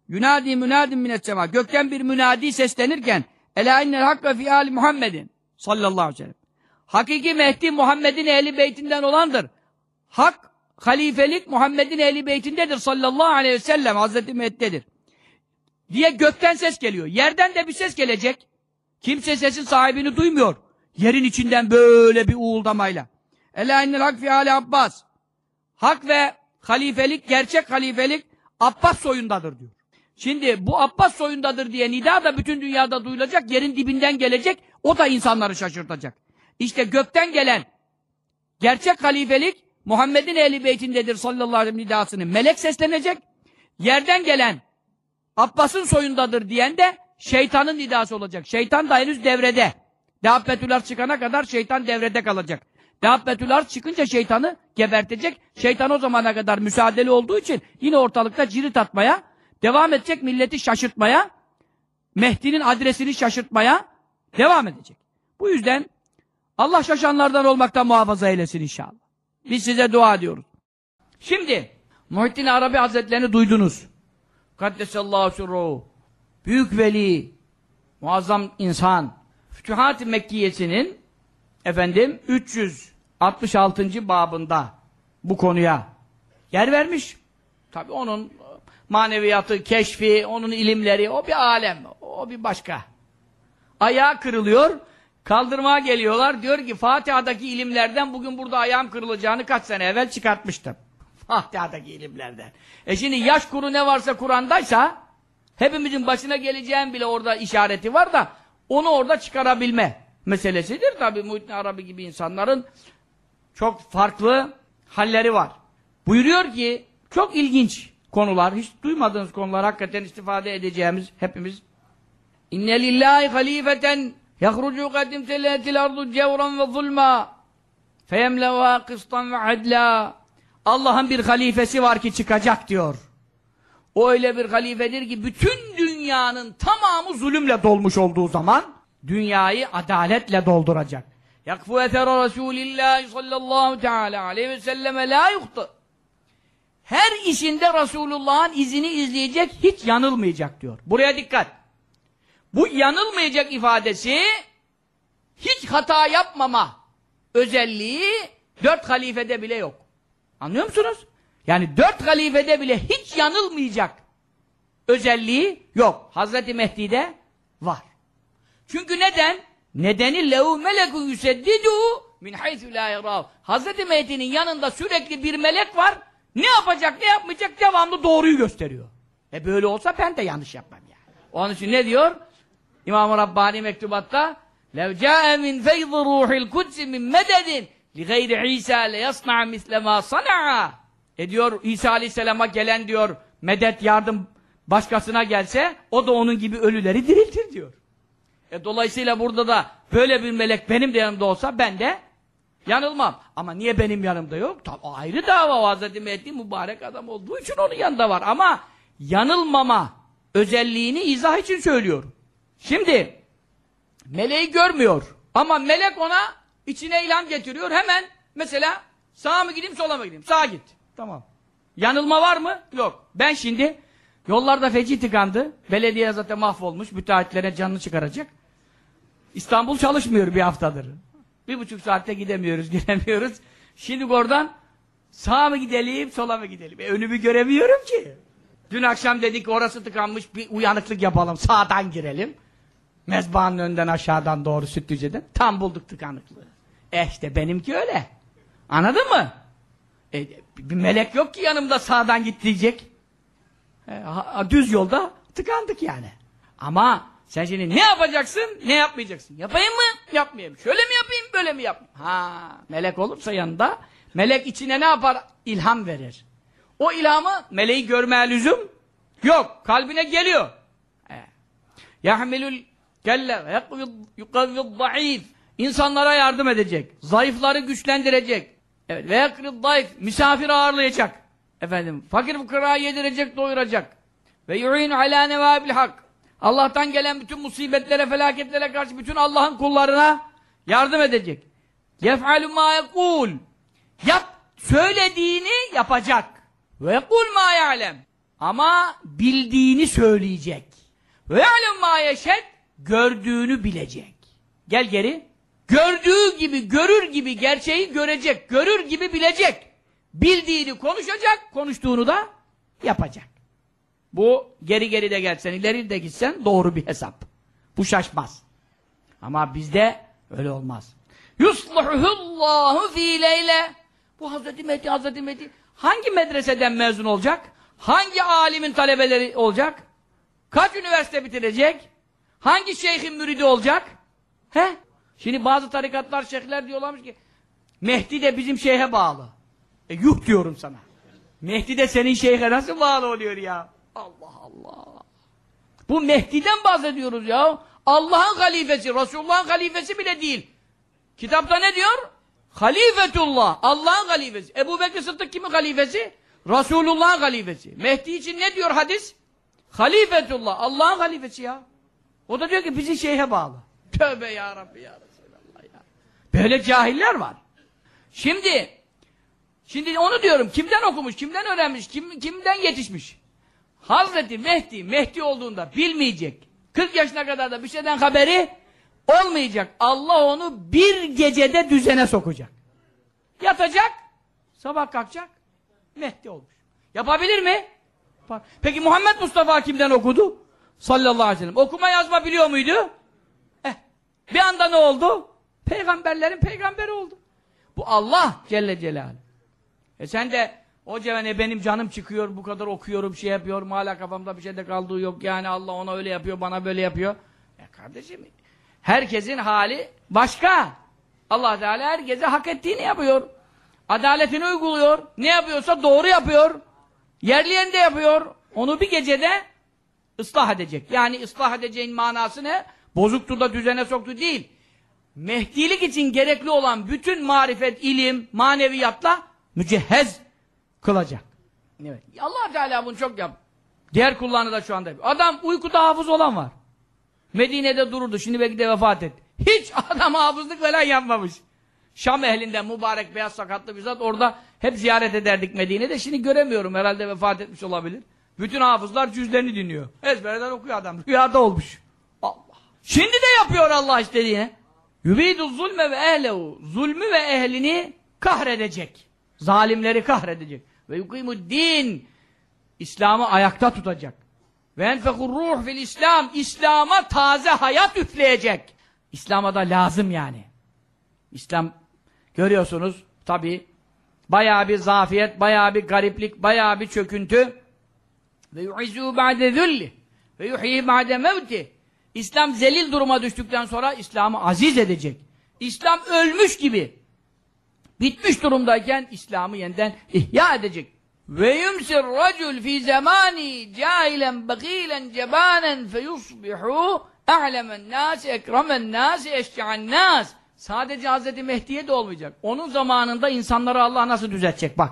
Yunadi münadim minet sema. Gökten bir münadi seslenirken Ela innel hakka fi ali Muhammedin sallallahu aleyhi ve sellem. Hakiki Mehdi Muhammed'in ehli beytinden olandır. Hak, halifelik Muhammed'in ehli beytindedir sallallahu aleyhi ve sellem. Hazreti Mehdi'dir. Diye gökten ses geliyor. Yerden de bir ses gelecek. Kimse sesin sahibini duymuyor. Yerin içinden böyle bir uğuldamayla. Ela innel hak fi ali Abbas. Hak ve halifelik, gerçek halifelik Abbas soyundadır diyor. Şimdi bu Abbas soyundadır diye nida da bütün dünyada duyulacak, yerin dibinden gelecek, o da insanları şaşırtacak. İşte gökten gelen gerçek halifelik Muhammed'in ehli beytindedir sallallahu aleyhi ve sellem nidasını melek seslenecek. Yerden gelen Abbas'ın soyundadır diyen de şeytanın nidası olacak. Şeytan da henüz devrede. Dehabbetüler çıkana kadar şeytan devrede kalacak. Dehabbetüler çıkınca şeytanı gebertecek. Şeytan o zamana kadar müsaadeli olduğu için yine ortalıkta cirit atmaya, devam edecek milleti şaşırtmaya, Mehdi'nin adresini şaşırtmaya devam edecek. Bu yüzden Allah şaşanlardan olmaktan muhafaza eylesin inşallah. Biz size dua ediyoruz. Şimdi Muhittin Arabi Hazretlerini duydunuz. Kaddesallahu sürruhu. Büyük veli, muazzam insan. Fütühat-ı Mekkiyesinin efendim 366. babında bu konuya yer vermiş. Tabi onun maneviyatı, keşfi, onun ilimleri o bir alem, o bir başka. Ayağı kırılıyor, Kaldırmaya geliyorlar. Diyor ki Fatiha'daki ilimlerden bugün burada ayağım kırılacağını kaç sene evvel çıkartmıştım. Fatiha'daki ilimlerden. E şimdi yaş kuru ne varsa Kur'an'daysa hepimizin başına geleceğin bile orada işareti var da onu orada çıkarabilme meselesidir. Tabi Muhittin Arabi gibi insanların Çok farklı halleri var. Buyuruyor ki çok ilginç konular, hiç duymadığınız konular hakikaten istifade edeceğimiz hepimiz. İnne lillahi halifeten yahrucu kadim teletil ardu cevran ve zulma feyemleva kıstan ve adla Allah'ın bir halifesi var ki çıkacak diyor. O öyle bir halifedir ki bütün dünyanın tamamı zulümle dolmuş olduğu zaman dünyayı adaletle dolduracak. Yakfu etere Resulillahi sallallahu teala aleyhi ve selleme la yuhtu. Her işinde Resulullah'ın izini izleyecek, hiç yanılmayacak diyor. Buraya dikkat. Bu yanılmayacak ifadesi hiç hata yapmama özelliği dört halifede bile yok. Anlıyor musunuz? Yani dört halifede bile hiç yanılmayacak özelliği yok. Hazreti Mehdi'de var. Çünkü neden? Nedeni lehu melekun yüseddidu min haythu la yarav. Hazreti Mehdi'nin yanında sürekli bir melek var. Ne yapacak, ne yapmayacak devamlı doğruyu gösteriyor. E böyle olsa ben de yanlış yapmam yani. Onun için ne diyor? İmam-ı Rabbani mektubatta لَوْ جَاءَ مِنْ فَيْضِ رُوحِ الْكُدْسِ مِنْ مَدَدٍ لِغَيْرِ عِيسَى لَيَصْنَعَ مِثْلَ مَا صَنَعَ e diyor İsa Aleyhisselam'a gelen diyor medet yardım başkasına gelse o da onun gibi ölüleri diriltir diyor. E dolayısıyla burada da böyle bir melek benim de yanımda olsa ben de yanılmam. Ama niye benim yanımda yok? Tabi ayrı dava Hazreti Mehdi mübarek adam olduğu için onun yanında var. Ama yanılmama özelliğini izah için söylüyorum. Şimdi meleği görmüyor. Ama melek ona içine ilham getiriyor. Hemen mesela sağa mı gideyim sola mı gideyim? Sağa git. Tamam. Yanılma var mı? Yok. Ben şimdi yollarda feci tıkandı. Belediye zaten mahvolmuş. Müteahhitlere canını çıkaracak. İstanbul çalışmıyor bir haftadır. Bir buçuk saatte gidemiyoruz, giremiyoruz. Şimdi oradan sağa mı gidelim, sola mı gidelim? E, önümü göremiyorum ki. Dün akşam dedik orası tıkanmış, bir uyanıklık yapalım, sağdan girelim. Mezbahanın önden aşağıdan doğru Sütlüce'den. Tam bulduk tıkanıklığı. E işte benimki öyle. Anladın mı? E, bir melek yok ki yanımda sağdan git diyecek. E, düz yolda tıkandık yani. Ama sen şimdi ne yapacaksın, ne yapmayacaksın? Yapayım mı, yapmayayım? Şöyle mi yapayım, böyle mi yapayım? Ha, melek olursa yanında, melek içine ne yapar? İlham verir. O ilhamı meleği görmeye lüzum yok. Kalbine geliyor. Yahmilul kelle yukavvid zayıf. İnsanlara yardım edecek. Zayıfları güçlendirecek. Evet. Ve yakrid. Misafir ağırlayacak. Efendim. Fakir fukara yedirecek, doyuracak. Ve yu'in ala nevabil hak. Allah'tan gelen bütün musibetlere, felaketlere karşı bütün Allah'ın kullarına yardım edecek. Yef'alu ma yekul. Yap, söylediğini yapacak. Ve yekul ma ya'lem. Ama bildiğini söyleyecek. Ve ya'lem ma yeşed. Gördüğünü bilecek. Gel geri. Gördüğü gibi, görür gibi gerçeği görecek. Görür gibi bilecek. Bildiğini konuşacak, konuştuğunu da yapacak. Bu geri geri de gelsen, ileri de gitsen doğru bir hesap. Bu şaşmaz. Ama bizde öyle olmaz. Yusluhuhullahu fi leyle. Bu Hazreti Mehdi, Hazreti Mehdi hangi medreseden mezun olacak? Hangi alimin talebeleri olacak? Kaç üniversite bitirecek? Hangi şeyhin müridi olacak? He? Şimdi bazı tarikatlar, şeyhler diyorlarmış ki Mehdi de bizim şeyhe bağlı. E yuh diyorum sana. Mehdi de senin şeyhe nasıl bağlı oluyor ya? Allah Allah. Bu Mehdi'den bahsediyoruz ya. Allah'ın halifesi, Resulullah'ın halifesi bile değil. Kitapta ne diyor? Halifetullah, Allah'ın halifesi. Ebu Bekir Sıddık kimin halifesi? Resulullah'ın halifesi. Mehdi için ne diyor hadis? Halifetullah, Allah'ın halifesi ya. O da diyor ki bizi şeyhe bağlı. Tövbe ya Rabbi ya ya. Böyle cahiller var. Şimdi, şimdi onu diyorum, kimden okumuş, kimden öğrenmiş, kim, kimden yetişmiş? Hazreti Mehdi, Mehdi olduğunda bilmeyecek. 40 yaşına kadar da bir şeyden haberi olmayacak. Allah onu bir gecede düzene sokacak. Yatacak, sabah kalkacak, Mehdi olmuş. Yapabilir mi? Peki Muhammed Mustafa kimden okudu? Sallallahu aleyhi ve sellem. Okuma yazma biliyor muydu? Eh, bir anda ne oldu? Peygamberlerin peygamberi oldu. Bu Allah Celle Celaluhu. E sen de o cevene benim canım çıkıyor, bu kadar okuyorum, şey yapıyorum, hala kafamda bir şey de kaldığı yok. Yani Allah ona öyle yapıyor, bana böyle yapıyor. E kardeşim, herkesin hali başka. Allah Teala herkese hak ettiğini yapıyor. Adaletini uyguluyor. Ne yapıyorsa doğru yapıyor. Yerliyen de yapıyor. Onu bir gecede ıslah edecek. Yani ıslah edeceğin manası ne? Bozuktu da düzene soktu değil. Mehdilik için gerekli olan bütün marifet, ilim, maneviyatla mücehhez kılacak. Evet. allah Teala bunu çok yap. Diğer kullarını da şu anda yapıyor. Adam uykuda hafız olan var. Medine'de dururdu. Şimdi belki de vefat etti. Hiç adam hafızlık falan yapmamış. Şam ehlinden mübarek beyaz sakatlı bir zat orada hep ziyaret ederdik Medine'de. Şimdi göremiyorum. Herhalde vefat etmiş olabilir. Bütün hafızlar cüzlerini dinliyor. Ezberden okuyor adam. Rüyada olmuş. Allah. Şimdi de yapıyor Allah istediğine. Yubidu zulme ve ehlehu. Zulmü ve ehlini kahredecek. Zalimleri kahredecek. Ve yukimu din. İslam'ı ayakta tutacak. Ve enfekur ruh fil İslam. İslam'a taze hayat üfleyecek. İslam'a da lazım yani. İslam görüyorsunuz tabi bayağı bir zafiyet, bayağı bir gariplik, bayağı bir çöküntü. Ve yu'izzu ba'de zülli ve yuhyi ba'de mevti. İslam zelil duruma düştükten sonra İslam'ı aziz edecek. İslam ölmüş gibi bitmiş durumdayken İslam'ı yeniden ihya edecek. Ve yumsir racul fi zamani cahilen bagilen cebanen feyusbihu a'lemen nas ekremen nas eşce'an nas Sadece Hz. Mehdi'ye de olmayacak. Onun zamanında insanları Allah nasıl düzeltecek bak.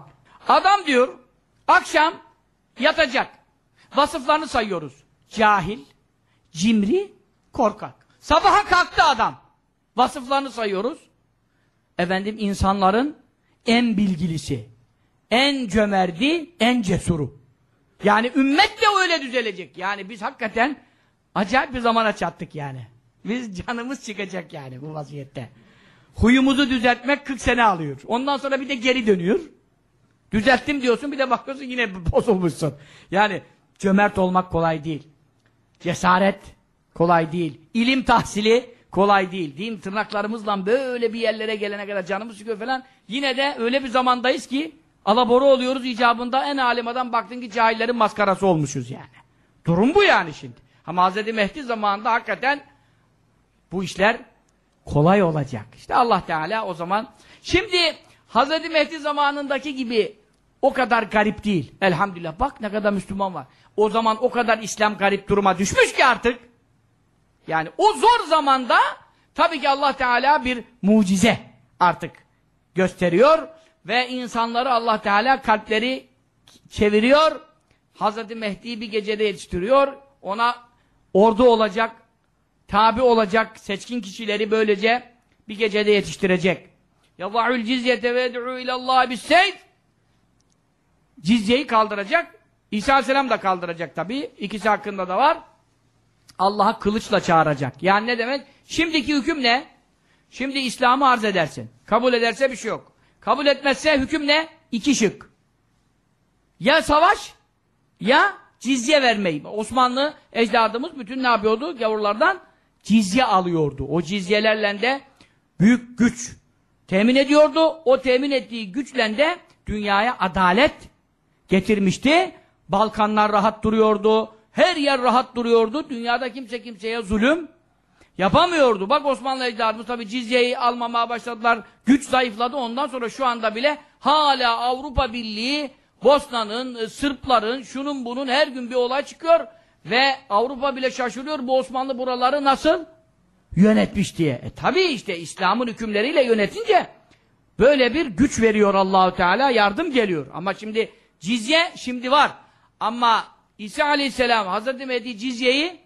Adam diyor akşam yatacak. Vasıflarını sayıyoruz. Cahil, cimri, korkak. Sabaha kalktı adam. Vasıflarını sayıyoruz. Efendim insanların en bilgilisi, en cömerdi, en cesuru. Yani ümmet de öyle düzelecek. Yani biz hakikaten acayip bir zamana çattık yani. Biz canımız çıkacak yani bu vaziyette. Huyumuzu düzeltmek 40 sene alıyor. Ondan sonra bir de geri dönüyor. Düzelttim diyorsun bir de bakıyorsun yine bozulmuşsun. Yani cömert olmak kolay değil. Cesaret kolay değil. İlim tahsili kolay değil. Din tırnaklarımızla böyle bir yerlere gelene kadar canımız çıkıyor falan. Yine de öyle bir zamandayız ki alaboru oluyoruz icabında en alim adam baktın ki cahillerin maskarası olmuşuz yani. Durum bu yani şimdi. Ama Hz. Mehdi zamanında hakikaten bu işler kolay olacak. İşte Allah Teala o zaman şimdi Hz. Mehdi zamanındaki gibi o kadar garip değil. Elhamdülillah bak ne kadar Müslüman var. O zaman o kadar İslam garip duruma düşmüş ki artık. Yani o zor zamanda tabii ki Allah Teala bir mucize artık gösteriyor ve insanları Allah Teala kalpleri çeviriyor. Hz. Mehdi'yi bir gecede yetiştiriyor. Ona ordu olacak, tabi olacak seçkin kişileri böylece bir gecede yetiştirecek. Yada'ul cizyete ve ed'u ilallah bisseyd Cizyeyi kaldıracak. İsa Aleyhisselam da kaldıracak tabi. İkisi hakkında da var. Allah'a kılıçla çağıracak. Yani ne demek? Şimdiki hüküm ne? Şimdi İslam'ı arz edersin. Kabul ederse bir şey yok. Kabul etmezse hüküm ne? İki şık. Ya savaş ya cizye vermeyi. Osmanlı ecdadımız bütün ne yapıyordu? Gavurlardan cizye alıyordu. O cizyelerle de büyük güç temin ediyordu. O temin ettiği güçle de dünyaya adalet getirmişti. Balkanlar rahat duruyordu. Her yer rahat duruyordu. Dünyada kimse kimseye zulüm yapamıyordu. Bak Osmanlı ecdadımız tabi cizyeyi almamaya başladılar. Güç zayıfladı. Ondan sonra şu anda bile hala Avrupa Birliği Bosna'nın, Sırpların, şunun bunun her gün bir olay çıkıyor. Ve Avrupa bile şaşırıyor bu Osmanlı buraları nasıl yönetmiş diye. E tabi işte İslam'ın hükümleriyle yönetince böyle bir güç veriyor Allahu Teala yardım geliyor. Ama şimdi cizye şimdi var. Ama İsa Aleyhisselam Hazreti Mehdi cizyeyi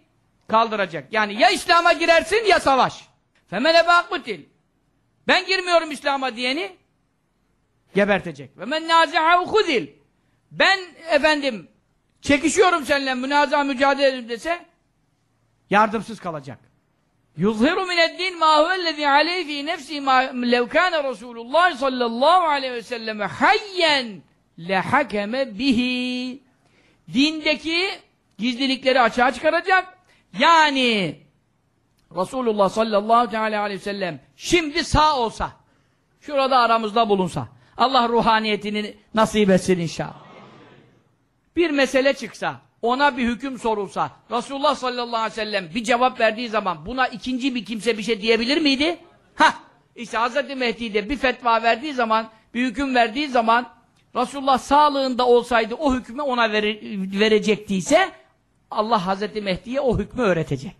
kaldıracak. Yani ya İslam'a girersin ya savaş. Femene bakmutil. Ben girmiyorum İslam'a diyeni gebertecek. Ve men nazi'ahu hudil. Ben efendim çekişiyorum seninle münaza mücadele edin dese yardımsız kalacak. Yuzhiru mineddin ma huvellezî aleyhi fî nefsî ma lev kâne Resûlullah sallallahu aleyhi ve selleme hayyen lehakeme bihi. Dindeki gizlilikleri açığa çıkaracak. Yani Resulullah sallallahu aleyhi ve sellem şimdi sağ olsa, şurada aramızda bulunsa, Allah ruhaniyetini nasip etsin inşallah bir mesele çıksa, ona bir hüküm sorulsa, Resulullah sallallahu aleyhi ve sellem bir cevap verdiği zaman buna ikinci bir kimse bir şey diyebilir miydi? Ha, işte Hz. Mehdi de bir fetva verdiği zaman bir hüküm verdiği zaman Resulullah sağlığında olsaydı o hükmü ona vere, verecektiyse Allah Hazreti Mehdi'ye o hükmü öğretecek.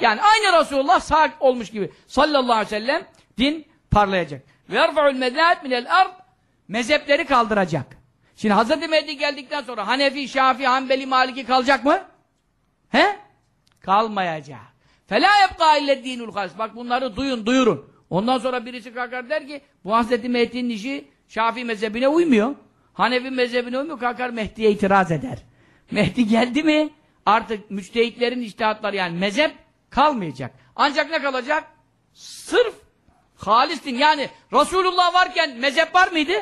Yani aynı Resulullah sağ olmuş gibi sallallahu aleyhi ve sellem din parlayacak. Yerfa'ul medâet minel ard mezhepleri kaldıracak. Şimdi Hazreti Mehdi geldikten sonra Hanefi, Şafi, Hanbeli, Maliki kalacak mı? He? Kalmayacak. Yebqa ille dinul halis. Bak bunları duyun, duyurun. Ondan sonra birisi kalkar der ki bu Hazreti Mehdi'nin işi Şafii mezhebine uymuyor. Hanefi mezhebine uymuyor. Kalkar Mehdi'ye itiraz eder. Mehdi geldi mi artık müçtehitlerin iştihatları yani mezhep kalmayacak. Ancak ne kalacak? Sırf halis din. Yani Resulullah varken mezhep var mıydı?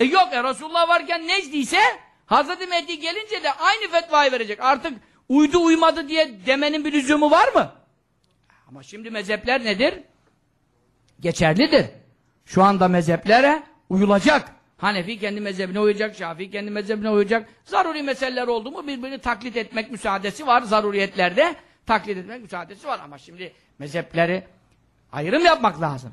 E yok. E Resulullah varken necdiyse Hazreti Mehdi gelince de aynı fetvayı verecek. Artık uydu uymadı diye demenin bir lüzumu var mı? Ama şimdi mezhepler nedir? Geçerlidir. Şu anda mezheplere uyulacak. Hanefi kendi mezhebine uyacak, Şafii kendi mezhebine uyacak. Zaruri meseleler oldu mu birbirini taklit etmek müsaadesi var. Zaruriyetlerde taklit etmek müsaadesi var. Ama şimdi mezhepleri ayrım yapmak lazım.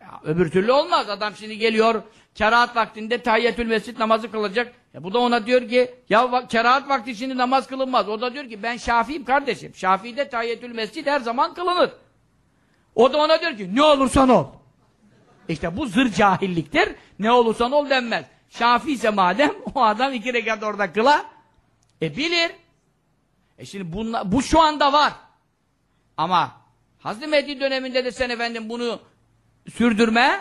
Ya, öbür türlü olmaz. Adam şimdi geliyor, kerahat vaktinde tahiyyetül mescid namazı kılacak. Ya bu da ona diyor ki, ya bak, kerahat vakti şimdi namaz kılınmaz. O da diyor ki, ben Şafii'yim kardeşim. Şafii'de tahiyyetül mescid her zaman kılınır. O da ona diyor ki, ne olursan ol. İşte bu zır cahilliktir. Ne olursan ol denmez. Şafi ise madem, o adam iki rekat orada kıla, e bilir. E şimdi bunla, bu şu anda var. Ama Hazreti Mehdi döneminde de sen efendim bunu sürdürmeye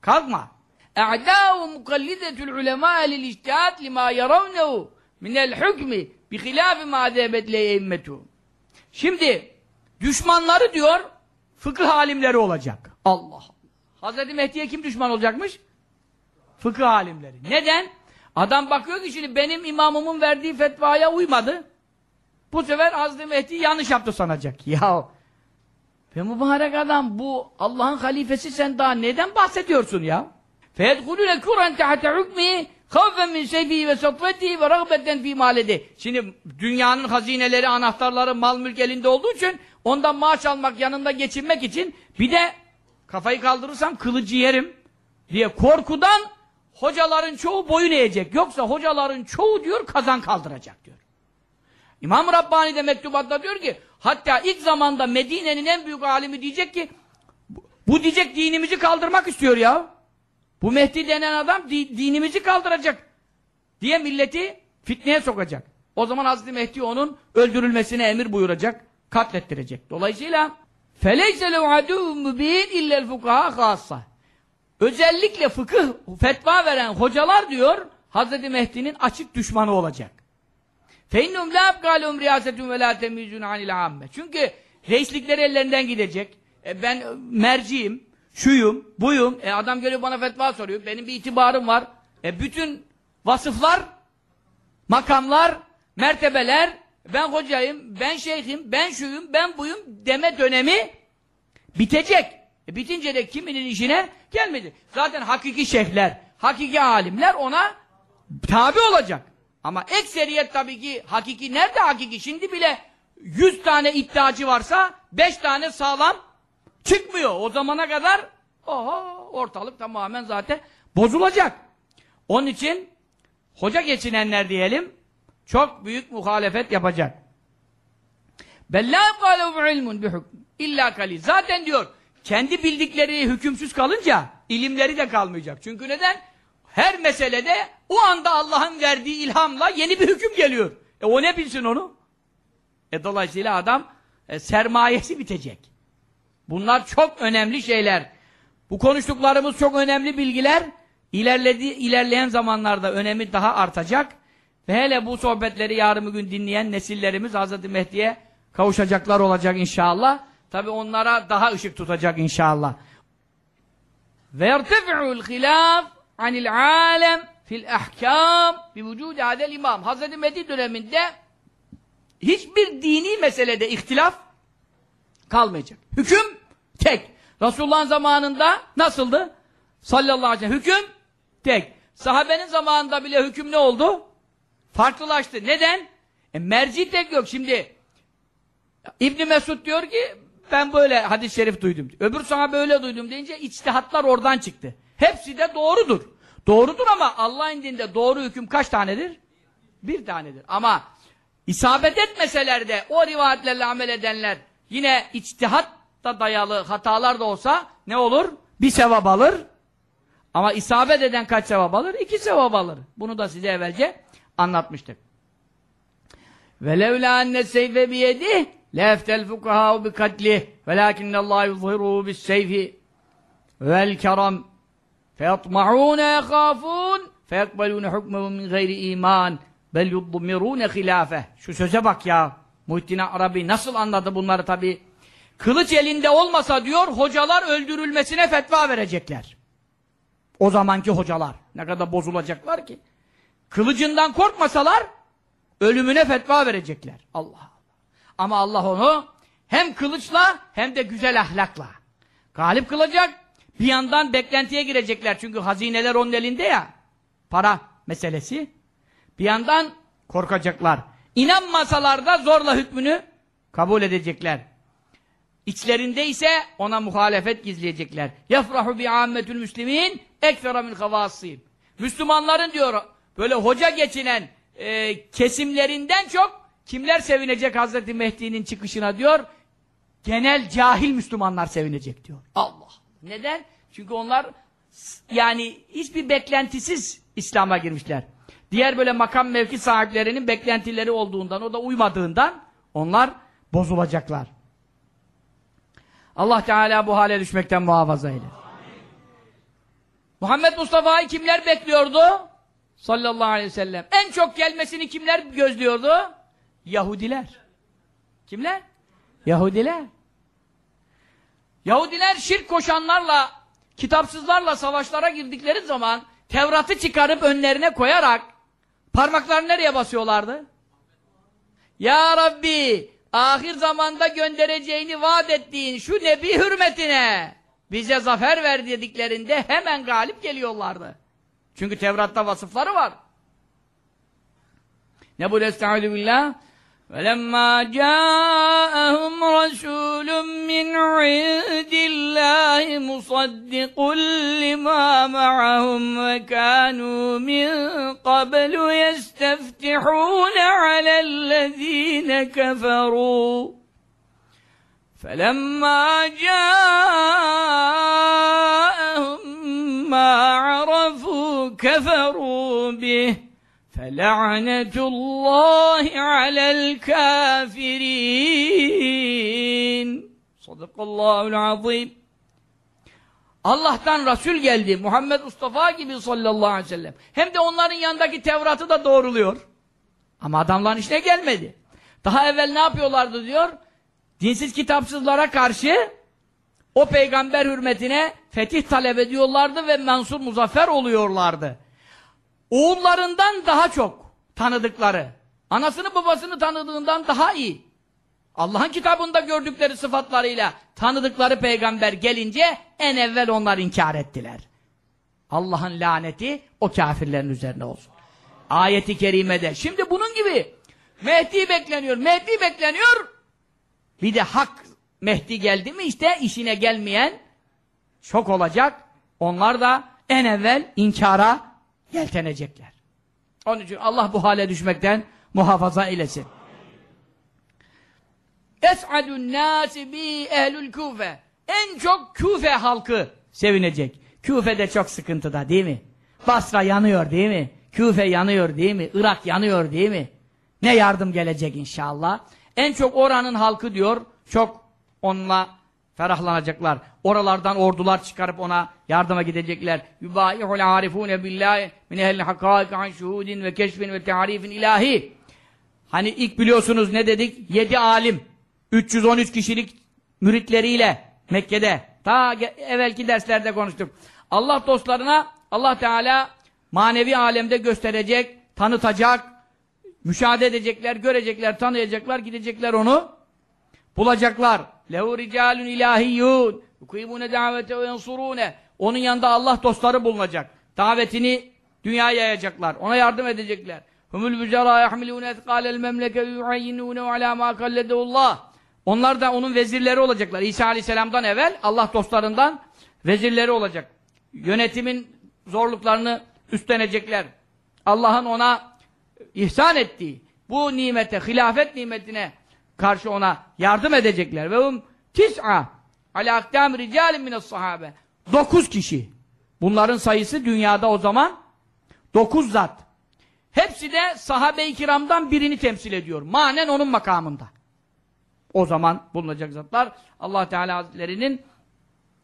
kalkma. اَعْدَاءُ مُقَلِّدَةُ الْعُلَمَاءَ لِلْاِجْتِهَاتِ لِمَا يَرَوْنَهُ مِنَ الْحُكْمِ بِخِلَافِ مَا دَيَبَتْ لَيَئِمَّتُهُ Şimdi düşmanları diyor fıkıh alimleri olacak. Allah Allah. Hazreti Mehdi'ye kim düşman olacakmış? Fıkıh alimleri. Neden? Adam bakıyor ki şimdi benim imamımın verdiği fetvaya uymadı. Bu sefer Hazreti Mehdi yanlış yaptı sanacak. Ya ve mübarek adam bu Allah'ın halifesi sen daha neden bahsediyorsun ya? فَيَدْخُلُونَ كُرًا تَحْتَ حُكْمِهِ خَوْفًا مِنْ سَيْفِهِ وَسَطْوَتِهِ وَرَغْبَةً ف۪ي مَالَدِهِ Şimdi dünyanın hazineleri, anahtarları, mal mülk elinde olduğu için ondan maaş almak, yanında geçinmek için bir de kafayı kaldırırsam kılıcı yerim diye korkudan hocaların çoğu boyun eğecek. Yoksa hocaların çoğu diyor kazan kaldıracak diyor. İmam Rabbani de mektubatta diyor ki hatta ilk zamanda Medine'nin en büyük alimi diyecek ki bu diyecek dinimizi kaldırmak istiyor ya. Bu Mehdi denen adam di, dinimizi kaldıracak diye milleti fitneye sokacak. O zaman Hazreti Mehdi onun öldürülmesine emir buyuracak, katlettirecek. Dolayısıyla فَلَيْسَ لَوْ عَدُوٌ مُب۪ينَ اِلَّا الْفُقَهَا خَاصَّةً Özellikle fıkıh, fetva veren hocalar diyor, Hazreti Mehdi'nin açık düşmanı olacak. فَاِنُّمْ لَا اَبْقَالُهُمْ رِيَاسَةٌ وَلَا تَمِيزُونَ عَنِ الْعَامَّةِ Çünkü reislikleri ellerinden gidecek. E ben merciyim, şuyum, buyum. E adam geliyor bana fetva soruyor. Benim bir itibarım var. E bütün vasıflar, makamlar, mertebeler, ben hocayım, ben şeyhim, ben şuyum, ben buyum deme dönemi bitecek. E bitince de kiminin işine gelmedi. Zaten hakiki şeyhler, hakiki alimler ona tabi olacak. Ama ekseriyet tabii ki hakiki, nerede hakiki? Şimdi bile 100 tane iddiacı varsa 5 tane sağlam çıkmıyor. O zamana kadar oho, ortalık tamamen zaten bozulacak. Onun için hoca geçinenler diyelim çok büyük muhalefet yapacak. Bella kâlehu ilmun bi hükm illa kali. Zaten diyor kendi bildikleri hükümsüz kalınca ilimleri de kalmayacak. Çünkü neden? Her meselede o anda Allah'ın verdiği ilhamla yeni bir hüküm geliyor. E o ne bilsin onu? E dolayısıyla adam e, sermayesi bitecek. Bunlar çok önemli şeyler. Bu konuştuklarımız çok önemli bilgiler. İlerledi, ilerleyen zamanlarda önemi daha artacak. Ve hele bu sohbetleri yarın gün dinleyen nesillerimiz Hazreti Mehdi'ye kavuşacaklar olacak inşallah. Tabi onlara daha ışık tutacak inşallah. Yertefi'ul hilaf anil alem fil ahkam bi vücudi adel imam. Hazreti Mehdi döneminde hiçbir dini meselede ihtilaf kalmayacak. Hüküm tek. Resulullah'ın zamanında nasıldı? Sallallahu aleyhi ve sellem. Hüküm tek. Sahabenin zamanında bile hüküm ne oldu? Farklılaştı. Neden? E, merci tek yok. Şimdi İbn Mesud diyor ki ben böyle hadis-i şerif duydum. Öbür sana böyle duydum deyince içtihatlar oradan çıktı. Hepsi de doğrudur. Doğrudur ama Allah indinde doğru hüküm kaç tanedir? Bir tanedir. Ama isabet etmeseler de o rivayetlerle amel edenler yine içtihat da dayalı hatalar da olsa ne olur? Bir sevap alır. Ama isabet eden kaç sevap alır? İki sevap alır. Bunu da size evvelce anlatmıştık. وَلَوْلَا أَنَّ السَّيْفَ بِيَدِهِ لَاَفْتَ الْفُقَهَاءُ بِقَتْلِهِ وَلَاكِنَّ اللّٰهِ يُظْهِرُهُ بِالسَّيْفِ وَالْكَرَمِ فَيَطْمَعُونَ يَخَافُونَ فَيَقْبَلُونَ حُكْمَهُ مِنْ غَيْرِ اِيمَانٍ بَلْ يُضْمِرُونَ خِلَافَهِ Şu söze bak ya. Muhittin Arabi nasıl anladı bunları tabi. Kılıç elinde olmasa diyor, hocalar öldürülmesine fetva verecekler. O zamanki hocalar. Ne kadar bozulacaklar ki. Kılıcından korkmasalar, ölümüne fetva verecekler. Allah Allah. Ama Allah onu hem kılıçla hem de güzel ahlakla galip kılacak. Bir yandan beklentiye girecekler. Çünkü hazineler onun elinde ya. Para meselesi. Bir yandan korkacaklar. İnanmasalar da zorla hükmünü kabul edecekler. İçlerinde ise ona muhalefet gizleyecekler. Yefrahu bi ammetül müslimin ekfera min. Müslümanların diyor böyle hoca geçinen e, kesimlerinden çok kimler sevinecek Hazreti Mehdi'nin çıkışına diyor? Genel cahil Müslümanlar sevinecek diyor. Allah. Neden? Çünkü onlar yani hiçbir beklentisiz İslam'a girmişler. Diğer böyle makam mevki sahiplerinin beklentileri olduğundan, o da uymadığından onlar bozulacaklar. Allah Teala bu hale düşmekten muhafaza eyle. Muhammed Mustafa'yı kimler bekliyordu? Sallallahu aleyhi ve sellem. En çok gelmesini kimler gözlüyordu? Yahudiler. Kimler? Yahudiler. Yahudiler şirk koşanlarla, kitapsızlarla savaşlara girdikleri zaman Tevrat'ı çıkarıp önlerine koyarak parmaklarını nereye basıyorlardı? Ya Rabbi ahir zamanda göndereceğini vaat ettiğin şu nebi hürmetine bize zafer ver dediklerinde hemen galip geliyorlardı. Çünkü Tevrat'ta vasıfları var. Ne bu estaizu billah? وَلَمَّا جَاءَهُمْ رَسُولٌ مِّنْ عِنْدِ اللّٰهِ مُصَدِّقٌ لِمَا مَعَهُمْ وَكَانُوا مِنْ قَبْلُ يَسْتَفْتِحُونَ عَلَى الَّذ۪ينَ كَفَرُوا فَلَمَّا جَاءَهُمْ مَا عَرَفُوا كَفَرُوا بِهِ فَلَعْنَةُ اللّٰهِ عَلَى الْكَافِرِينَ Sadakallahu azim. Allah'tan Resul geldi. Muhammed Mustafa gibi sallallahu aleyhi ve sellem. Hem de onların yanındaki Tevrat'ı da doğruluyor. Ama adamların işine gelmedi. Daha evvel ne yapıyorlardı diyor? Dinsiz kitapsızlara karşı o peygamber hürmetine fetih talep ediyorlardı ve mensur muzaffer oluyorlardı. Oğullarından daha çok tanıdıkları, anasını babasını tanıdığından daha iyi. Allah'ın kitabında gördükleri sıfatlarıyla tanıdıkları peygamber gelince en evvel onlar inkar ettiler. Allah'ın laneti o kafirlerin üzerine olsun. Ayeti kerimede. Şimdi bunun gibi Mehdi bekleniyor, Mehdi bekleniyor. Bir de hak Mehdi geldi mi işte işine gelmeyen çok olacak. Onlar da en evvel inkara yeltenecekler. Onun için Allah bu hale düşmekten muhafaza eylesin. Es'adun nâsi bi ehlül küfe. En çok Küfe halkı sevinecek. Küfe de çok sıkıntıda değil mi? Basra yanıyor değil mi? Küfe yanıyor değil mi? Irak yanıyor değil mi? Ne yardım gelecek inşallah. En çok oranın halkı diyor, çok onunla ferahlanacaklar. Oralardan ordular çıkarıp ona yardıma gidecekler. Yubaihul arifune billahi min ehli hakaik an şuhudin ve keşfin ve tearifin ilahi. Hani ilk biliyorsunuz ne dedik? Yedi alim. 313 kişilik müritleriyle Mekke'de. Ta evvelki derslerde konuştuk. Allah dostlarına Allah Teala manevi alemde gösterecek, tanıtacak, müşahede edecekler, görecekler, tanıyacaklar, gidecekler onu bulacaklar. Lehu ricalun ilahiyyun yukimune davete ve yansurune onun yanında Allah dostları bulunacak. Davetini dünyaya yayacaklar. Ona yardım edecekler. Humul bücara yahmilune etkâlel memleke yuhayyinûne ve alâ mâ kalledeullah. Onlar da onun vezirleri olacaklar. İsa Aleyhisselam'dan evvel Allah dostlarından vezirleri olacak. yönetimin zorluklarını üstlenecekler. Allah'ın ona ihsan ettiği bu nimete, hilafet nimetine karşı ona yardım edecekler. Ve um tis'a ala akdam ricalin mines sahabe. Dokuz kişi. Bunların sayısı dünyada o zaman dokuz zat. Hepsi de sahabe-i kiramdan birini temsil ediyor. Manen onun makamında. O zaman bulunacak zatlar Allah Teala Hazretleri'nin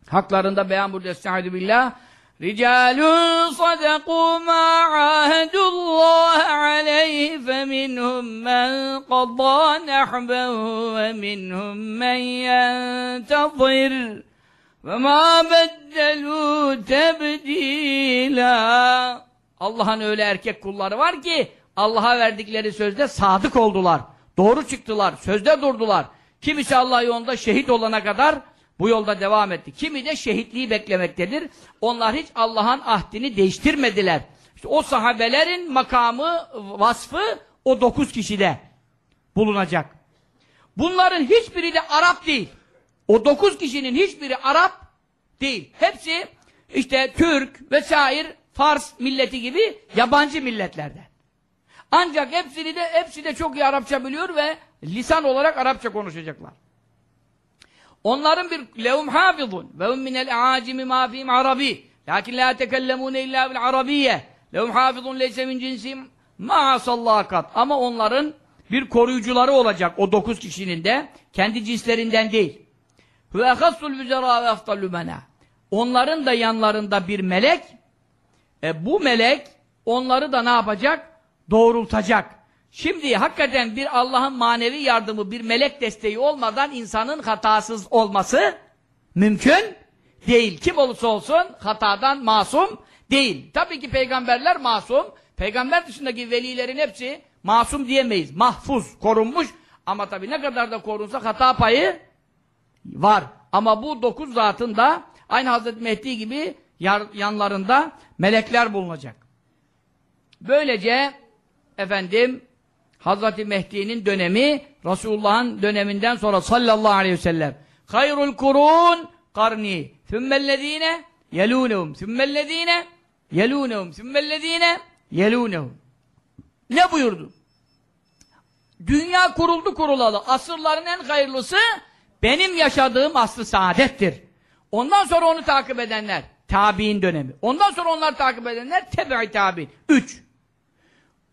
haklarında beyan burada estaizu billah Sadaku ma ahadullah aleyhi feminhum men qadda nahbehu ve minhum men yentazir ve ma beddelu tebdila Allah'ın öyle erkek kulları var ki Allah'a verdikleri sözde sadık oldular. Doğru çıktılar. Sözde durdular. Kimisi Allah yolunda şehit olana kadar bu yolda devam etti. Kimi de şehitliği beklemektedir. Onlar hiç Allah'ın ahdini değiştirmediler. İşte o sahabelerin makamı, vasfı o dokuz kişide bulunacak. Bunların hiçbiri de Arap değil. O dokuz kişinin hiçbiri Arap değil. Hepsi işte Türk vesaire Fars milleti gibi yabancı milletlerden. Ancak hepsini de hepsi de çok iyi Arapça biliyor ve lisan olarak Arapça konuşacaklar. Onların bir lehum hafizun ve hum minel acimi ma fihim arabi. Lakin la tekellemune illa bil arabiyye. Lehum hafizun leyse min cinsim ma sallakat. Ama onların bir koruyucuları olacak o dokuz kişinin de kendi cinslerinden değil. Ve ehassul vüzera ve aftalü. Onların da yanlarında bir melek e, bu melek onları da ne yapacak? Doğrultacak. Şimdi hakikaten bir Allah'ın manevi yardımı, bir melek desteği olmadan insanın hatasız olması mümkün değil. Kim olursa olsun hatadan masum değil. Tabii ki peygamberler masum. Peygamber dışındaki velilerin hepsi masum diyemeyiz. Mahfuz, korunmuş. Ama tabii ne kadar da korunsa hata payı var. Ama bu dokuz zatın da aynı Hazreti Mehdi gibi yanlarında melekler bulunacak. Böylece efendim Hazreti Mehdi'nin dönemi Resulullah'ın döneminden sonra sallallahu aleyhi ve sellem hayrul kurun karni sümmellezine yelûnehum sümmellezine yelûnehum sümmellezine yelûnehum ne buyurdu? Dünya kuruldu kurulalı. Asırların en hayırlısı benim yaşadığım aslı saadettir. Ondan sonra onu takip edenler tabi'in dönemi. Ondan sonra onlar takip edenler tebe'i tabi'in. Üç.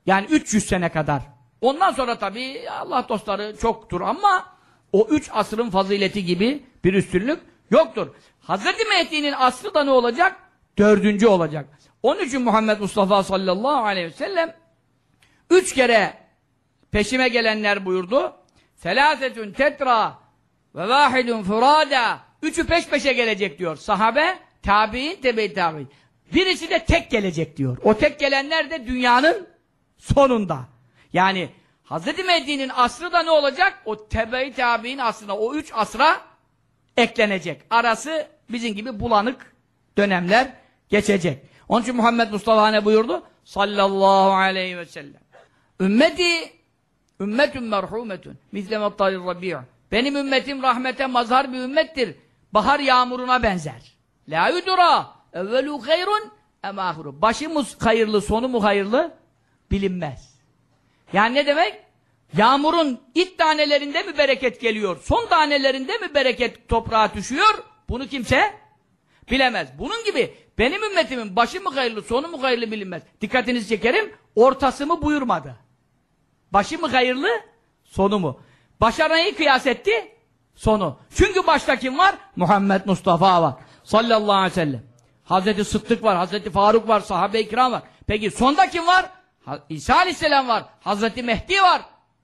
Yani 300 sene kadar. Ondan sonra tabii Allah dostları çoktur ama o üç asrın fazileti gibi bir üstünlük yoktur. Hazreti Mehdi'nin asrı da ne olacak? Dördüncü olacak. Onun için Muhammed Mustafa sallallahu aleyhi ve sellem üç kere peşime gelenler buyurdu. Selâsetün tetra ve vâhidun furâdâ Üçü peş peşe gelecek diyor. Sahabe, tabi'in, tebe-i tabi'in. Birisi de tek gelecek diyor. O tek gelenler de dünyanın sonunda. Yani Hz. Mehdi'nin asrı da ne olacak? O tebe-i tabi'in asrına, o üç asra eklenecek. Arası bizim gibi bulanık dönemler geçecek. Onun için Muhammed Mustafa ne buyurdu? Sallallahu aleyhi ve sellem. Ümmeti ümmetün merhumetün mislemettalir rabi'u. Benim ümmetim rahmete mazhar bir ümmettir. Bahar yağmuruna benzer. La yudura evvelu hayrun emahuru. Başı mı hayırlı, sonu mu hayırlı? Bilinmez. Yani ne demek? Yağmurun ilk tanelerinde mi bereket geliyor? Son tanelerinde mi bereket toprağa düşüyor? Bunu kimse bilemez. Bunun gibi benim ümmetimin başı mı hayırlı, sonu mu hayırlı bilinmez. Dikkatinizi çekerim, ortası mı buyurmadı. Başı mı hayırlı, sonu mu? Başarıyı kıyas etti, sonu. Çünkü başta kim var? Muhammed Mustafa var. Sallallahu aleyhi ve sellem. Hazreti Sıddık var, Hazreti Faruk var, sahabe-i kiram var. Peki sonda kim var? İsa aleyhisselam var, Hazreti Mehdi var.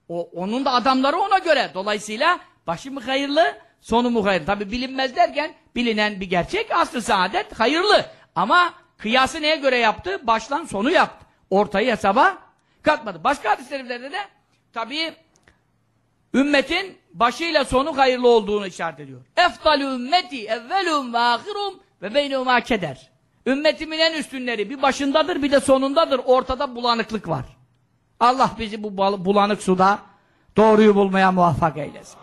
O, onun da adamları ona göre. Dolayısıyla başı mı hayırlı, sonu mu hayırlı? Tabi bilinmez derken bilinen bir gerçek, aslı saadet hayırlı. Ama kıyası neye göre yaptı? Baştan sonu yaptı. Ortayı hesaba katmadı. Başka hadislerimlerde de tabii ümmetin başıyla sonu hayırlı olduğunu işaret ediyor. Eftalü ümmeti evvelum ve ahirum ve beynuma keder. Ümmetimin en üstünleri bir başındadır bir de sonundadır. Ortada bulanıklık var. Allah bizi bu bulanık suda doğruyu bulmaya muvaffak eylesin.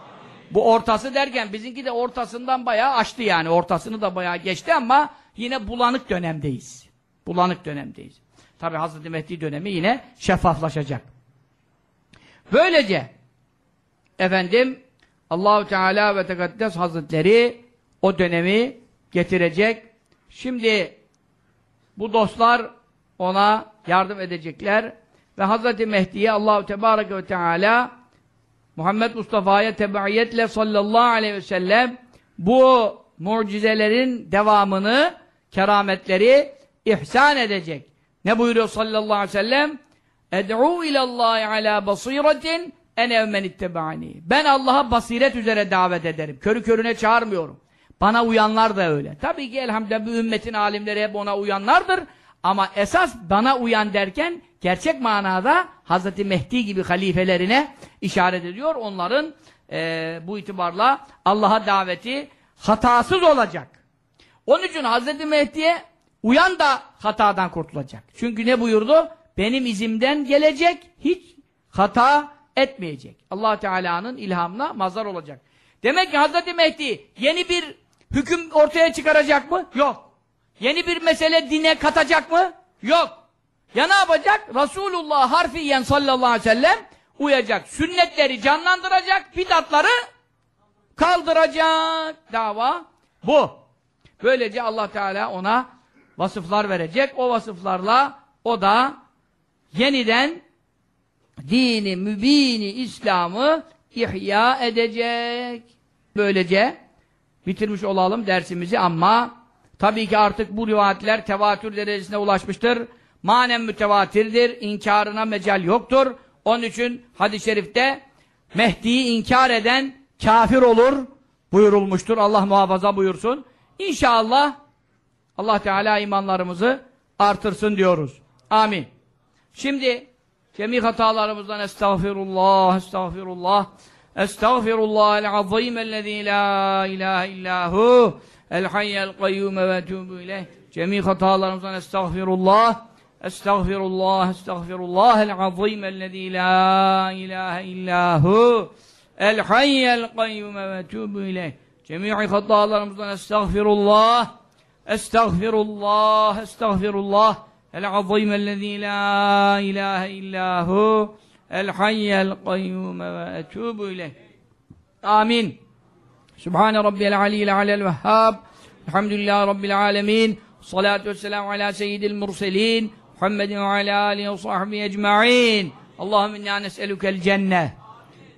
Bu ortası derken bizimki de ortasından bayağı açtı yani. Ortasını da bayağı geçti ama yine bulanık dönemdeyiz. Bulanık dönemdeyiz. Tabi Hazreti Mehdi dönemi yine şeffaflaşacak. Böylece efendim Allahu Teala ve Tekaddes Hazretleri o dönemi getirecek. Şimdi bu dostlar ona yardım edecekler ve Hazreti Mehdi'ye Allahu Tebareke ve Teala Muhammed Mustafa'ya tebaiyetle sallallahu aleyhi ve sellem bu mucizelerin devamını, kerametleri ihsan edecek. Ne buyuruyor sallallahu aleyhi ve sellem? Ed'u ilallahi ala basiretin ene evmen ittebaani. Ben Allah'a basiret üzere davet ederim. Körü körüne çağırmıyorum. Bana uyanlar da öyle. Tabii ki elhamdülillah bu ümmetin alimleri hep ona uyanlardır. Ama esas bana uyan derken gerçek manada Hazreti Mehdi gibi halifelerine işaret ediyor. Onların e, bu itibarla Allah'a daveti hatasız olacak. Onun için Hazreti Mehdi'ye uyan da hatadan kurtulacak. Çünkü ne buyurdu? Benim izimden gelecek, hiç hata etmeyecek. allah Teala'nın ilhamına mazhar olacak. Demek ki Hazreti Mehdi yeni bir hüküm ortaya çıkaracak mı? Yok. Yeni bir mesele dine katacak mı? Yok. Ya ne yapacak? Resulullah harfiyen sallallahu aleyhi ve sellem uyacak. Sünnetleri canlandıracak, bidatları kaldıracak. Dava bu. Böylece Allah Teala ona vasıflar verecek. O vasıflarla o da yeniden dini mübini İslam'ı ihya edecek. Böylece bitirmiş olalım dersimizi ama tabii ki artık bu rivayetler tevatür derecesine ulaşmıştır. Manen mütevatirdir. inkarına mecal yoktur. Onun için hadis-i şerifte Mehdi'yi inkar eden kafir olur buyurulmuştur. Allah muhafaza buyursun. İnşallah Allah Teala imanlarımızı artırsın diyoruz. Amin. Şimdi cemi hatalarımızdan estağfirullah, estağfirullah, أستغفر الله العظيم الذي لا إله إلا هو الحي القيوم وأتوب إليه. جميع خطاياكم أستغفر الله أستغفر الله أستغفر الله العظيم الذي لا إله إلا هو الحي القيوم وأتوب إليه. جميع خطاياكم أستغفر الله أستغفر الله أستغفر الله العظيم الذي لا إله إلا هو الحي القيوم وأتوب إليه. آمين. سبحان ربي العلي العلى الوهاب. الحمد لله رب العالمين. الصلاة والسلام على سيد المرسلين محمد وعلى آله وصحبه أجمعين. اللهم إنا نسألك الجنة.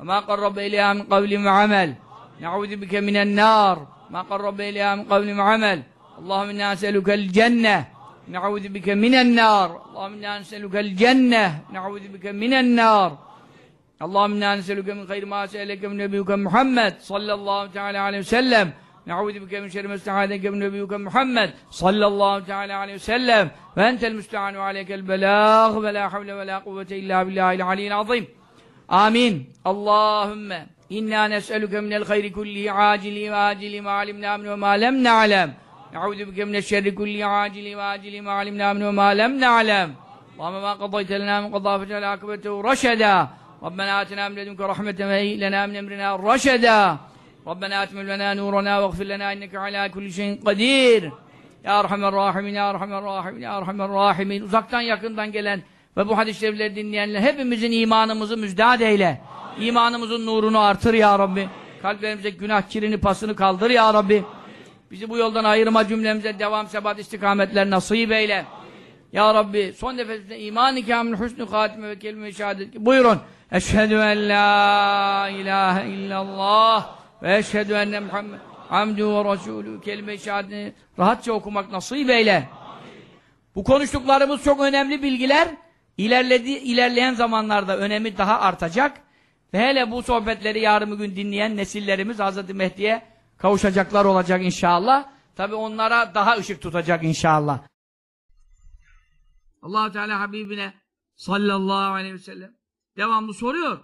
وما قرب إليها من قول وعمل. نعوذ بك من النار. ما قرب إليها من قول وعمل. اللهم إنا نسألك الجنة. نعوذ بك من النار. اللهم إنا نسألك الجنة. نعوذ بك من النار. اللهم إنا نسألك من خير ما سألك من نبيك محمد صلى الله تعالى عليه وسلم. نعوذ بك من شر ما استعاذك من نبيك محمد صلى الله تعالى عليه وسلم. وأنت المستعان وعليك البلاغ. ولا حول ولا قوة إلا بالله العلي العظيم. آمين. اللهم إنا نسألك من الخير كله عاجل وآجل ما علمنا منه وما لم نعلم. نعوذ بك من الشر كل عاجل واجل ما علمنا منه وما لم نعلم اللهم ما قضيت لنا من قضاء فجعل عاقبته رشدا ربنا آتنا من لدنك رحمة وهيئ لنا من أمرنا رشدا ربنا أتمم لنا نورنا واغفر لنا إنك على كل شيء قدير Ya Erhamer Rahimin, Ya Erhamer Rahimin, Ya Erhamer Rahimin. Uzaktan yakından gelen ve bu hadis-i şerifleri dinleyenler hepimizin imanımızı müjdat eyle. İmanımızın nurunu artır Ya Rabbi. Kalplerimize günah kirini pasını kaldır Ya Rabbi. Bizi bu yoldan ayırma cümlemize devam sebat istikametler nasip eyle. Ya Rabbi son nefesinde iman-ı kamil husnü hatime ve kelime-i şehadet. Buyurun. Eşhedü en la ilahe illallah ve eşhedü enne Muhammed hamdü ve resulü kelime-i şehadetini rahatça okumak nasip eyle. Bu konuştuklarımız çok önemli bilgiler. İlerledi, ilerleyen zamanlarda önemi daha artacak. Ve hele bu sohbetleri yarın bugün dinleyen nesillerimiz Hz. Mehdi'ye kavuşacaklar olacak inşallah. Tabi onlara daha ışık tutacak inşallah. allah Teala Habibine sallallahu aleyhi ve sellem devamlı soruyor.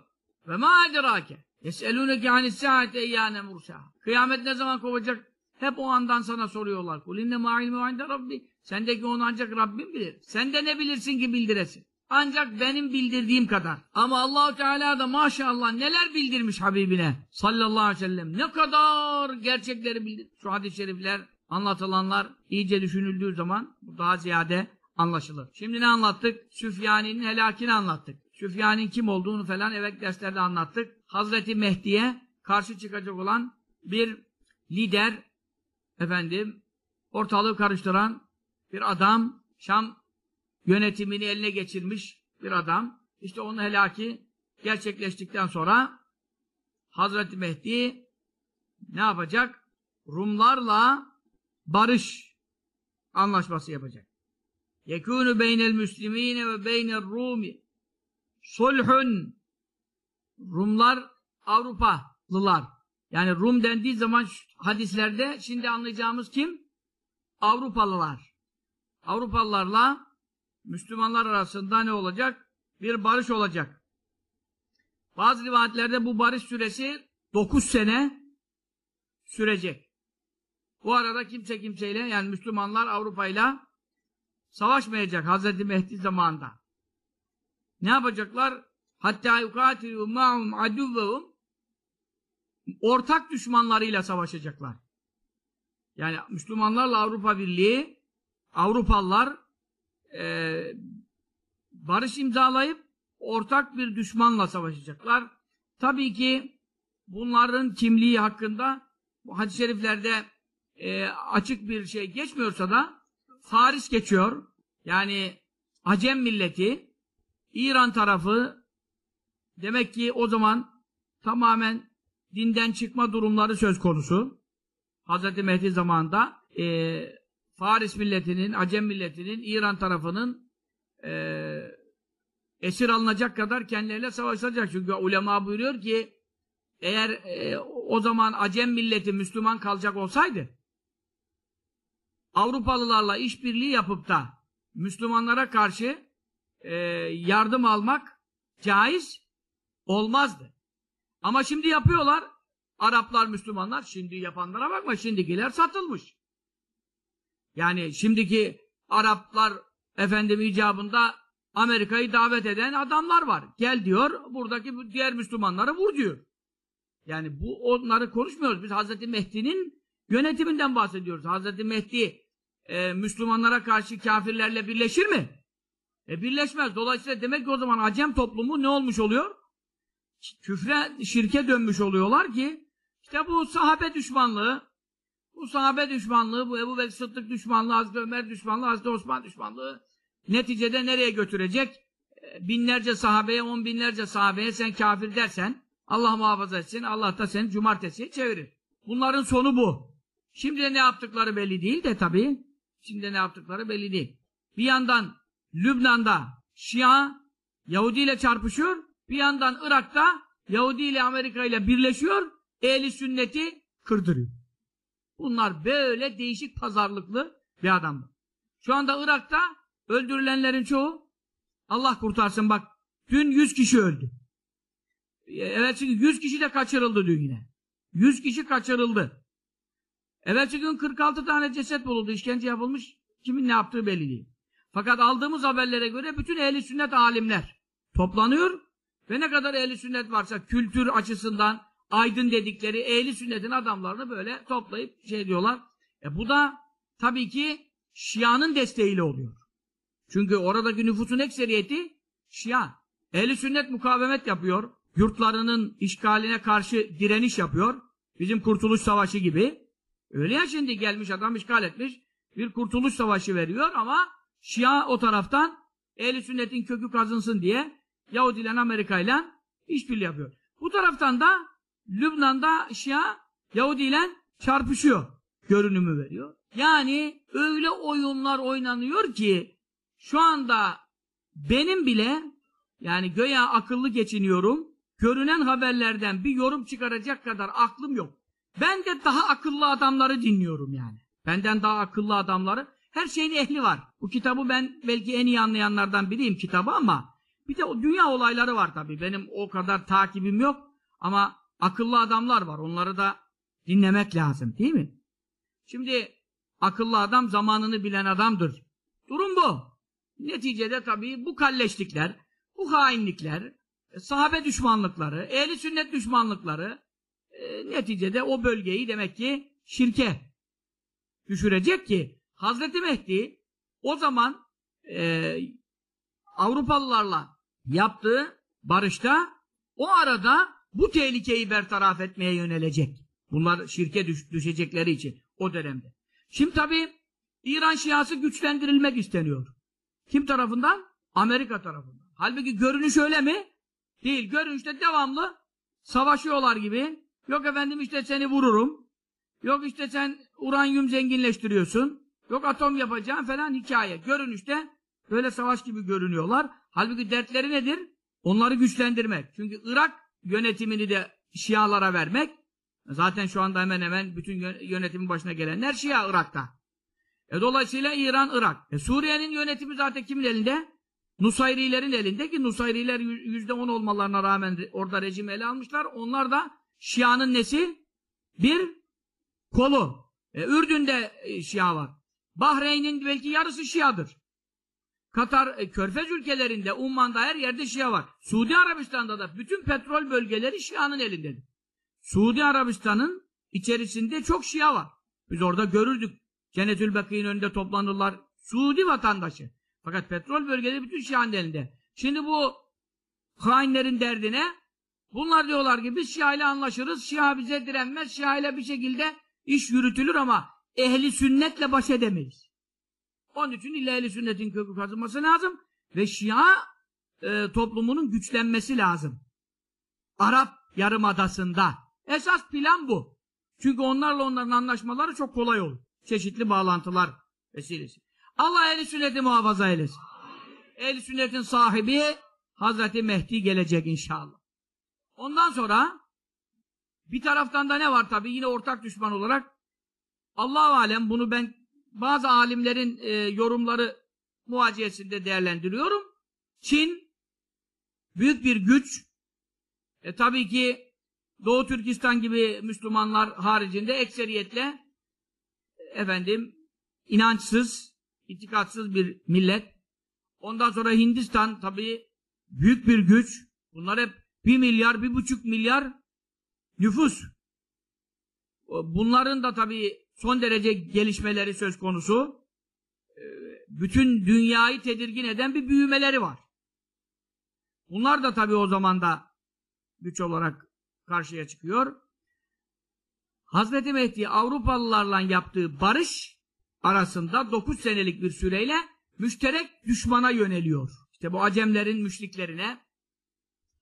Ve ma adrake yeselûneke anis saate eyyâne mursaha. Kıyamet ne zaman kovacak? Hep o andan sana soruyorlar. Kul inne ma ilmu inde rabbi. Sendeki onu ancak Rabbim bilir. Sen de ne bilirsin ki bildiresin. Ancak benim bildirdiğim kadar. Ama Allahu Teala da maşallah neler bildirmiş Habibine sallallahu aleyhi ve sellem. Ne kadar gerçekleri bildir. Şu hadis-i şerifler anlatılanlar iyice düşünüldüğü zaman daha ziyade anlaşılır. Şimdi ne anlattık? Süfyani'nin helakini anlattık. Süfyani'nin kim olduğunu falan evet derslerde anlattık. Hazreti Mehdi'ye karşı çıkacak olan bir lider, efendim, ortalığı karıştıran bir adam, Şam yönetimini eline geçirmiş bir adam. İşte onun helaki gerçekleştikten sonra Hazreti Mehdi ne yapacak? Rumlarla barış anlaşması yapacak. Yekûnü beynel müslimine ve beynel rumi sulhun Rumlar Avrupalılar. Yani Rum dendiği zaman hadislerde şimdi anlayacağımız kim? Avrupalılar. Avrupalılarla Müslümanlar arasında ne olacak? Bir barış olacak. Bazı rivayetlerde bu barış süresi 9 sene sürecek. Bu arada kimse kimseyle yani Müslümanlar Avrupa'yla savaşmayacak Hazreti Mehdi zamanında. Ne yapacaklar? Hatta yukatilu ma'hum aduvvehum ortak düşmanlarıyla savaşacaklar. Yani Müslümanlarla Avrupa Birliği Avrupalılar e, barış imzalayıp ortak bir düşmanla savaşacaklar. Tabii ki bunların kimliği hakkında bu hadis-i şeriflerde e, açık bir şey geçmiyorsa da Faris geçiyor. Yani Acem milleti İran tarafı demek ki o zaman tamamen dinden çıkma durumları söz konusu. Hz. Mehdi zamanında e, Faris milletinin, Acem milletinin, İran tarafının e, esir alınacak kadar kendileriyle savaşacak. Çünkü ulema buyuruyor ki eğer e, o zaman Acem milleti Müslüman kalacak olsaydı Avrupalılarla işbirliği yapıp da Müslümanlara karşı e, yardım almak caiz olmazdı. Ama şimdi yapıyorlar. Araplar, Müslümanlar. Şimdi yapanlara bakma. Şimdikiler satılmış. Yani şimdiki Araplar efendim icabında Amerika'yı davet eden adamlar var. Gel diyor, buradaki diğer Müslümanları vur diyor. Yani bu onları konuşmuyoruz. Biz Hazreti Mehdi'nin yönetiminden bahsediyoruz. Hazreti Mehdi e, Müslümanlara karşı kafirlerle birleşir mi? E birleşmez. Dolayısıyla demek ki o zaman Acem toplumu ne olmuş oluyor? Küfre, şirke dönmüş oluyorlar ki işte bu sahabe düşmanlığı bu sahabe düşmanlığı, bu Ebu Bekir Sıddık düşmanlığı, Hazreti Ömer düşmanlığı, Hazreti Osman düşmanlığı neticede nereye götürecek? E, binlerce sahabeye, on binlerce sahabeye sen kafir dersen Allah muhafaza etsin, Allah da seni cumartesiye çevirir. Bunların sonu bu. Şimdi ne yaptıkları belli değil de tabii. Şimdi ne yaptıkları belli değil. Bir yandan Lübnan'da Şia Yahudi ile çarpışıyor. Bir yandan Irak'ta Yahudi ile Amerika ile birleşiyor. Ehli sünneti kırdırıyor. Bunlar böyle değişik pazarlıklı bir adam. Şu anda Irak'ta öldürülenlerin çoğu Allah kurtarsın bak dün 100 kişi öldü. Evet çünkü 100 kişi de kaçırıldı dün yine. 100 kişi kaçırıldı. Evvelsi gün 46 tane ceset bulundu. işkence yapılmış. Kimin ne yaptığı belli değil. Fakat aldığımız haberlere göre bütün ehli sünnet alimler toplanıyor ve ne kadar ehli sünnet varsa kültür açısından aydın dedikleri ehli sünnetin adamlarını böyle toplayıp şey diyorlar. E bu da tabii ki Şia'nın desteğiyle oluyor. Çünkü oradaki nüfusun ekseriyeti Şia. Ehli sünnet mukavemet yapıyor. Yurtlarının işgaline karşı direniş yapıyor. Bizim Kurtuluş Savaşı gibi. Öyle ya şimdi gelmiş adam işgal etmiş. Bir Kurtuluş Savaşı veriyor ama Şia o taraftan ehli sünnetin kökü kazınsın diye Yahudi ile Amerika ile işbirliği yapıyor. Bu taraftan da Lübnan'da Şia Yahudi ile çarpışıyor. Görünümü veriyor. Yani öyle oyunlar oynanıyor ki şu anda benim bile yani göya akıllı geçiniyorum. Görünen haberlerden bir yorum çıkaracak kadar aklım yok. Ben de daha akıllı adamları dinliyorum yani. Benden daha akıllı adamları. Her şeyin ehli var. Bu kitabı ben belki en iyi anlayanlardan biriyim kitabı ama bir de o dünya olayları var tabii. Benim o kadar takibim yok. Ama akıllı adamlar var. Onları da dinlemek lazım değil mi? Şimdi akıllı adam zamanını bilen adamdır. Durum bu. Neticede tabii bu kalleşlikler, bu hainlikler, e, sahabe düşmanlıkları, ehli sünnet düşmanlıkları e, neticede o bölgeyi demek ki şirke düşürecek ki Hazreti Mehdi o zaman e, Avrupalılarla yaptığı barışta o arada bu tehlikeyi bertaraf etmeye yönelecek. Bunlar şirke düş, düşecekleri için o dönemde. Şimdi tabii İran Şiası güçlendirilmek isteniyor. Kim tarafından? Amerika tarafından. Halbuki görünüş öyle mi? Değil. Görünüşte devamlı savaşıyorlar gibi. Yok efendim işte seni vururum. Yok işte sen uranyum zenginleştiriyorsun. Yok atom yapacağım falan hikaye. Görünüşte böyle savaş gibi görünüyorlar. Halbuki dertleri nedir? Onları güçlendirmek. Çünkü Irak yönetimini de Şialara vermek. Zaten şu anda hemen hemen bütün yönetimin başına gelenler Şia Irak'ta. E dolayısıyla İran, Irak. E Suriye'nin yönetimi zaten kimin elinde? Nusayrilerin elinde ki Nusayriler yüzde on olmalarına rağmen orada rejimi ele almışlar. Onlar da Şia'nın nesi? Bir kolu. E, Ürdün'de e, Şia var. Bahreyn'in belki yarısı Şia'dır. Katar, e, Körfez ülkelerinde, Umman'da her yerde Şia var. Suudi Arabistan'da da bütün petrol bölgeleri Şia'nın elindedir. Suudi Arabistan'ın içerisinde çok Şia var. Biz orada görürdük. Cennetül Bakı'nın önünde toplanırlar. Suudi vatandaşı. Fakat petrol bölgeleri bütün Şia'nın elinde. Şimdi bu hainlerin derdine bunlar diyorlar ki biz Şia ile anlaşırız. Şia bize direnmez. Şia ile bir şekilde iş yürütülür ama ehli sünnetle baş edemeyiz. Onun için illa sünnetin kökü kazınması lazım ve Şia e, toplumunun güçlenmesi lazım. Arap Yarımadası'nda. Esas plan bu. Çünkü onlarla onların anlaşmaları çok kolay olur. Çeşitli bağlantılar vesilesi. Allah ehli sünneti muhafaza eylesin. Ehli sünnetin sahibi Hazreti Mehdi gelecek inşallah. Ondan sonra bir taraftan da ne var tabi yine ortak düşman olarak Allah alem bunu ben bazı alimlerin e, yorumları muhaciyesinde değerlendiriyorum. Çin büyük bir güç. E tabii ki Doğu Türkistan gibi Müslümanlar haricinde ekseriyetle efendim inançsız, itikatsız bir millet. Ondan sonra Hindistan tabii büyük bir güç. Bunlar hep bir milyar, bir buçuk milyar nüfus. Bunların da tabii son derece gelişmeleri söz konusu. Ee, bütün dünyayı tedirgin eden bir büyümeleri var. Bunlar da tabii o zaman da güç olarak karşıya çıkıyor. Hazreti Mehdi Avrupalılarla yaptığı barış arasında 9 senelik bir süreyle müşterek düşmana yöneliyor. İşte bu Acemlerin müşriklerine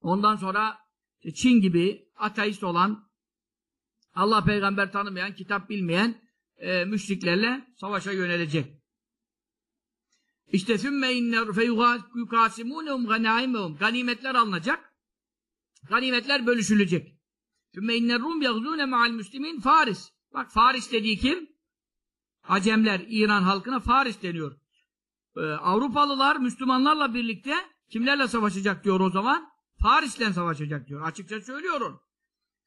ondan sonra Çin gibi ateist olan Allah peygamber tanımayan, kitap bilmeyen e, müşriklerle savaşa yönelecek. İşte sümme inner feyukasimunum ganaimum. Ganimetler alınacak. Ganimetler bölüşülecek. Sümme inner rum yagzune ma'al müslimin Faris. Bak Faris dediği kim? Acemler, İran halkına Faris deniyor. Ee, Avrupalılar Müslümanlarla birlikte kimlerle savaşacak diyor o zaman? Paris'le savaşacak diyor. Açıkça söylüyorum.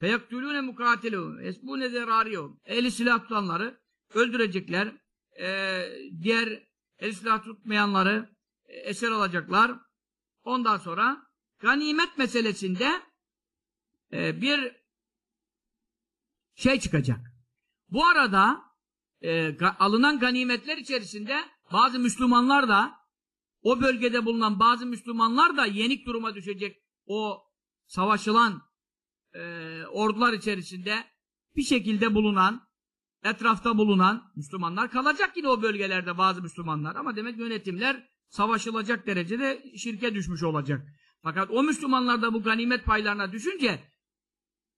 Feyaktulûne mukâtilûn esbûne zerâriyûn Ehli silah tutanları öldürecekler. Ee, diğer ehli silah tutmayanları e, eser alacaklar. Ondan sonra ganimet meselesinde e, bir şey çıkacak. Bu arada e, alınan ganimetler içerisinde bazı Müslümanlar da o bölgede bulunan bazı Müslümanlar da yenik duruma düşecek o savaşılan e, ordular içerisinde bir şekilde bulunan, etrafta bulunan Müslümanlar kalacak yine o bölgelerde bazı Müslümanlar. Ama demek yönetimler savaşılacak derecede şirke düşmüş olacak. Fakat o Müslümanlar da bu ganimet paylarına düşünce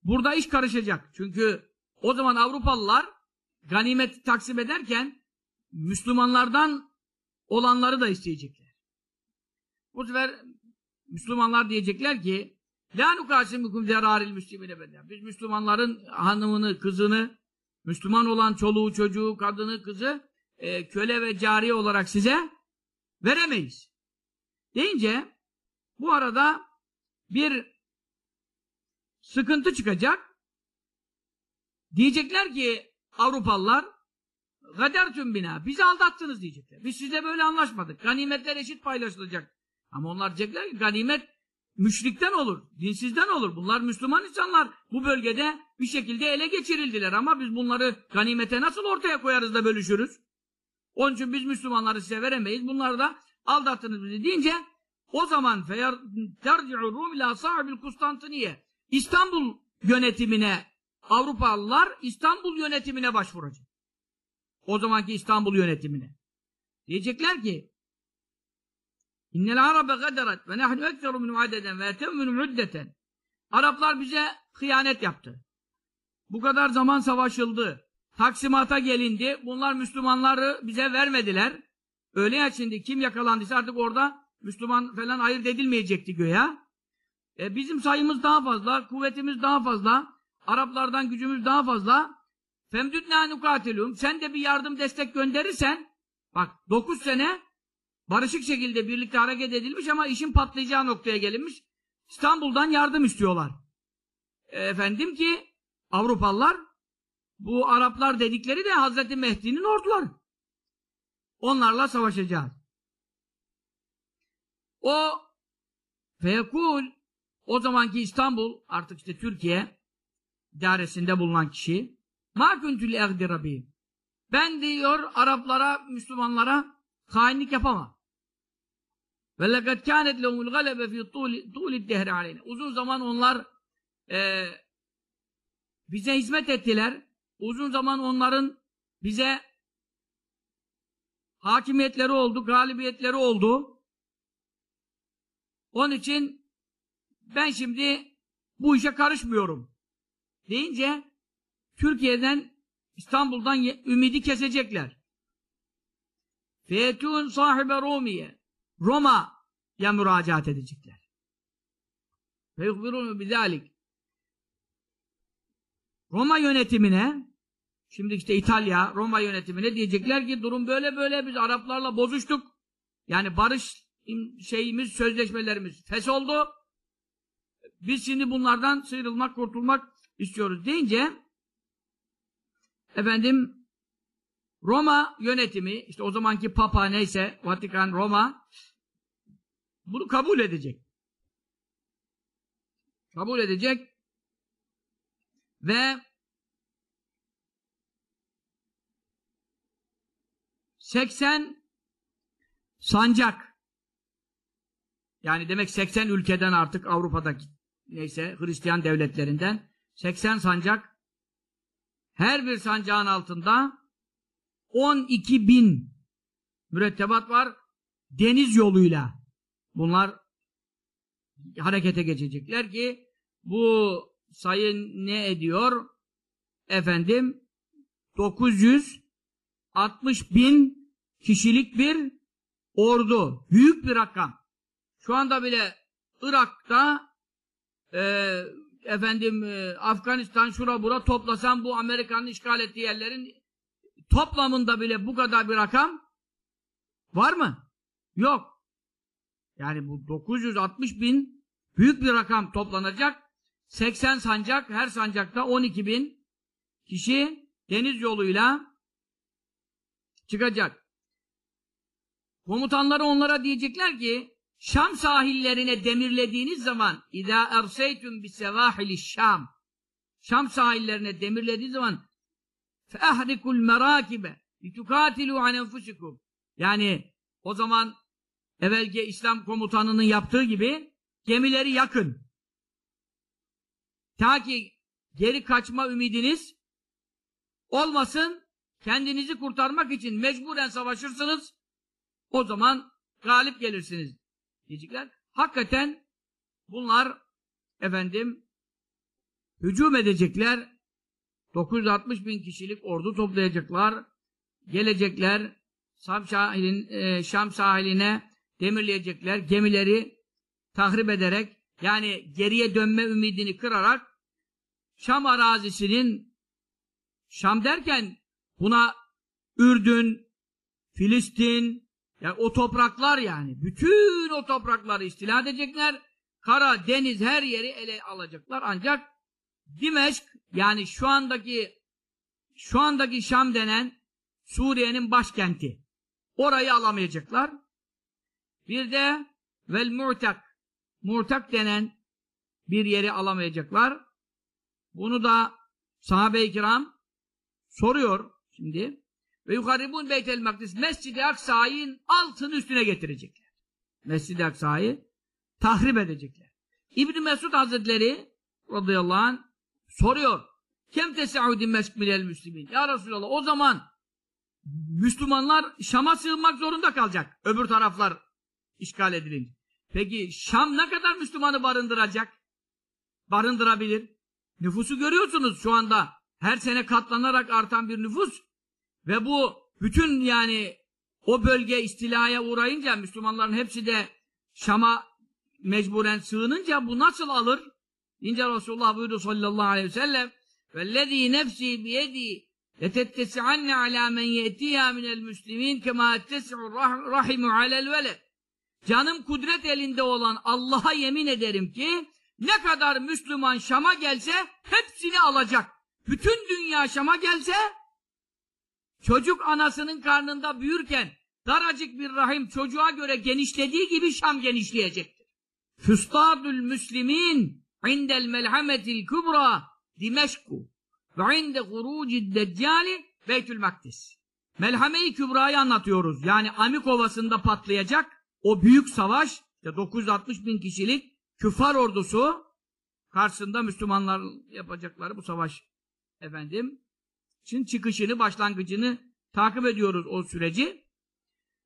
burada iş karışacak. Çünkü o zaman Avrupalılar ganimet taksim ederken Müslümanlardan olanları da isteyecekler. Bu sefer Müslümanlar diyecekler ki La nukasimukum zeraril müslimine beden. Biz Müslümanların hanımını, kızını, Müslüman olan çoluğu, çocuğu, kadını, kızı e, köle ve cariye olarak size veremeyiz. Deyince bu arada bir sıkıntı çıkacak. Diyecekler ki Avrupalılar gadertüm bina. Bizi aldattınız diyecekler. Biz sizle böyle anlaşmadık. Ganimetler eşit paylaşılacak. Ama onlar diyecekler ki ganimet müşrikten olur, dinsizden olur. Bunlar Müslüman insanlar bu bölgede bir şekilde ele geçirildiler ama biz bunları ganimete nasıl ortaya koyarız da bölüşürüz? Onun için biz Müslümanları size veremeyiz. Bunları da aldattınız bizi deyince o zaman terci'u Rum ila sahibil Kustantiniye İstanbul yönetimine Avrupalılar İstanbul yönetimine başvuracak. O zamanki İstanbul yönetimine. Diyecekler ki İnnel arabe gaderat ve nehnu ekseru minum adeden ve etem minum üddeten. Araplar bize hıyanet yaptı. Bu kadar zaman savaşıldı. Taksimata gelindi. Bunlar Müslümanları bize vermediler. Öyle ya şimdi kim yakalandıysa artık orada Müslüman falan ayırt edilmeyecekti göya. E, bizim sayımız daha fazla, kuvvetimiz daha fazla, Araplardan gücümüz daha fazla. Femdüdnâ nukatilûm. Sen de bir yardım destek gönderirsen, bak 9 sene barışık şekilde birlikte hareket edilmiş ama işin patlayacağı noktaya gelinmiş. İstanbul'dan yardım istiyorlar. E, efendim ki Avrupalılar bu Araplar dedikleri de Hazreti Mehdi'nin orduları. Onlarla savaşacağız. O feyekul o zamanki İstanbul artık işte Türkiye idaresinde bulunan kişi ma egdi ben diyor Araplara, Müslümanlara hainlik yapamam. Ve lekad kânet lehumul galebe fî tûlid dehri aleyne. Uzun zaman onlar e, bize hizmet ettiler. Uzun zaman onların bize hakimiyetleri oldu, galibiyetleri oldu. Onun için ben şimdi bu işe karışmıyorum. Deyince Türkiye'den İstanbul'dan ümidi kesecekler. Fetun sahibe Romiye Roma'ya müracaat edecekler. Ve yukbirunu bizalik. Roma yönetimine şimdi işte İtalya, Roma yönetimine diyecekler ki durum böyle böyle biz Araplarla bozuştuk. Yani barış şeyimiz, sözleşmelerimiz fes oldu. Biz şimdi bunlardan sıyrılmak, kurtulmak istiyoruz deyince efendim Roma yönetimi, işte o zamanki Papa neyse, Vatikan, Roma bunu kabul edecek. Kabul edecek ve 80 sancak yani demek 80 ülkeden artık Avrupa'daki neyse Hristiyan devletlerinden 80 sancak her bir sancağın altında 12 bin mürettebat var deniz yoluyla bunlar harekete geçecekler ki bu sayı ne ediyor? Efendim 960 bin kişilik bir ordu. Büyük bir rakam. Şu anda bile Irak'ta e, efendim e, Afganistan şura bura toplasan bu Amerika'nın işgal ettiği yerlerin toplamında bile bu kadar bir rakam var mı? Yok. Yani bu 960 bin büyük bir rakam toplanacak. 80 sancak, her sancakta 12 bin kişi deniz yoluyla çıkacak. Komutanları onlara diyecekler ki Şam sahillerine demirlediğiniz zaman اِذَا اَرْسَيْتُمْ بِسَوَاحِلِ Şam Şam sahillerine demirlediğiniz zaman فَاَحْرِكُ الْمَرَاكِبَ لِتُقَاتِلُوا عَنْ اَنْفُسِكُمْ Yani o zaman evvelki İslam komutanının yaptığı gibi gemileri yakın. Ta ki geri kaçma ümidiniz olmasın, kendinizi kurtarmak için mecburen savaşırsınız, o zaman galip gelirsiniz diyecekler. Hakikaten bunlar efendim hücum edecekler. 960 bin kişilik ordu toplayacaklar. Gelecekler. Şam, sahilin, e, Şam sahiline demirleyecekler. Gemileri tahrip ederek yani geriye dönme ümidini kırarak Şam arazisinin Şam derken buna Ürdün, Filistin, yani o topraklar yani. Bütün o toprakları istila edecekler. Kara, deniz her yeri ele alacaklar. Ancak Dimeşk yani şu andaki şu andaki Şam denen Suriye'nin başkenti. Orayı alamayacaklar. Bir de vel mu'tak Murtak denen bir yeri alamayacaklar. Bunu da sahabe-i kiram soruyor şimdi. Ve yukaribun beytel makdis Mescid-i Aksa'yı altın üstüne getirecekler. Mescid-i Aksa'yı tahrip edecekler. İbn Mesud Hazretleri radıyallahu anh soruyor. Kem tesaudi meskmilel müslimin. Ya Resulallah o zaman Müslümanlar Şam'a sığınmak zorunda kalacak. Öbür taraflar işgal edilince. Peki Şam ne kadar Müslümanı barındıracak? Barındırabilir. Nüfusu görüyorsunuz şu anda. Her sene katlanarak artan bir nüfus. Ve bu bütün yani o bölge istilaya uğrayınca Müslümanların hepsi de Şam'a mecburen sığınınca bu nasıl alır? İnce Resulullah buyurdu sallallahu aleyhi ve sellem وَالَّذ۪ي نَفْسِي بِيَد۪ي لَتَتَّسِعَنَّ عَلَى مَنْ يَأْتِيهَا مِنَ الْمُسْلِمِينَ كَمَا اَتَّسِعُ الرَّحِمُ عَلَى الْوَلَدِ Canım kudret elinde olan Allah'a yemin ederim ki ne kadar Müslüman Şam'a gelse hepsini alacak. Bütün dünya Şam'a gelse çocuk anasının karnında büyürken daracık bir rahim çocuğa göre genişlediği gibi Şam genişleyecektir. Füstadül Müslimin indel melhametil kubra Dimeşku ve inde hurucid deccali Beytül Makdis. Melhame-i Kübra'yı anlatıyoruz. Yani Amik Ovası'nda patlayacak o büyük savaş, işte 960 bin kişilik küfar ordusu karşısında Müslümanlar yapacakları bu savaş efendim. Şimdi çıkışını, başlangıcını takip ediyoruz o süreci.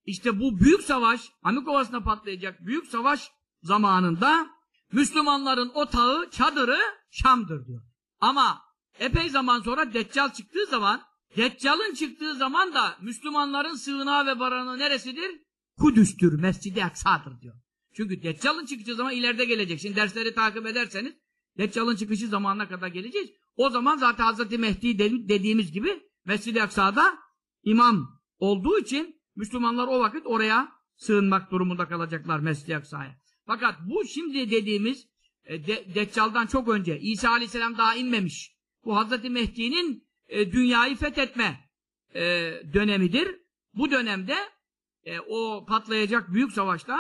İşte bu büyük savaş, Amik Ovası'nda patlayacak büyük savaş zamanında Müslümanların otağı, çadırı Şam'dır diyor. Ama epey zaman sonra Deccal çıktığı zaman, Deccal'ın çıktığı zaman da Müslümanların sığınağı ve baranağı neresidir? Kudüs'tür, Mescid-i Aksa'dır diyor. Çünkü Deccal'ın çıkışı zaman ileride gelecek. Şimdi dersleri takip ederseniz Deccal'ın çıkışı zamanına kadar geleceğiz. O zaman zaten Hazreti Mehdi dediğimiz gibi Mescid-i Aksa'da imam olduğu için Müslümanlar o vakit oraya sığınmak durumunda kalacaklar Mescid-i Aksa'ya. Fakat bu şimdi dediğimiz e, De Deccal'dan çok önce İsa Aleyhisselam daha inmemiş. Bu Hazreti Mehdi'nin e, dünyayı fethetme e, dönemidir. Bu dönemde e, o patlayacak büyük savaşta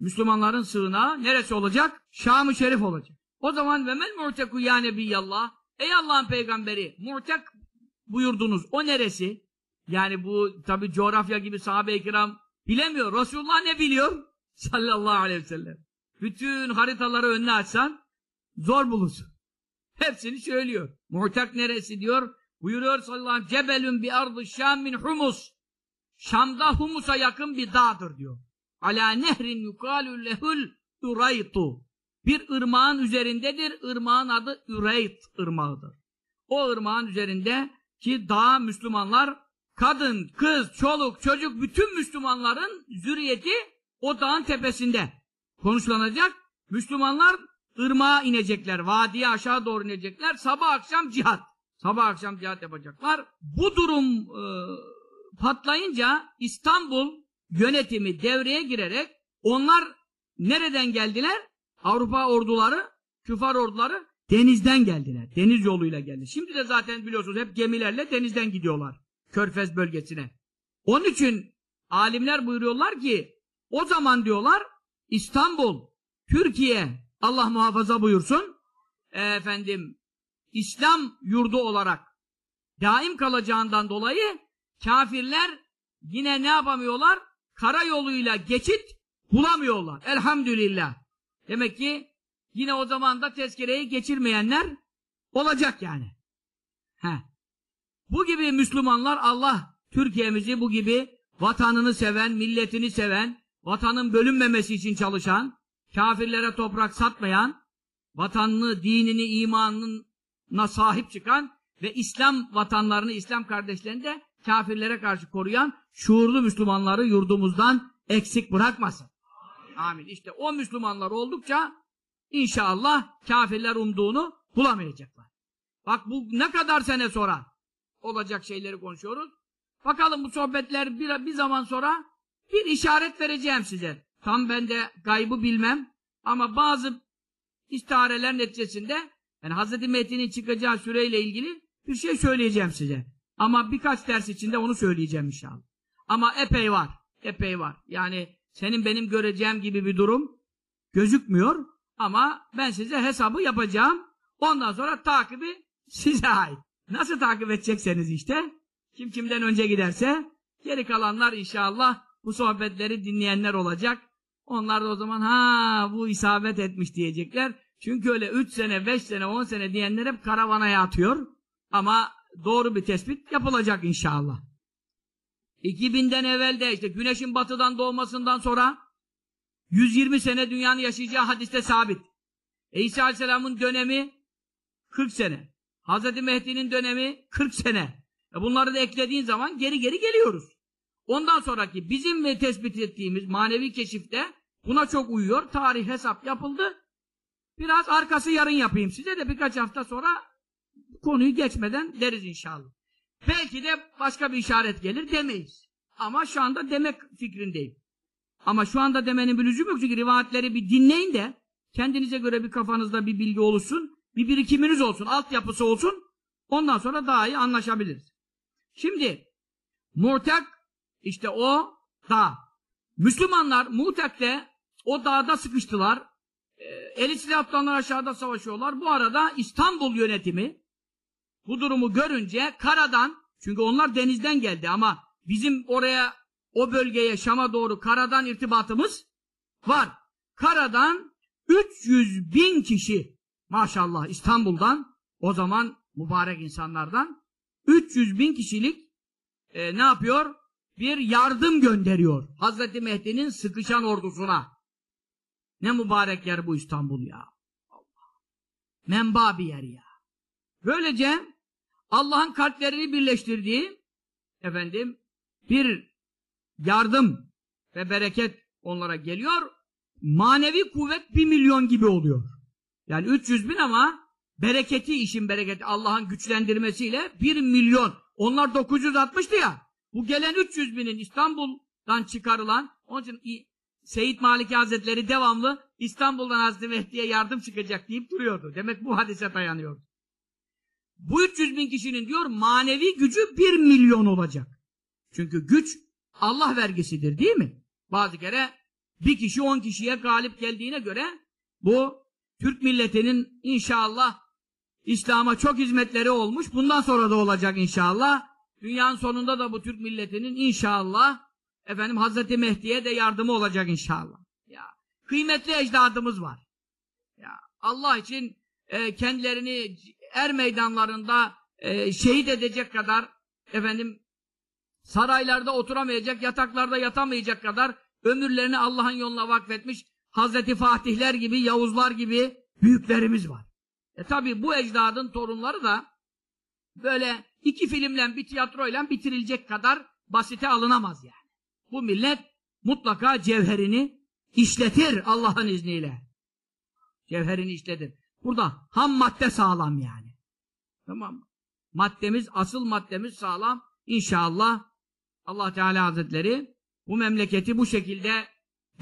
Müslümanların sığınağı neresi olacak? Şam-ı Şerif olacak. O zaman ve mel mu'teku ya nebiyallah Ey Allah'ın peygamberi mu'tek buyurdunuz. O neresi? Yani bu tabi coğrafya gibi sahabe-i kiram bilemiyor. Resulullah ne biliyor? Sallallahu aleyhi ve sellem. Bütün haritaları önüne açsan zor bulursun. Hepsini söylüyor. Muhtak neresi diyor? Buyuruyor sallallahu aleyhi ve sellem Cebelün bi ardı Şam min humus. Şam'da Humus'a yakın bir dağdır diyor. Ala nehrin yukalü lehul uraytu. Bir ırmağın üzerindedir. Irmağın adı Üreyt ırmağıdır. O ırmağın üzerinde ki dağ Müslümanlar kadın, kız, çoluk, çocuk bütün Müslümanların zürriyeti o dağın tepesinde konuşlanacak. Müslümanlar ırmağa inecekler. Vadiye aşağı doğru inecekler. Sabah akşam cihat. Sabah akşam cihat yapacaklar. Bu durum e, patlayınca İstanbul yönetimi devreye girerek onlar nereden geldiler? Avrupa orduları, küfar orduları denizden geldiler. Deniz yoluyla geldi. Şimdi de zaten biliyorsunuz hep gemilerle denizden gidiyorlar. Körfez bölgesine. Onun için alimler buyuruyorlar ki o zaman diyorlar İstanbul, Türkiye Allah muhafaza buyursun efendim İslam yurdu olarak daim kalacağından dolayı kafirler yine ne yapamıyorlar? Karayoluyla geçit bulamıyorlar. Elhamdülillah. Demek ki yine o zaman da tezkereyi geçirmeyenler olacak yani. Heh. Bu gibi Müslümanlar Allah Türkiye'mizi bu gibi vatanını seven, milletini seven, vatanın bölünmemesi için çalışan, kafirlere toprak satmayan, vatanını, dinini, imanına sahip çıkan ve İslam vatanlarını, İslam kardeşlerini de kafirlere karşı koruyan şuurlu Müslümanları yurdumuzdan eksik bırakmasın. Amin. İşte o Müslümanlar oldukça inşallah kafirler umduğunu bulamayacaklar. Bak bu ne kadar sene sonra olacak şeyleri konuşuyoruz. Bakalım bu sohbetler bir, bir zaman sonra bir işaret vereceğim size. Tam ben de gaybı bilmem ama bazı istihareler neticesinde yani Hz. Mehdi'nin çıkacağı süreyle ilgili bir şey söyleyeceğim size. Ama birkaç ders içinde onu söyleyeceğim inşallah. Ama epey var. Epey var. Yani senin benim göreceğim gibi bir durum gözükmüyor. Ama ben size hesabı yapacağım. Ondan sonra takibi size ait. Nasıl takip edecekseniz işte. Kim kimden önce giderse geri kalanlar inşallah bu sohbetleri dinleyenler olacak. Onlar da o zaman ha bu isabet etmiş diyecekler. Çünkü öyle 3 sene, 5 sene, 10 sene diyenler hep karavanaya atıyor. Ama doğru bir tespit yapılacak inşallah. 2000'den evvelde işte güneşin batıdan doğmasından sonra 120 sene dünyanın yaşayacağı hadiste sabit. E İsa Aleyhisselam'ın dönemi 40 sene. Hazreti Mehdi'nin dönemi 40 sene. E bunları da eklediğin zaman geri geri geliyoruz. Ondan sonraki bizim ve tespit ettiğimiz manevi keşifte buna çok uyuyor. Tarih hesap yapıldı. Biraz arkası yarın yapayım size de birkaç hafta sonra konuyu geçmeden deriz inşallah. Belki de başka bir işaret gelir demeyiz. Ama şu anda demek fikrindeyim. Ama şu anda demenin bir lüzumu yok çünkü rivayetleri bir dinleyin de kendinize göre bir kafanızda bir bilgi oluşsun, bir birikiminiz olsun, altyapısı olsun. Ondan sonra daha iyi anlaşabiliriz. Şimdi Mu'tek işte o dağ. Müslümanlar Mu'tek'te o dağda sıkıştılar. E, eli silah aşağıda savaşıyorlar. Bu arada İstanbul yönetimi bu durumu görünce karadan çünkü onlar denizden geldi ama bizim oraya o bölgeye Şam'a doğru karadan irtibatımız var. Karadan 300 bin kişi maşallah İstanbul'dan o zaman mübarek insanlardan 300 bin kişilik e, ne yapıyor? Bir yardım gönderiyor. Hazreti Mehdi'nin sıkışan ordusuna. Ne mübarek yer bu İstanbul ya. Allah. Menba bir yer ya. Böylece Allah'ın kalplerini birleştirdiği efendim bir yardım ve bereket onlara geliyor. Manevi kuvvet bir milyon gibi oluyor. Yani 300 bin ama bereketi işin bereketi Allah'ın güçlendirmesiyle bir milyon. Onlar 960'tı ya. Bu gelen 300 binin İstanbul'dan çıkarılan onun için Seyit Maliki Hazretleri devamlı İstanbul'dan Hazreti Mehdi'ye yardım çıkacak deyip duruyordu. Demek bu hadise dayanıyor. Bu 300 bin kişinin diyor manevi gücü 1 milyon olacak. Çünkü güç Allah vergisidir değil mi? Bazı kere bir kişi 10 kişiye galip geldiğine göre bu Türk milletinin inşallah İslam'a çok hizmetleri olmuş. Bundan sonra da olacak inşallah. Dünyanın sonunda da bu Türk milletinin inşallah efendim Hazreti Mehdi'ye de yardımı olacak inşallah. Ya kıymetli ecdadımız var. Ya Allah için e, kendilerini er meydanlarında e, şehit edecek kadar efendim saraylarda oturamayacak, yataklarda yatamayacak kadar ömürlerini Allah'ın yoluna vakfetmiş Hazreti Fatihler gibi, Yavuzlar gibi büyüklerimiz var. E tabi bu ecdadın torunları da böyle iki filmle bir tiyatroyla bitirilecek kadar basite alınamaz yani. Bu millet mutlaka cevherini işletir Allah'ın izniyle. Cevherini işletir. Burada ham madde sağlam yani. Tamam mı? Maddemiz, asıl maddemiz sağlam. İnşallah Allah Teala Hazretleri bu memleketi bu şekilde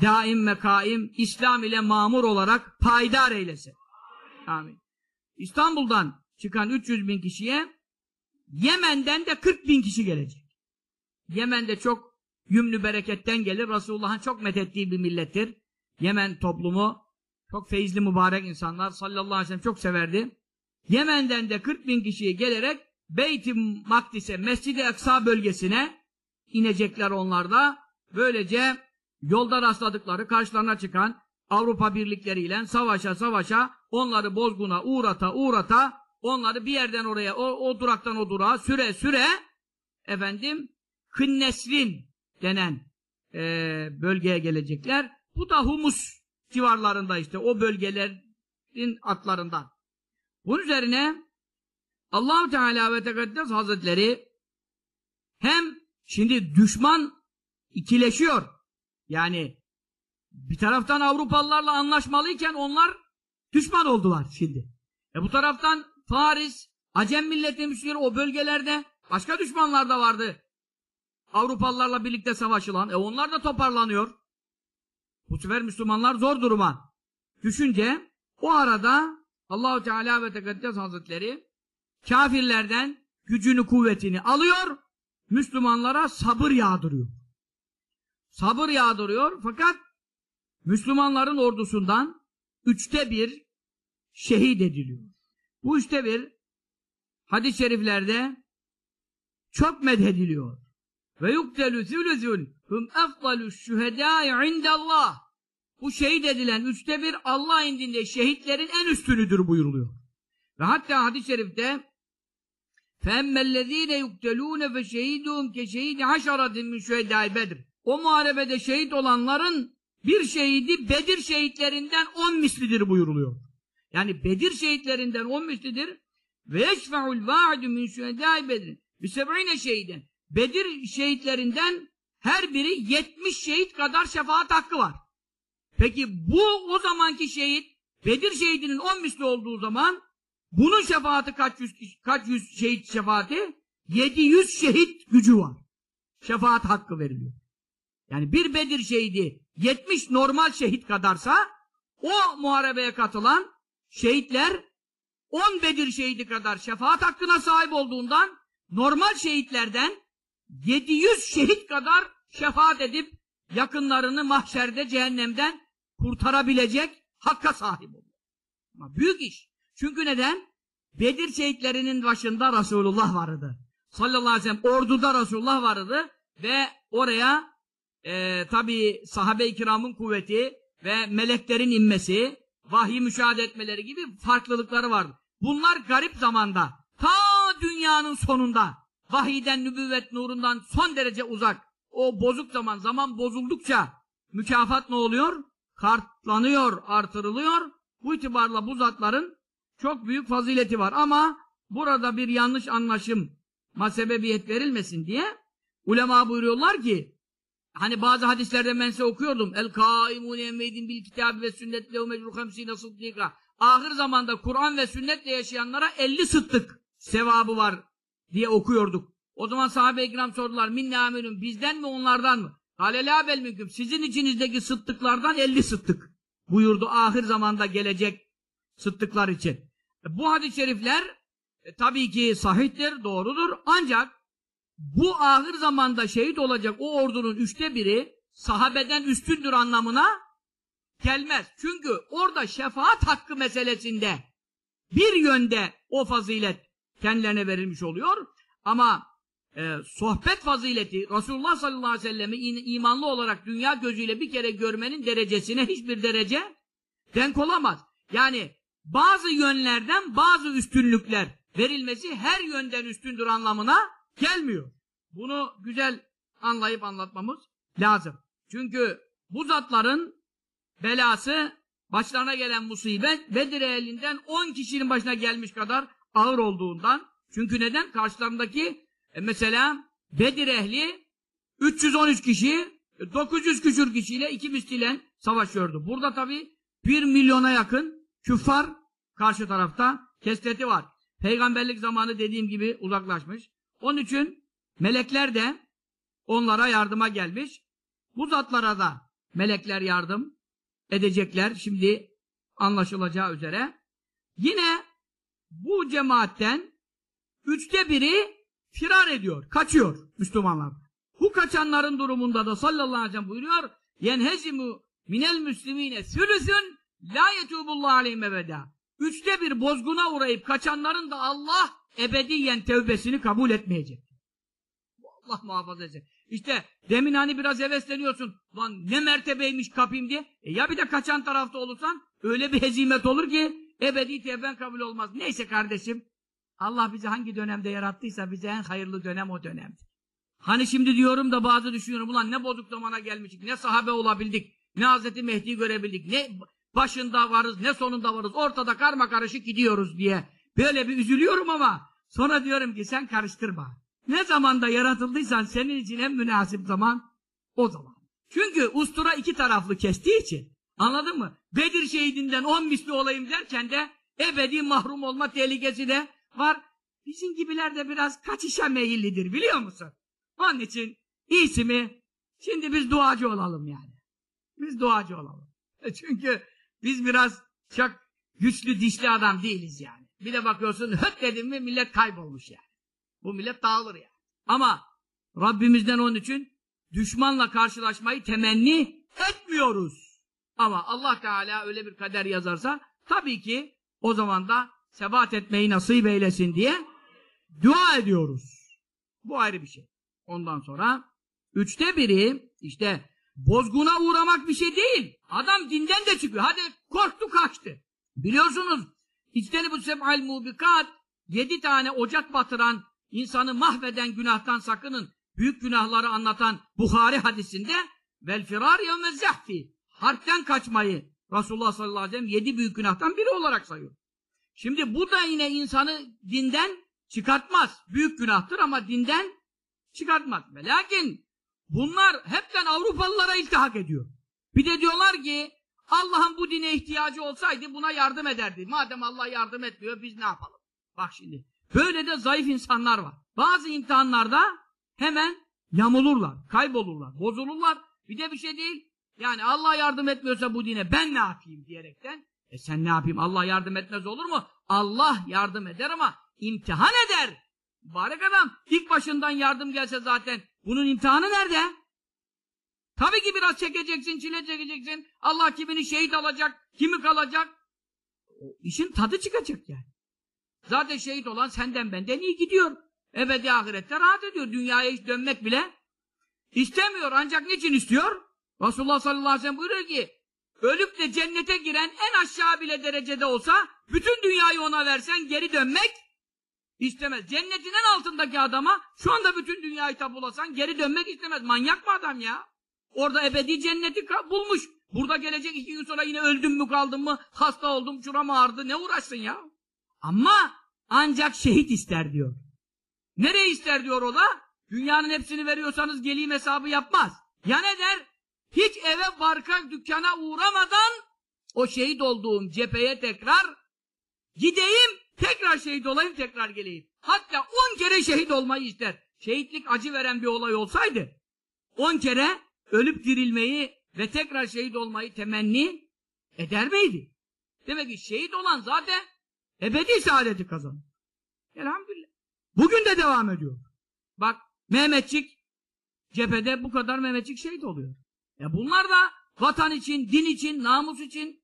daim ve kaim İslam ile mamur olarak payidar eylesin. Amin. İstanbul'dan çıkan 300 bin kişiye Yemen'den de 40 bin kişi gelecek. Yemen'de çok yümlü bereketten gelir. Resulullah'ın çok methettiği bir millettir. Yemen toplumu çok feyizli mübarek insanlar sallallahu aleyhi ve sellem çok severdi. Yemen'den de 40 bin kişiye gelerek Beyt-i Makdis'e, Mescid-i Eksa bölgesine inecekler onlar da. Böylece yolda rastladıkları karşılarına çıkan Avrupa birlikleriyle savaşa savaşa onları bozguna uğrata uğrata onları bir yerden oraya o, o duraktan o durağa süre süre efendim Kınnesrin denen e, bölgeye gelecekler. Bu da Humus civarlarında işte o bölgelerin atlarından. Bunun üzerine Allahu Teala ve Tekaddes Hazretleri hem şimdi düşman ikileşiyor. Yani bir taraftan Avrupalılarla anlaşmalıyken onlar düşman oldular şimdi. E bu taraftan Paris, Acem milleti Müslümanları o bölgelerde başka düşmanlar da vardı. Avrupalılarla birlikte savaşılan. E onlar da toparlanıyor. Bu sefer Müslümanlar zor duruma. Düşünce o arada Allahu Teala ve Tekaddes Hazretleri kafirlerden gücünü kuvvetini alıyor. Müslümanlara sabır yağdırıyor. Sabır yağdırıyor fakat Müslümanların ordusundan üçte bir şehit ediliyor. Bu üçte bir hadis-i şeriflerde çok medhediliyor. Ve yuktelu thülüzün hum efdalü şühedâi indallah. Bu şehit edilen üçte bir Allah indinde şehitlerin en üstünüdür buyuruluyor. Ve hatta hadis-i şerifte فَاَمَّا الَّذ۪ينَ يُقْتَلُونَ فَشَهِدُهُمْ كَشَهِدِ عَشَرَةٍ مِنْ شُهَدَاءِ Bedir. O muharebede şehit olanların bir şehidi Bedir şehitlerinden on mislidir buyuruluyor. Yani Bedir şehitlerinden on mislidir. Ve yeşfe'ul va'du min şuhedâi Bedir. Bi seb'ine şehiden. Bedir şehitlerinden her biri 70 şehit kadar şefaat hakkı var. Peki bu o zamanki şehit Bedir şehidinin 10 misli olduğu zaman bunun şefaati kaç yüz, kaç yüz şehit şefaati? 700 şehit gücü var. Şefaat hakkı veriliyor. Yani bir Bedir şehidi 70 normal şehit kadarsa o muharebeye katılan şehitler 10 Bedir şehidi kadar şefaat hakkına sahip olduğundan normal şehitlerden 700 şehit kadar şefaat edip yakınlarını mahşerde cehennemden kurtarabilecek hakka sahip oluyor. Ama büyük iş. Çünkü neden? Bedir şehitlerinin başında Resulullah vardı. Sallallahu aleyhi ve sellem orduda Resulullah vardı ve oraya e, tabi sahabe-i kiramın kuvveti ve meleklerin inmesi, vahiy müşahede etmeleri gibi farklılıkları vardı. Bunlar garip zamanda, ta dünyanın sonunda, vahiyden, nübüvvet nurundan son derece uzak, o bozuk zaman, zaman bozuldukça mükafat ne oluyor? Kartlanıyor, artırılıyor. Bu itibarla bu zatların çok büyük fazileti var ama burada bir yanlış anlaşım sebebiyet verilmesin diye ulema buyuruyorlar ki hani bazı hadislerde ben size okuyordum el kaimune emmeydin bil kitabı ve sünnet lehu mecru hamsine sıddika ahir zamanda Kur'an ve sünnetle yaşayanlara 50 sıddık sevabı var diye okuyorduk. O zaman sahabe-i kiram sordular minne amelun bizden mi onlardan mı? Halelâ bel mümkün sizin içinizdeki sıddıklardan 50 sıddık buyurdu ahir zamanda gelecek sıddıklar için. Bu hadis-i şerifler e, tabii ki sahihtir, doğrudur. Ancak bu ahir zamanda şehit olacak o ordunun üçte biri sahabeden üstündür anlamına gelmez. Çünkü orada şefaat hakkı meselesinde bir yönde o fazilet kendilerine verilmiş oluyor. Ama e, sohbet fazileti Resulullah sallallahu aleyhi ve sellem'i imanlı olarak dünya gözüyle bir kere görmenin derecesine hiçbir derece denk olamaz. Yani bazı yönlerden bazı üstünlükler verilmesi her yönden üstündür anlamına gelmiyor. Bunu güzel anlayıp anlatmamız lazım. Çünkü bu zatların belası başlarına gelen musibet Bedir elinden 10 kişinin başına gelmiş kadar ağır olduğundan. Çünkü neden? Karşılarındaki e mesela Bedir ehli 313 kişi 900 küsür kişiyle iki misliyle savaşıyordu. Burada tabi 1 milyona yakın küffar karşı tarafta kesreti var. Peygamberlik zamanı dediğim gibi uzaklaşmış. Onun için melekler de onlara yardıma gelmiş. Bu zatlara da melekler yardım edecekler. Şimdi anlaşılacağı üzere. Yine bu cemaatten üçte biri firar ediyor, kaçıyor Müslümanlar. Bu kaçanların durumunda da sallallahu aleyhi ve sellem buyuruyor yenhezimu minel müslimine sülüsün la yetubullahu aleyhim ebeda. Üçte bir bozguna uğrayıp kaçanların da Allah ebediyen tevbesini kabul etmeyecek. Allah muhafaza etsin. İşte demin hani biraz hevesleniyorsun. Lan ne mertebeymiş kapayım diye. E ya bir de kaçan tarafta olursan öyle bir hezimet olur ki ebedi tevben kabul olmaz. Neyse kardeşim Allah bizi hangi dönemde yarattıysa bize en hayırlı dönem o dönemdir. Hani şimdi diyorum da bazı düşünüyorum ulan ne bozuk zamana gelmişik, ne sahabe olabildik, ne Hazreti Mehdi'yi görebildik, ne başında varız, ne sonunda varız, ortada karma karışık gidiyoruz diye. Böyle bir üzülüyorum ama sonra diyorum ki sen karıştırma. Ne zamanda yaratıldıysan senin için en münasip zaman o zaman. Çünkü ustura iki taraflı kestiği için anladın mı? Bedir şehidinden on misli olayım derken de ebedi mahrum olma tehlikesi de var. Bizim gibiler de biraz kaçışa meyillidir biliyor musun? Onun için iyisi mi? Şimdi biz duacı olalım yani. Biz duacı olalım. Çünkü biz biraz çok güçlü dişli adam değiliz yani. Bir de bakıyorsun höt dedim mi millet kaybolmuş yani. Bu millet dağılır yani. Ama Rabbimizden onun için düşmanla karşılaşmayı temenni etmiyoruz. Ama Allah Teala öyle bir kader yazarsa tabii ki o zaman da sebat etmeyi nasip eylesin diye dua ediyoruz. Bu ayrı bir şey. Ondan sonra üçte biri işte bozguna uğramak bir şey değil. Adam dinden de çıkıyor. Hadi korktu kaçtı. Biliyorsunuz İçteni bu seb'al mubikat yedi tane ocak batıran, insanı mahveden günahtan sakının. Büyük günahları anlatan Bukhari hadisinde vel firar yevme zehfi harpten kaçmayı Resulullah sallallahu aleyhi ve sellem yedi büyük günahtan biri olarak sayıyor. Şimdi bu da yine insanı dinden çıkartmaz. Büyük günahtır ama dinden çıkartmaz. Lakin bunlar hepten Avrupalılara iltihak ediyor. Bir de diyorlar ki Allah'ın bu dine ihtiyacı olsaydı buna yardım ederdi. Madem Allah yardım etmiyor biz ne yapalım? Bak şimdi. Böyle de zayıf insanlar var. Bazı imtihanlarda hemen yamulurlar, kaybolurlar, bozulurlar. Bir de bir şey değil. Yani Allah yardım etmiyorsa bu dine ben ne yapayım diyerekten. E sen ne yapayım? Allah yardım etmez olur mu? Allah yardım eder ama imtihan eder. Mübarek adam ilk başından yardım gelse zaten bunun imtihanı nerede? Tabii ki biraz çekeceksin, çile çekeceksin. Allah kimini şehit alacak, kimi kalacak. O işin tadı çıkacak yani. Zaten şehit olan senden benden iyi gidiyor. Ebedi ahirette rahat ediyor. Dünyaya hiç dönmek bile istemiyor. Ancak niçin istiyor? Resulullah sallallahu aleyhi ve sellem buyuruyor ki ölüp de cennete giren en aşağı bile derecede olsa bütün dünyayı ona versen geri dönmek istemez. Cennetin en altındaki adama şu anda bütün dünyayı tapulasan geri dönmek istemez. Manyak mı adam ya? Orada ebedi cenneti bulmuş. Burada gelecek iki gün sonra yine öldüm mü kaldım mı, hasta oldum, şuram ağrıdı, ne uğraşsın ya? Ama ancak şehit ister diyor. Nereye ister diyor o da? Dünyanın hepsini veriyorsanız geleyim hesabı yapmaz. Ya ne der? Hiç eve, barka, dükkana uğramadan o şehit olduğum cepheye tekrar gideyim, tekrar şehit olayım, tekrar geleyim. Hatta on kere şehit olmayı ister. Şehitlik acı veren bir olay olsaydı, on kere ölüp dirilmeyi ve tekrar şehit olmayı temenni eder miydi? Demek ki şehit olan zaten ebedi saadeti kazanır. Elhamdülillah. Bugün de devam ediyor. Bak Mehmetçik cephede bu kadar Mehmetçik şehit oluyor. E bunlar da vatan için, din için, namus için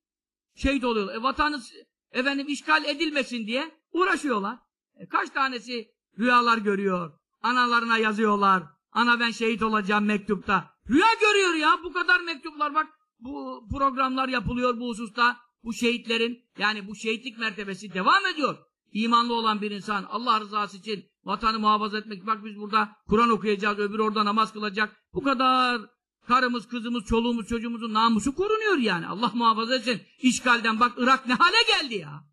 şehit oluyor. E vatanı efendim işgal edilmesin diye uğraşıyorlar. E kaç tanesi rüyalar görüyor, analarına yazıyorlar. Ana ben şehit olacağım mektupta. Rüya görüyor ya bu kadar mektuplar bak bu programlar yapılıyor bu hususta. Bu şehitlerin yani bu şehitlik mertebesi devam ediyor. İmanlı olan bir insan Allah rızası için vatanı muhafaza etmek. Bak biz burada Kur'an okuyacağız öbür orada namaz kılacak. Bu kadar karımız, kızımız, çoluğumuz, çocuğumuzun namusu korunuyor yani. Allah muhafaza etsin. İşgalden bak Irak ne hale geldi ya.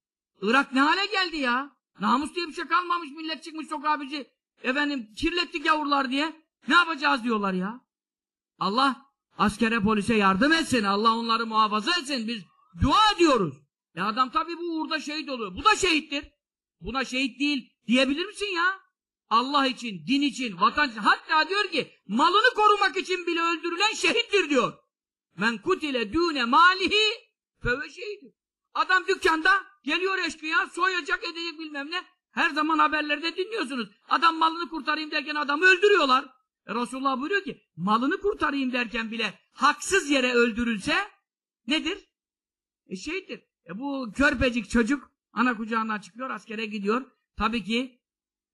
Irak ne hale geldi ya. Namus diye bir şey kalmamış millet çıkmış sokağa bizi efendim kirlettik yavrular diye. Ne yapacağız diyorlar ya. Allah askere polise yardım etsin. Allah onları muhafaza etsin. Biz dua ediyoruz. E adam tabii bu uğurda şehit oluyor. Bu da şehittir. Buna şehit değil diyebilir misin ya? Allah için, din için, vatan için. Hatta diyor ki malını korumak için bile öldürülen şehittir diyor. Men kutile düne malihi feve şehittir. Adam dükkanda geliyor eşkıya soyacak edecek bilmem ne. Her zaman haberlerde dinliyorsunuz. Adam malını kurtarayım derken adamı öldürüyorlar. E Resulullah buyuruyor ki malını kurtarayım derken bile haksız yere öldürülse nedir? E şeydir. E bu körpecik çocuk ana kucağından çıkıyor askere gidiyor. Tabii ki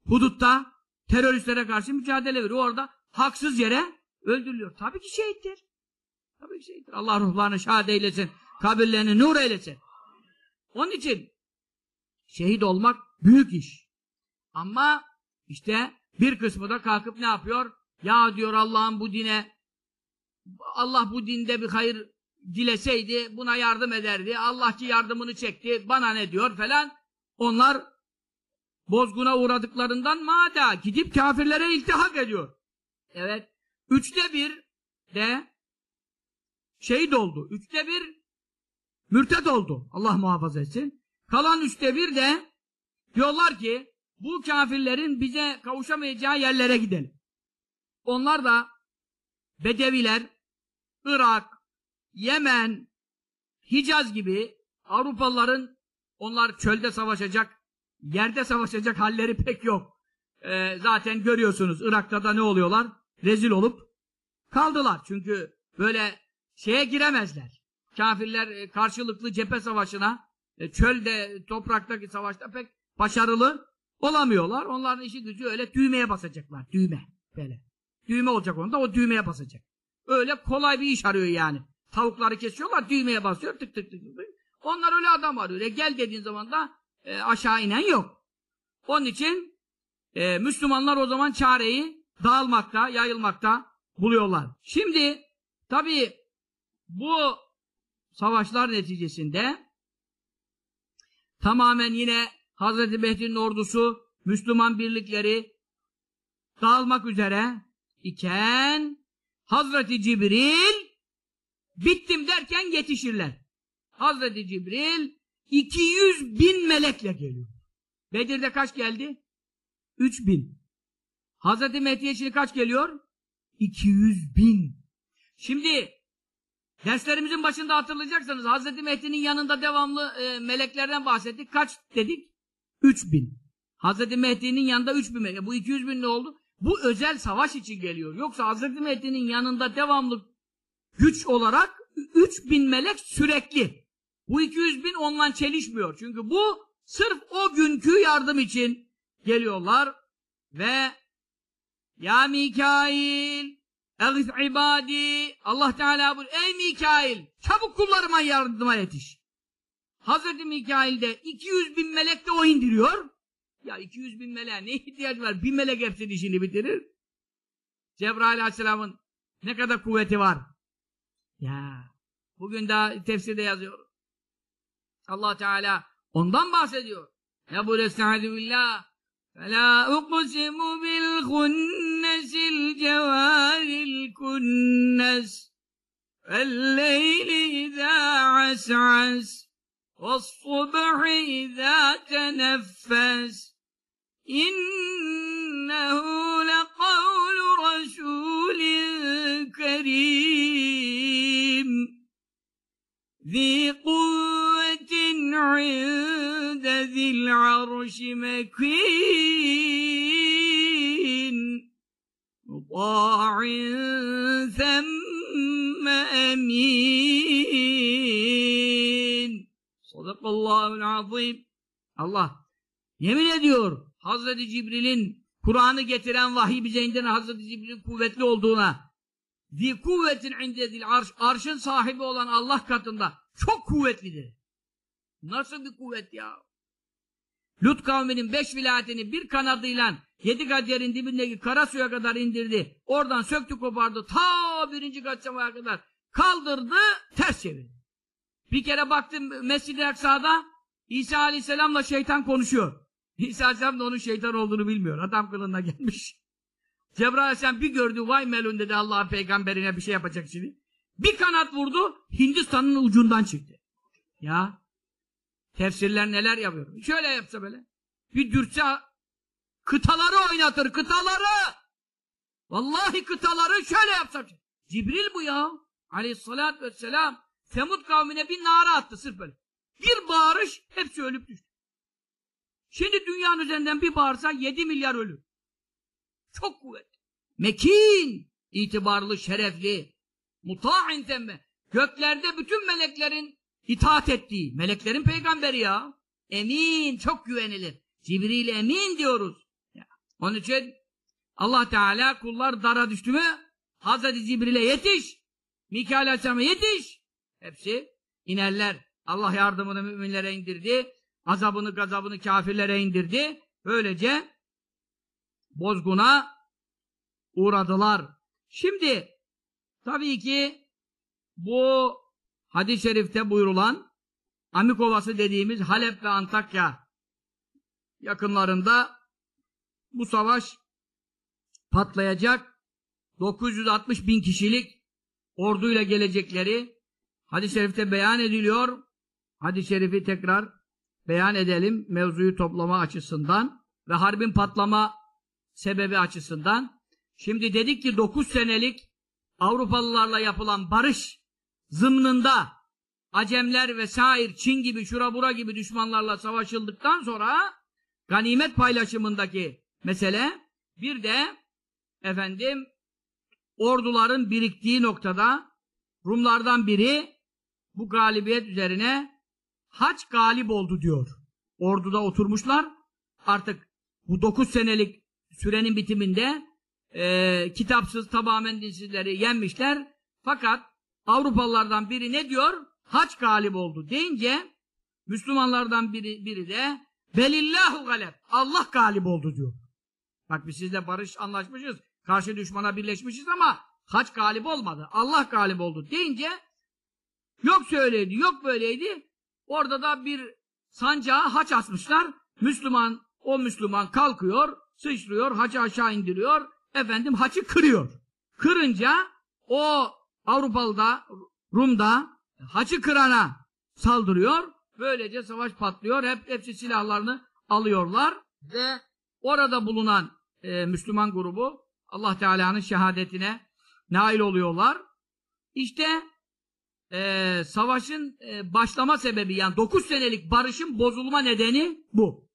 hudutta teröristlere karşı mücadele veriyor. Orada haksız yere öldürülüyor. Tabii ki şehittir. Tabii ki şehittir. Allah ruhlarını şahit eylesin. Kabirlerini nur eylesin. Onun için şehit olmak büyük iş. Ama işte bir kısmı da kalkıp ne yapıyor? Ya diyor Allah'ın bu dine Allah bu dinde bir hayır dileseydi buna yardım ederdi. Allah ki yardımını çekti. Bana ne diyor falan. Onlar bozguna uğradıklarından mada gidip kafirlere iltihak ediyor. Evet. Üçte bir de şehit oldu. Üçte bir mürtet oldu. Allah muhafaza etsin. Kalan üçte bir de diyorlar ki bu kafirlerin bize kavuşamayacağı yerlere gidelim. Onlar da Bedeviler, Irak, Yemen, Hicaz gibi Avrupalıların onlar çölde savaşacak, yerde savaşacak halleri pek yok. Ee, zaten görüyorsunuz Irak'ta da ne oluyorlar? Rezil olup kaldılar. Çünkü böyle şeye giremezler. kafirler e, karşılıklı cephe savaşına, e, çölde, topraktaki savaşta pek başarılı olamıyorlar. Onların işi gücü öyle düğmeye basacaklar. Düğme. Böyle. Düğme olacak onda, o düğmeye basacak. Öyle kolay bir iş arıyor yani. Tavukları kesiyorlar, düğmeye basıyor, tık tık tık tık. Onlar öyle adam arıyor. E, gel dediğin zaman da e, aşağı inen yok. Onun için e, Müslümanlar o zaman çareyi dağılmakta, yayılmakta buluyorlar. Şimdi tabii bu savaşlar neticesinde tamamen yine Hazreti Mehdi'nin ordusu, Müslüman birlikleri dağılmak üzere iken Hazreti Cibril bittim derken yetişirler. Hazreti Cibril 200 bin melekle geliyor. Bedir'de kaç geldi? 3 bin. Hazreti Mehdi'ye şimdi kaç geliyor? 200 bin. Şimdi derslerimizin başında hatırlayacaksanız Hazreti Mehdi'nin yanında devamlı e, meleklerden bahsettik. Kaç dedik? 3 bin. Hazreti Mehdi'nin yanında 3 bin melek. Bu 200 bin ne oldu? Bu özel savaş için geliyor. Yoksa Hazreti Mehdi'nin yanında devamlı güç olarak 3 bin melek sürekli. Bu 200 bin onunla çelişmiyor. Çünkü bu sırf o günkü yardım için geliyorlar ve ya Mikail eğis ibadi Allah Teala bu ey Mikail çabuk kullarıma yardıma yetiş. Hazreti Mikail de 200 bin melek de o indiriyor. Ya 200 bin meleğe ne ihtiyaç var? Bir melek hepsinin işini bitirir. Cebrail Aleyhisselam'ın ne kadar kuvveti var. Ya bugün daha tefsirde yazıyor. Allah Teala ondan bahsediyor. Ne bu estaizu billah. فَلَا اُقْسِمُ بِالْخُنَّسِ الْجَوَارِ الْكُنَّسِ وَاللَّيْلِ إِذَا عَسْعَسْ وَالصُّبْحِ إِذَا تَنَفَّسْ إِنَّهُ لَقَوْلُ رَسُولٍ كَرِيمٍ. ذِي قُوَّةٍ عِندَ ذِي الْعَرْشِ مَكِينٍ. مُطَاعٍ ثَمَّ أَمِينٍ. Sadakallahu azim. Allah yemin ediyor. Hazreti Cibril'in Kur'an'ı getiren vahiy bize indiren Hazreti Cibril'in kuvvetli olduğuna Zi kuvvetin indedil arş arşın sahibi olan Allah katında çok kuvvetlidir. Nasıl bir kuvvet ya? Lut kavminin beş vilayetini bir kanadıyla yedi gaderin dibindeki kara suya kadar indirdi. Oradan söktü kopardı. Ta birinci kaçamaya kadar kaldırdı, ters çevirdi. Bir kere baktım Mescid-i Aksa'da İsa Aleyhisselam'la şeytan konuşuyor. İsa Aleyhisselam da onun şeytan olduğunu bilmiyor. Adam kılığına gelmiş. Cebrail Aleyhisselam bir gördü. Vay melun dedi Allah'ın peygamberine bir şey yapacak şimdi. Bir kanat vurdu. Hindistan'ın ucundan çıktı. Ya tefsirler neler yapıyor. Şöyle yapsa böyle. Bir dürtse kıtaları oynatır. Kıtaları. Vallahi kıtaları şöyle yapsa. Cibril bu ya. Aleyhissalatü vesselam. Semud kavmine bir nara attı sırf böyle. Bir bağırış hepsi ölüp düştü. Şimdi dünyanın üzerinden bir bağırsa 7 milyar ölür. Çok kuvvetli. Mekin, itibarlı, şerefli, muta'in temme. Göklerde bütün meleklerin itaat ettiği, meleklerin peygamberi ya. Emin, çok güvenilir. Cibril emin diyoruz. Onun için Allah Teala kullar dara düştü mü Hazreti Cibril'e yetiş. Mikail Aleyhisselam'a yetiş. Hepsi inerler. Allah yardımını müminlere indirdi. Azabını gazabını kafirlere indirdi. Böylece bozguna uğradılar. Şimdi tabii ki bu hadis-i şerifte buyurulan Amikovası dediğimiz Halep ve Antakya yakınlarında bu savaş patlayacak 960 bin kişilik orduyla gelecekleri hadis-i şerifte beyan ediliyor. Hadis-i şerifi tekrar beyan edelim mevzuyu toplama açısından ve harbin patlama sebebi açısından. Şimdi dedik ki 9 senelik Avrupalılarla yapılan barış zımnında Acemler ve şair Çin gibi şura bura gibi düşmanlarla savaşıldıktan sonra ganimet paylaşımındaki mesele bir de efendim orduların biriktiği noktada Rumlardan biri bu galibiyet üzerine haç galip oldu diyor. Orduda oturmuşlar. Artık bu 9 senelik sürenin bitiminde e, kitapsız tamamen dinsizleri yenmişler. Fakat Avrupalılardan biri ne diyor? Haç galip oldu deyince Müslümanlardan biri, biri de belillahu galep. Allah galip oldu diyor. Bak biz sizle barış anlaşmışız. Karşı düşmana birleşmişiz ama haç galip olmadı. Allah galip oldu deyince yok şöyleydi, yok böyleydi. Orada da bir sancağa haç asmışlar. Müslüman, o Müslüman kalkıyor, sıçrıyor, haçı aşağı indiriyor. Efendim haçı kırıyor. Kırınca o Avrupalı'da, Rum'da haçı kırana saldırıyor. Böylece savaş patlıyor. Hep hepsi silahlarını alıyorlar ve orada bulunan e, Müslüman grubu Allah Teala'nın şehadetine nail oluyorlar. İşte e, savaşın e, başlama sebebi yani 9 senelik barışın bozulma nedeni bu.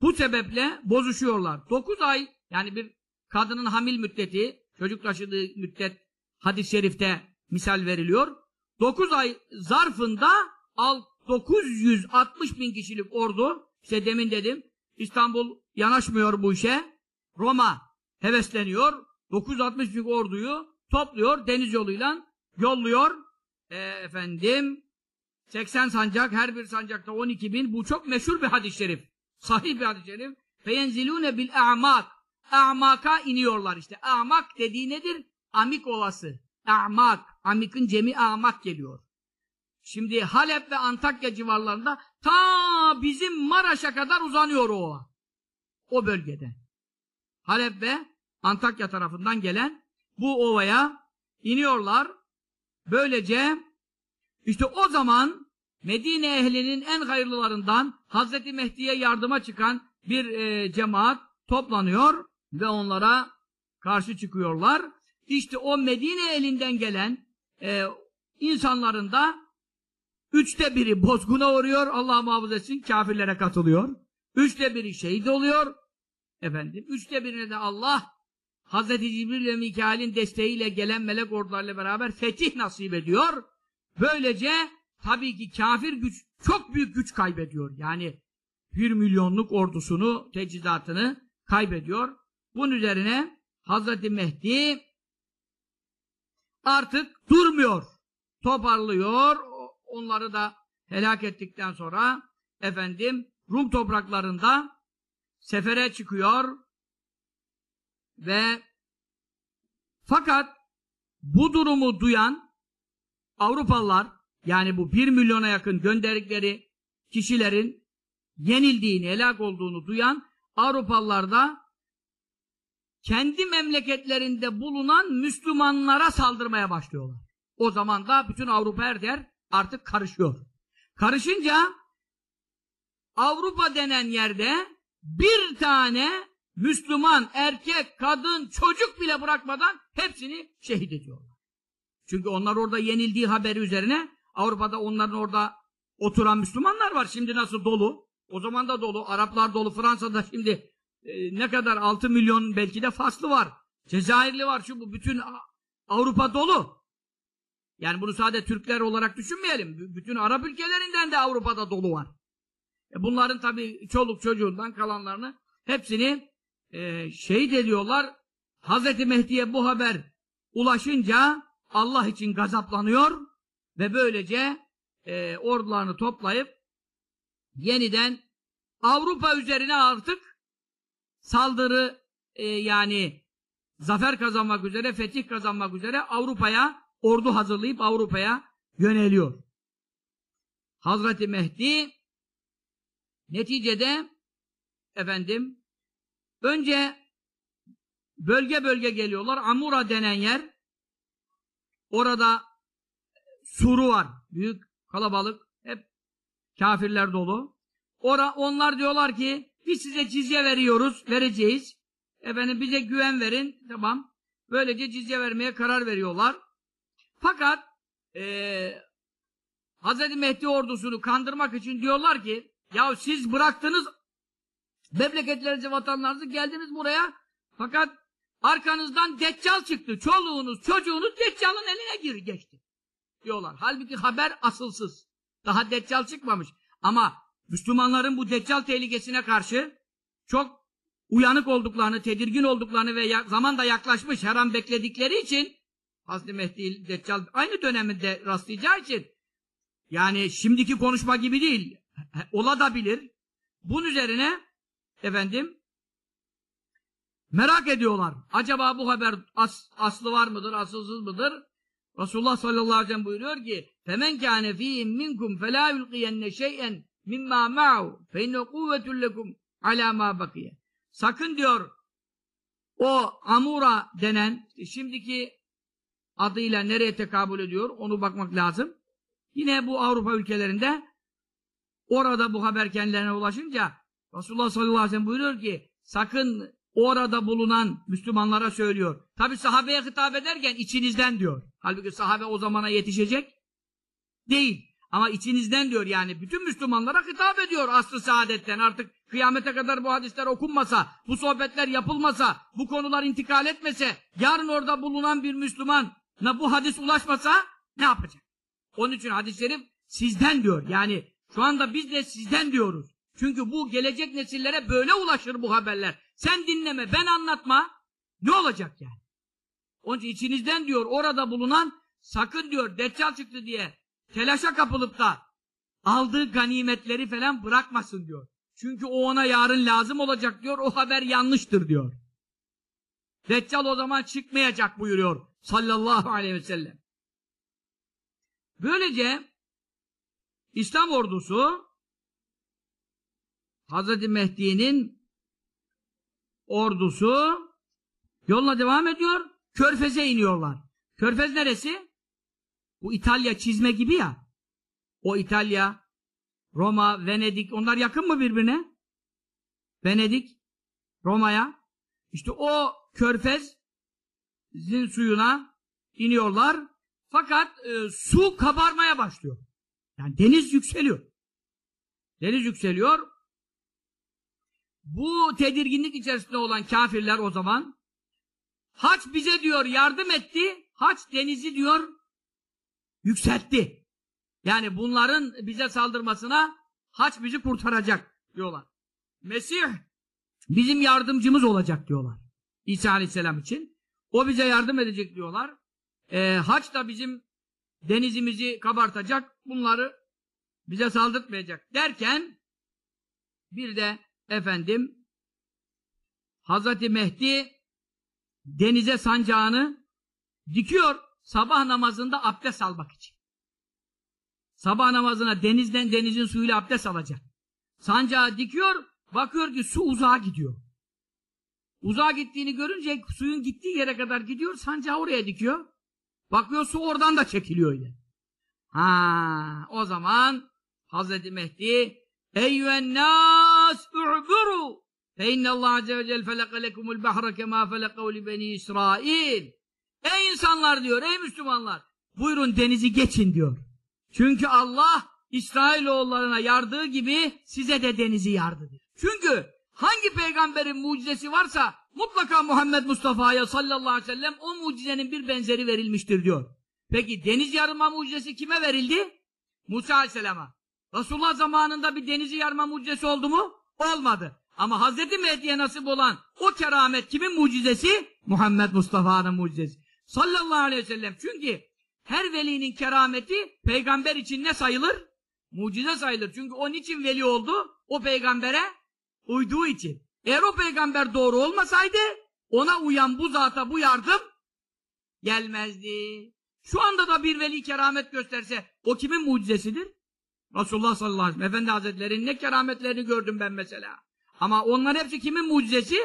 Bu sebeple bozuşuyorlar. 9 ay yani bir kadının hamil müddeti, çocuk taşıdığı müddet hadis-i şerifte misal veriliyor. 9 ay zarfında al 960 bin kişilik ordu, işte demin dedim, İstanbul yanaşmıyor bu işe. Roma hevesleniyor. 960 bin orduyu topluyor, deniz yoluyla yolluyor. E, efendim 80 sancak, her bir sancakta 12 bin. Bu çok meşhur bir hadis-i şerif. Sahih bir hadis-i şerif. Feyenzilûne bil a'mak. A'maka iniyorlar işte. A'mak dediği nedir? Amik ovası. A'mak. Amik'in cemi a'mak geliyor. Şimdi Halep ve Antakya civarlarında ta bizim Maraş'a kadar uzanıyor o. O bölgede. Halep ve Antakya tarafından gelen bu ovaya iniyorlar. Böylece işte o zaman Medine ehlinin en hayırlılarından Hazreti Mehdi'ye yardıma çıkan bir e, cemaat toplanıyor ve onlara karşı çıkıyorlar. İşte o Medine elinden gelen e, insanların da üçte biri bozguna uğruyor, Allah muhafaza etsin, kafirlere katılıyor. Üçte biri şehit oluyor. Efendim, üçte birine de Allah Hazreti Cibril ve Mikail'in desteğiyle gelen melek ordularıyla beraber fetih nasip ediyor. Böylece tabii ki kafir güç çok büyük güç kaybediyor. Yani bir milyonluk ordusunu, teçhizatını kaybediyor. Bunun üzerine Hazreti Mehdi artık durmuyor. Toparlıyor. Onları da helak ettikten sonra efendim Rum topraklarında sefere çıkıyor ve fakat bu durumu duyan Avrupalılar yani bu bir milyona yakın gönderdikleri kişilerin yenildiğini, helak olduğunu duyan Avrupalılar da kendi memleketlerinde bulunan Müslümanlara saldırmaya başlıyorlar. O zaman da bütün Avrupa her yer artık karışıyor. Karışınca Avrupa denen yerde bir tane Müslüman, erkek, kadın, çocuk bile bırakmadan hepsini şehit ediyorlar. Çünkü onlar orada yenildiği haberi üzerine Avrupa'da onların orada oturan Müslümanlar var. Şimdi nasıl dolu? O zaman da dolu. Araplar dolu. Fransa'da şimdi e, ne kadar 6 milyon belki de faslı var. Cezayirli var. Şu bu bütün Avrupa dolu. Yani bunu sadece Türkler olarak düşünmeyelim. Bütün Arap ülkelerinden de Avrupa'da dolu var. E bunların tabii çoluk çocuğundan kalanlarını hepsini e, şehit ediyorlar. Hazreti Mehdi'ye bu haber ulaşınca Allah için gazaplanıyor ve böylece e, ordularını toplayıp yeniden Avrupa üzerine artık saldırı e, yani zafer kazanmak üzere, fetih kazanmak üzere Avrupa'ya ordu hazırlayıp Avrupa'ya yöneliyor. Hazreti Mehdi neticede efendim önce bölge bölge geliyorlar. Amura denen yer orada suru var. Büyük kalabalık. Hep kafirler dolu. Ora, onlar diyorlar ki biz size cizye veriyoruz, vereceğiz. Efendim bize güven verin. Tamam. Böylece cizye vermeye karar veriyorlar. Fakat ee, Hz. Mehdi ordusunu kandırmak için diyorlar ki ya siz bıraktınız memleketlerinizi, vatanlarınızı geldiniz buraya fakat arkanızdan deccal çıktı. Çoluğunuz, çocuğunuz deccalın eline gir geçti. diyorlar. Halbuki haber asılsız. Daha deccal çıkmamış. Ama Müslümanların bu deccal tehlikesine karşı çok uyanık olduklarını, tedirgin olduklarını ve zaman da yaklaşmış her an bekledikleri için Hazreti Mehdi Deccal aynı döneminde rastlayacağı için yani şimdiki konuşma gibi değil. Ola da bilir. Bunun üzerine efendim merak ediyorlar. Acaba bu haber as, aslı var mıdır, asılsız mıdır? Resulullah sallallahu aleyhi ve sellem buyuruyor ki فَمَنْ كَانَ ف۪يهِمْ مِنْكُمْ فَلَا يُلْقِيَنَّ شَيْئًا مِمَّا مَعُوا فَاِنَّ قُوَّةٌ لَكُمْ عَلَى مَا بَقِيَ Sakın diyor o Amura denen şimdiki adıyla nereye tekabül ediyor onu bakmak lazım. Yine bu Avrupa ülkelerinde orada bu haber kendilerine ulaşınca Resulullah sallallahu aleyhi ve sellem buyuruyor ki sakın orada bulunan Müslümanlara söylüyor. Tabi sahabeye hitap ederken içinizden diyor. Halbuki sahabe o zamana yetişecek değil. Ama içinizden diyor yani bütün Müslümanlara hitap ediyor aslı saadetten artık kıyamete kadar bu hadisler okunmasa, bu sohbetler yapılmasa, bu konular intikal etmese, yarın orada bulunan bir Müslümana bu hadis ulaşmasa ne yapacak? Onun için hadis-i sizden diyor. Yani şu anda biz de sizden diyoruz. Çünkü bu gelecek nesillere böyle ulaşır bu haberler. Sen dinleme, ben anlatma. Ne olacak yani? Onun için içinizden diyor orada bulunan sakın diyor deccal çıktı diye telaşa kapılıp da aldığı ganimetleri falan bırakmasın diyor. Çünkü o ona yarın lazım olacak diyor. O haber yanlıştır diyor. Deccal o zaman çıkmayacak buyuruyor sallallahu aleyhi ve sellem. Böylece İslam ordusu Hazreti Mehdi'nin ordusu yoluna devam ediyor. Körfez'e iniyorlar. Körfez neresi? Bu İtalya çizme gibi ya. O İtalya, Roma, Venedik onlar yakın mı birbirine? Venedik, Roma'ya. İşte o Körfez'in suyuna iniyorlar. Fakat e, su kabarmaya başlıyor. Yani deniz yükseliyor. Deniz yükseliyor. Bu tedirginlik içerisinde olan kafirler o zaman Haç bize diyor yardım etti. Haç denizi diyor yükseltti. Yani bunların bize saldırmasına Haç bizi kurtaracak diyorlar. Mesih bizim yardımcımız olacak diyorlar. İsa Aleyhisselam için. O bize yardım edecek diyorlar. Ee, haç da bizim denizimizi kabartacak. Bunları bize saldırtmayacak derken bir de efendim Hazreti Mehdi denize sancağını dikiyor sabah namazında abdest almak için. Sabah namazına denizden denizin suyuyla abdest alacak. Sancağı dikiyor, bakıyor ki su uzağa gidiyor. Uzağa gittiğini görünce suyun gittiği yere kadar gidiyor, sancağı oraya dikiyor. Bakıyor su oradan da çekiliyor yine. Ha, o zaman Hazreti Mehdi Eyyühen nas u'buru fe innallah azze ve celle felaka lekumul bahra kema felakav li beni İsrail. Ey insanlar diyor, ey Müslümanlar, buyurun denizi geçin diyor. Çünkü Allah İsrailoğullarına yardığı gibi size de denizi yardı. Çünkü hangi peygamberin mucizesi varsa mutlaka Muhammed Mustafa'ya sallallahu aleyhi ve sellem o mucizenin bir benzeri verilmiştir diyor. Peki deniz yarma mucizesi kime verildi? Musa aleyhisselama. Resulullah zamanında bir denizi yarma mucizesi oldu mu? Olmadı. Ama Hazreti Mehdi'ye nasip olan o keramet kimin mucizesi? Muhammed Mustafa'nın mucizesi. Sallallahu aleyhi ve sellem. Çünkü her velinin kerameti peygamber için ne sayılır? Mucize sayılır. Çünkü onun için veli oldu? O peygambere uyduğu için. Eğer o peygamber doğru olmasaydı ona uyan bu zata bu yardım gelmezdi. Şu anda da bir veli keramet gösterse o kimin mucizesidir? Resulullah sallallahu aleyhi ve sellem Efendi Hazretleri'nin ne kerametlerini gördüm ben mesela. Ama onlar hepsi kimin mucizesi?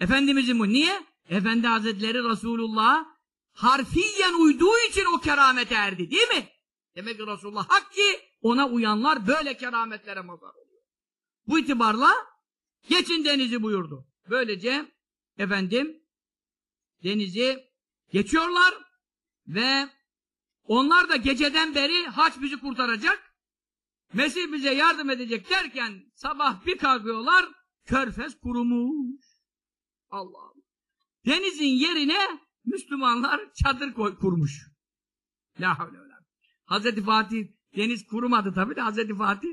Efendimizin mu? Niye? Efendi Hazretleri Resulullah harfiyen uyduğu için o keramete erdi değil mi? Demek ki Resulullah hak ki ona uyanlar böyle kerametlere mazhar oluyor. Bu itibarla geçin denizi buyurdu. Böylece efendim denizi geçiyorlar ve onlar da geceden beri haç bizi kurtaracak Mesih bize yardım edecek derken sabah bir kalkıyorlar körfez kurumuş. Allah Allah. Denizin yerine Müslümanlar çadır koy, kurmuş. La havle Hazreti Fatih deniz kurumadı tabii de Hazreti Fatih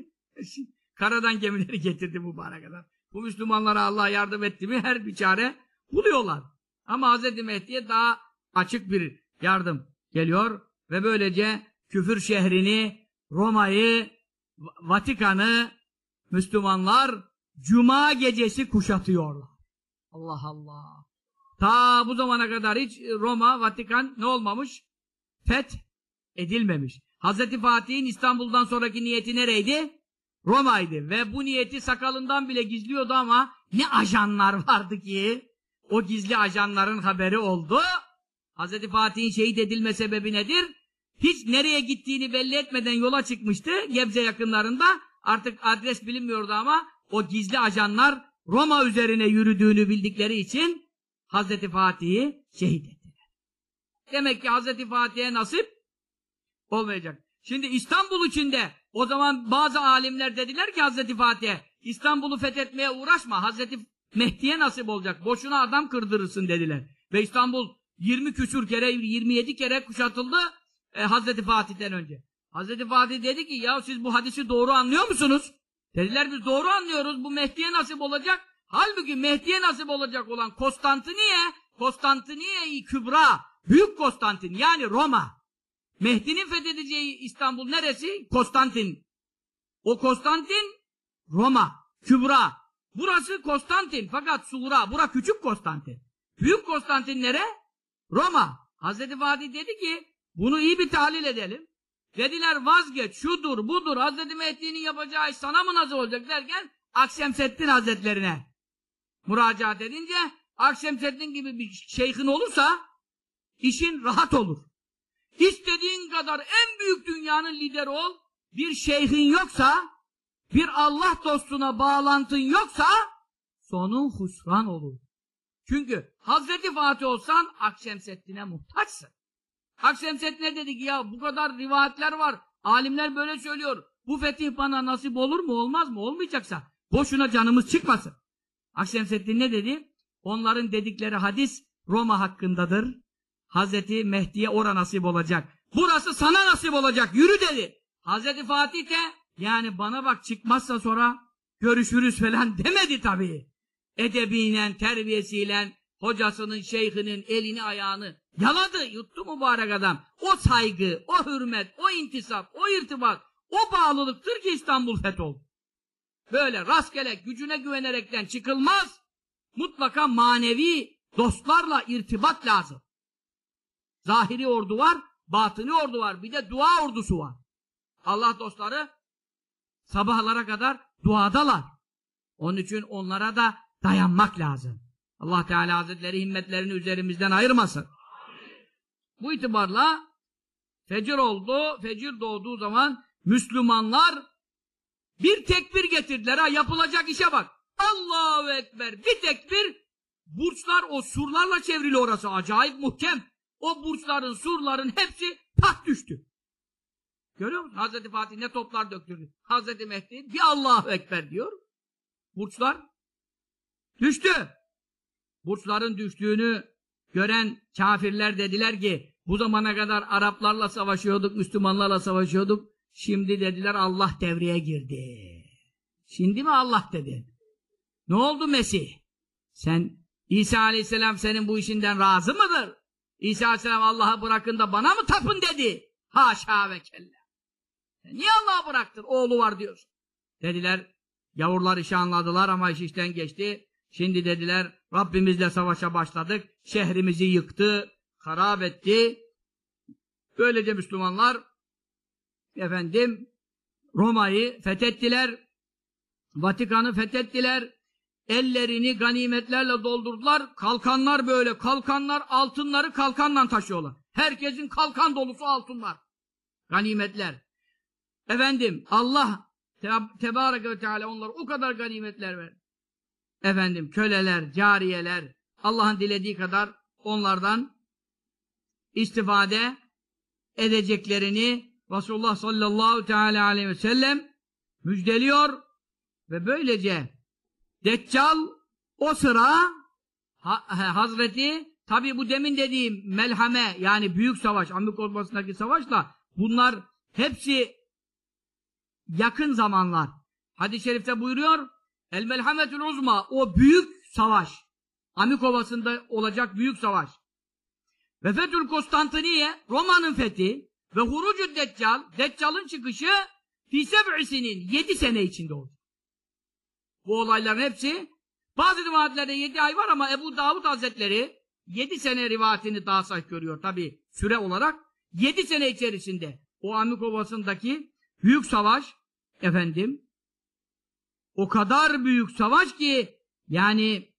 karadan gemileri getirdi mübarek adam. Bu Müslümanlara Allah yardım etti mi her bir çare buluyorlar. Ama Hazreti Mehdi'ye daha açık bir yardım geliyor ve böylece küfür şehrini, Roma'yı, Vatikan'ı Müslümanlar Cuma gecesi kuşatıyorlar. Allah Allah. Ta bu zamana kadar hiç Roma, Vatikan ne olmamış? Feth edilmemiş. Hazreti Fatih'in İstanbul'dan sonraki niyeti nereydi? Roma'ydı. Ve bu niyeti sakalından bile gizliyordu ama ne ajanlar vardı ki o gizli ajanların haberi oldu. Hazreti Fatih'in şehit edilme sebebi nedir? Hiç nereye gittiğini belli etmeden yola çıkmıştı. Gebze yakınlarında artık adres bilinmiyordu ama o gizli ajanlar Roma üzerine yürüdüğünü bildikleri için Hazreti Fatih'i şehit ettiler. Demek ki Hazreti Fatih'e nasip olmayacak. Şimdi İstanbul içinde o zaman bazı alimler dediler ki Hazreti Fatih'e İstanbul'u fethetmeye uğraşma. Hazreti Mehdi'ye nasip olacak. Boşuna adam kırdırırsın dediler. Ve İstanbul 20 küsür kere 27 kere kuşatıldı e, Hazreti Fatih'ten önce. Hazreti Fatih dedi ki ya siz bu hadisi doğru anlıyor musunuz? Dediler biz doğru anlıyoruz bu Mehdi'ye nasip olacak. Halbuki Mehdi'ye nasip olacak olan Konstantiniye, Konstantiniye-i Kübra, Büyük Konstantin yani Roma. Mehdi'nin fethedeceği İstanbul neresi? Konstantin. O Konstantin Roma, Kübra. Burası Konstantin fakat Suğra, bura küçük Konstantin. Büyük Konstantin nere? Roma. Hazreti Fatih dedi ki bunu iyi bir tahlil edelim. Dediler vazgeç, şudur, budur, Hazreti Mehdi'nin yapacağı iş sana mı nasıl olacak derken Akşemseddin Hazretlerine müracaat edince Akşemseddin gibi bir şeyhin olursa işin rahat olur. İstediğin kadar en büyük dünyanın lideri ol, bir şeyhin yoksa, bir Allah dostuna bağlantın yoksa, sonun husran olur. Çünkü Hazreti Fatih olsan Akşemseddin'e muhtaçsın. Akşemseddin ne dedi ki ya bu kadar rivayetler var, alimler böyle söylüyor. Bu fetih bana nasip olur mu olmaz mı olmayacaksa boşuna canımız çıkmasın. Akşemseddin ne dedi? Onların dedikleri hadis Roma hakkındadır. Hazreti Mehdi'ye ora nasip olacak. Burası sana nasip olacak. Yürü dedi. Hazreti Fatih de yani bana bak çıkmazsa sonra görüşürüz falan demedi tabii. Edebiyle, terbiyesiyle, hocasının, şeyhinin elini ayağını yaladı, yuttu mübarek adam. O saygı, o hürmet, o intisap, o irtibat, o bağlılıktır ki İstanbul fetholdu. Böyle rastgele gücüne güvenerekten çıkılmaz. Mutlaka manevi dostlarla irtibat lazım. Zahiri ordu var, batını ordu var. Bir de dua ordusu var. Allah dostları sabahlara kadar duadalar. Onun için onlara da dayanmak lazım. Allah Teala Hazretleri himmetlerini üzerimizden ayırmasın. Bu itibarla fecir oldu, fecir doğduğu zaman Müslümanlar bir tekbir getirdiler ha yapılacak işe bak. Allahu Ekber bir tekbir burçlar o surlarla çevrili orası acayip muhkem. O burçların surların hepsi tak düştü. Görüyor musun? Hazreti Fatih ne toplar döktürdü. Hazreti Mehdi bir Allahu Ekber diyor. Burçlar düştü. Burçların düştüğünü gören kafirler dediler ki bu zamana kadar Araplarla savaşıyorduk, Müslümanlarla savaşıyorduk. Şimdi dediler Allah devreye girdi. Şimdi mi Allah dedi? Ne oldu Mesih? Sen İsa Aleyhisselam senin bu işinden razı mıdır? İsa Aleyhisselam Allah'a bırakın da bana mı tapın dedi? Haşa ve kella. Niye Allah'a bıraktın? Oğlu var diyorsun. Dediler, yavrular işi anladılar ama iş işten geçti. Şimdi dediler, Rabbimizle savaşa başladık. Şehrimizi yıktı, harap etti. Böylece Müslümanlar efendim Roma'yı fethettiler. Vatikan'ı fethettiler. Ellerini ganimetlerle doldurdular. Kalkanlar böyle, kalkanlar altınları kalkanla taşıyorlar. Herkesin kalkan dolusu altınlar. Ganimetler. Efendim Allah te Tebareke ve Teala onlara o kadar ganimetler verdi. Efendim köleler, cariyeler Allah'ın dilediği kadar onlardan istifade edeceklerini Resulullah sallallahu teala aleyhi ve sellem müjdeliyor ve böylece Deccal o sıra ha, Hazreti tabi bu demin dediğim melhame yani büyük savaş Amik Orması'ndaki savaşla bunlar Hepsi yakın zamanlar. Hadis-i şerifte buyuruyor El melhametül uzma o büyük savaş. Amikovası'nda olacak büyük savaş. Ve fethül Konstantiniye Roma'nın fethi ve hurucu Deccal Deccal'ın çıkışı fi seb'isinin 7 sene içinde oldu. Bu olayların hepsi bazı rivayetlerde 7 ay var ama Ebu Davud Hazretleri 7 sene rivayetini daha sahih görüyor tabi süre olarak. 7 sene içerisinde o Amikovası'ndaki büyük savaş efendim o kadar büyük savaş ki yani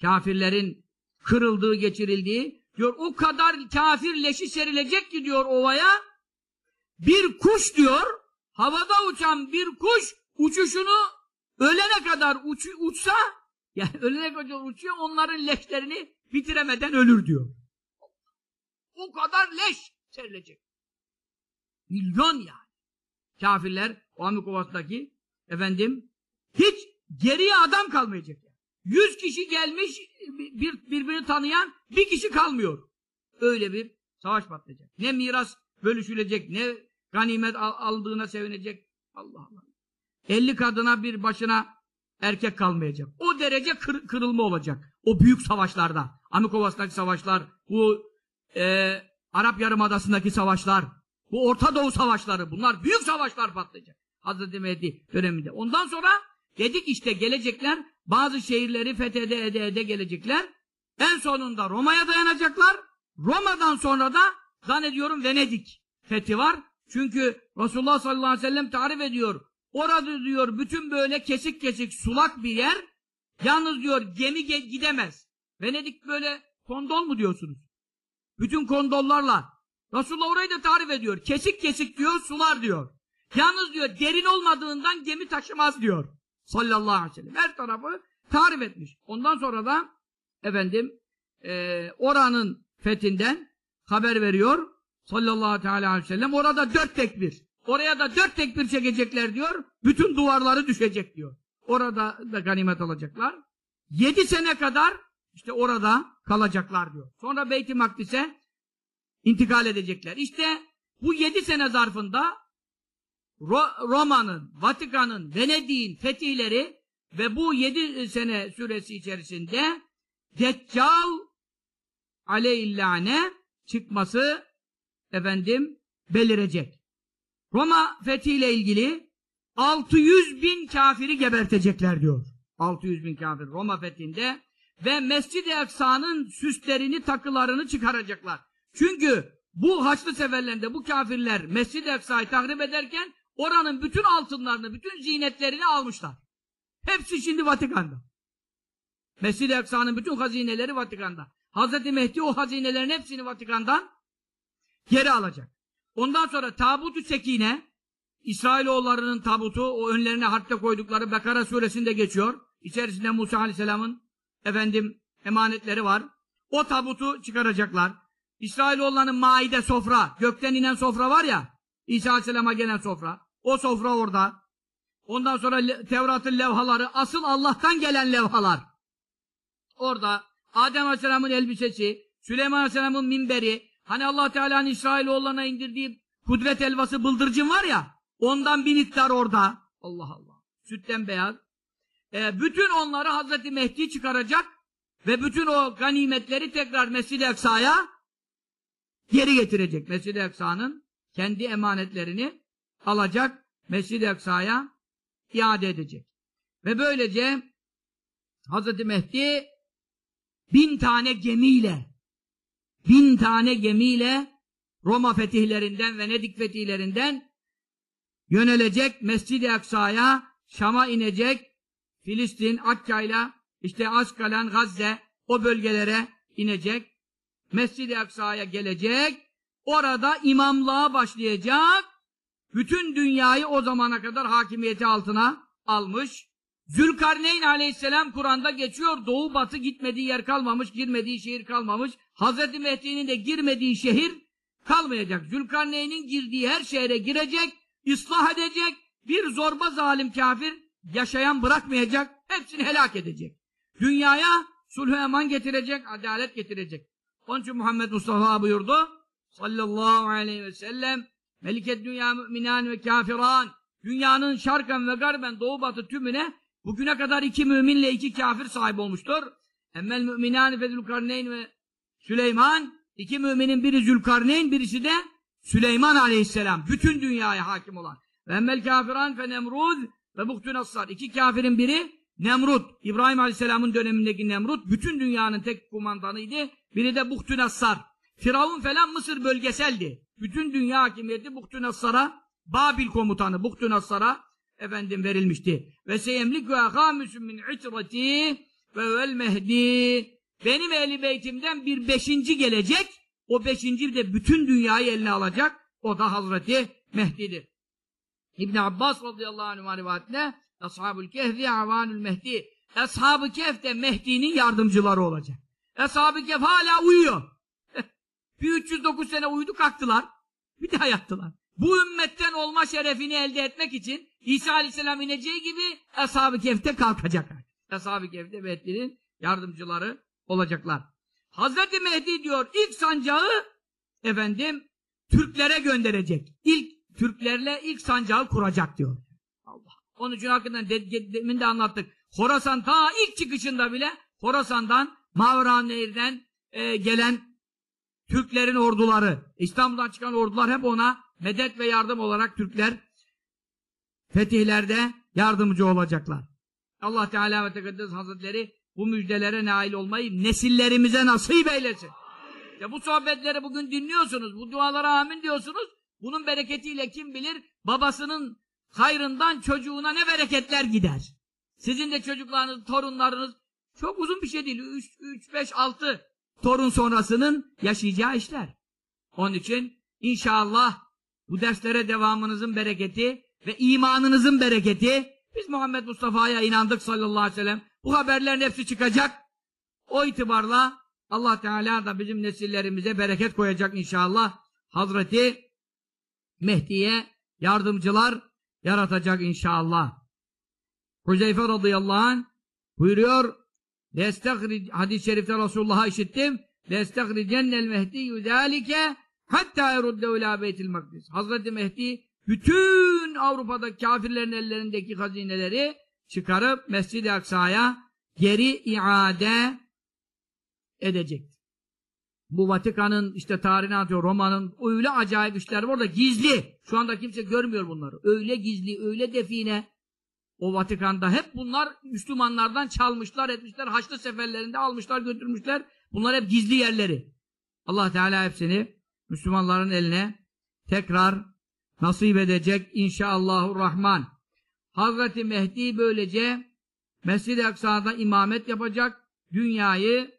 kafirlerin kırıldığı, geçirildiği diyor o kadar kafir leşi serilecek ki diyor ovaya bir kuş diyor havada uçan bir kuş uçuşunu ölene kadar uç, uçsa yani ölene kadar uçuyor onların leşlerini bitiremeden ölür diyor. O kadar leş serilecek. Milyon yani. Kafirler o Amikovas'taki efendim hiç geriye adam kalmayacak. Yüz kişi gelmiş bir, birbirini tanıyan bir kişi kalmıyor. Öyle bir savaş patlayacak. Ne miras bölüşülecek, ne ganimet aldığına sevinecek. Allah Allah. 50 kadına bir başına erkek kalmayacak. O derece kır, kırılma olacak. O büyük savaşlarda. Amikovas'taki savaşlar, bu e, Arap Yarımadası'ndaki savaşlar, bu Orta Doğu savaşları, bunlar büyük savaşlar patlayacak. Hazreti Mehdi döneminde. Ondan sonra dedik işte gelecekler, bazı şehirleri fethede ede ede gelecekler. En sonunda Roma'ya dayanacaklar. Roma'dan sonra da zannediyorum Venedik fethi var. Çünkü Resulullah sallallahu aleyhi ve sellem tarif ediyor. Orada diyor bütün böyle kesik kesik sulak bir yer. Yalnız diyor gemi gidemez. Venedik böyle kondol mu diyorsunuz? Bütün kondollarla. Resulullah orayı da tarif ediyor. Kesik kesik diyor sular diyor. Yalnız diyor derin olmadığından gemi taşımaz diyor. Sallallahu aleyhi ve sellem. Her tarafı tarif etmiş. Ondan sonra da efendim e, oranın fethinden haber veriyor. Sallallahu aleyhi ve sellem. Orada dört tekbir. Oraya da dört tekbir çekecekler diyor. Bütün duvarları düşecek diyor. Orada da ganimet alacaklar. Yedi sene kadar işte orada kalacaklar diyor. Sonra Beyt-i Makdis'e intikal edecekler. İşte bu yedi sene zarfında Roma'nın, Vatikan'ın, Venedik'in fetihleri ve bu yedi sene süresi içerisinde Deccal aleyhillâne çıkması efendim belirecek. Roma fethiyle ilgili 600 bin kafiri gebertecekler diyor. 600 bin kafir Roma fethinde ve Mescid-i Eksa'nın süslerini, takılarını çıkaracaklar. Çünkü bu Haçlı seferlerinde bu kafirler Mescid-i Eksa'yı tahrip ederken oranın bütün altınlarını, bütün zinetlerini almışlar. Hepsi şimdi Vatikan'da. Mescid-i Eksa'nın bütün hazineleri Vatikan'da. Hazreti Mehdi o hazinelerin hepsini Vatikan'dan geri alacak. Ondan sonra Tabut-u Sekine, İsrailoğullarının tabutu, o önlerine harpte koydukları Bekara suresinde geçiyor. İçerisinde Musa Aleyhisselam'ın efendim emanetleri var. O tabutu çıkaracaklar. İsrailoğullarının maide sofra, gökten inen sofra var ya, İsa Aleyhisselam'a gelen sofra. O sofra orada. Ondan sonra Tevrat'ın levhaları, asıl Allah'tan gelen levhalar. Orada Adem Aleyhisselam'ın elbisesi, Süleyman Aleyhisselam'ın minberi, hani Allah Teala'nın İsrailoğullarına indirdiği kudret elvası bıldırcın var ya, ondan bin ittar orada. Allah Allah. Sütten beyaz. E, bütün onları Hazreti Mehdi çıkaracak ve bütün o ganimetleri tekrar Mescid-i Eksa'ya geri getirecek. Mescid-i Eksa'nın kendi emanetlerini alacak, Mescid-i Eksa'ya iade edecek. Ve böylece Hazreti Mehdi bin tane gemiyle bin tane gemiyle Roma fetihlerinden, Venedik fetihlerinden yönelecek Mescid-i Eksa'ya, Şam'a inecek, Filistin, Akka'yla, işte Askalan, Gazze, o bölgelere inecek, Mescid-i Eksa'ya gelecek, orada imamlığa başlayacak, bütün dünyayı o zamana kadar hakimiyeti altına almış. Zülkarneyn aleyhisselam Kur'an'da geçiyor, doğu batı gitmediği yer kalmamış, girmediği şehir kalmamış, Hazreti Mehdi'nin de girmediği şehir kalmayacak. Zülkarneyn'in girdiği her şehre girecek, ıslah edecek, bir zorba zalim kafir yaşayan bırakmayacak, hepsini helak edecek. Dünyaya sulh eman getirecek, adalet getirecek. Onun için Muhammed Mustafa buyurdu, sallallahu aleyhi ve sellem, Meliket dünya müminan ve kafiran. Dünyanın şarken ve garben doğu batı tümüne bugüne kadar iki müminle iki kafir sahip olmuştur. Emmel müminan ve Zülkarneyn ve Süleyman. iki müminin biri Zülkarneyn birisi de Süleyman aleyhisselam. Bütün dünyaya hakim olan. Ve emmel kafiran fe Nemrud ve Buhtun Assar. İki kafirin biri Nemrut. İbrahim aleyhisselamın dönemindeki Nemrut. Bütün dünyanın tek kumandanıydı. Biri de Buhtun Assar. Firavun falan Mısır bölgeseldi. Bütün dünya hakimiyeti Buhtun Assar'a Babil komutanı Buhtun Assar'a efendim verilmişti. Ve seyemlik ve ahamüsün min itrati ve vel mehdi. Benim ehli beytimden bir beşinci gelecek. O beşinci de bütün dünyayı eline alacak. O da Hazreti Mehdi'dir. İbn Abbas radıyallahu anh rivayetinde Ashab-ül Kehfi avanül Mehdi. Ashab-ı Kehf de Mehdi'nin yardımcıları olacak. Ashab-ı Kehf hala uyuyor. Bir 309 sene uyudu kalktılar. Bir daha yattılar. Bu ümmetten olma şerefini elde etmek için İsa Aleyhisselam ineceği gibi Ashab-ı Kehf'te kalkacak. Ashab-ı Kehf'te Mehdi'nin yardımcıları olacaklar. Hazreti Mehdi diyor ilk sancağı efendim Türklere gönderecek. İlk Türklerle ilk sancağı kuracak diyor. Allah. Onun için hakikaten de, de, demin de anlattık. Horasan ta ilk çıkışında bile Horasan'dan Mavran Nehir'den e, gelen Türklerin orduları, İstanbul'dan çıkan ordular hep ona medet ve yardım olarak Türkler fetihlerde yardımcı olacaklar. Allah Teala ve Tekaddes Hazretleri bu müjdelere nail olmayı nesillerimize nasip eylesin. Ya bu sohbetleri bugün dinliyorsunuz, bu dualara amin diyorsunuz. Bunun bereketiyle kim bilir babasının hayrından çocuğuna ne bereketler gider. Sizin de çocuklarınız, torunlarınız çok uzun bir şey değil. 3, 3, 5, 6 torun sonrasının yaşayacağı işler. Onun için inşallah bu derslere devamınızın bereketi ve imanınızın bereketi biz Muhammed Mustafa'ya inandık sallallahu aleyhi ve sellem. Bu haberlerin hepsi çıkacak. O itibarla Allah Teala da bizim nesillerimize bereket koyacak inşallah. Hazreti Mehdi'ye yardımcılar yaratacak inşallah. Huzeyfe radıyallahu anh buyuruyor hadis-i şerifte Resulullah'a işittim. Lestehricennel mehdiyyü zâlike hattâ eruddehu ilâ beytil makdis. Hazreti Mehdi bütün Avrupa'da kafirlerin ellerindeki hazineleri çıkarıp Mescid-i Aksa'ya geri iade edecektir. Bu Vatikan'ın işte tarihini atıyor, Roma'nın öyle acayip işler var da gizli. Şu anda kimse görmüyor bunları. Öyle gizli, öyle define. O Vatikan'da hep bunlar Müslümanlardan çalmışlar, etmişler. Haçlı seferlerinde almışlar, götürmüşler. Bunlar hep gizli yerleri. Allah Teala hepsini Müslümanların eline tekrar nasip edecek inşallahurrahman. Hazreti Mehdi böylece Mescid-i Aksa'da imamet yapacak. Dünyayı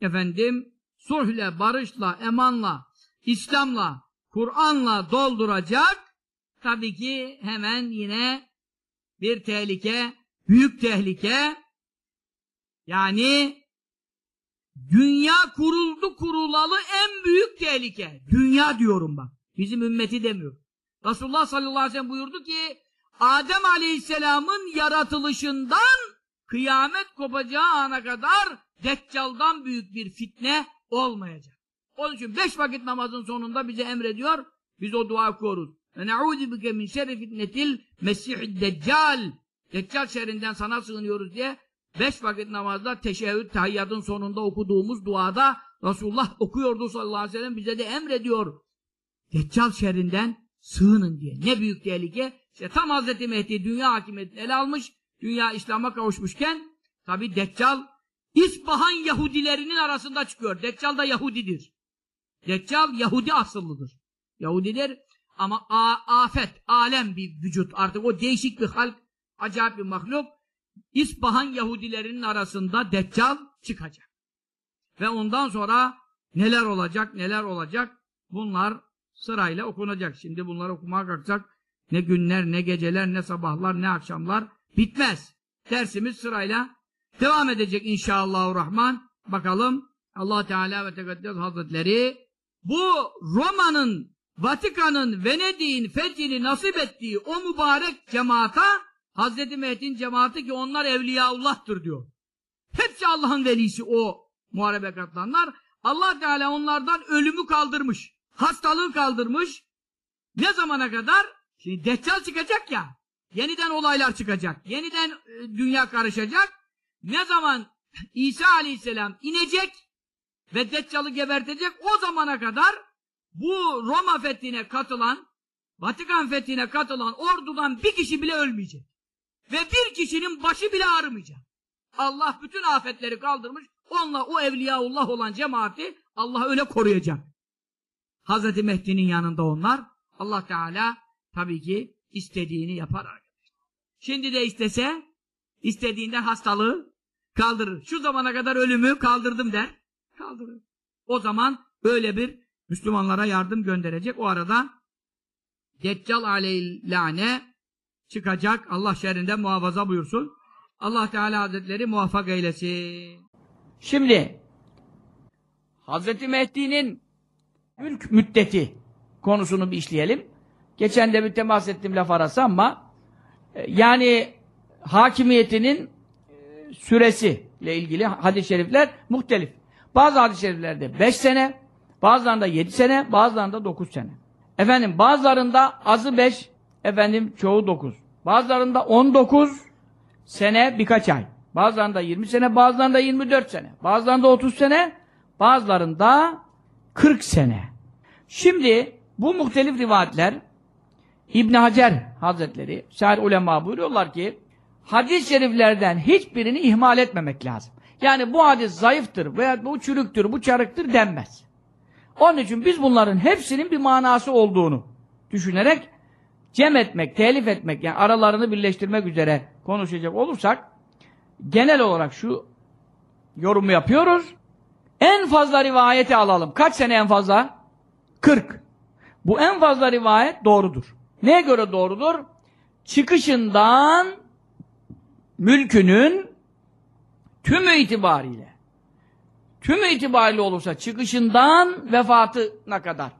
efendim sulhle, barışla, emanla, İslam'la, Kur'an'la dolduracak. Tabii ki hemen yine bir tehlike, büyük tehlike. Yani dünya kuruldu kurulalı en büyük tehlike. Dünya diyorum bak. Bizim ümmeti demiyor. Resulullah sallallahu aleyhi ve sellem buyurdu ki Adem aleyhisselamın yaratılışından kıyamet kopacağı ana kadar Deccal'dan büyük bir fitne olmayacak. Onun için beş vakit namazın sonunda bize emrediyor. Biz o dua okuruz. Ve ne'ûdü bike min şerri fitnetil mesihid deccal. Deccal şerrinden sana sığınıyoruz diye beş vakit namazda teşehhüd tahiyyatın sonunda okuduğumuz duada Resulullah okuyordu sallallahu aleyhi ve sellem bize de emrediyor. Deccal şerrinden sığının diye. Ne büyük tehlike. İşte tam Hazreti Mehdi dünya hakimiyetini ele almış. Dünya İslam'a kavuşmuşken tabi Deccal İspahan Yahudilerinin arasında çıkıyor. Deccal da Yahudidir. Deccal Yahudi asıllıdır. Yahudidir ama afet, alem bir vücut. Artık o değişik bir halk, acayip bir mahluk. İspahan Yahudilerinin arasında Deccal çıkacak. Ve ondan sonra neler olacak, neler olacak bunlar sırayla okunacak. Şimdi bunları okumaya kalkacak. Ne günler, ne geceler, ne sabahlar, ne akşamlar bitmez. Dersimiz sırayla devam edecek inşallahurrahman. Bakalım Allah Teala ve Tekaddes Hazretleri bu Roma'nın, Vatikan'ın, Venedik'in fethini nasip ettiği o mübarek cemaata Hazreti Mehdi'nin cemaati ki onlar Evliyaullah'tır diyor. Hepsi Allah'ın velisi o muharebe katılanlar. Allah Teala onlardan ölümü kaldırmış. Hastalığı kaldırmış. Ne zamana kadar? Şimdi Deccal çıkacak ya. Yeniden olaylar çıkacak. Yeniden e, dünya karışacak. Ne zaman İsa aleyhisselam inecek ve Deccal'ı gebertecek o zamana kadar bu Roma fethine katılan, Vatikan fethine katılan ordudan bir kişi bile ölmeyecek. Ve bir kişinin başı bile ağrımayacak. Allah bütün afetleri kaldırmış. Onunla o evliyaullah olan cemaati Allah öyle koruyacak. Hazreti Mehdi'nin yanında onlar. Allah Teala tabii ki istediğini yapar. Şimdi de istese istediğinden hastalığı kaldırır. Şu zamana kadar ölümü kaldırdım der. Kaldırır. O zaman öyle bir Müslümanlara yardım gönderecek. O arada Deccal aleyhillâne çıkacak. Allah şerrinden muhafaza buyursun. Allah Teala Hazretleri muvaffak eylesin. Şimdi Hazreti Mehdi'nin mülk müddeti konusunu bir işleyelim. Geçen de bir temas ettim laf arası ama e, yani hakimiyetinin e, süresiyle ilgili hadis-i şerifler muhtelif. Bazı hadis-i şeriflerde 5 sene, bazılarında 7 sene, bazılarında 9 sene. Efendim bazılarında azı 5, efendim çoğu 9. Bazılarında 19 sene birkaç ay. Bazılarında 20 sene, bazılarında 24 sene. Bazılarında 30 sene, bazılarında 40 sene. Şimdi bu muhtelif rivayetler İbn Hacer Hazretleri, şair ulema buyuruyorlar ki hadis-i şeriflerden hiçbirini ihmal etmemek lazım. Yani bu hadis zayıftır veya bu çürüktür, bu çarıktır denmez. Onun için biz bunların hepsinin bir manası olduğunu düşünerek cem etmek, telif etmek yani aralarını birleştirmek üzere konuşacak olursak genel olarak şu yorumu yapıyoruz. En fazla rivayeti alalım. Kaç sene en fazla? 40. Bu en fazla rivayet doğrudur. Neye göre doğrudur? Çıkışından mülkünün tümü itibariyle tümü itibariyle olursa çıkışından vefatına kadar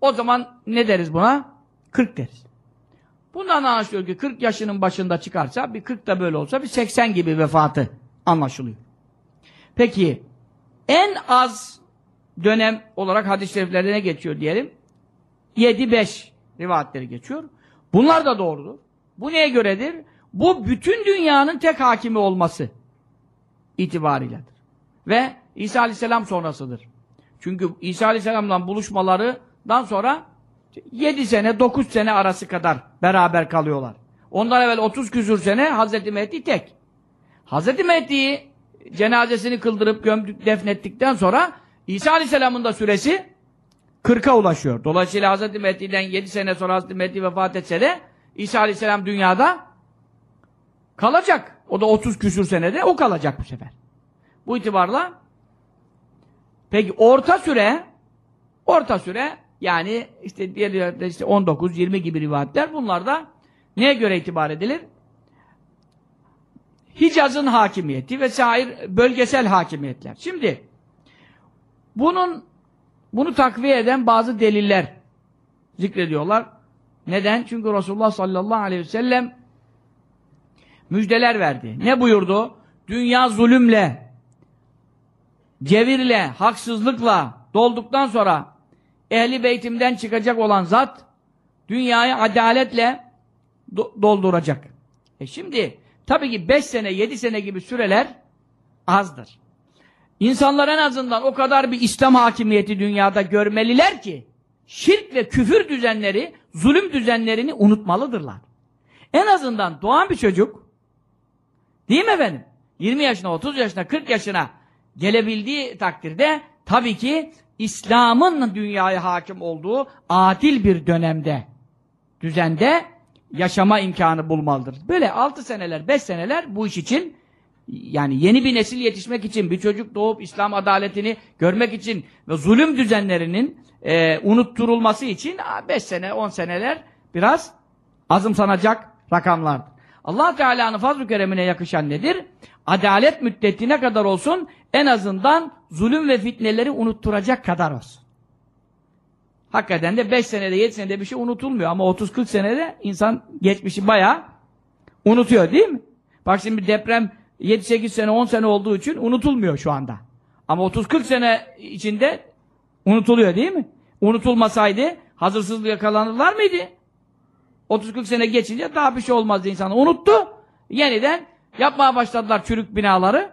o zaman ne deriz buna? 40 deriz. Bundan anlaşılıyor ki 40 yaşının başında çıkarsa bir 40 da böyle olsa bir 80 gibi vefatı anlaşılıyor. Peki en az dönem olarak hadis-i şeriflerde ne geçiyor diyelim? 7-5 rivayetleri geçiyor. Bunlar da doğrudur. Bu neye göredir? Bu bütün dünyanın tek hakimi olması itibarıyledir. Ve İsa Aleyhisselam sonrasıdır. Çünkü İsa Aleyhisselam'la buluşmalarından sonra 7 sene, 9 sene arası kadar beraber kalıyorlar. Ondan evvel 30 küsür sene Hazreti Mehdi tek. Hazreti Mehdi'yi cenazesini kıldırıp gömdük, defnettikten sonra İsa Aleyhisselam'ın da süresi 40'a ulaşıyor. Dolayısıyla Hazreti Mehdi'den 7 sene sonra Hazreti Mehdi vefat etse de İsa Aleyhisselam dünyada kalacak. O da 30 küsür senede o kalacak bu sefer. Bu itibarla peki orta süre orta süre yani işte diğer işte 19 20 gibi rivayetler bunlar da neye göre itibar edilir? Hicaz'ın hakimiyeti ve sair bölgesel hakimiyetler. Şimdi bunun bunu takviye eden bazı deliller zikrediyorlar. Neden? Çünkü Resulullah sallallahu aleyhi ve sellem müjdeler verdi. Ne buyurdu? Dünya zulümle, cevirle, haksızlıkla dolduktan sonra ehli beytimden çıkacak olan zat dünyayı adaletle do dolduracak. E şimdi tabii ki 5 sene, 7 sene gibi süreler azdır. İnsanlar en azından o kadar bir İslam hakimiyeti dünyada görmeliler ki şirk ve küfür düzenleri, zulüm düzenlerini unutmalıdırlar. En azından doğan bir çocuk değil mi efendim? 20 yaşına, 30 yaşına, 40 yaşına gelebildiği takdirde tabii ki İslam'ın dünyaya hakim olduğu adil bir dönemde, düzende yaşama imkanı bulmalıdır. Böyle 6 seneler, 5 seneler bu iş için yani yeni bir nesil yetişmek için, bir çocuk doğup İslam adaletini görmek için ve zulüm düzenlerinin e, unutturulması için 5 sene, 10 seneler biraz azımsanacak rakamlardır. allah Teala'nın fazl-ı keremine yakışan nedir? Adalet müddetine kadar olsun en azından zulüm ve fitneleri unutturacak kadar olsun. Hakikaten de 5 senede 7 senede bir şey unutulmuyor ama 30-40 senede insan geçmişi bayağı unutuyor değil mi? Bak şimdi deprem 7-8 sene 10 sene olduğu için unutulmuyor şu anda. Ama 30-40 sene içinde unutuluyor değil mi? Unutulmasaydı hazırsız yakalanırlar mıydı? 30-40 sene geçince daha bir şey olmazdı insan. Unuttu. Yeniden yapmaya başladılar çürük binaları.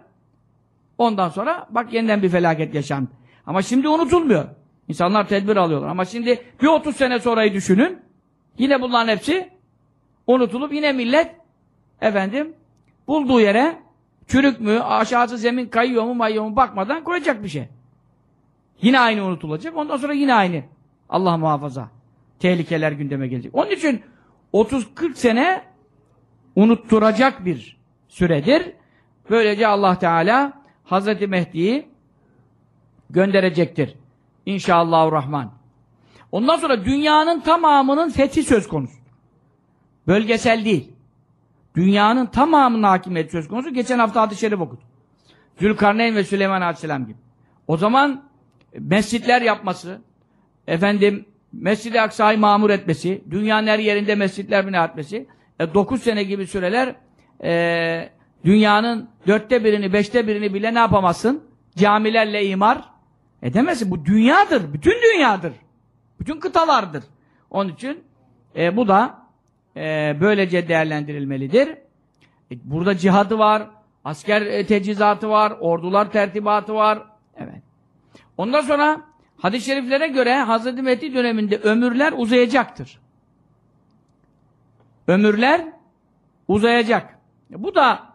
Ondan sonra bak yeniden bir felaket yaşandı. Ama şimdi unutulmuyor. İnsanlar tedbir alıyorlar. Ama şimdi bir 30 sene sonrayı düşünün. Yine bunların hepsi unutulup yine millet efendim bulduğu yere çürük mü, aşağısı zemin kayıyor mu, mayıyor mu bakmadan koyacak bir şey. Yine aynı unutulacak. Ondan sonra yine aynı. Allah muhafaza. Tehlikeler gündeme gelecek. Onun için 30-40 sene unutturacak bir süredir. Böylece Allah Teala Hazreti Mehdi'yi gönderecektir. İnşallahurrahman. Ondan sonra dünyanın tamamının fethi söz konusu. Bölgesel değil. Dünyanın tamamının hakimiyeti söz konusu. Geçen hafta hadis-i şerif okudum. Zülkarneyn ve Süleyman Aleyhisselam gibi. O zaman mescitler yapması, efendim Mescid-i Aksa'yı mamur etmesi, dünyanın her yerinde mescitler bina etmesi, e, 9 sene gibi süreler e, dünyanın dörtte birini, beşte birini bile ne yapamazsın? Camilerle imar edemezsin. Bu dünyadır. Bütün dünyadır. Bütün kıtalardır. Onun için e, bu da e, böylece değerlendirilmelidir. E, burada cihadı var, asker e, tecizatı var, ordular tertibatı var. Evet. Ondan sonra hadis-i şeriflere göre Hazreti Mehdi döneminde ömürler uzayacaktır. Ömürler uzayacak. Bu da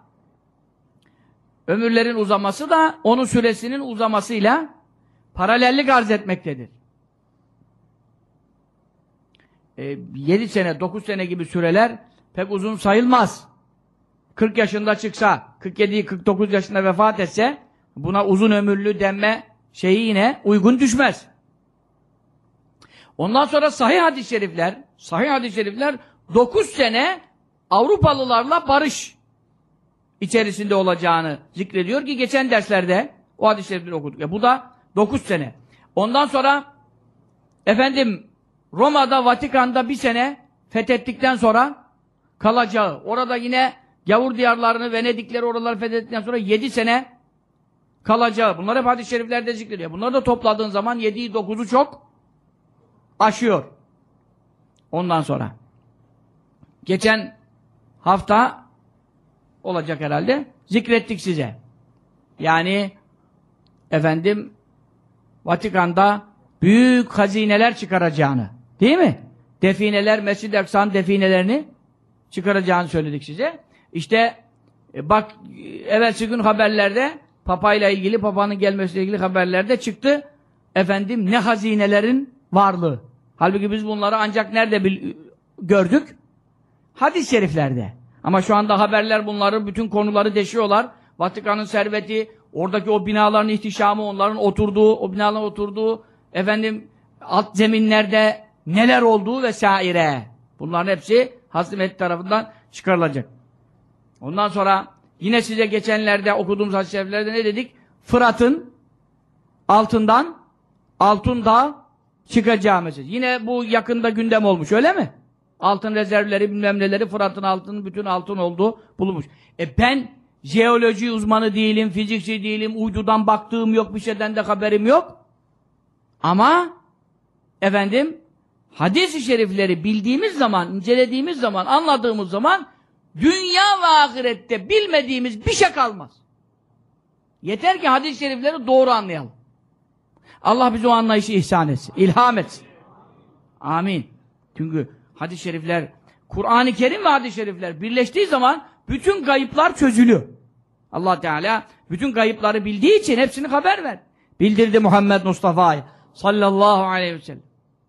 ömürlerin uzaması da onun süresinin uzamasıyla paralellik arz etmektedir. E, 7 sene, 9 sene gibi süreler pek uzun sayılmaz. 40 yaşında çıksa, 47 49 yaşında vefat etse buna uzun ömürlü denme şeyi yine uygun düşmez. Ondan sonra sahih hadis-i şerifler, sahih hadis-i şerifler 9 sene Avrupalılarla barış içerisinde olacağını zikrediyor ki geçen derslerde o hadis-i şerifleri okuduk. E bu da 9 sene. Ondan sonra efendim Roma'da, Vatikan'da bir sene fethettikten sonra kalacağı. Orada yine Yavur diyarlarını, Venedikleri oraları fethettikten sonra 7 sene kalacağı. Bunlar hep hadis-i şeriflerde zikrediyor. Bunları da topladığın zaman 7'yi 9'u çok aşıyor. Ondan sonra. Geçen hafta olacak herhalde. Zikrettik size. Yani efendim Vatikan'da büyük hazineler çıkaracağını. Değil mi? Defineler, Mescid-i Aksa'nın definelerini çıkaracağını söyledik size. İşte e, bak evvelsi gün haberlerde Papa'yla ilgili, Papa'nın gelmesiyle ilgili haberlerde çıktı. Efendim ne hazinelerin varlığı. Halbuki biz bunları ancak nerede gördük? Hadis-i şeriflerde. Ama şu anda haberler bunları, bütün konuları deşiyorlar. Vatikan'ın serveti, oradaki o binaların ihtişamı, onların oturduğu, o binaların oturduğu, efendim alt zeminlerde neler olduğu vesaire. Bunların hepsi Hazreti tarafından çıkarılacak. Ondan sonra yine size geçenlerde okuduğumuz hadis-i şeriflerde ne dedik? Fırat'ın altından altın dağ çıkacağı mesela. Yine bu yakında gündem olmuş öyle mi? Altın rezervleri bilmem neleri Fırat'ın altının bütün altın olduğu bulunmuş. E ben jeoloji uzmanı değilim, fizikçi değilim, uydudan baktığım yok, bir şeyden de haberim yok. Ama efendim hadis-i şerifleri bildiğimiz zaman, incelediğimiz zaman, anladığımız zaman dünya ve ahirette bilmediğimiz bir şey kalmaz. Yeter ki hadis-i şerifleri doğru anlayalım. Allah bize o anlayışı ihsan etsin, ilham etsin. Amin. Çünkü hadis-i şerifler, Kur'an-ı Kerim ve hadis-i şerifler birleştiği zaman bütün kayıplar çözülüyor. Allah Teala bütün kayıpları bildiği için hepsini haber ver. Bildirdi Muhammed Mustafa'ya sallallahu aleyhi ve sellem.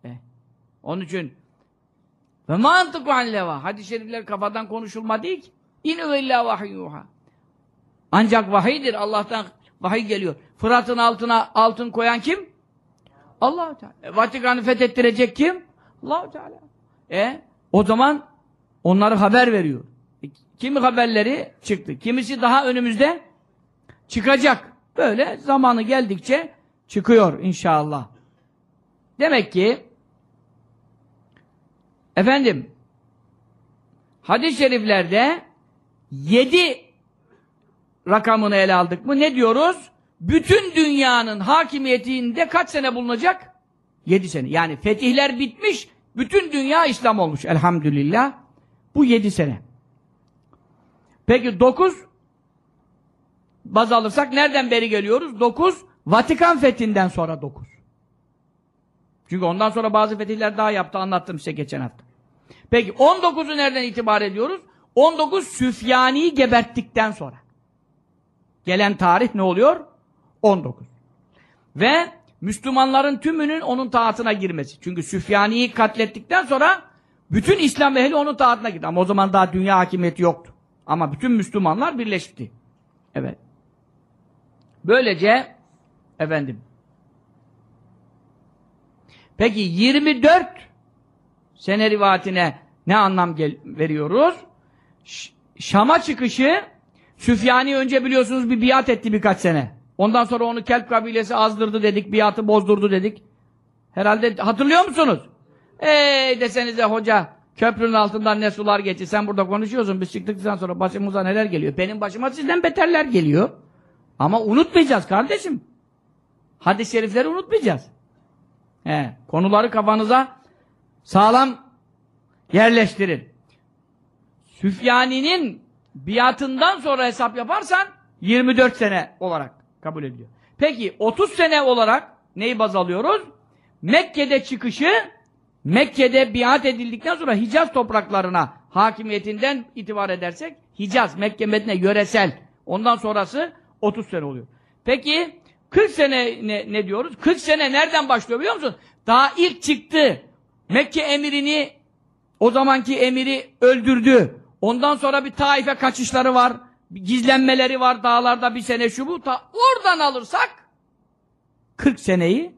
Eh. Onun için ve mantıku anleva. Hadis-i şerifler kafadan konuşulma değil ki. İn ve illa vahiyyuha. Ancak vahiydir. Allah'tan vahiy geliyor. Fırat'ın altına altın koyan kim? allah Teala. E, Vatikan'ı fethettirecek kim? allah Teala. E o zaman onları haber veriyor. E, kimi haberleri çıktı. Kimisi daha önümüzde çıkacak. Böyle zamanı geldikçe çıkıyor inşallah. Demek ki efendim hadis-i şeriflerde yedi rakamını ele aldık mı ne diyoruz? Bütün dünyanın hakimiyetinde kaç sene bulunacak? 7 sene. Yani fetihler bitmiş, bütün dünya İslam olmuş elhamdülillah. Bu 7 sene. Peki 9 baz alırsak nereden beri geliyoruz? 9 Vatikan fethinden sonra 9. Çünkü ondan sonra bazı fetihler daha yaptı anlattım size geçen hafta. Peki 19'u nereden itibar ediyoruz? 19 Süfyani'yi geberttikten sonra. Gelen tarih ne oluyor? 19. Ve Müslümanların tümünün onun taatına girmesi. Çünkü Süfyani'yi katlettikten sonra bütün İslam ehli onun taatına girdi. Ama o zaman daha dünya hakimiyeti yoktu. Ama bütün Müslümanlar birleşti. Evet. Böylece efendim peki 24 sene rivayetine ne anlam veriyoruz? Ş Şam'a çıkışı Süfyani önce biliyorsunuz bir biat etti birkaç sene. Ondan sonra onu Kelp kabilesi azdırdı dedik, biatı bozdurdu dedik. Herhalde hatırlıyor musunuz? Ey desenize hoca, köprünün altından ne sular geçti, sen burada konuşuyorsun, biz çıktıktan sonra başımıza neler geliyor? Benim başıma sizden beterler geliyor. Ama unutmayacağız kardeşim. Hadis-i şerifleri unutmayacağız. He, konuları kafanıza sağlam yerleştirin. Süfyani'nin biatından sonra hesap yaparsan 24 sene olarak kabul ediliyor. Peki 30 sene olarak neyi baz alıyoruz? Mekke'de çıkışı Mekke'de biat edildikten sonra Hicaz topraklarına hakimiyetinden itibar edersek Hicaz, Mekke, Medine yöresel. Ondan sonrası 30 sene oluyor. Peki 40 sene ne, ne diyoruz? 40 sene nereden başlıyor biliyor musun? Daha ilk çıktı. Mekke emirini o zamanki emiri öldürdü. Ondan sonra bir Taif'e kaçışları var. Gizlenmeleri var dağlarda bir sene şu bu. Ta oradan alırsak 40 seneyi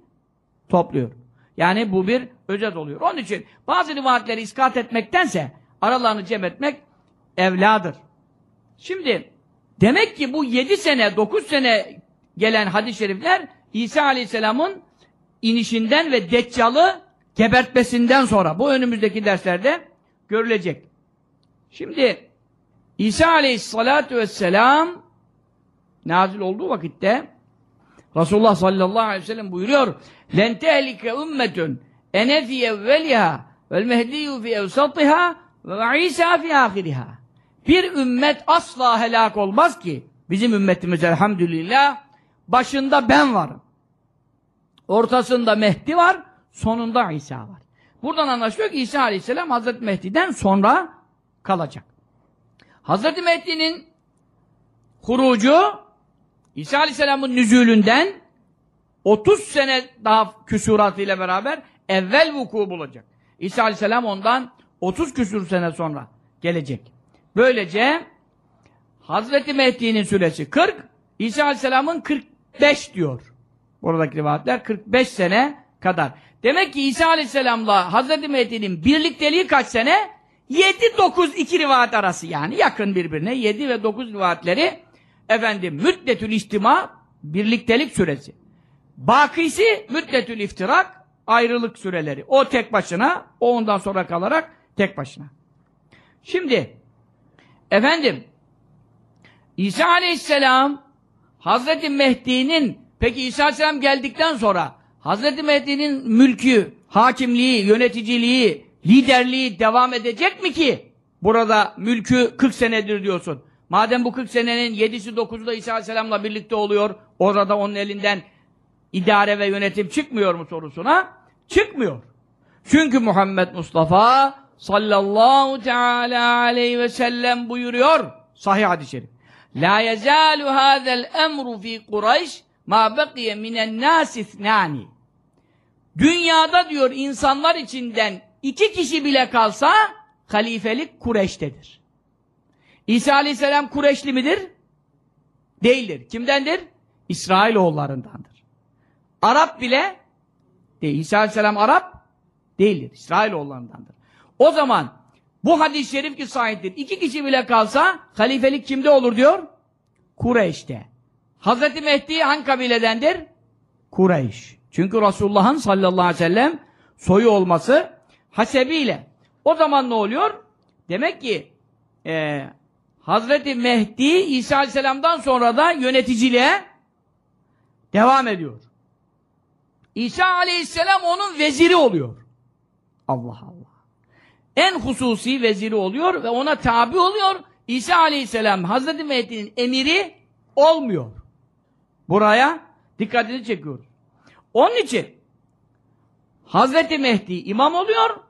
topluyor. Yani bu bir özet oluyor. Onun için bazı rivayetleri iskat etmektense aralarını cem etmek evladır. Şimdi demek ki bu 7 sene 9 sene gelen hadis-i şerifler İsa Aleyhisselam'ın inişinden ve Deccal'ı gebertmesinden sonra bu önümüzdeki derslerde görülecek. Şimdi İsa Aleyhisselatü Vesselam nazil olduğu vakitte Resulullah sallallahu aleyhi ve sellem buyuruyor لَنْ تَهْلِكَ اُمَّتٌ اَنَ فِي اَوَّلِهَا وَالْمَهْدِيُّ فِي اَوْسَطِهَا وَعِيسَى فِي آخِرِهَا Bir ümmet asla helak olmaz ki bizim ümmetimiz elhamdülillah başında ben varım. Ortasında Mehdi var, sonunda İsa var. Buradan anlaşılıyor ki İsa Aleyhisselam Hazreti Mehdi'den sonra kalacak. Hazreti Mehdi'nin hurucu İsa Aleyhisselam'ın nüzulünden 30 sene daha küsuratıyla beraber evvel vuku bulacak. İsa Aleyhisselam ondan 30 küsur sene sonra gelecek. Böylece Hazreti Mehdi'nin süresi 40, İsa Aleyhisselam'ın 45 diyor. Buradaki rivayetler 45 sene kadar. Demek ki İsa Aleyhisselam'la Hazreti Mehdi'nin birlikteliği kaç sene? 7-9 rivayet arası yani yakın birbirine 7 ve 9 rivayetleri efendim müddetül istima birliktelik süresi. Bakisi müddetül iftirak ayrılık süreleri. O tek başına, o ondan sonra kalarak tek başına. Şimdi efendim İsa Aleyhisselam Hazreti Mehdi'nin peki İsa Aleyhisselam geldikten sonra Hazreti Mehdi'nin mülkü, hakimliği, yöneticiliği, liderliği devam edecek mi ki? Burada mülkü 40 senedir diyorsun. Madem bu 40 senenin 7'si 9'u da İsa Aleyhisselam'la birlikte oluyor, orada onun elinden idare ve yönetim çıkmıyor mu sorusuna? Çıkmıyor. Çünkü Muhammed Mustafa sallallahu teala aleyhi ve sellem buyuruyor sahih hadis-i şerif. La yezalu hazel emru fi Kureyş ma bakiye minen nas ithnani. Dünyada diyor insanlar içinden iki kişi bile kalsa halifelik Kureş'tedir. İsa aleyhisselam Kureşli midir? Değildir. Kimdendir? İsrailoğullarındandır. Arap bile değil. İsa aleyhisselam Arap değildir. İsrailoğullarındandır. O zaman bu hadis-i şerif ki sahiptir. İki kişi bile kalsa halifelik kimde olur diyor? Kureyş'te. Hazreti Mehdi hangi kabiledendir? Kureyş. Çünkü Resulullah'ın sallallahu aleyhi ve sellem soyu olması hasebiyle. O zaman ne oluyor? Demek ki e, Hazreti Mehdi İsa Aleyhisselam'dan sonra da yöneticiliğe devam ediyor. İsa aleyhisselam onun veziri oluyor. Allah Allah. En hususi veziri oluyor ve ona tabi oluyor. İsa aleyhisselam Hazreti Mehdi'nin emiri olmuyor. Buraya dikkatini çekiyoruz. Onun için Hazreti Mehdi imam oluyor.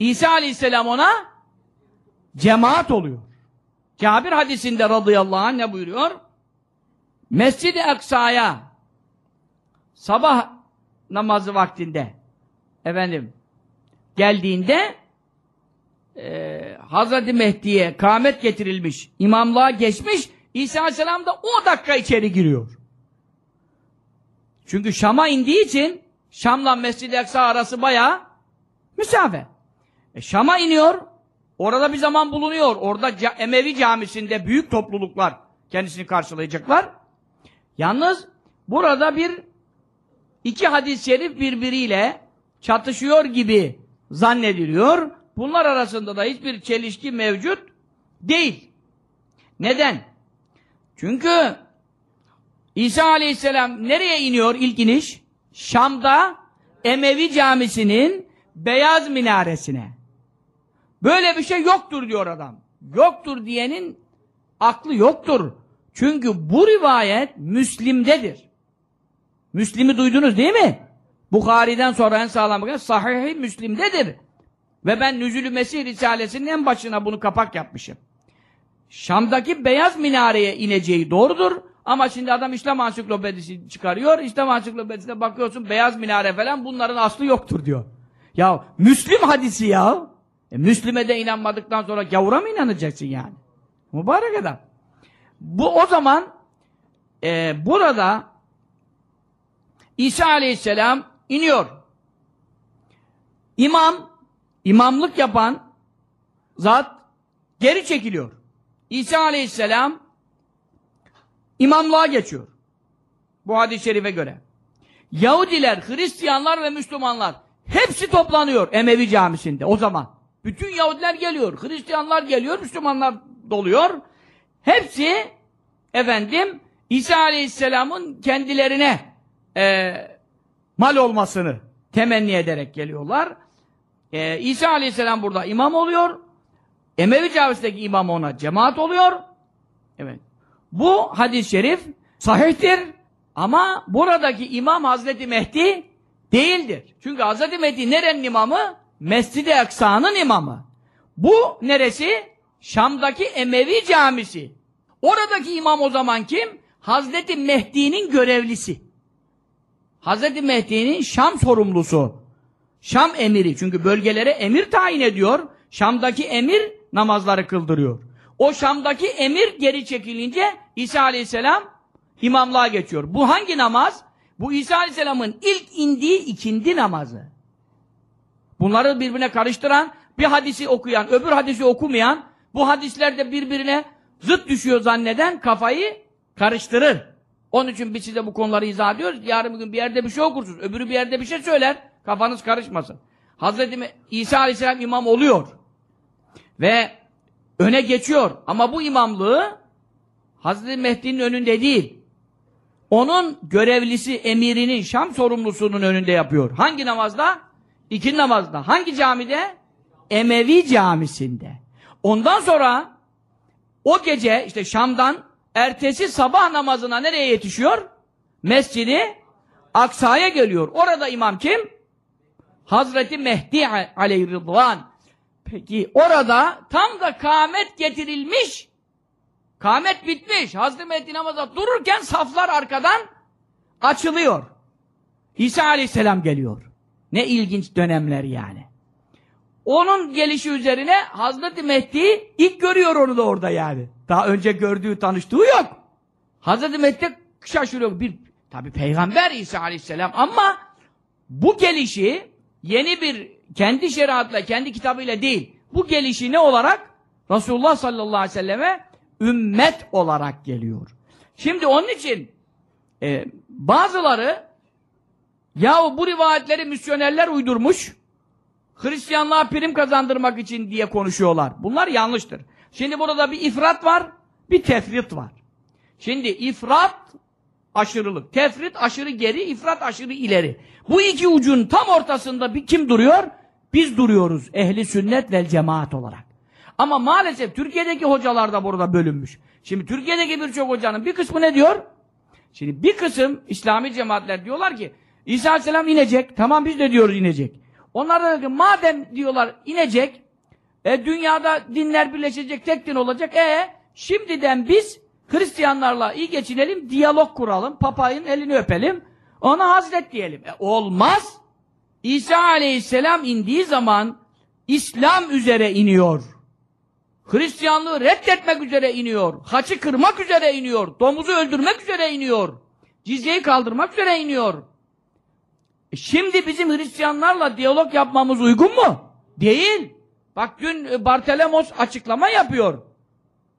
İsa aleyhisselam ona cemaat oluyor. Cabir hadisinde radıyallahu anh ne buyuruyor? Mescid-i Aksa'ya sabah namazı vaktinde efendim geldiğinde e, Hazreti Mehdi'ye kâmet getirilmiş, imamlığa geçmiş, İsa Aleyhisselam da o dakika içeri giriyor. Çünkü Şam'a indiği için Şam'la Mescid-i Aksa arası bayağı mesafe. E, Şam'a iniyor, orada bir zaman bulunuyor. Orada Emevi camisinde büyük topluluklar kendisini karşılayacaklar. Yalnız burada bir iki hadis-i şerif birbiriyle çatışıyor gibi zannediliyor. Bunlar arasında da hiçbir çelişki mevcut değil. Neden? Çünkü İsa Aleyhisselam nereye iniyor ilk iniş? Şam'da Emevi Camisi'nin beyaz minaresine. Böyle bir şey yoktur diyor adam. Yoktur diyenin aklı yoktur. Çünkü bu rivayet Müslim'dedir. Müslim'i duydunuz değil mi? Bukhari'den sonra en sağlam bakın Sahih-i Müslim'dedir. Ve ben Nüzülü Mesih Risalesi'nin en başına bunu kapak yapmışım. Şam'daki beyaz minareye ineceği doğrudur. Ama şimdi adam İslam ansiklopedisi çıkarıyor. İslam ansiklopedisine bakıyorsun beyaz minare falan bunların aslı yoktur diyor. Ya Müslim hadisi ya. E, Müslim'e de inanmadıktan sonra gavura mı inanacaksın yani? Mübarek adam. Bu o zaman e, burada İsa aleyhisselam iniyor. İmam, imamlık yapan zat geri çekiliyor. İsa aleyhisselam imamlığa geçiyor. Bu hadis-i şerife göre. Yahudiler, Hristiyanlar ve Müslümanlar hepsi toplanıyor Emevi camisinde o zaman. Bütün Yahudiler geliyor, Hristiyanlar geliyor, Müslümanlar doluyor. Hepsi efendim İsa Aleyhisselam'ın kendilerine e, mal olmasını temenni ederek geliyorlar. E, İsa Aleyhisselam burada imam oluyor. Emevi Camisindeki imam ona cemaat oluyor. Evet. Bu hadis-i şerif sahihtir ama buradaki imam Hazreti Mehdi değildir. Çünkü Hazreti Mehdi nerenin imamı? Mescid-i Aksa'nın imamı. Bu neresi? Şam'daki Emevi camisi. Oradaki imam o zaman kim? Hazreti Mehdi'nin görevlisi. Hazreti Mehdi'nin Şam sorumlusu. Şam emiri. Çünkü bölgelere emir tayin ediyor. Şam'daki emir namazları kıldırıyor. O Şam'daki emir geri çekilince İsa Aleyhisselam imamlığa geçiyor. Bu hangi namaz? Bu İsa Aleyhisselam'ın ilk indiği ikindi namazı. Bunları birbirine karıştıran, bir hadisi okuyan, öbür hadisi okumayan, bu hadislerde birbirine zıt düşüyor zanneden kafayı karıştırır. Onun için biz size bu konuları izah ediyoruz. Yarın bir gün bir yerde bir şey okursunuz, öbürü bir yerde bir şey söyler, kafanız karışmasın. Hazreti İsa Aleyhisselam imam oluyor. Ve öne geçiyor. Ama bu imamlığı Hazreti Mehdi'nin önünde değil. Onun görevlisi, emirinin, Şam sorumlusunun önünde yapıyor. Hangi namazda? İki namazda. Hangi camide? Emevi camisinde. Ondan sonra o gece işte Şam'dan ertesi sabah namazına nereye yetişiyor? Mescidi Aksa'ya geliyor. Orada imam kim? Hazreti Mehdi aleyhirrıdvan. Peki orada tam da kâmet getirilmiş, kâmet bitmiş. Hazreti Mehdi namaza dururken saflar arkadan açılıyor. İsa aleyhisselam geliyor. Ne ilginç dönemler yani. Onun gelişi üzerine Hazreti Mehdi ilk görüyor onu da orada yani. Daha önce gördüğü, tanıştığı yok. Hazreti Mehdi şaşırıyor. Bir, tabi peygamber İsa aleyhisselam ama bu gelişi yeni bir kendi şeriatla, kendi kitabıyla değil. Bu gelişi ne olarak? Resulullah sallallahu aleyhi ve selleme ümmet olarak geliyor. Şimdi onun için e, bazıları yahu bu rivayetleri misyonerler uydurmuş Hristiyanlığa prim kazandırmak için diye konuşuyorlar. Bunlar yanlıştır. Şimdi burada bir ifrat var, bir tefrit var. Şimdi ifrat aşırılık. Tefrit aşırı geri, ifrat aşırı ileri. Bu iki ucun tam ortasında bir kim duruyor? Biz duruyoruz ehli sünnet vel cemaat olarak. Ama maalesef Türkiye'deki hocalar da burada bölünmüş. Şimdi Türkiye'deki birçok hocanın bir kısmı ne diyor? Şimdi bir kısım İslami cemaatler diyorlar ki İsa Aleyhisselam inecek. Tamam biz de diyoruz inecek. Onlar da diyor madem diyorlar inecek e, dünyada dinler birleşecek, tek din olacak. E şimdiden biz Hristiyanlarla iyi geçinelim, diyalog kuralım, papayın elini öpelim, ona hazret diyelim. E, olmaz. İsa Aleyhisselam indiği zaman İslam üzere iniyor. Hristiyanlığı reddetmek üzere iniyor. Haçı kırmak üzere iniyor. Domuzu öldürmek üzere iniyor. Cizyeyi kaldırmak üzere iniyor. E şimdi bizim Hristiyanlarla diyalog yapmamız uygun mu? Değil. Bak dün e, Bartelemos açıklama yapıyor.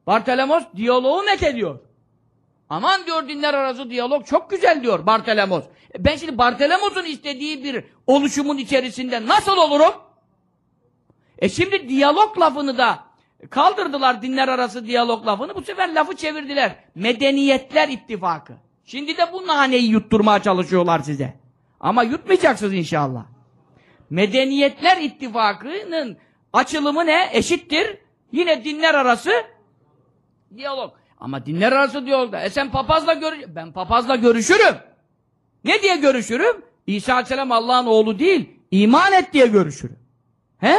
Bartelemos diyaloğu net ediyor. Aman diyor dinler arası diyalog çok güzel diyor Bartelemos. E ben şimdi Bartelemos'un istediği bir oluşumun içerisinde nasıl olurum? E şimdi diyalog lafını da kaldırdılar dinler arası diyalog lafını. Bu sefer lafı çevirdiler. Medeniyetler ittifakı. Şimdi de bu naneyi yutturmaya çalışıyorlar size. Ama yutmayacaksınız inşallah. Medeniyetler ittifakının açılımı ne? Eşittir. Yine dinler arası diyalog. Ama dinler arası diyalog da. E sen papazla görüş... Ben papazla görüşürüm. Ne diye görüşürüm? İsa Aleyhisselam Allah'ın oğlu değil. iman et diye görüşürüm. He?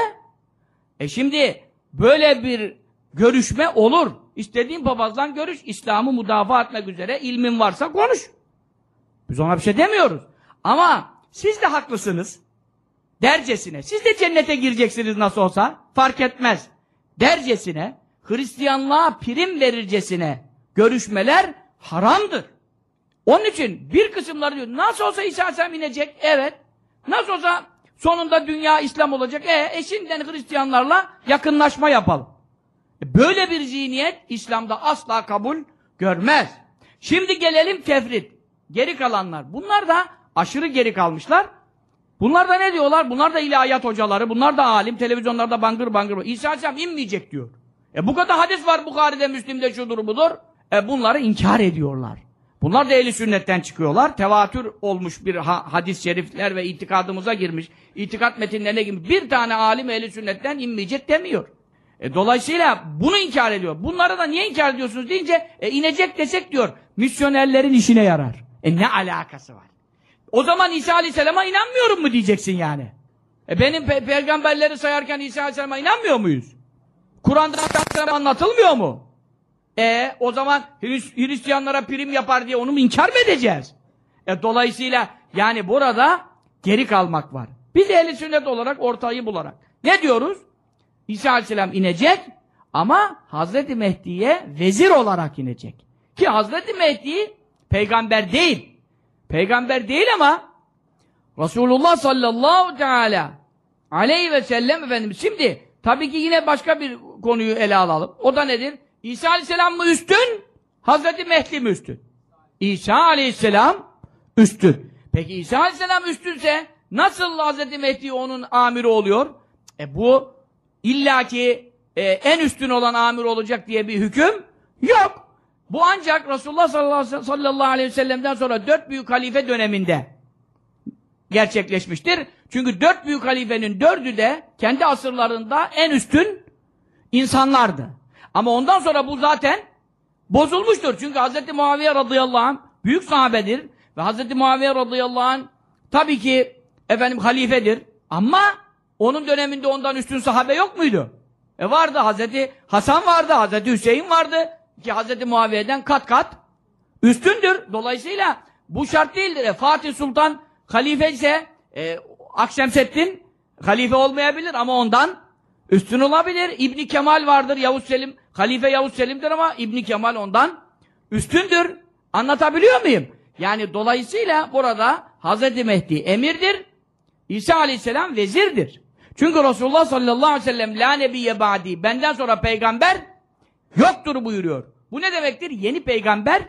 E şimdi böyle bir görüşme olur. İstediğin papazla görüş. İslam'ı müdafaa etmek üzere ilmin varsa konuş. Biz ona bir şey demiyoruz. Ama siz de haklısınız. Dercesine. Siz de cennete gireceksiniz nasıl olsa. Fark etmez. Dercesine, Hristiyanlığa prim verircesine görüşmeler haramdır. Onun için bir kısımları diyor, nasıl olsa İsa Aleyhisselam inecek, evet. Nasıl olsa sonunda dünya İslam olacak, e eşinden Hristiyanlarla yakınlaşma yapalım. E, böyle bir zihniyet İslam'da asla kabul görmez. Şimdi gelelim tefrit. Geri kalanlar. Bunlar da aşırı geri kalmışlar. Bunlar da ne diyorlar? Bunlar da ilahiyat hocaları, bunlar da alim, televizyonlarda bangır bangır. İsa Aleyhisselam inmeyecek diyor. E bu kadar hadis var Bukhari'de, Müslim'de, şudur budur. E bunları inkar ediyorlar. Bunlar da ehli sünnetten çıkıyorlar. Tevatür olmuş bir ha hadis-i şerifler ve itikadımıza girmiş. İtikat metinlerine girmiş. Bir tane alim ehli sünnetten inmeyecek demiyor. E dolayısıyla bunu inkar ediyor. Bunları da niye inkar ediyorsunuz deyince e inecek desek diyor. Misyonerlerin işine yarar. E ne alakası var? O zaman İsa Aleyhisselam'a inanmıyorum mu diyeceksin yani. E benim pe peygamberleri sayarken İsa Aleyhisselam'a inanmıyor muyuz? Kur'an'da anlatılmıyor mu? E o zaman Hris Hristiyanlara prim yapar diye onu mu inkar mı edeceğiz? E dolayısıyla yani burada geri kalmak var. Biz ehli sünnet olarak ortayı bularak. Ne diyoruz? İsa Aleyhisselam inecek ama Hazreti Mehdi'ye vezir olarak inecek. Ki Hazreti Mehdi peygamber değil. Peygamber değil ama Resulullah sallallahu teala aleyhi ve sellem Efendimiz. Şimdi tabii ki yine başka bir konuyu ele alalım. O da nedir? İsa aleyhisselam mı üstün? Hazreti Mehdi mi üstün? İsa aleyhisselam üstün. Peki İsa aleyhisselam üstünse nasıl Hazreti Mehdi onun amiri oluyor? E bu illaki e, en üstün olan amir olacak diye bir hüküm yok. Bu ancak Resulullah sallallahu aleyhi ve sellem'den sonra dört büyük halife döneminde gerçekleşmiştir. Çünkü dört büyük halifenin dördü de kendi asırlarında en üstün insanlardı. Ama ondan sonra bu zaten bozulmuştur. Çünkü Hz. Muaviye radıyallahu anh büyük sahabedir. Ve Hz. Muaviye radıyallahu anh tabii ki efendim halifedir. Ama onun döneminde ondan üstün sahabe yok muydu? E vardı. Hz. Hasan vardı. Hz. Hüseyin vardı. Ki Hz. Muaviye'den kat kat üstündür. Dolayısıyla bu şart değildir. E, Fatih Sultan halife ise e, Akşemseddin halife olmayabilir ama ondan üstün olabilir. İbni Kemal vardır. Yavuz Selim Halife Yavuz Selim'dir ama İbni Kemal ondan üstündür. Anlatabiliyor muyum? Yani dolayısıyla burada Hz. Mehdi emirdir. İsa Aleyhisselam vezirdir. Çünkü Resulullah sallallahu aleyhi ve sellem la nebiye ba'di benden sonra peygamber yoktur buyuruyor. Bu ne demektir? Yeni peygamber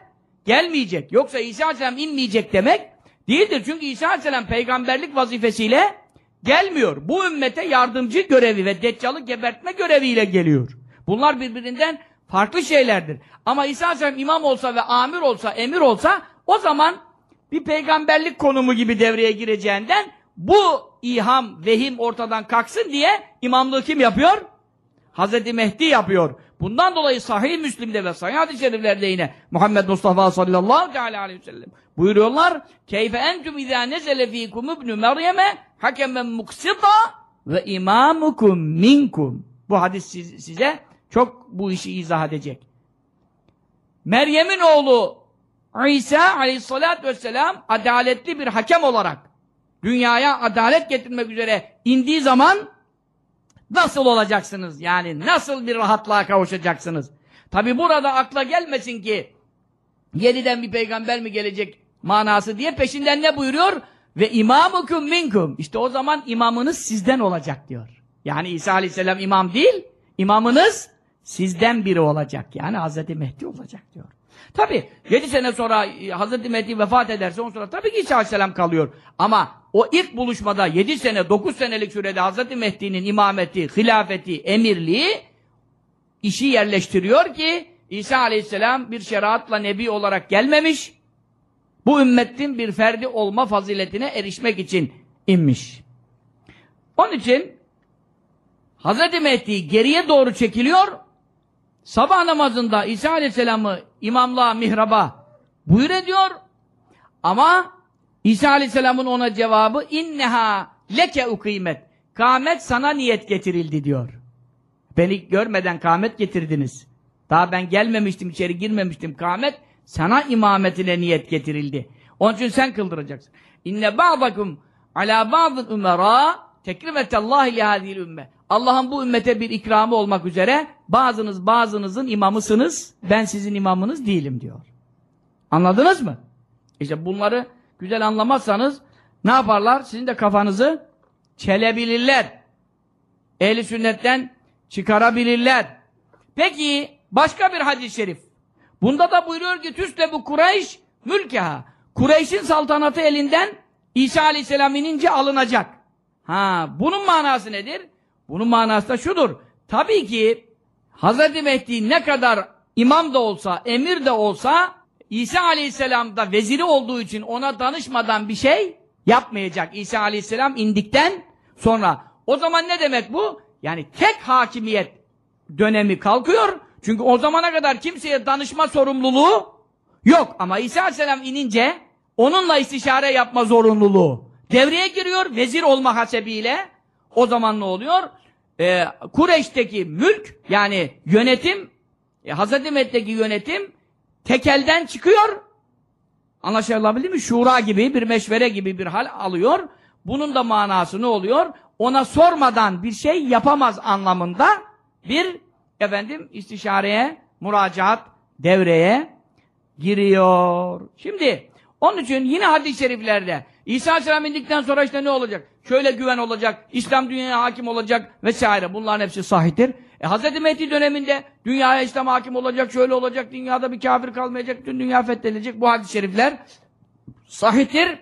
gelmeyecek. Yoksa İsa Aleyhisselam inmeyecek demek değildir. Çünkü İsa Aleyhisselam peygamberlik vazifesiyle gelmiyor. Bu ümmete yardımcı görevi ve deccalı gebertme göreviyle geliyor. Bunlar birbirinden farklı şeylerdir. Ama İsa Aleyhisselam imam olsa ve amir olsa, emir olsa O zaman bir peygamberlik konumu gibi devreye gireceğinden bu iham, vehim ortadan kalksın diye imamlığı kim yapıyor? Hazreti Mehdi yapıyor. Bundan dolayı Sahih Müslim'de ve Sahih Hadis-i Şeriflerde yine Muhammed Mustafa sallallahu aleyhi ve sellem buyuruyorlar. Keyfe entüm izâ nezele fîkum ibnü Meryem'e hakemen muksita ve imamukum minkum. Bu hadis siz- size çok bu işi izah edecek. Meryem'in oğlu İsa aleyhissalatü vesselam adaletli bir hakem olarak dünyaya adalet getirmek üzere indiği zaman nasıl olacaksınız? Yani nasıl bir rahatlığa kavuşacaksınız? Tabi burada akla gelmesin ki yeniden bir peygamber mi gelecek manası diye peşinden ne buyuruyor? Ve imamukum minkum. İşte o zaman imamınız sizden olacak diyor. Yani İsa aleyhisselam imam değil, imamınız sizden biri olacak. Yani Hazreti Mehdi olacak diyor. Tabi 7 sene sonra e, Hazreti Mehdi vefat ederse ondan sonra tabii ki İsa aleyhisselam kalıyor. Ama o ilk buluşmada 7 sene 9 senelik sürede Hazreti Mehdi'nin imameti, hilafeti, emirliği işi yerleştiriyor ki İsa aleyhisselam bir şeriatla nebi olarak gelmemiş. Bu ümmetin bir ferdi olma faziletine erişmek için inmiş. Onun için Hazreti Mehdi geriye doğru çekiliyor. Sabah namazında İsa aleyhisselamı imamlığa, mihraba buyur ediyor. Ama İsa aleyhisselamın ona cevabı inneha leke ukimet. Kâmet sana niyet getirildi diyor. Beni görmeden kâmet getirdiniz. Daha ben gelmemiştim, içeri girmemiştim. Kâmet sana imametine niyet getirildi. Onun için sen kıldıracaksın. İnne ba'dakum ala ba'dın umera tekrimetallahi lihâzîl ümme. Allah'ın bu ümmete bir ikramı olmak üzere bazınız bazınızın imamısınız, ben sizin imamınız değilim diyor. Anladınız mı? İşte bunları güzel anlamazsanız ne yaparlar? Sizin de kafanızı çelebilirler. Ehli sünnetten çıkarabilirler. Peki başka bir hadis-i şerif. Bunda da buyuruyor ki tüsle bu Kureyş mülkeha. Kureyş'in saltanatı elinden İsa Aleyhisselam inince alınacak. Ha, bunun manası nedir? Bunun manası da şudur. Tabii ki Hazreti Mehdi ne kadar imam da olsa, emir de olsa İsa Aleyhisselam da veziri olduğu için ona danışmadan bir şey yapmayacak. İsa Aleyhisselam indikten sonra. O zaman ne demek bu? Yani tek hakimiyet dönemi kalkıyor. Çünkü o zamana kadar kimseye danışma sorumluluğu yok. Ama İsa Aleyhisselam inince onunla istişare yapma zorunluluğu devreye giriyor. Vezir olma hasebiyle o zaman ne oluyor? Ee, Kureyş'teki mülk yani yönetim e, Hazreti Mehmet'teki yönetim tekelden çıkıyor. Anlaşılabildi mi? Şura gibi bir meşvere gibi bir hal alıyor. Bunun da manası ne oluyor? Ona sormadan bir şey yapamaz anlamında bir efendim istişareye, müracaat devreye giriyor. Şimdi onun için yine hadis-i şeriflerde İsa Aleyhisselam indikten sonra işte ne olacak? Şöyle güven olacak, İslam dünyaya hakim olacak vesaire. Bunların hepsi sahihtir. E, Hz. Mehdi döneminde dünyaya İslam hakim olacak, şöyle olacak, dünyada bir kafir kalmayacak, bütün dünya fethedilecek. Bu hadis-i şerifler sahihtir.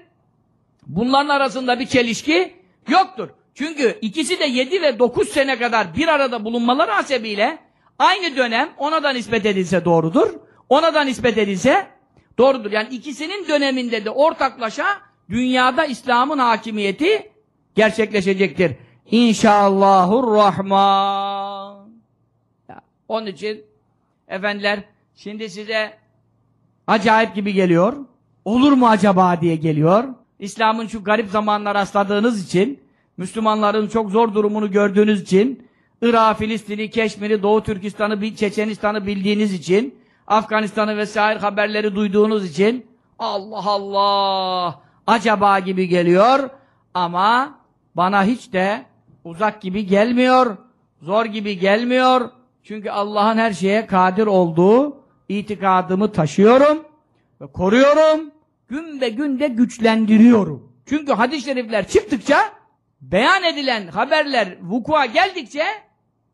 Bunların arasında bir çelişki yoktur. Çünkü ikisi de 7 ve 9 sene kadar bir arada bulunmaları hasebiyle aynı dönem ona da nispet edilse doğrudur. Ona da nispet edilse doğrudur. Yani ikisinin döneminde de ortaklaşa dünyada İslam'ın hakimiyeti gerçekleşecektir. İnşallahurrahman. Ya, onun için efendiler şimdi size acayip gibi geliyor. Olur mu acaba diye geliyor. İslam'ın şu garip zamanlar rastladığınız için, Müslümanların çok zor durumunu gördüğünüz için, Irak, Filistin'i, Keşmir'i, Doğu Türkistan'ı, Çeçenistan'ı bildiğiniz için, Afganistan'ı vesaire haberleri duyduğunuz için, Allah Allah, acaba gibi geliyor ama bana hiç de uzak gibi gelmiyor, zor gibi gelmiyor. Çünkü Allah'ın her şeye kadir olduğu itikadımı taşıyorum ve koruyorum. Gün be gün de güçlendiriyorum. Çünkü hadis-i şerifler çıktıkça beyan edilen haberler vukua geldikçe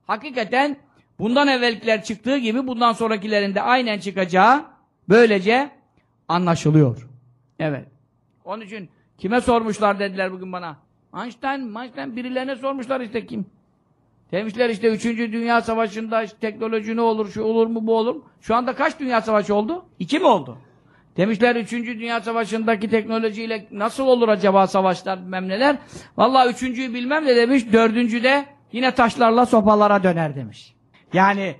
hakikaten bundan evvelkiler çıktığı gibi bundan sonrakilerin de aynen çıkacağı böylece anlaşılıyor. Evet. Onun için kime sormuşlar dediler bugün bana. Einstein, Einstein birilerine sormuşlar işte kim? Demişler işte 3. Dünya Savaşı'nda işte teknoloji ne olur, şu olur mu, bu olur mu? Şu anda kaç Dünya Savaşı oldu? İki mi oldu? Demişler 3. Dünya Savaşı'ndaki teknolojiyle nasıl olur acaba savaşlar bilmem neler. Vallahi üçüncüyü bilmem de demiş. Dördüncü de yine taşlarla sopalara döner demiş. Yani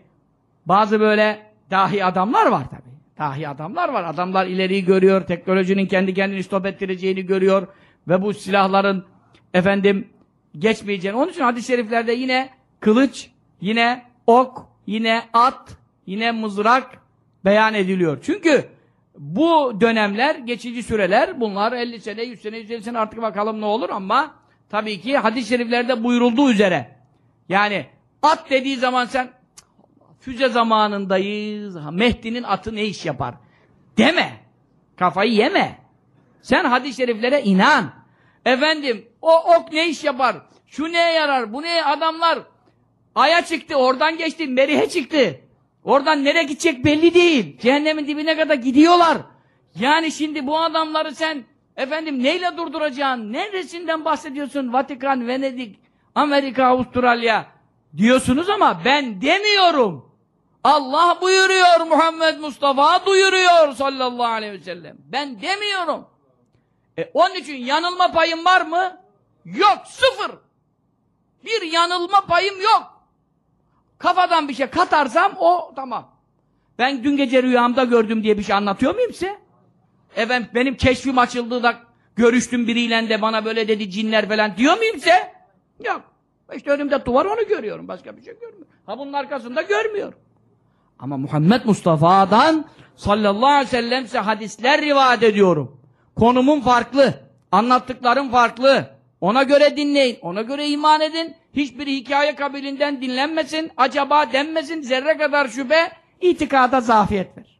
bazı böyle dahi adamlar var tabii. Dahi adamlar var. Adamlar ileriyi görüyor. Teknolojinin kendi kendini stop ettireceğini görüyor. Ve bu silahların efendim geçmeyeceğini. Onun için hadis-i şeriflerde yine kılıç, yine ok, yine at, yine mızrak beyan ediliyor. Çünkü bu dönemler, geçici süreler, bunlar 50 sene, 100 sene, 150 sene artık bakalım ne olur ama tabii ki hadis-i şeriflerde buyurulduğu üzere. Yani at dediği zaman sen füze zamanındayız, Mehdi'nin atı ne iş yapar? Deme. Kafayı yeme. Sen hadis-i şeriflere inan. Efendim, o ok ne iş yapar? Şu neye yarar? Bu neye? Adamlar aya çıktı, oradan geçti, Merih'e çıktı. Oradan nereye gidecek belli değil. Cehennemin dibine kadar gidiyorlar. Yani şimdi bu adamları sen efendim neyle durduracaksın? Neresinden bahsediyorsun? Vatikan, Venedik, Amerika, Avustralya diyorsunuz ama ben demiyorum. Allah buyuruyor, Muhammed Mustafa duyuruyor sallallahu aleyhi ve sellem. Ben demiyorum. E, onun için yanılma payım var mı? Yok, sıfır. Bir yanılma payım yok. Kafadan bir şey katarsam o tamam. Ben dün gece rüyamda gördüm diye bir şey anlatıyor muyum size? Efendim benim keşfim açıldı da görüştüm biriyle de bana böyle dedi cinler falan diyor muyum size? Yok. İşte önümde duvar onu görüyorum. Başka bir şey görmüyorum. Ha bunun arkasında görmüyorum. Ama Muhammed Mustafa'dan sallallahu aleyhi ve sellem size hadisler rivayet ediyorum. Konumun farklı. Anlattıklarım farklı. Ona göre dinleyin. Ona göre iman edin. Hiçbir hikaye kabilinden dinlenmesin. Acaba denmesin. Zerre kadar şüphe itikada zafiyet ver.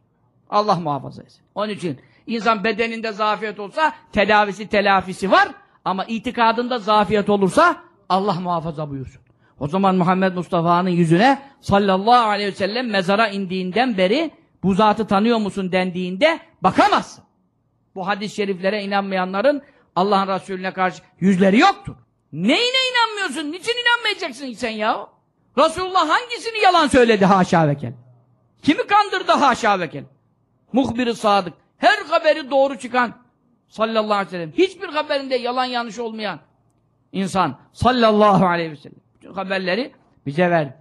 Allah muhafaza etsin. Onun için insan bedeninde zafiyet olsa tedavisi telafisi var. Ama itikadında zafiyet olursa Allah muhafaza buyursun. O zaman Muhammed Mustafa'nın yüzüne sallallahu aleyhi ve sellem mezara indiğinden beri bu zatı tanıyor musun dendiğinde bakamazsın. Bu hadis-i şeriflere inanmayanların Allah'ın Resulüne karşı yüzleri yoktur. Neyine inanmıyorsun? Niçin inanmayacaksın sen ya? Resulullah hangisini yalan söyledi haşa ve? Kimi kandırdı haşa ve? Muhbir-i sadık. Her haberi doğru çıkan sallallahu aleyhi ve sellem. Hiçbir haberinde yalan yanlış olmayan insan sallallahu aleyhi ve sellem. Haberleri bize verdi.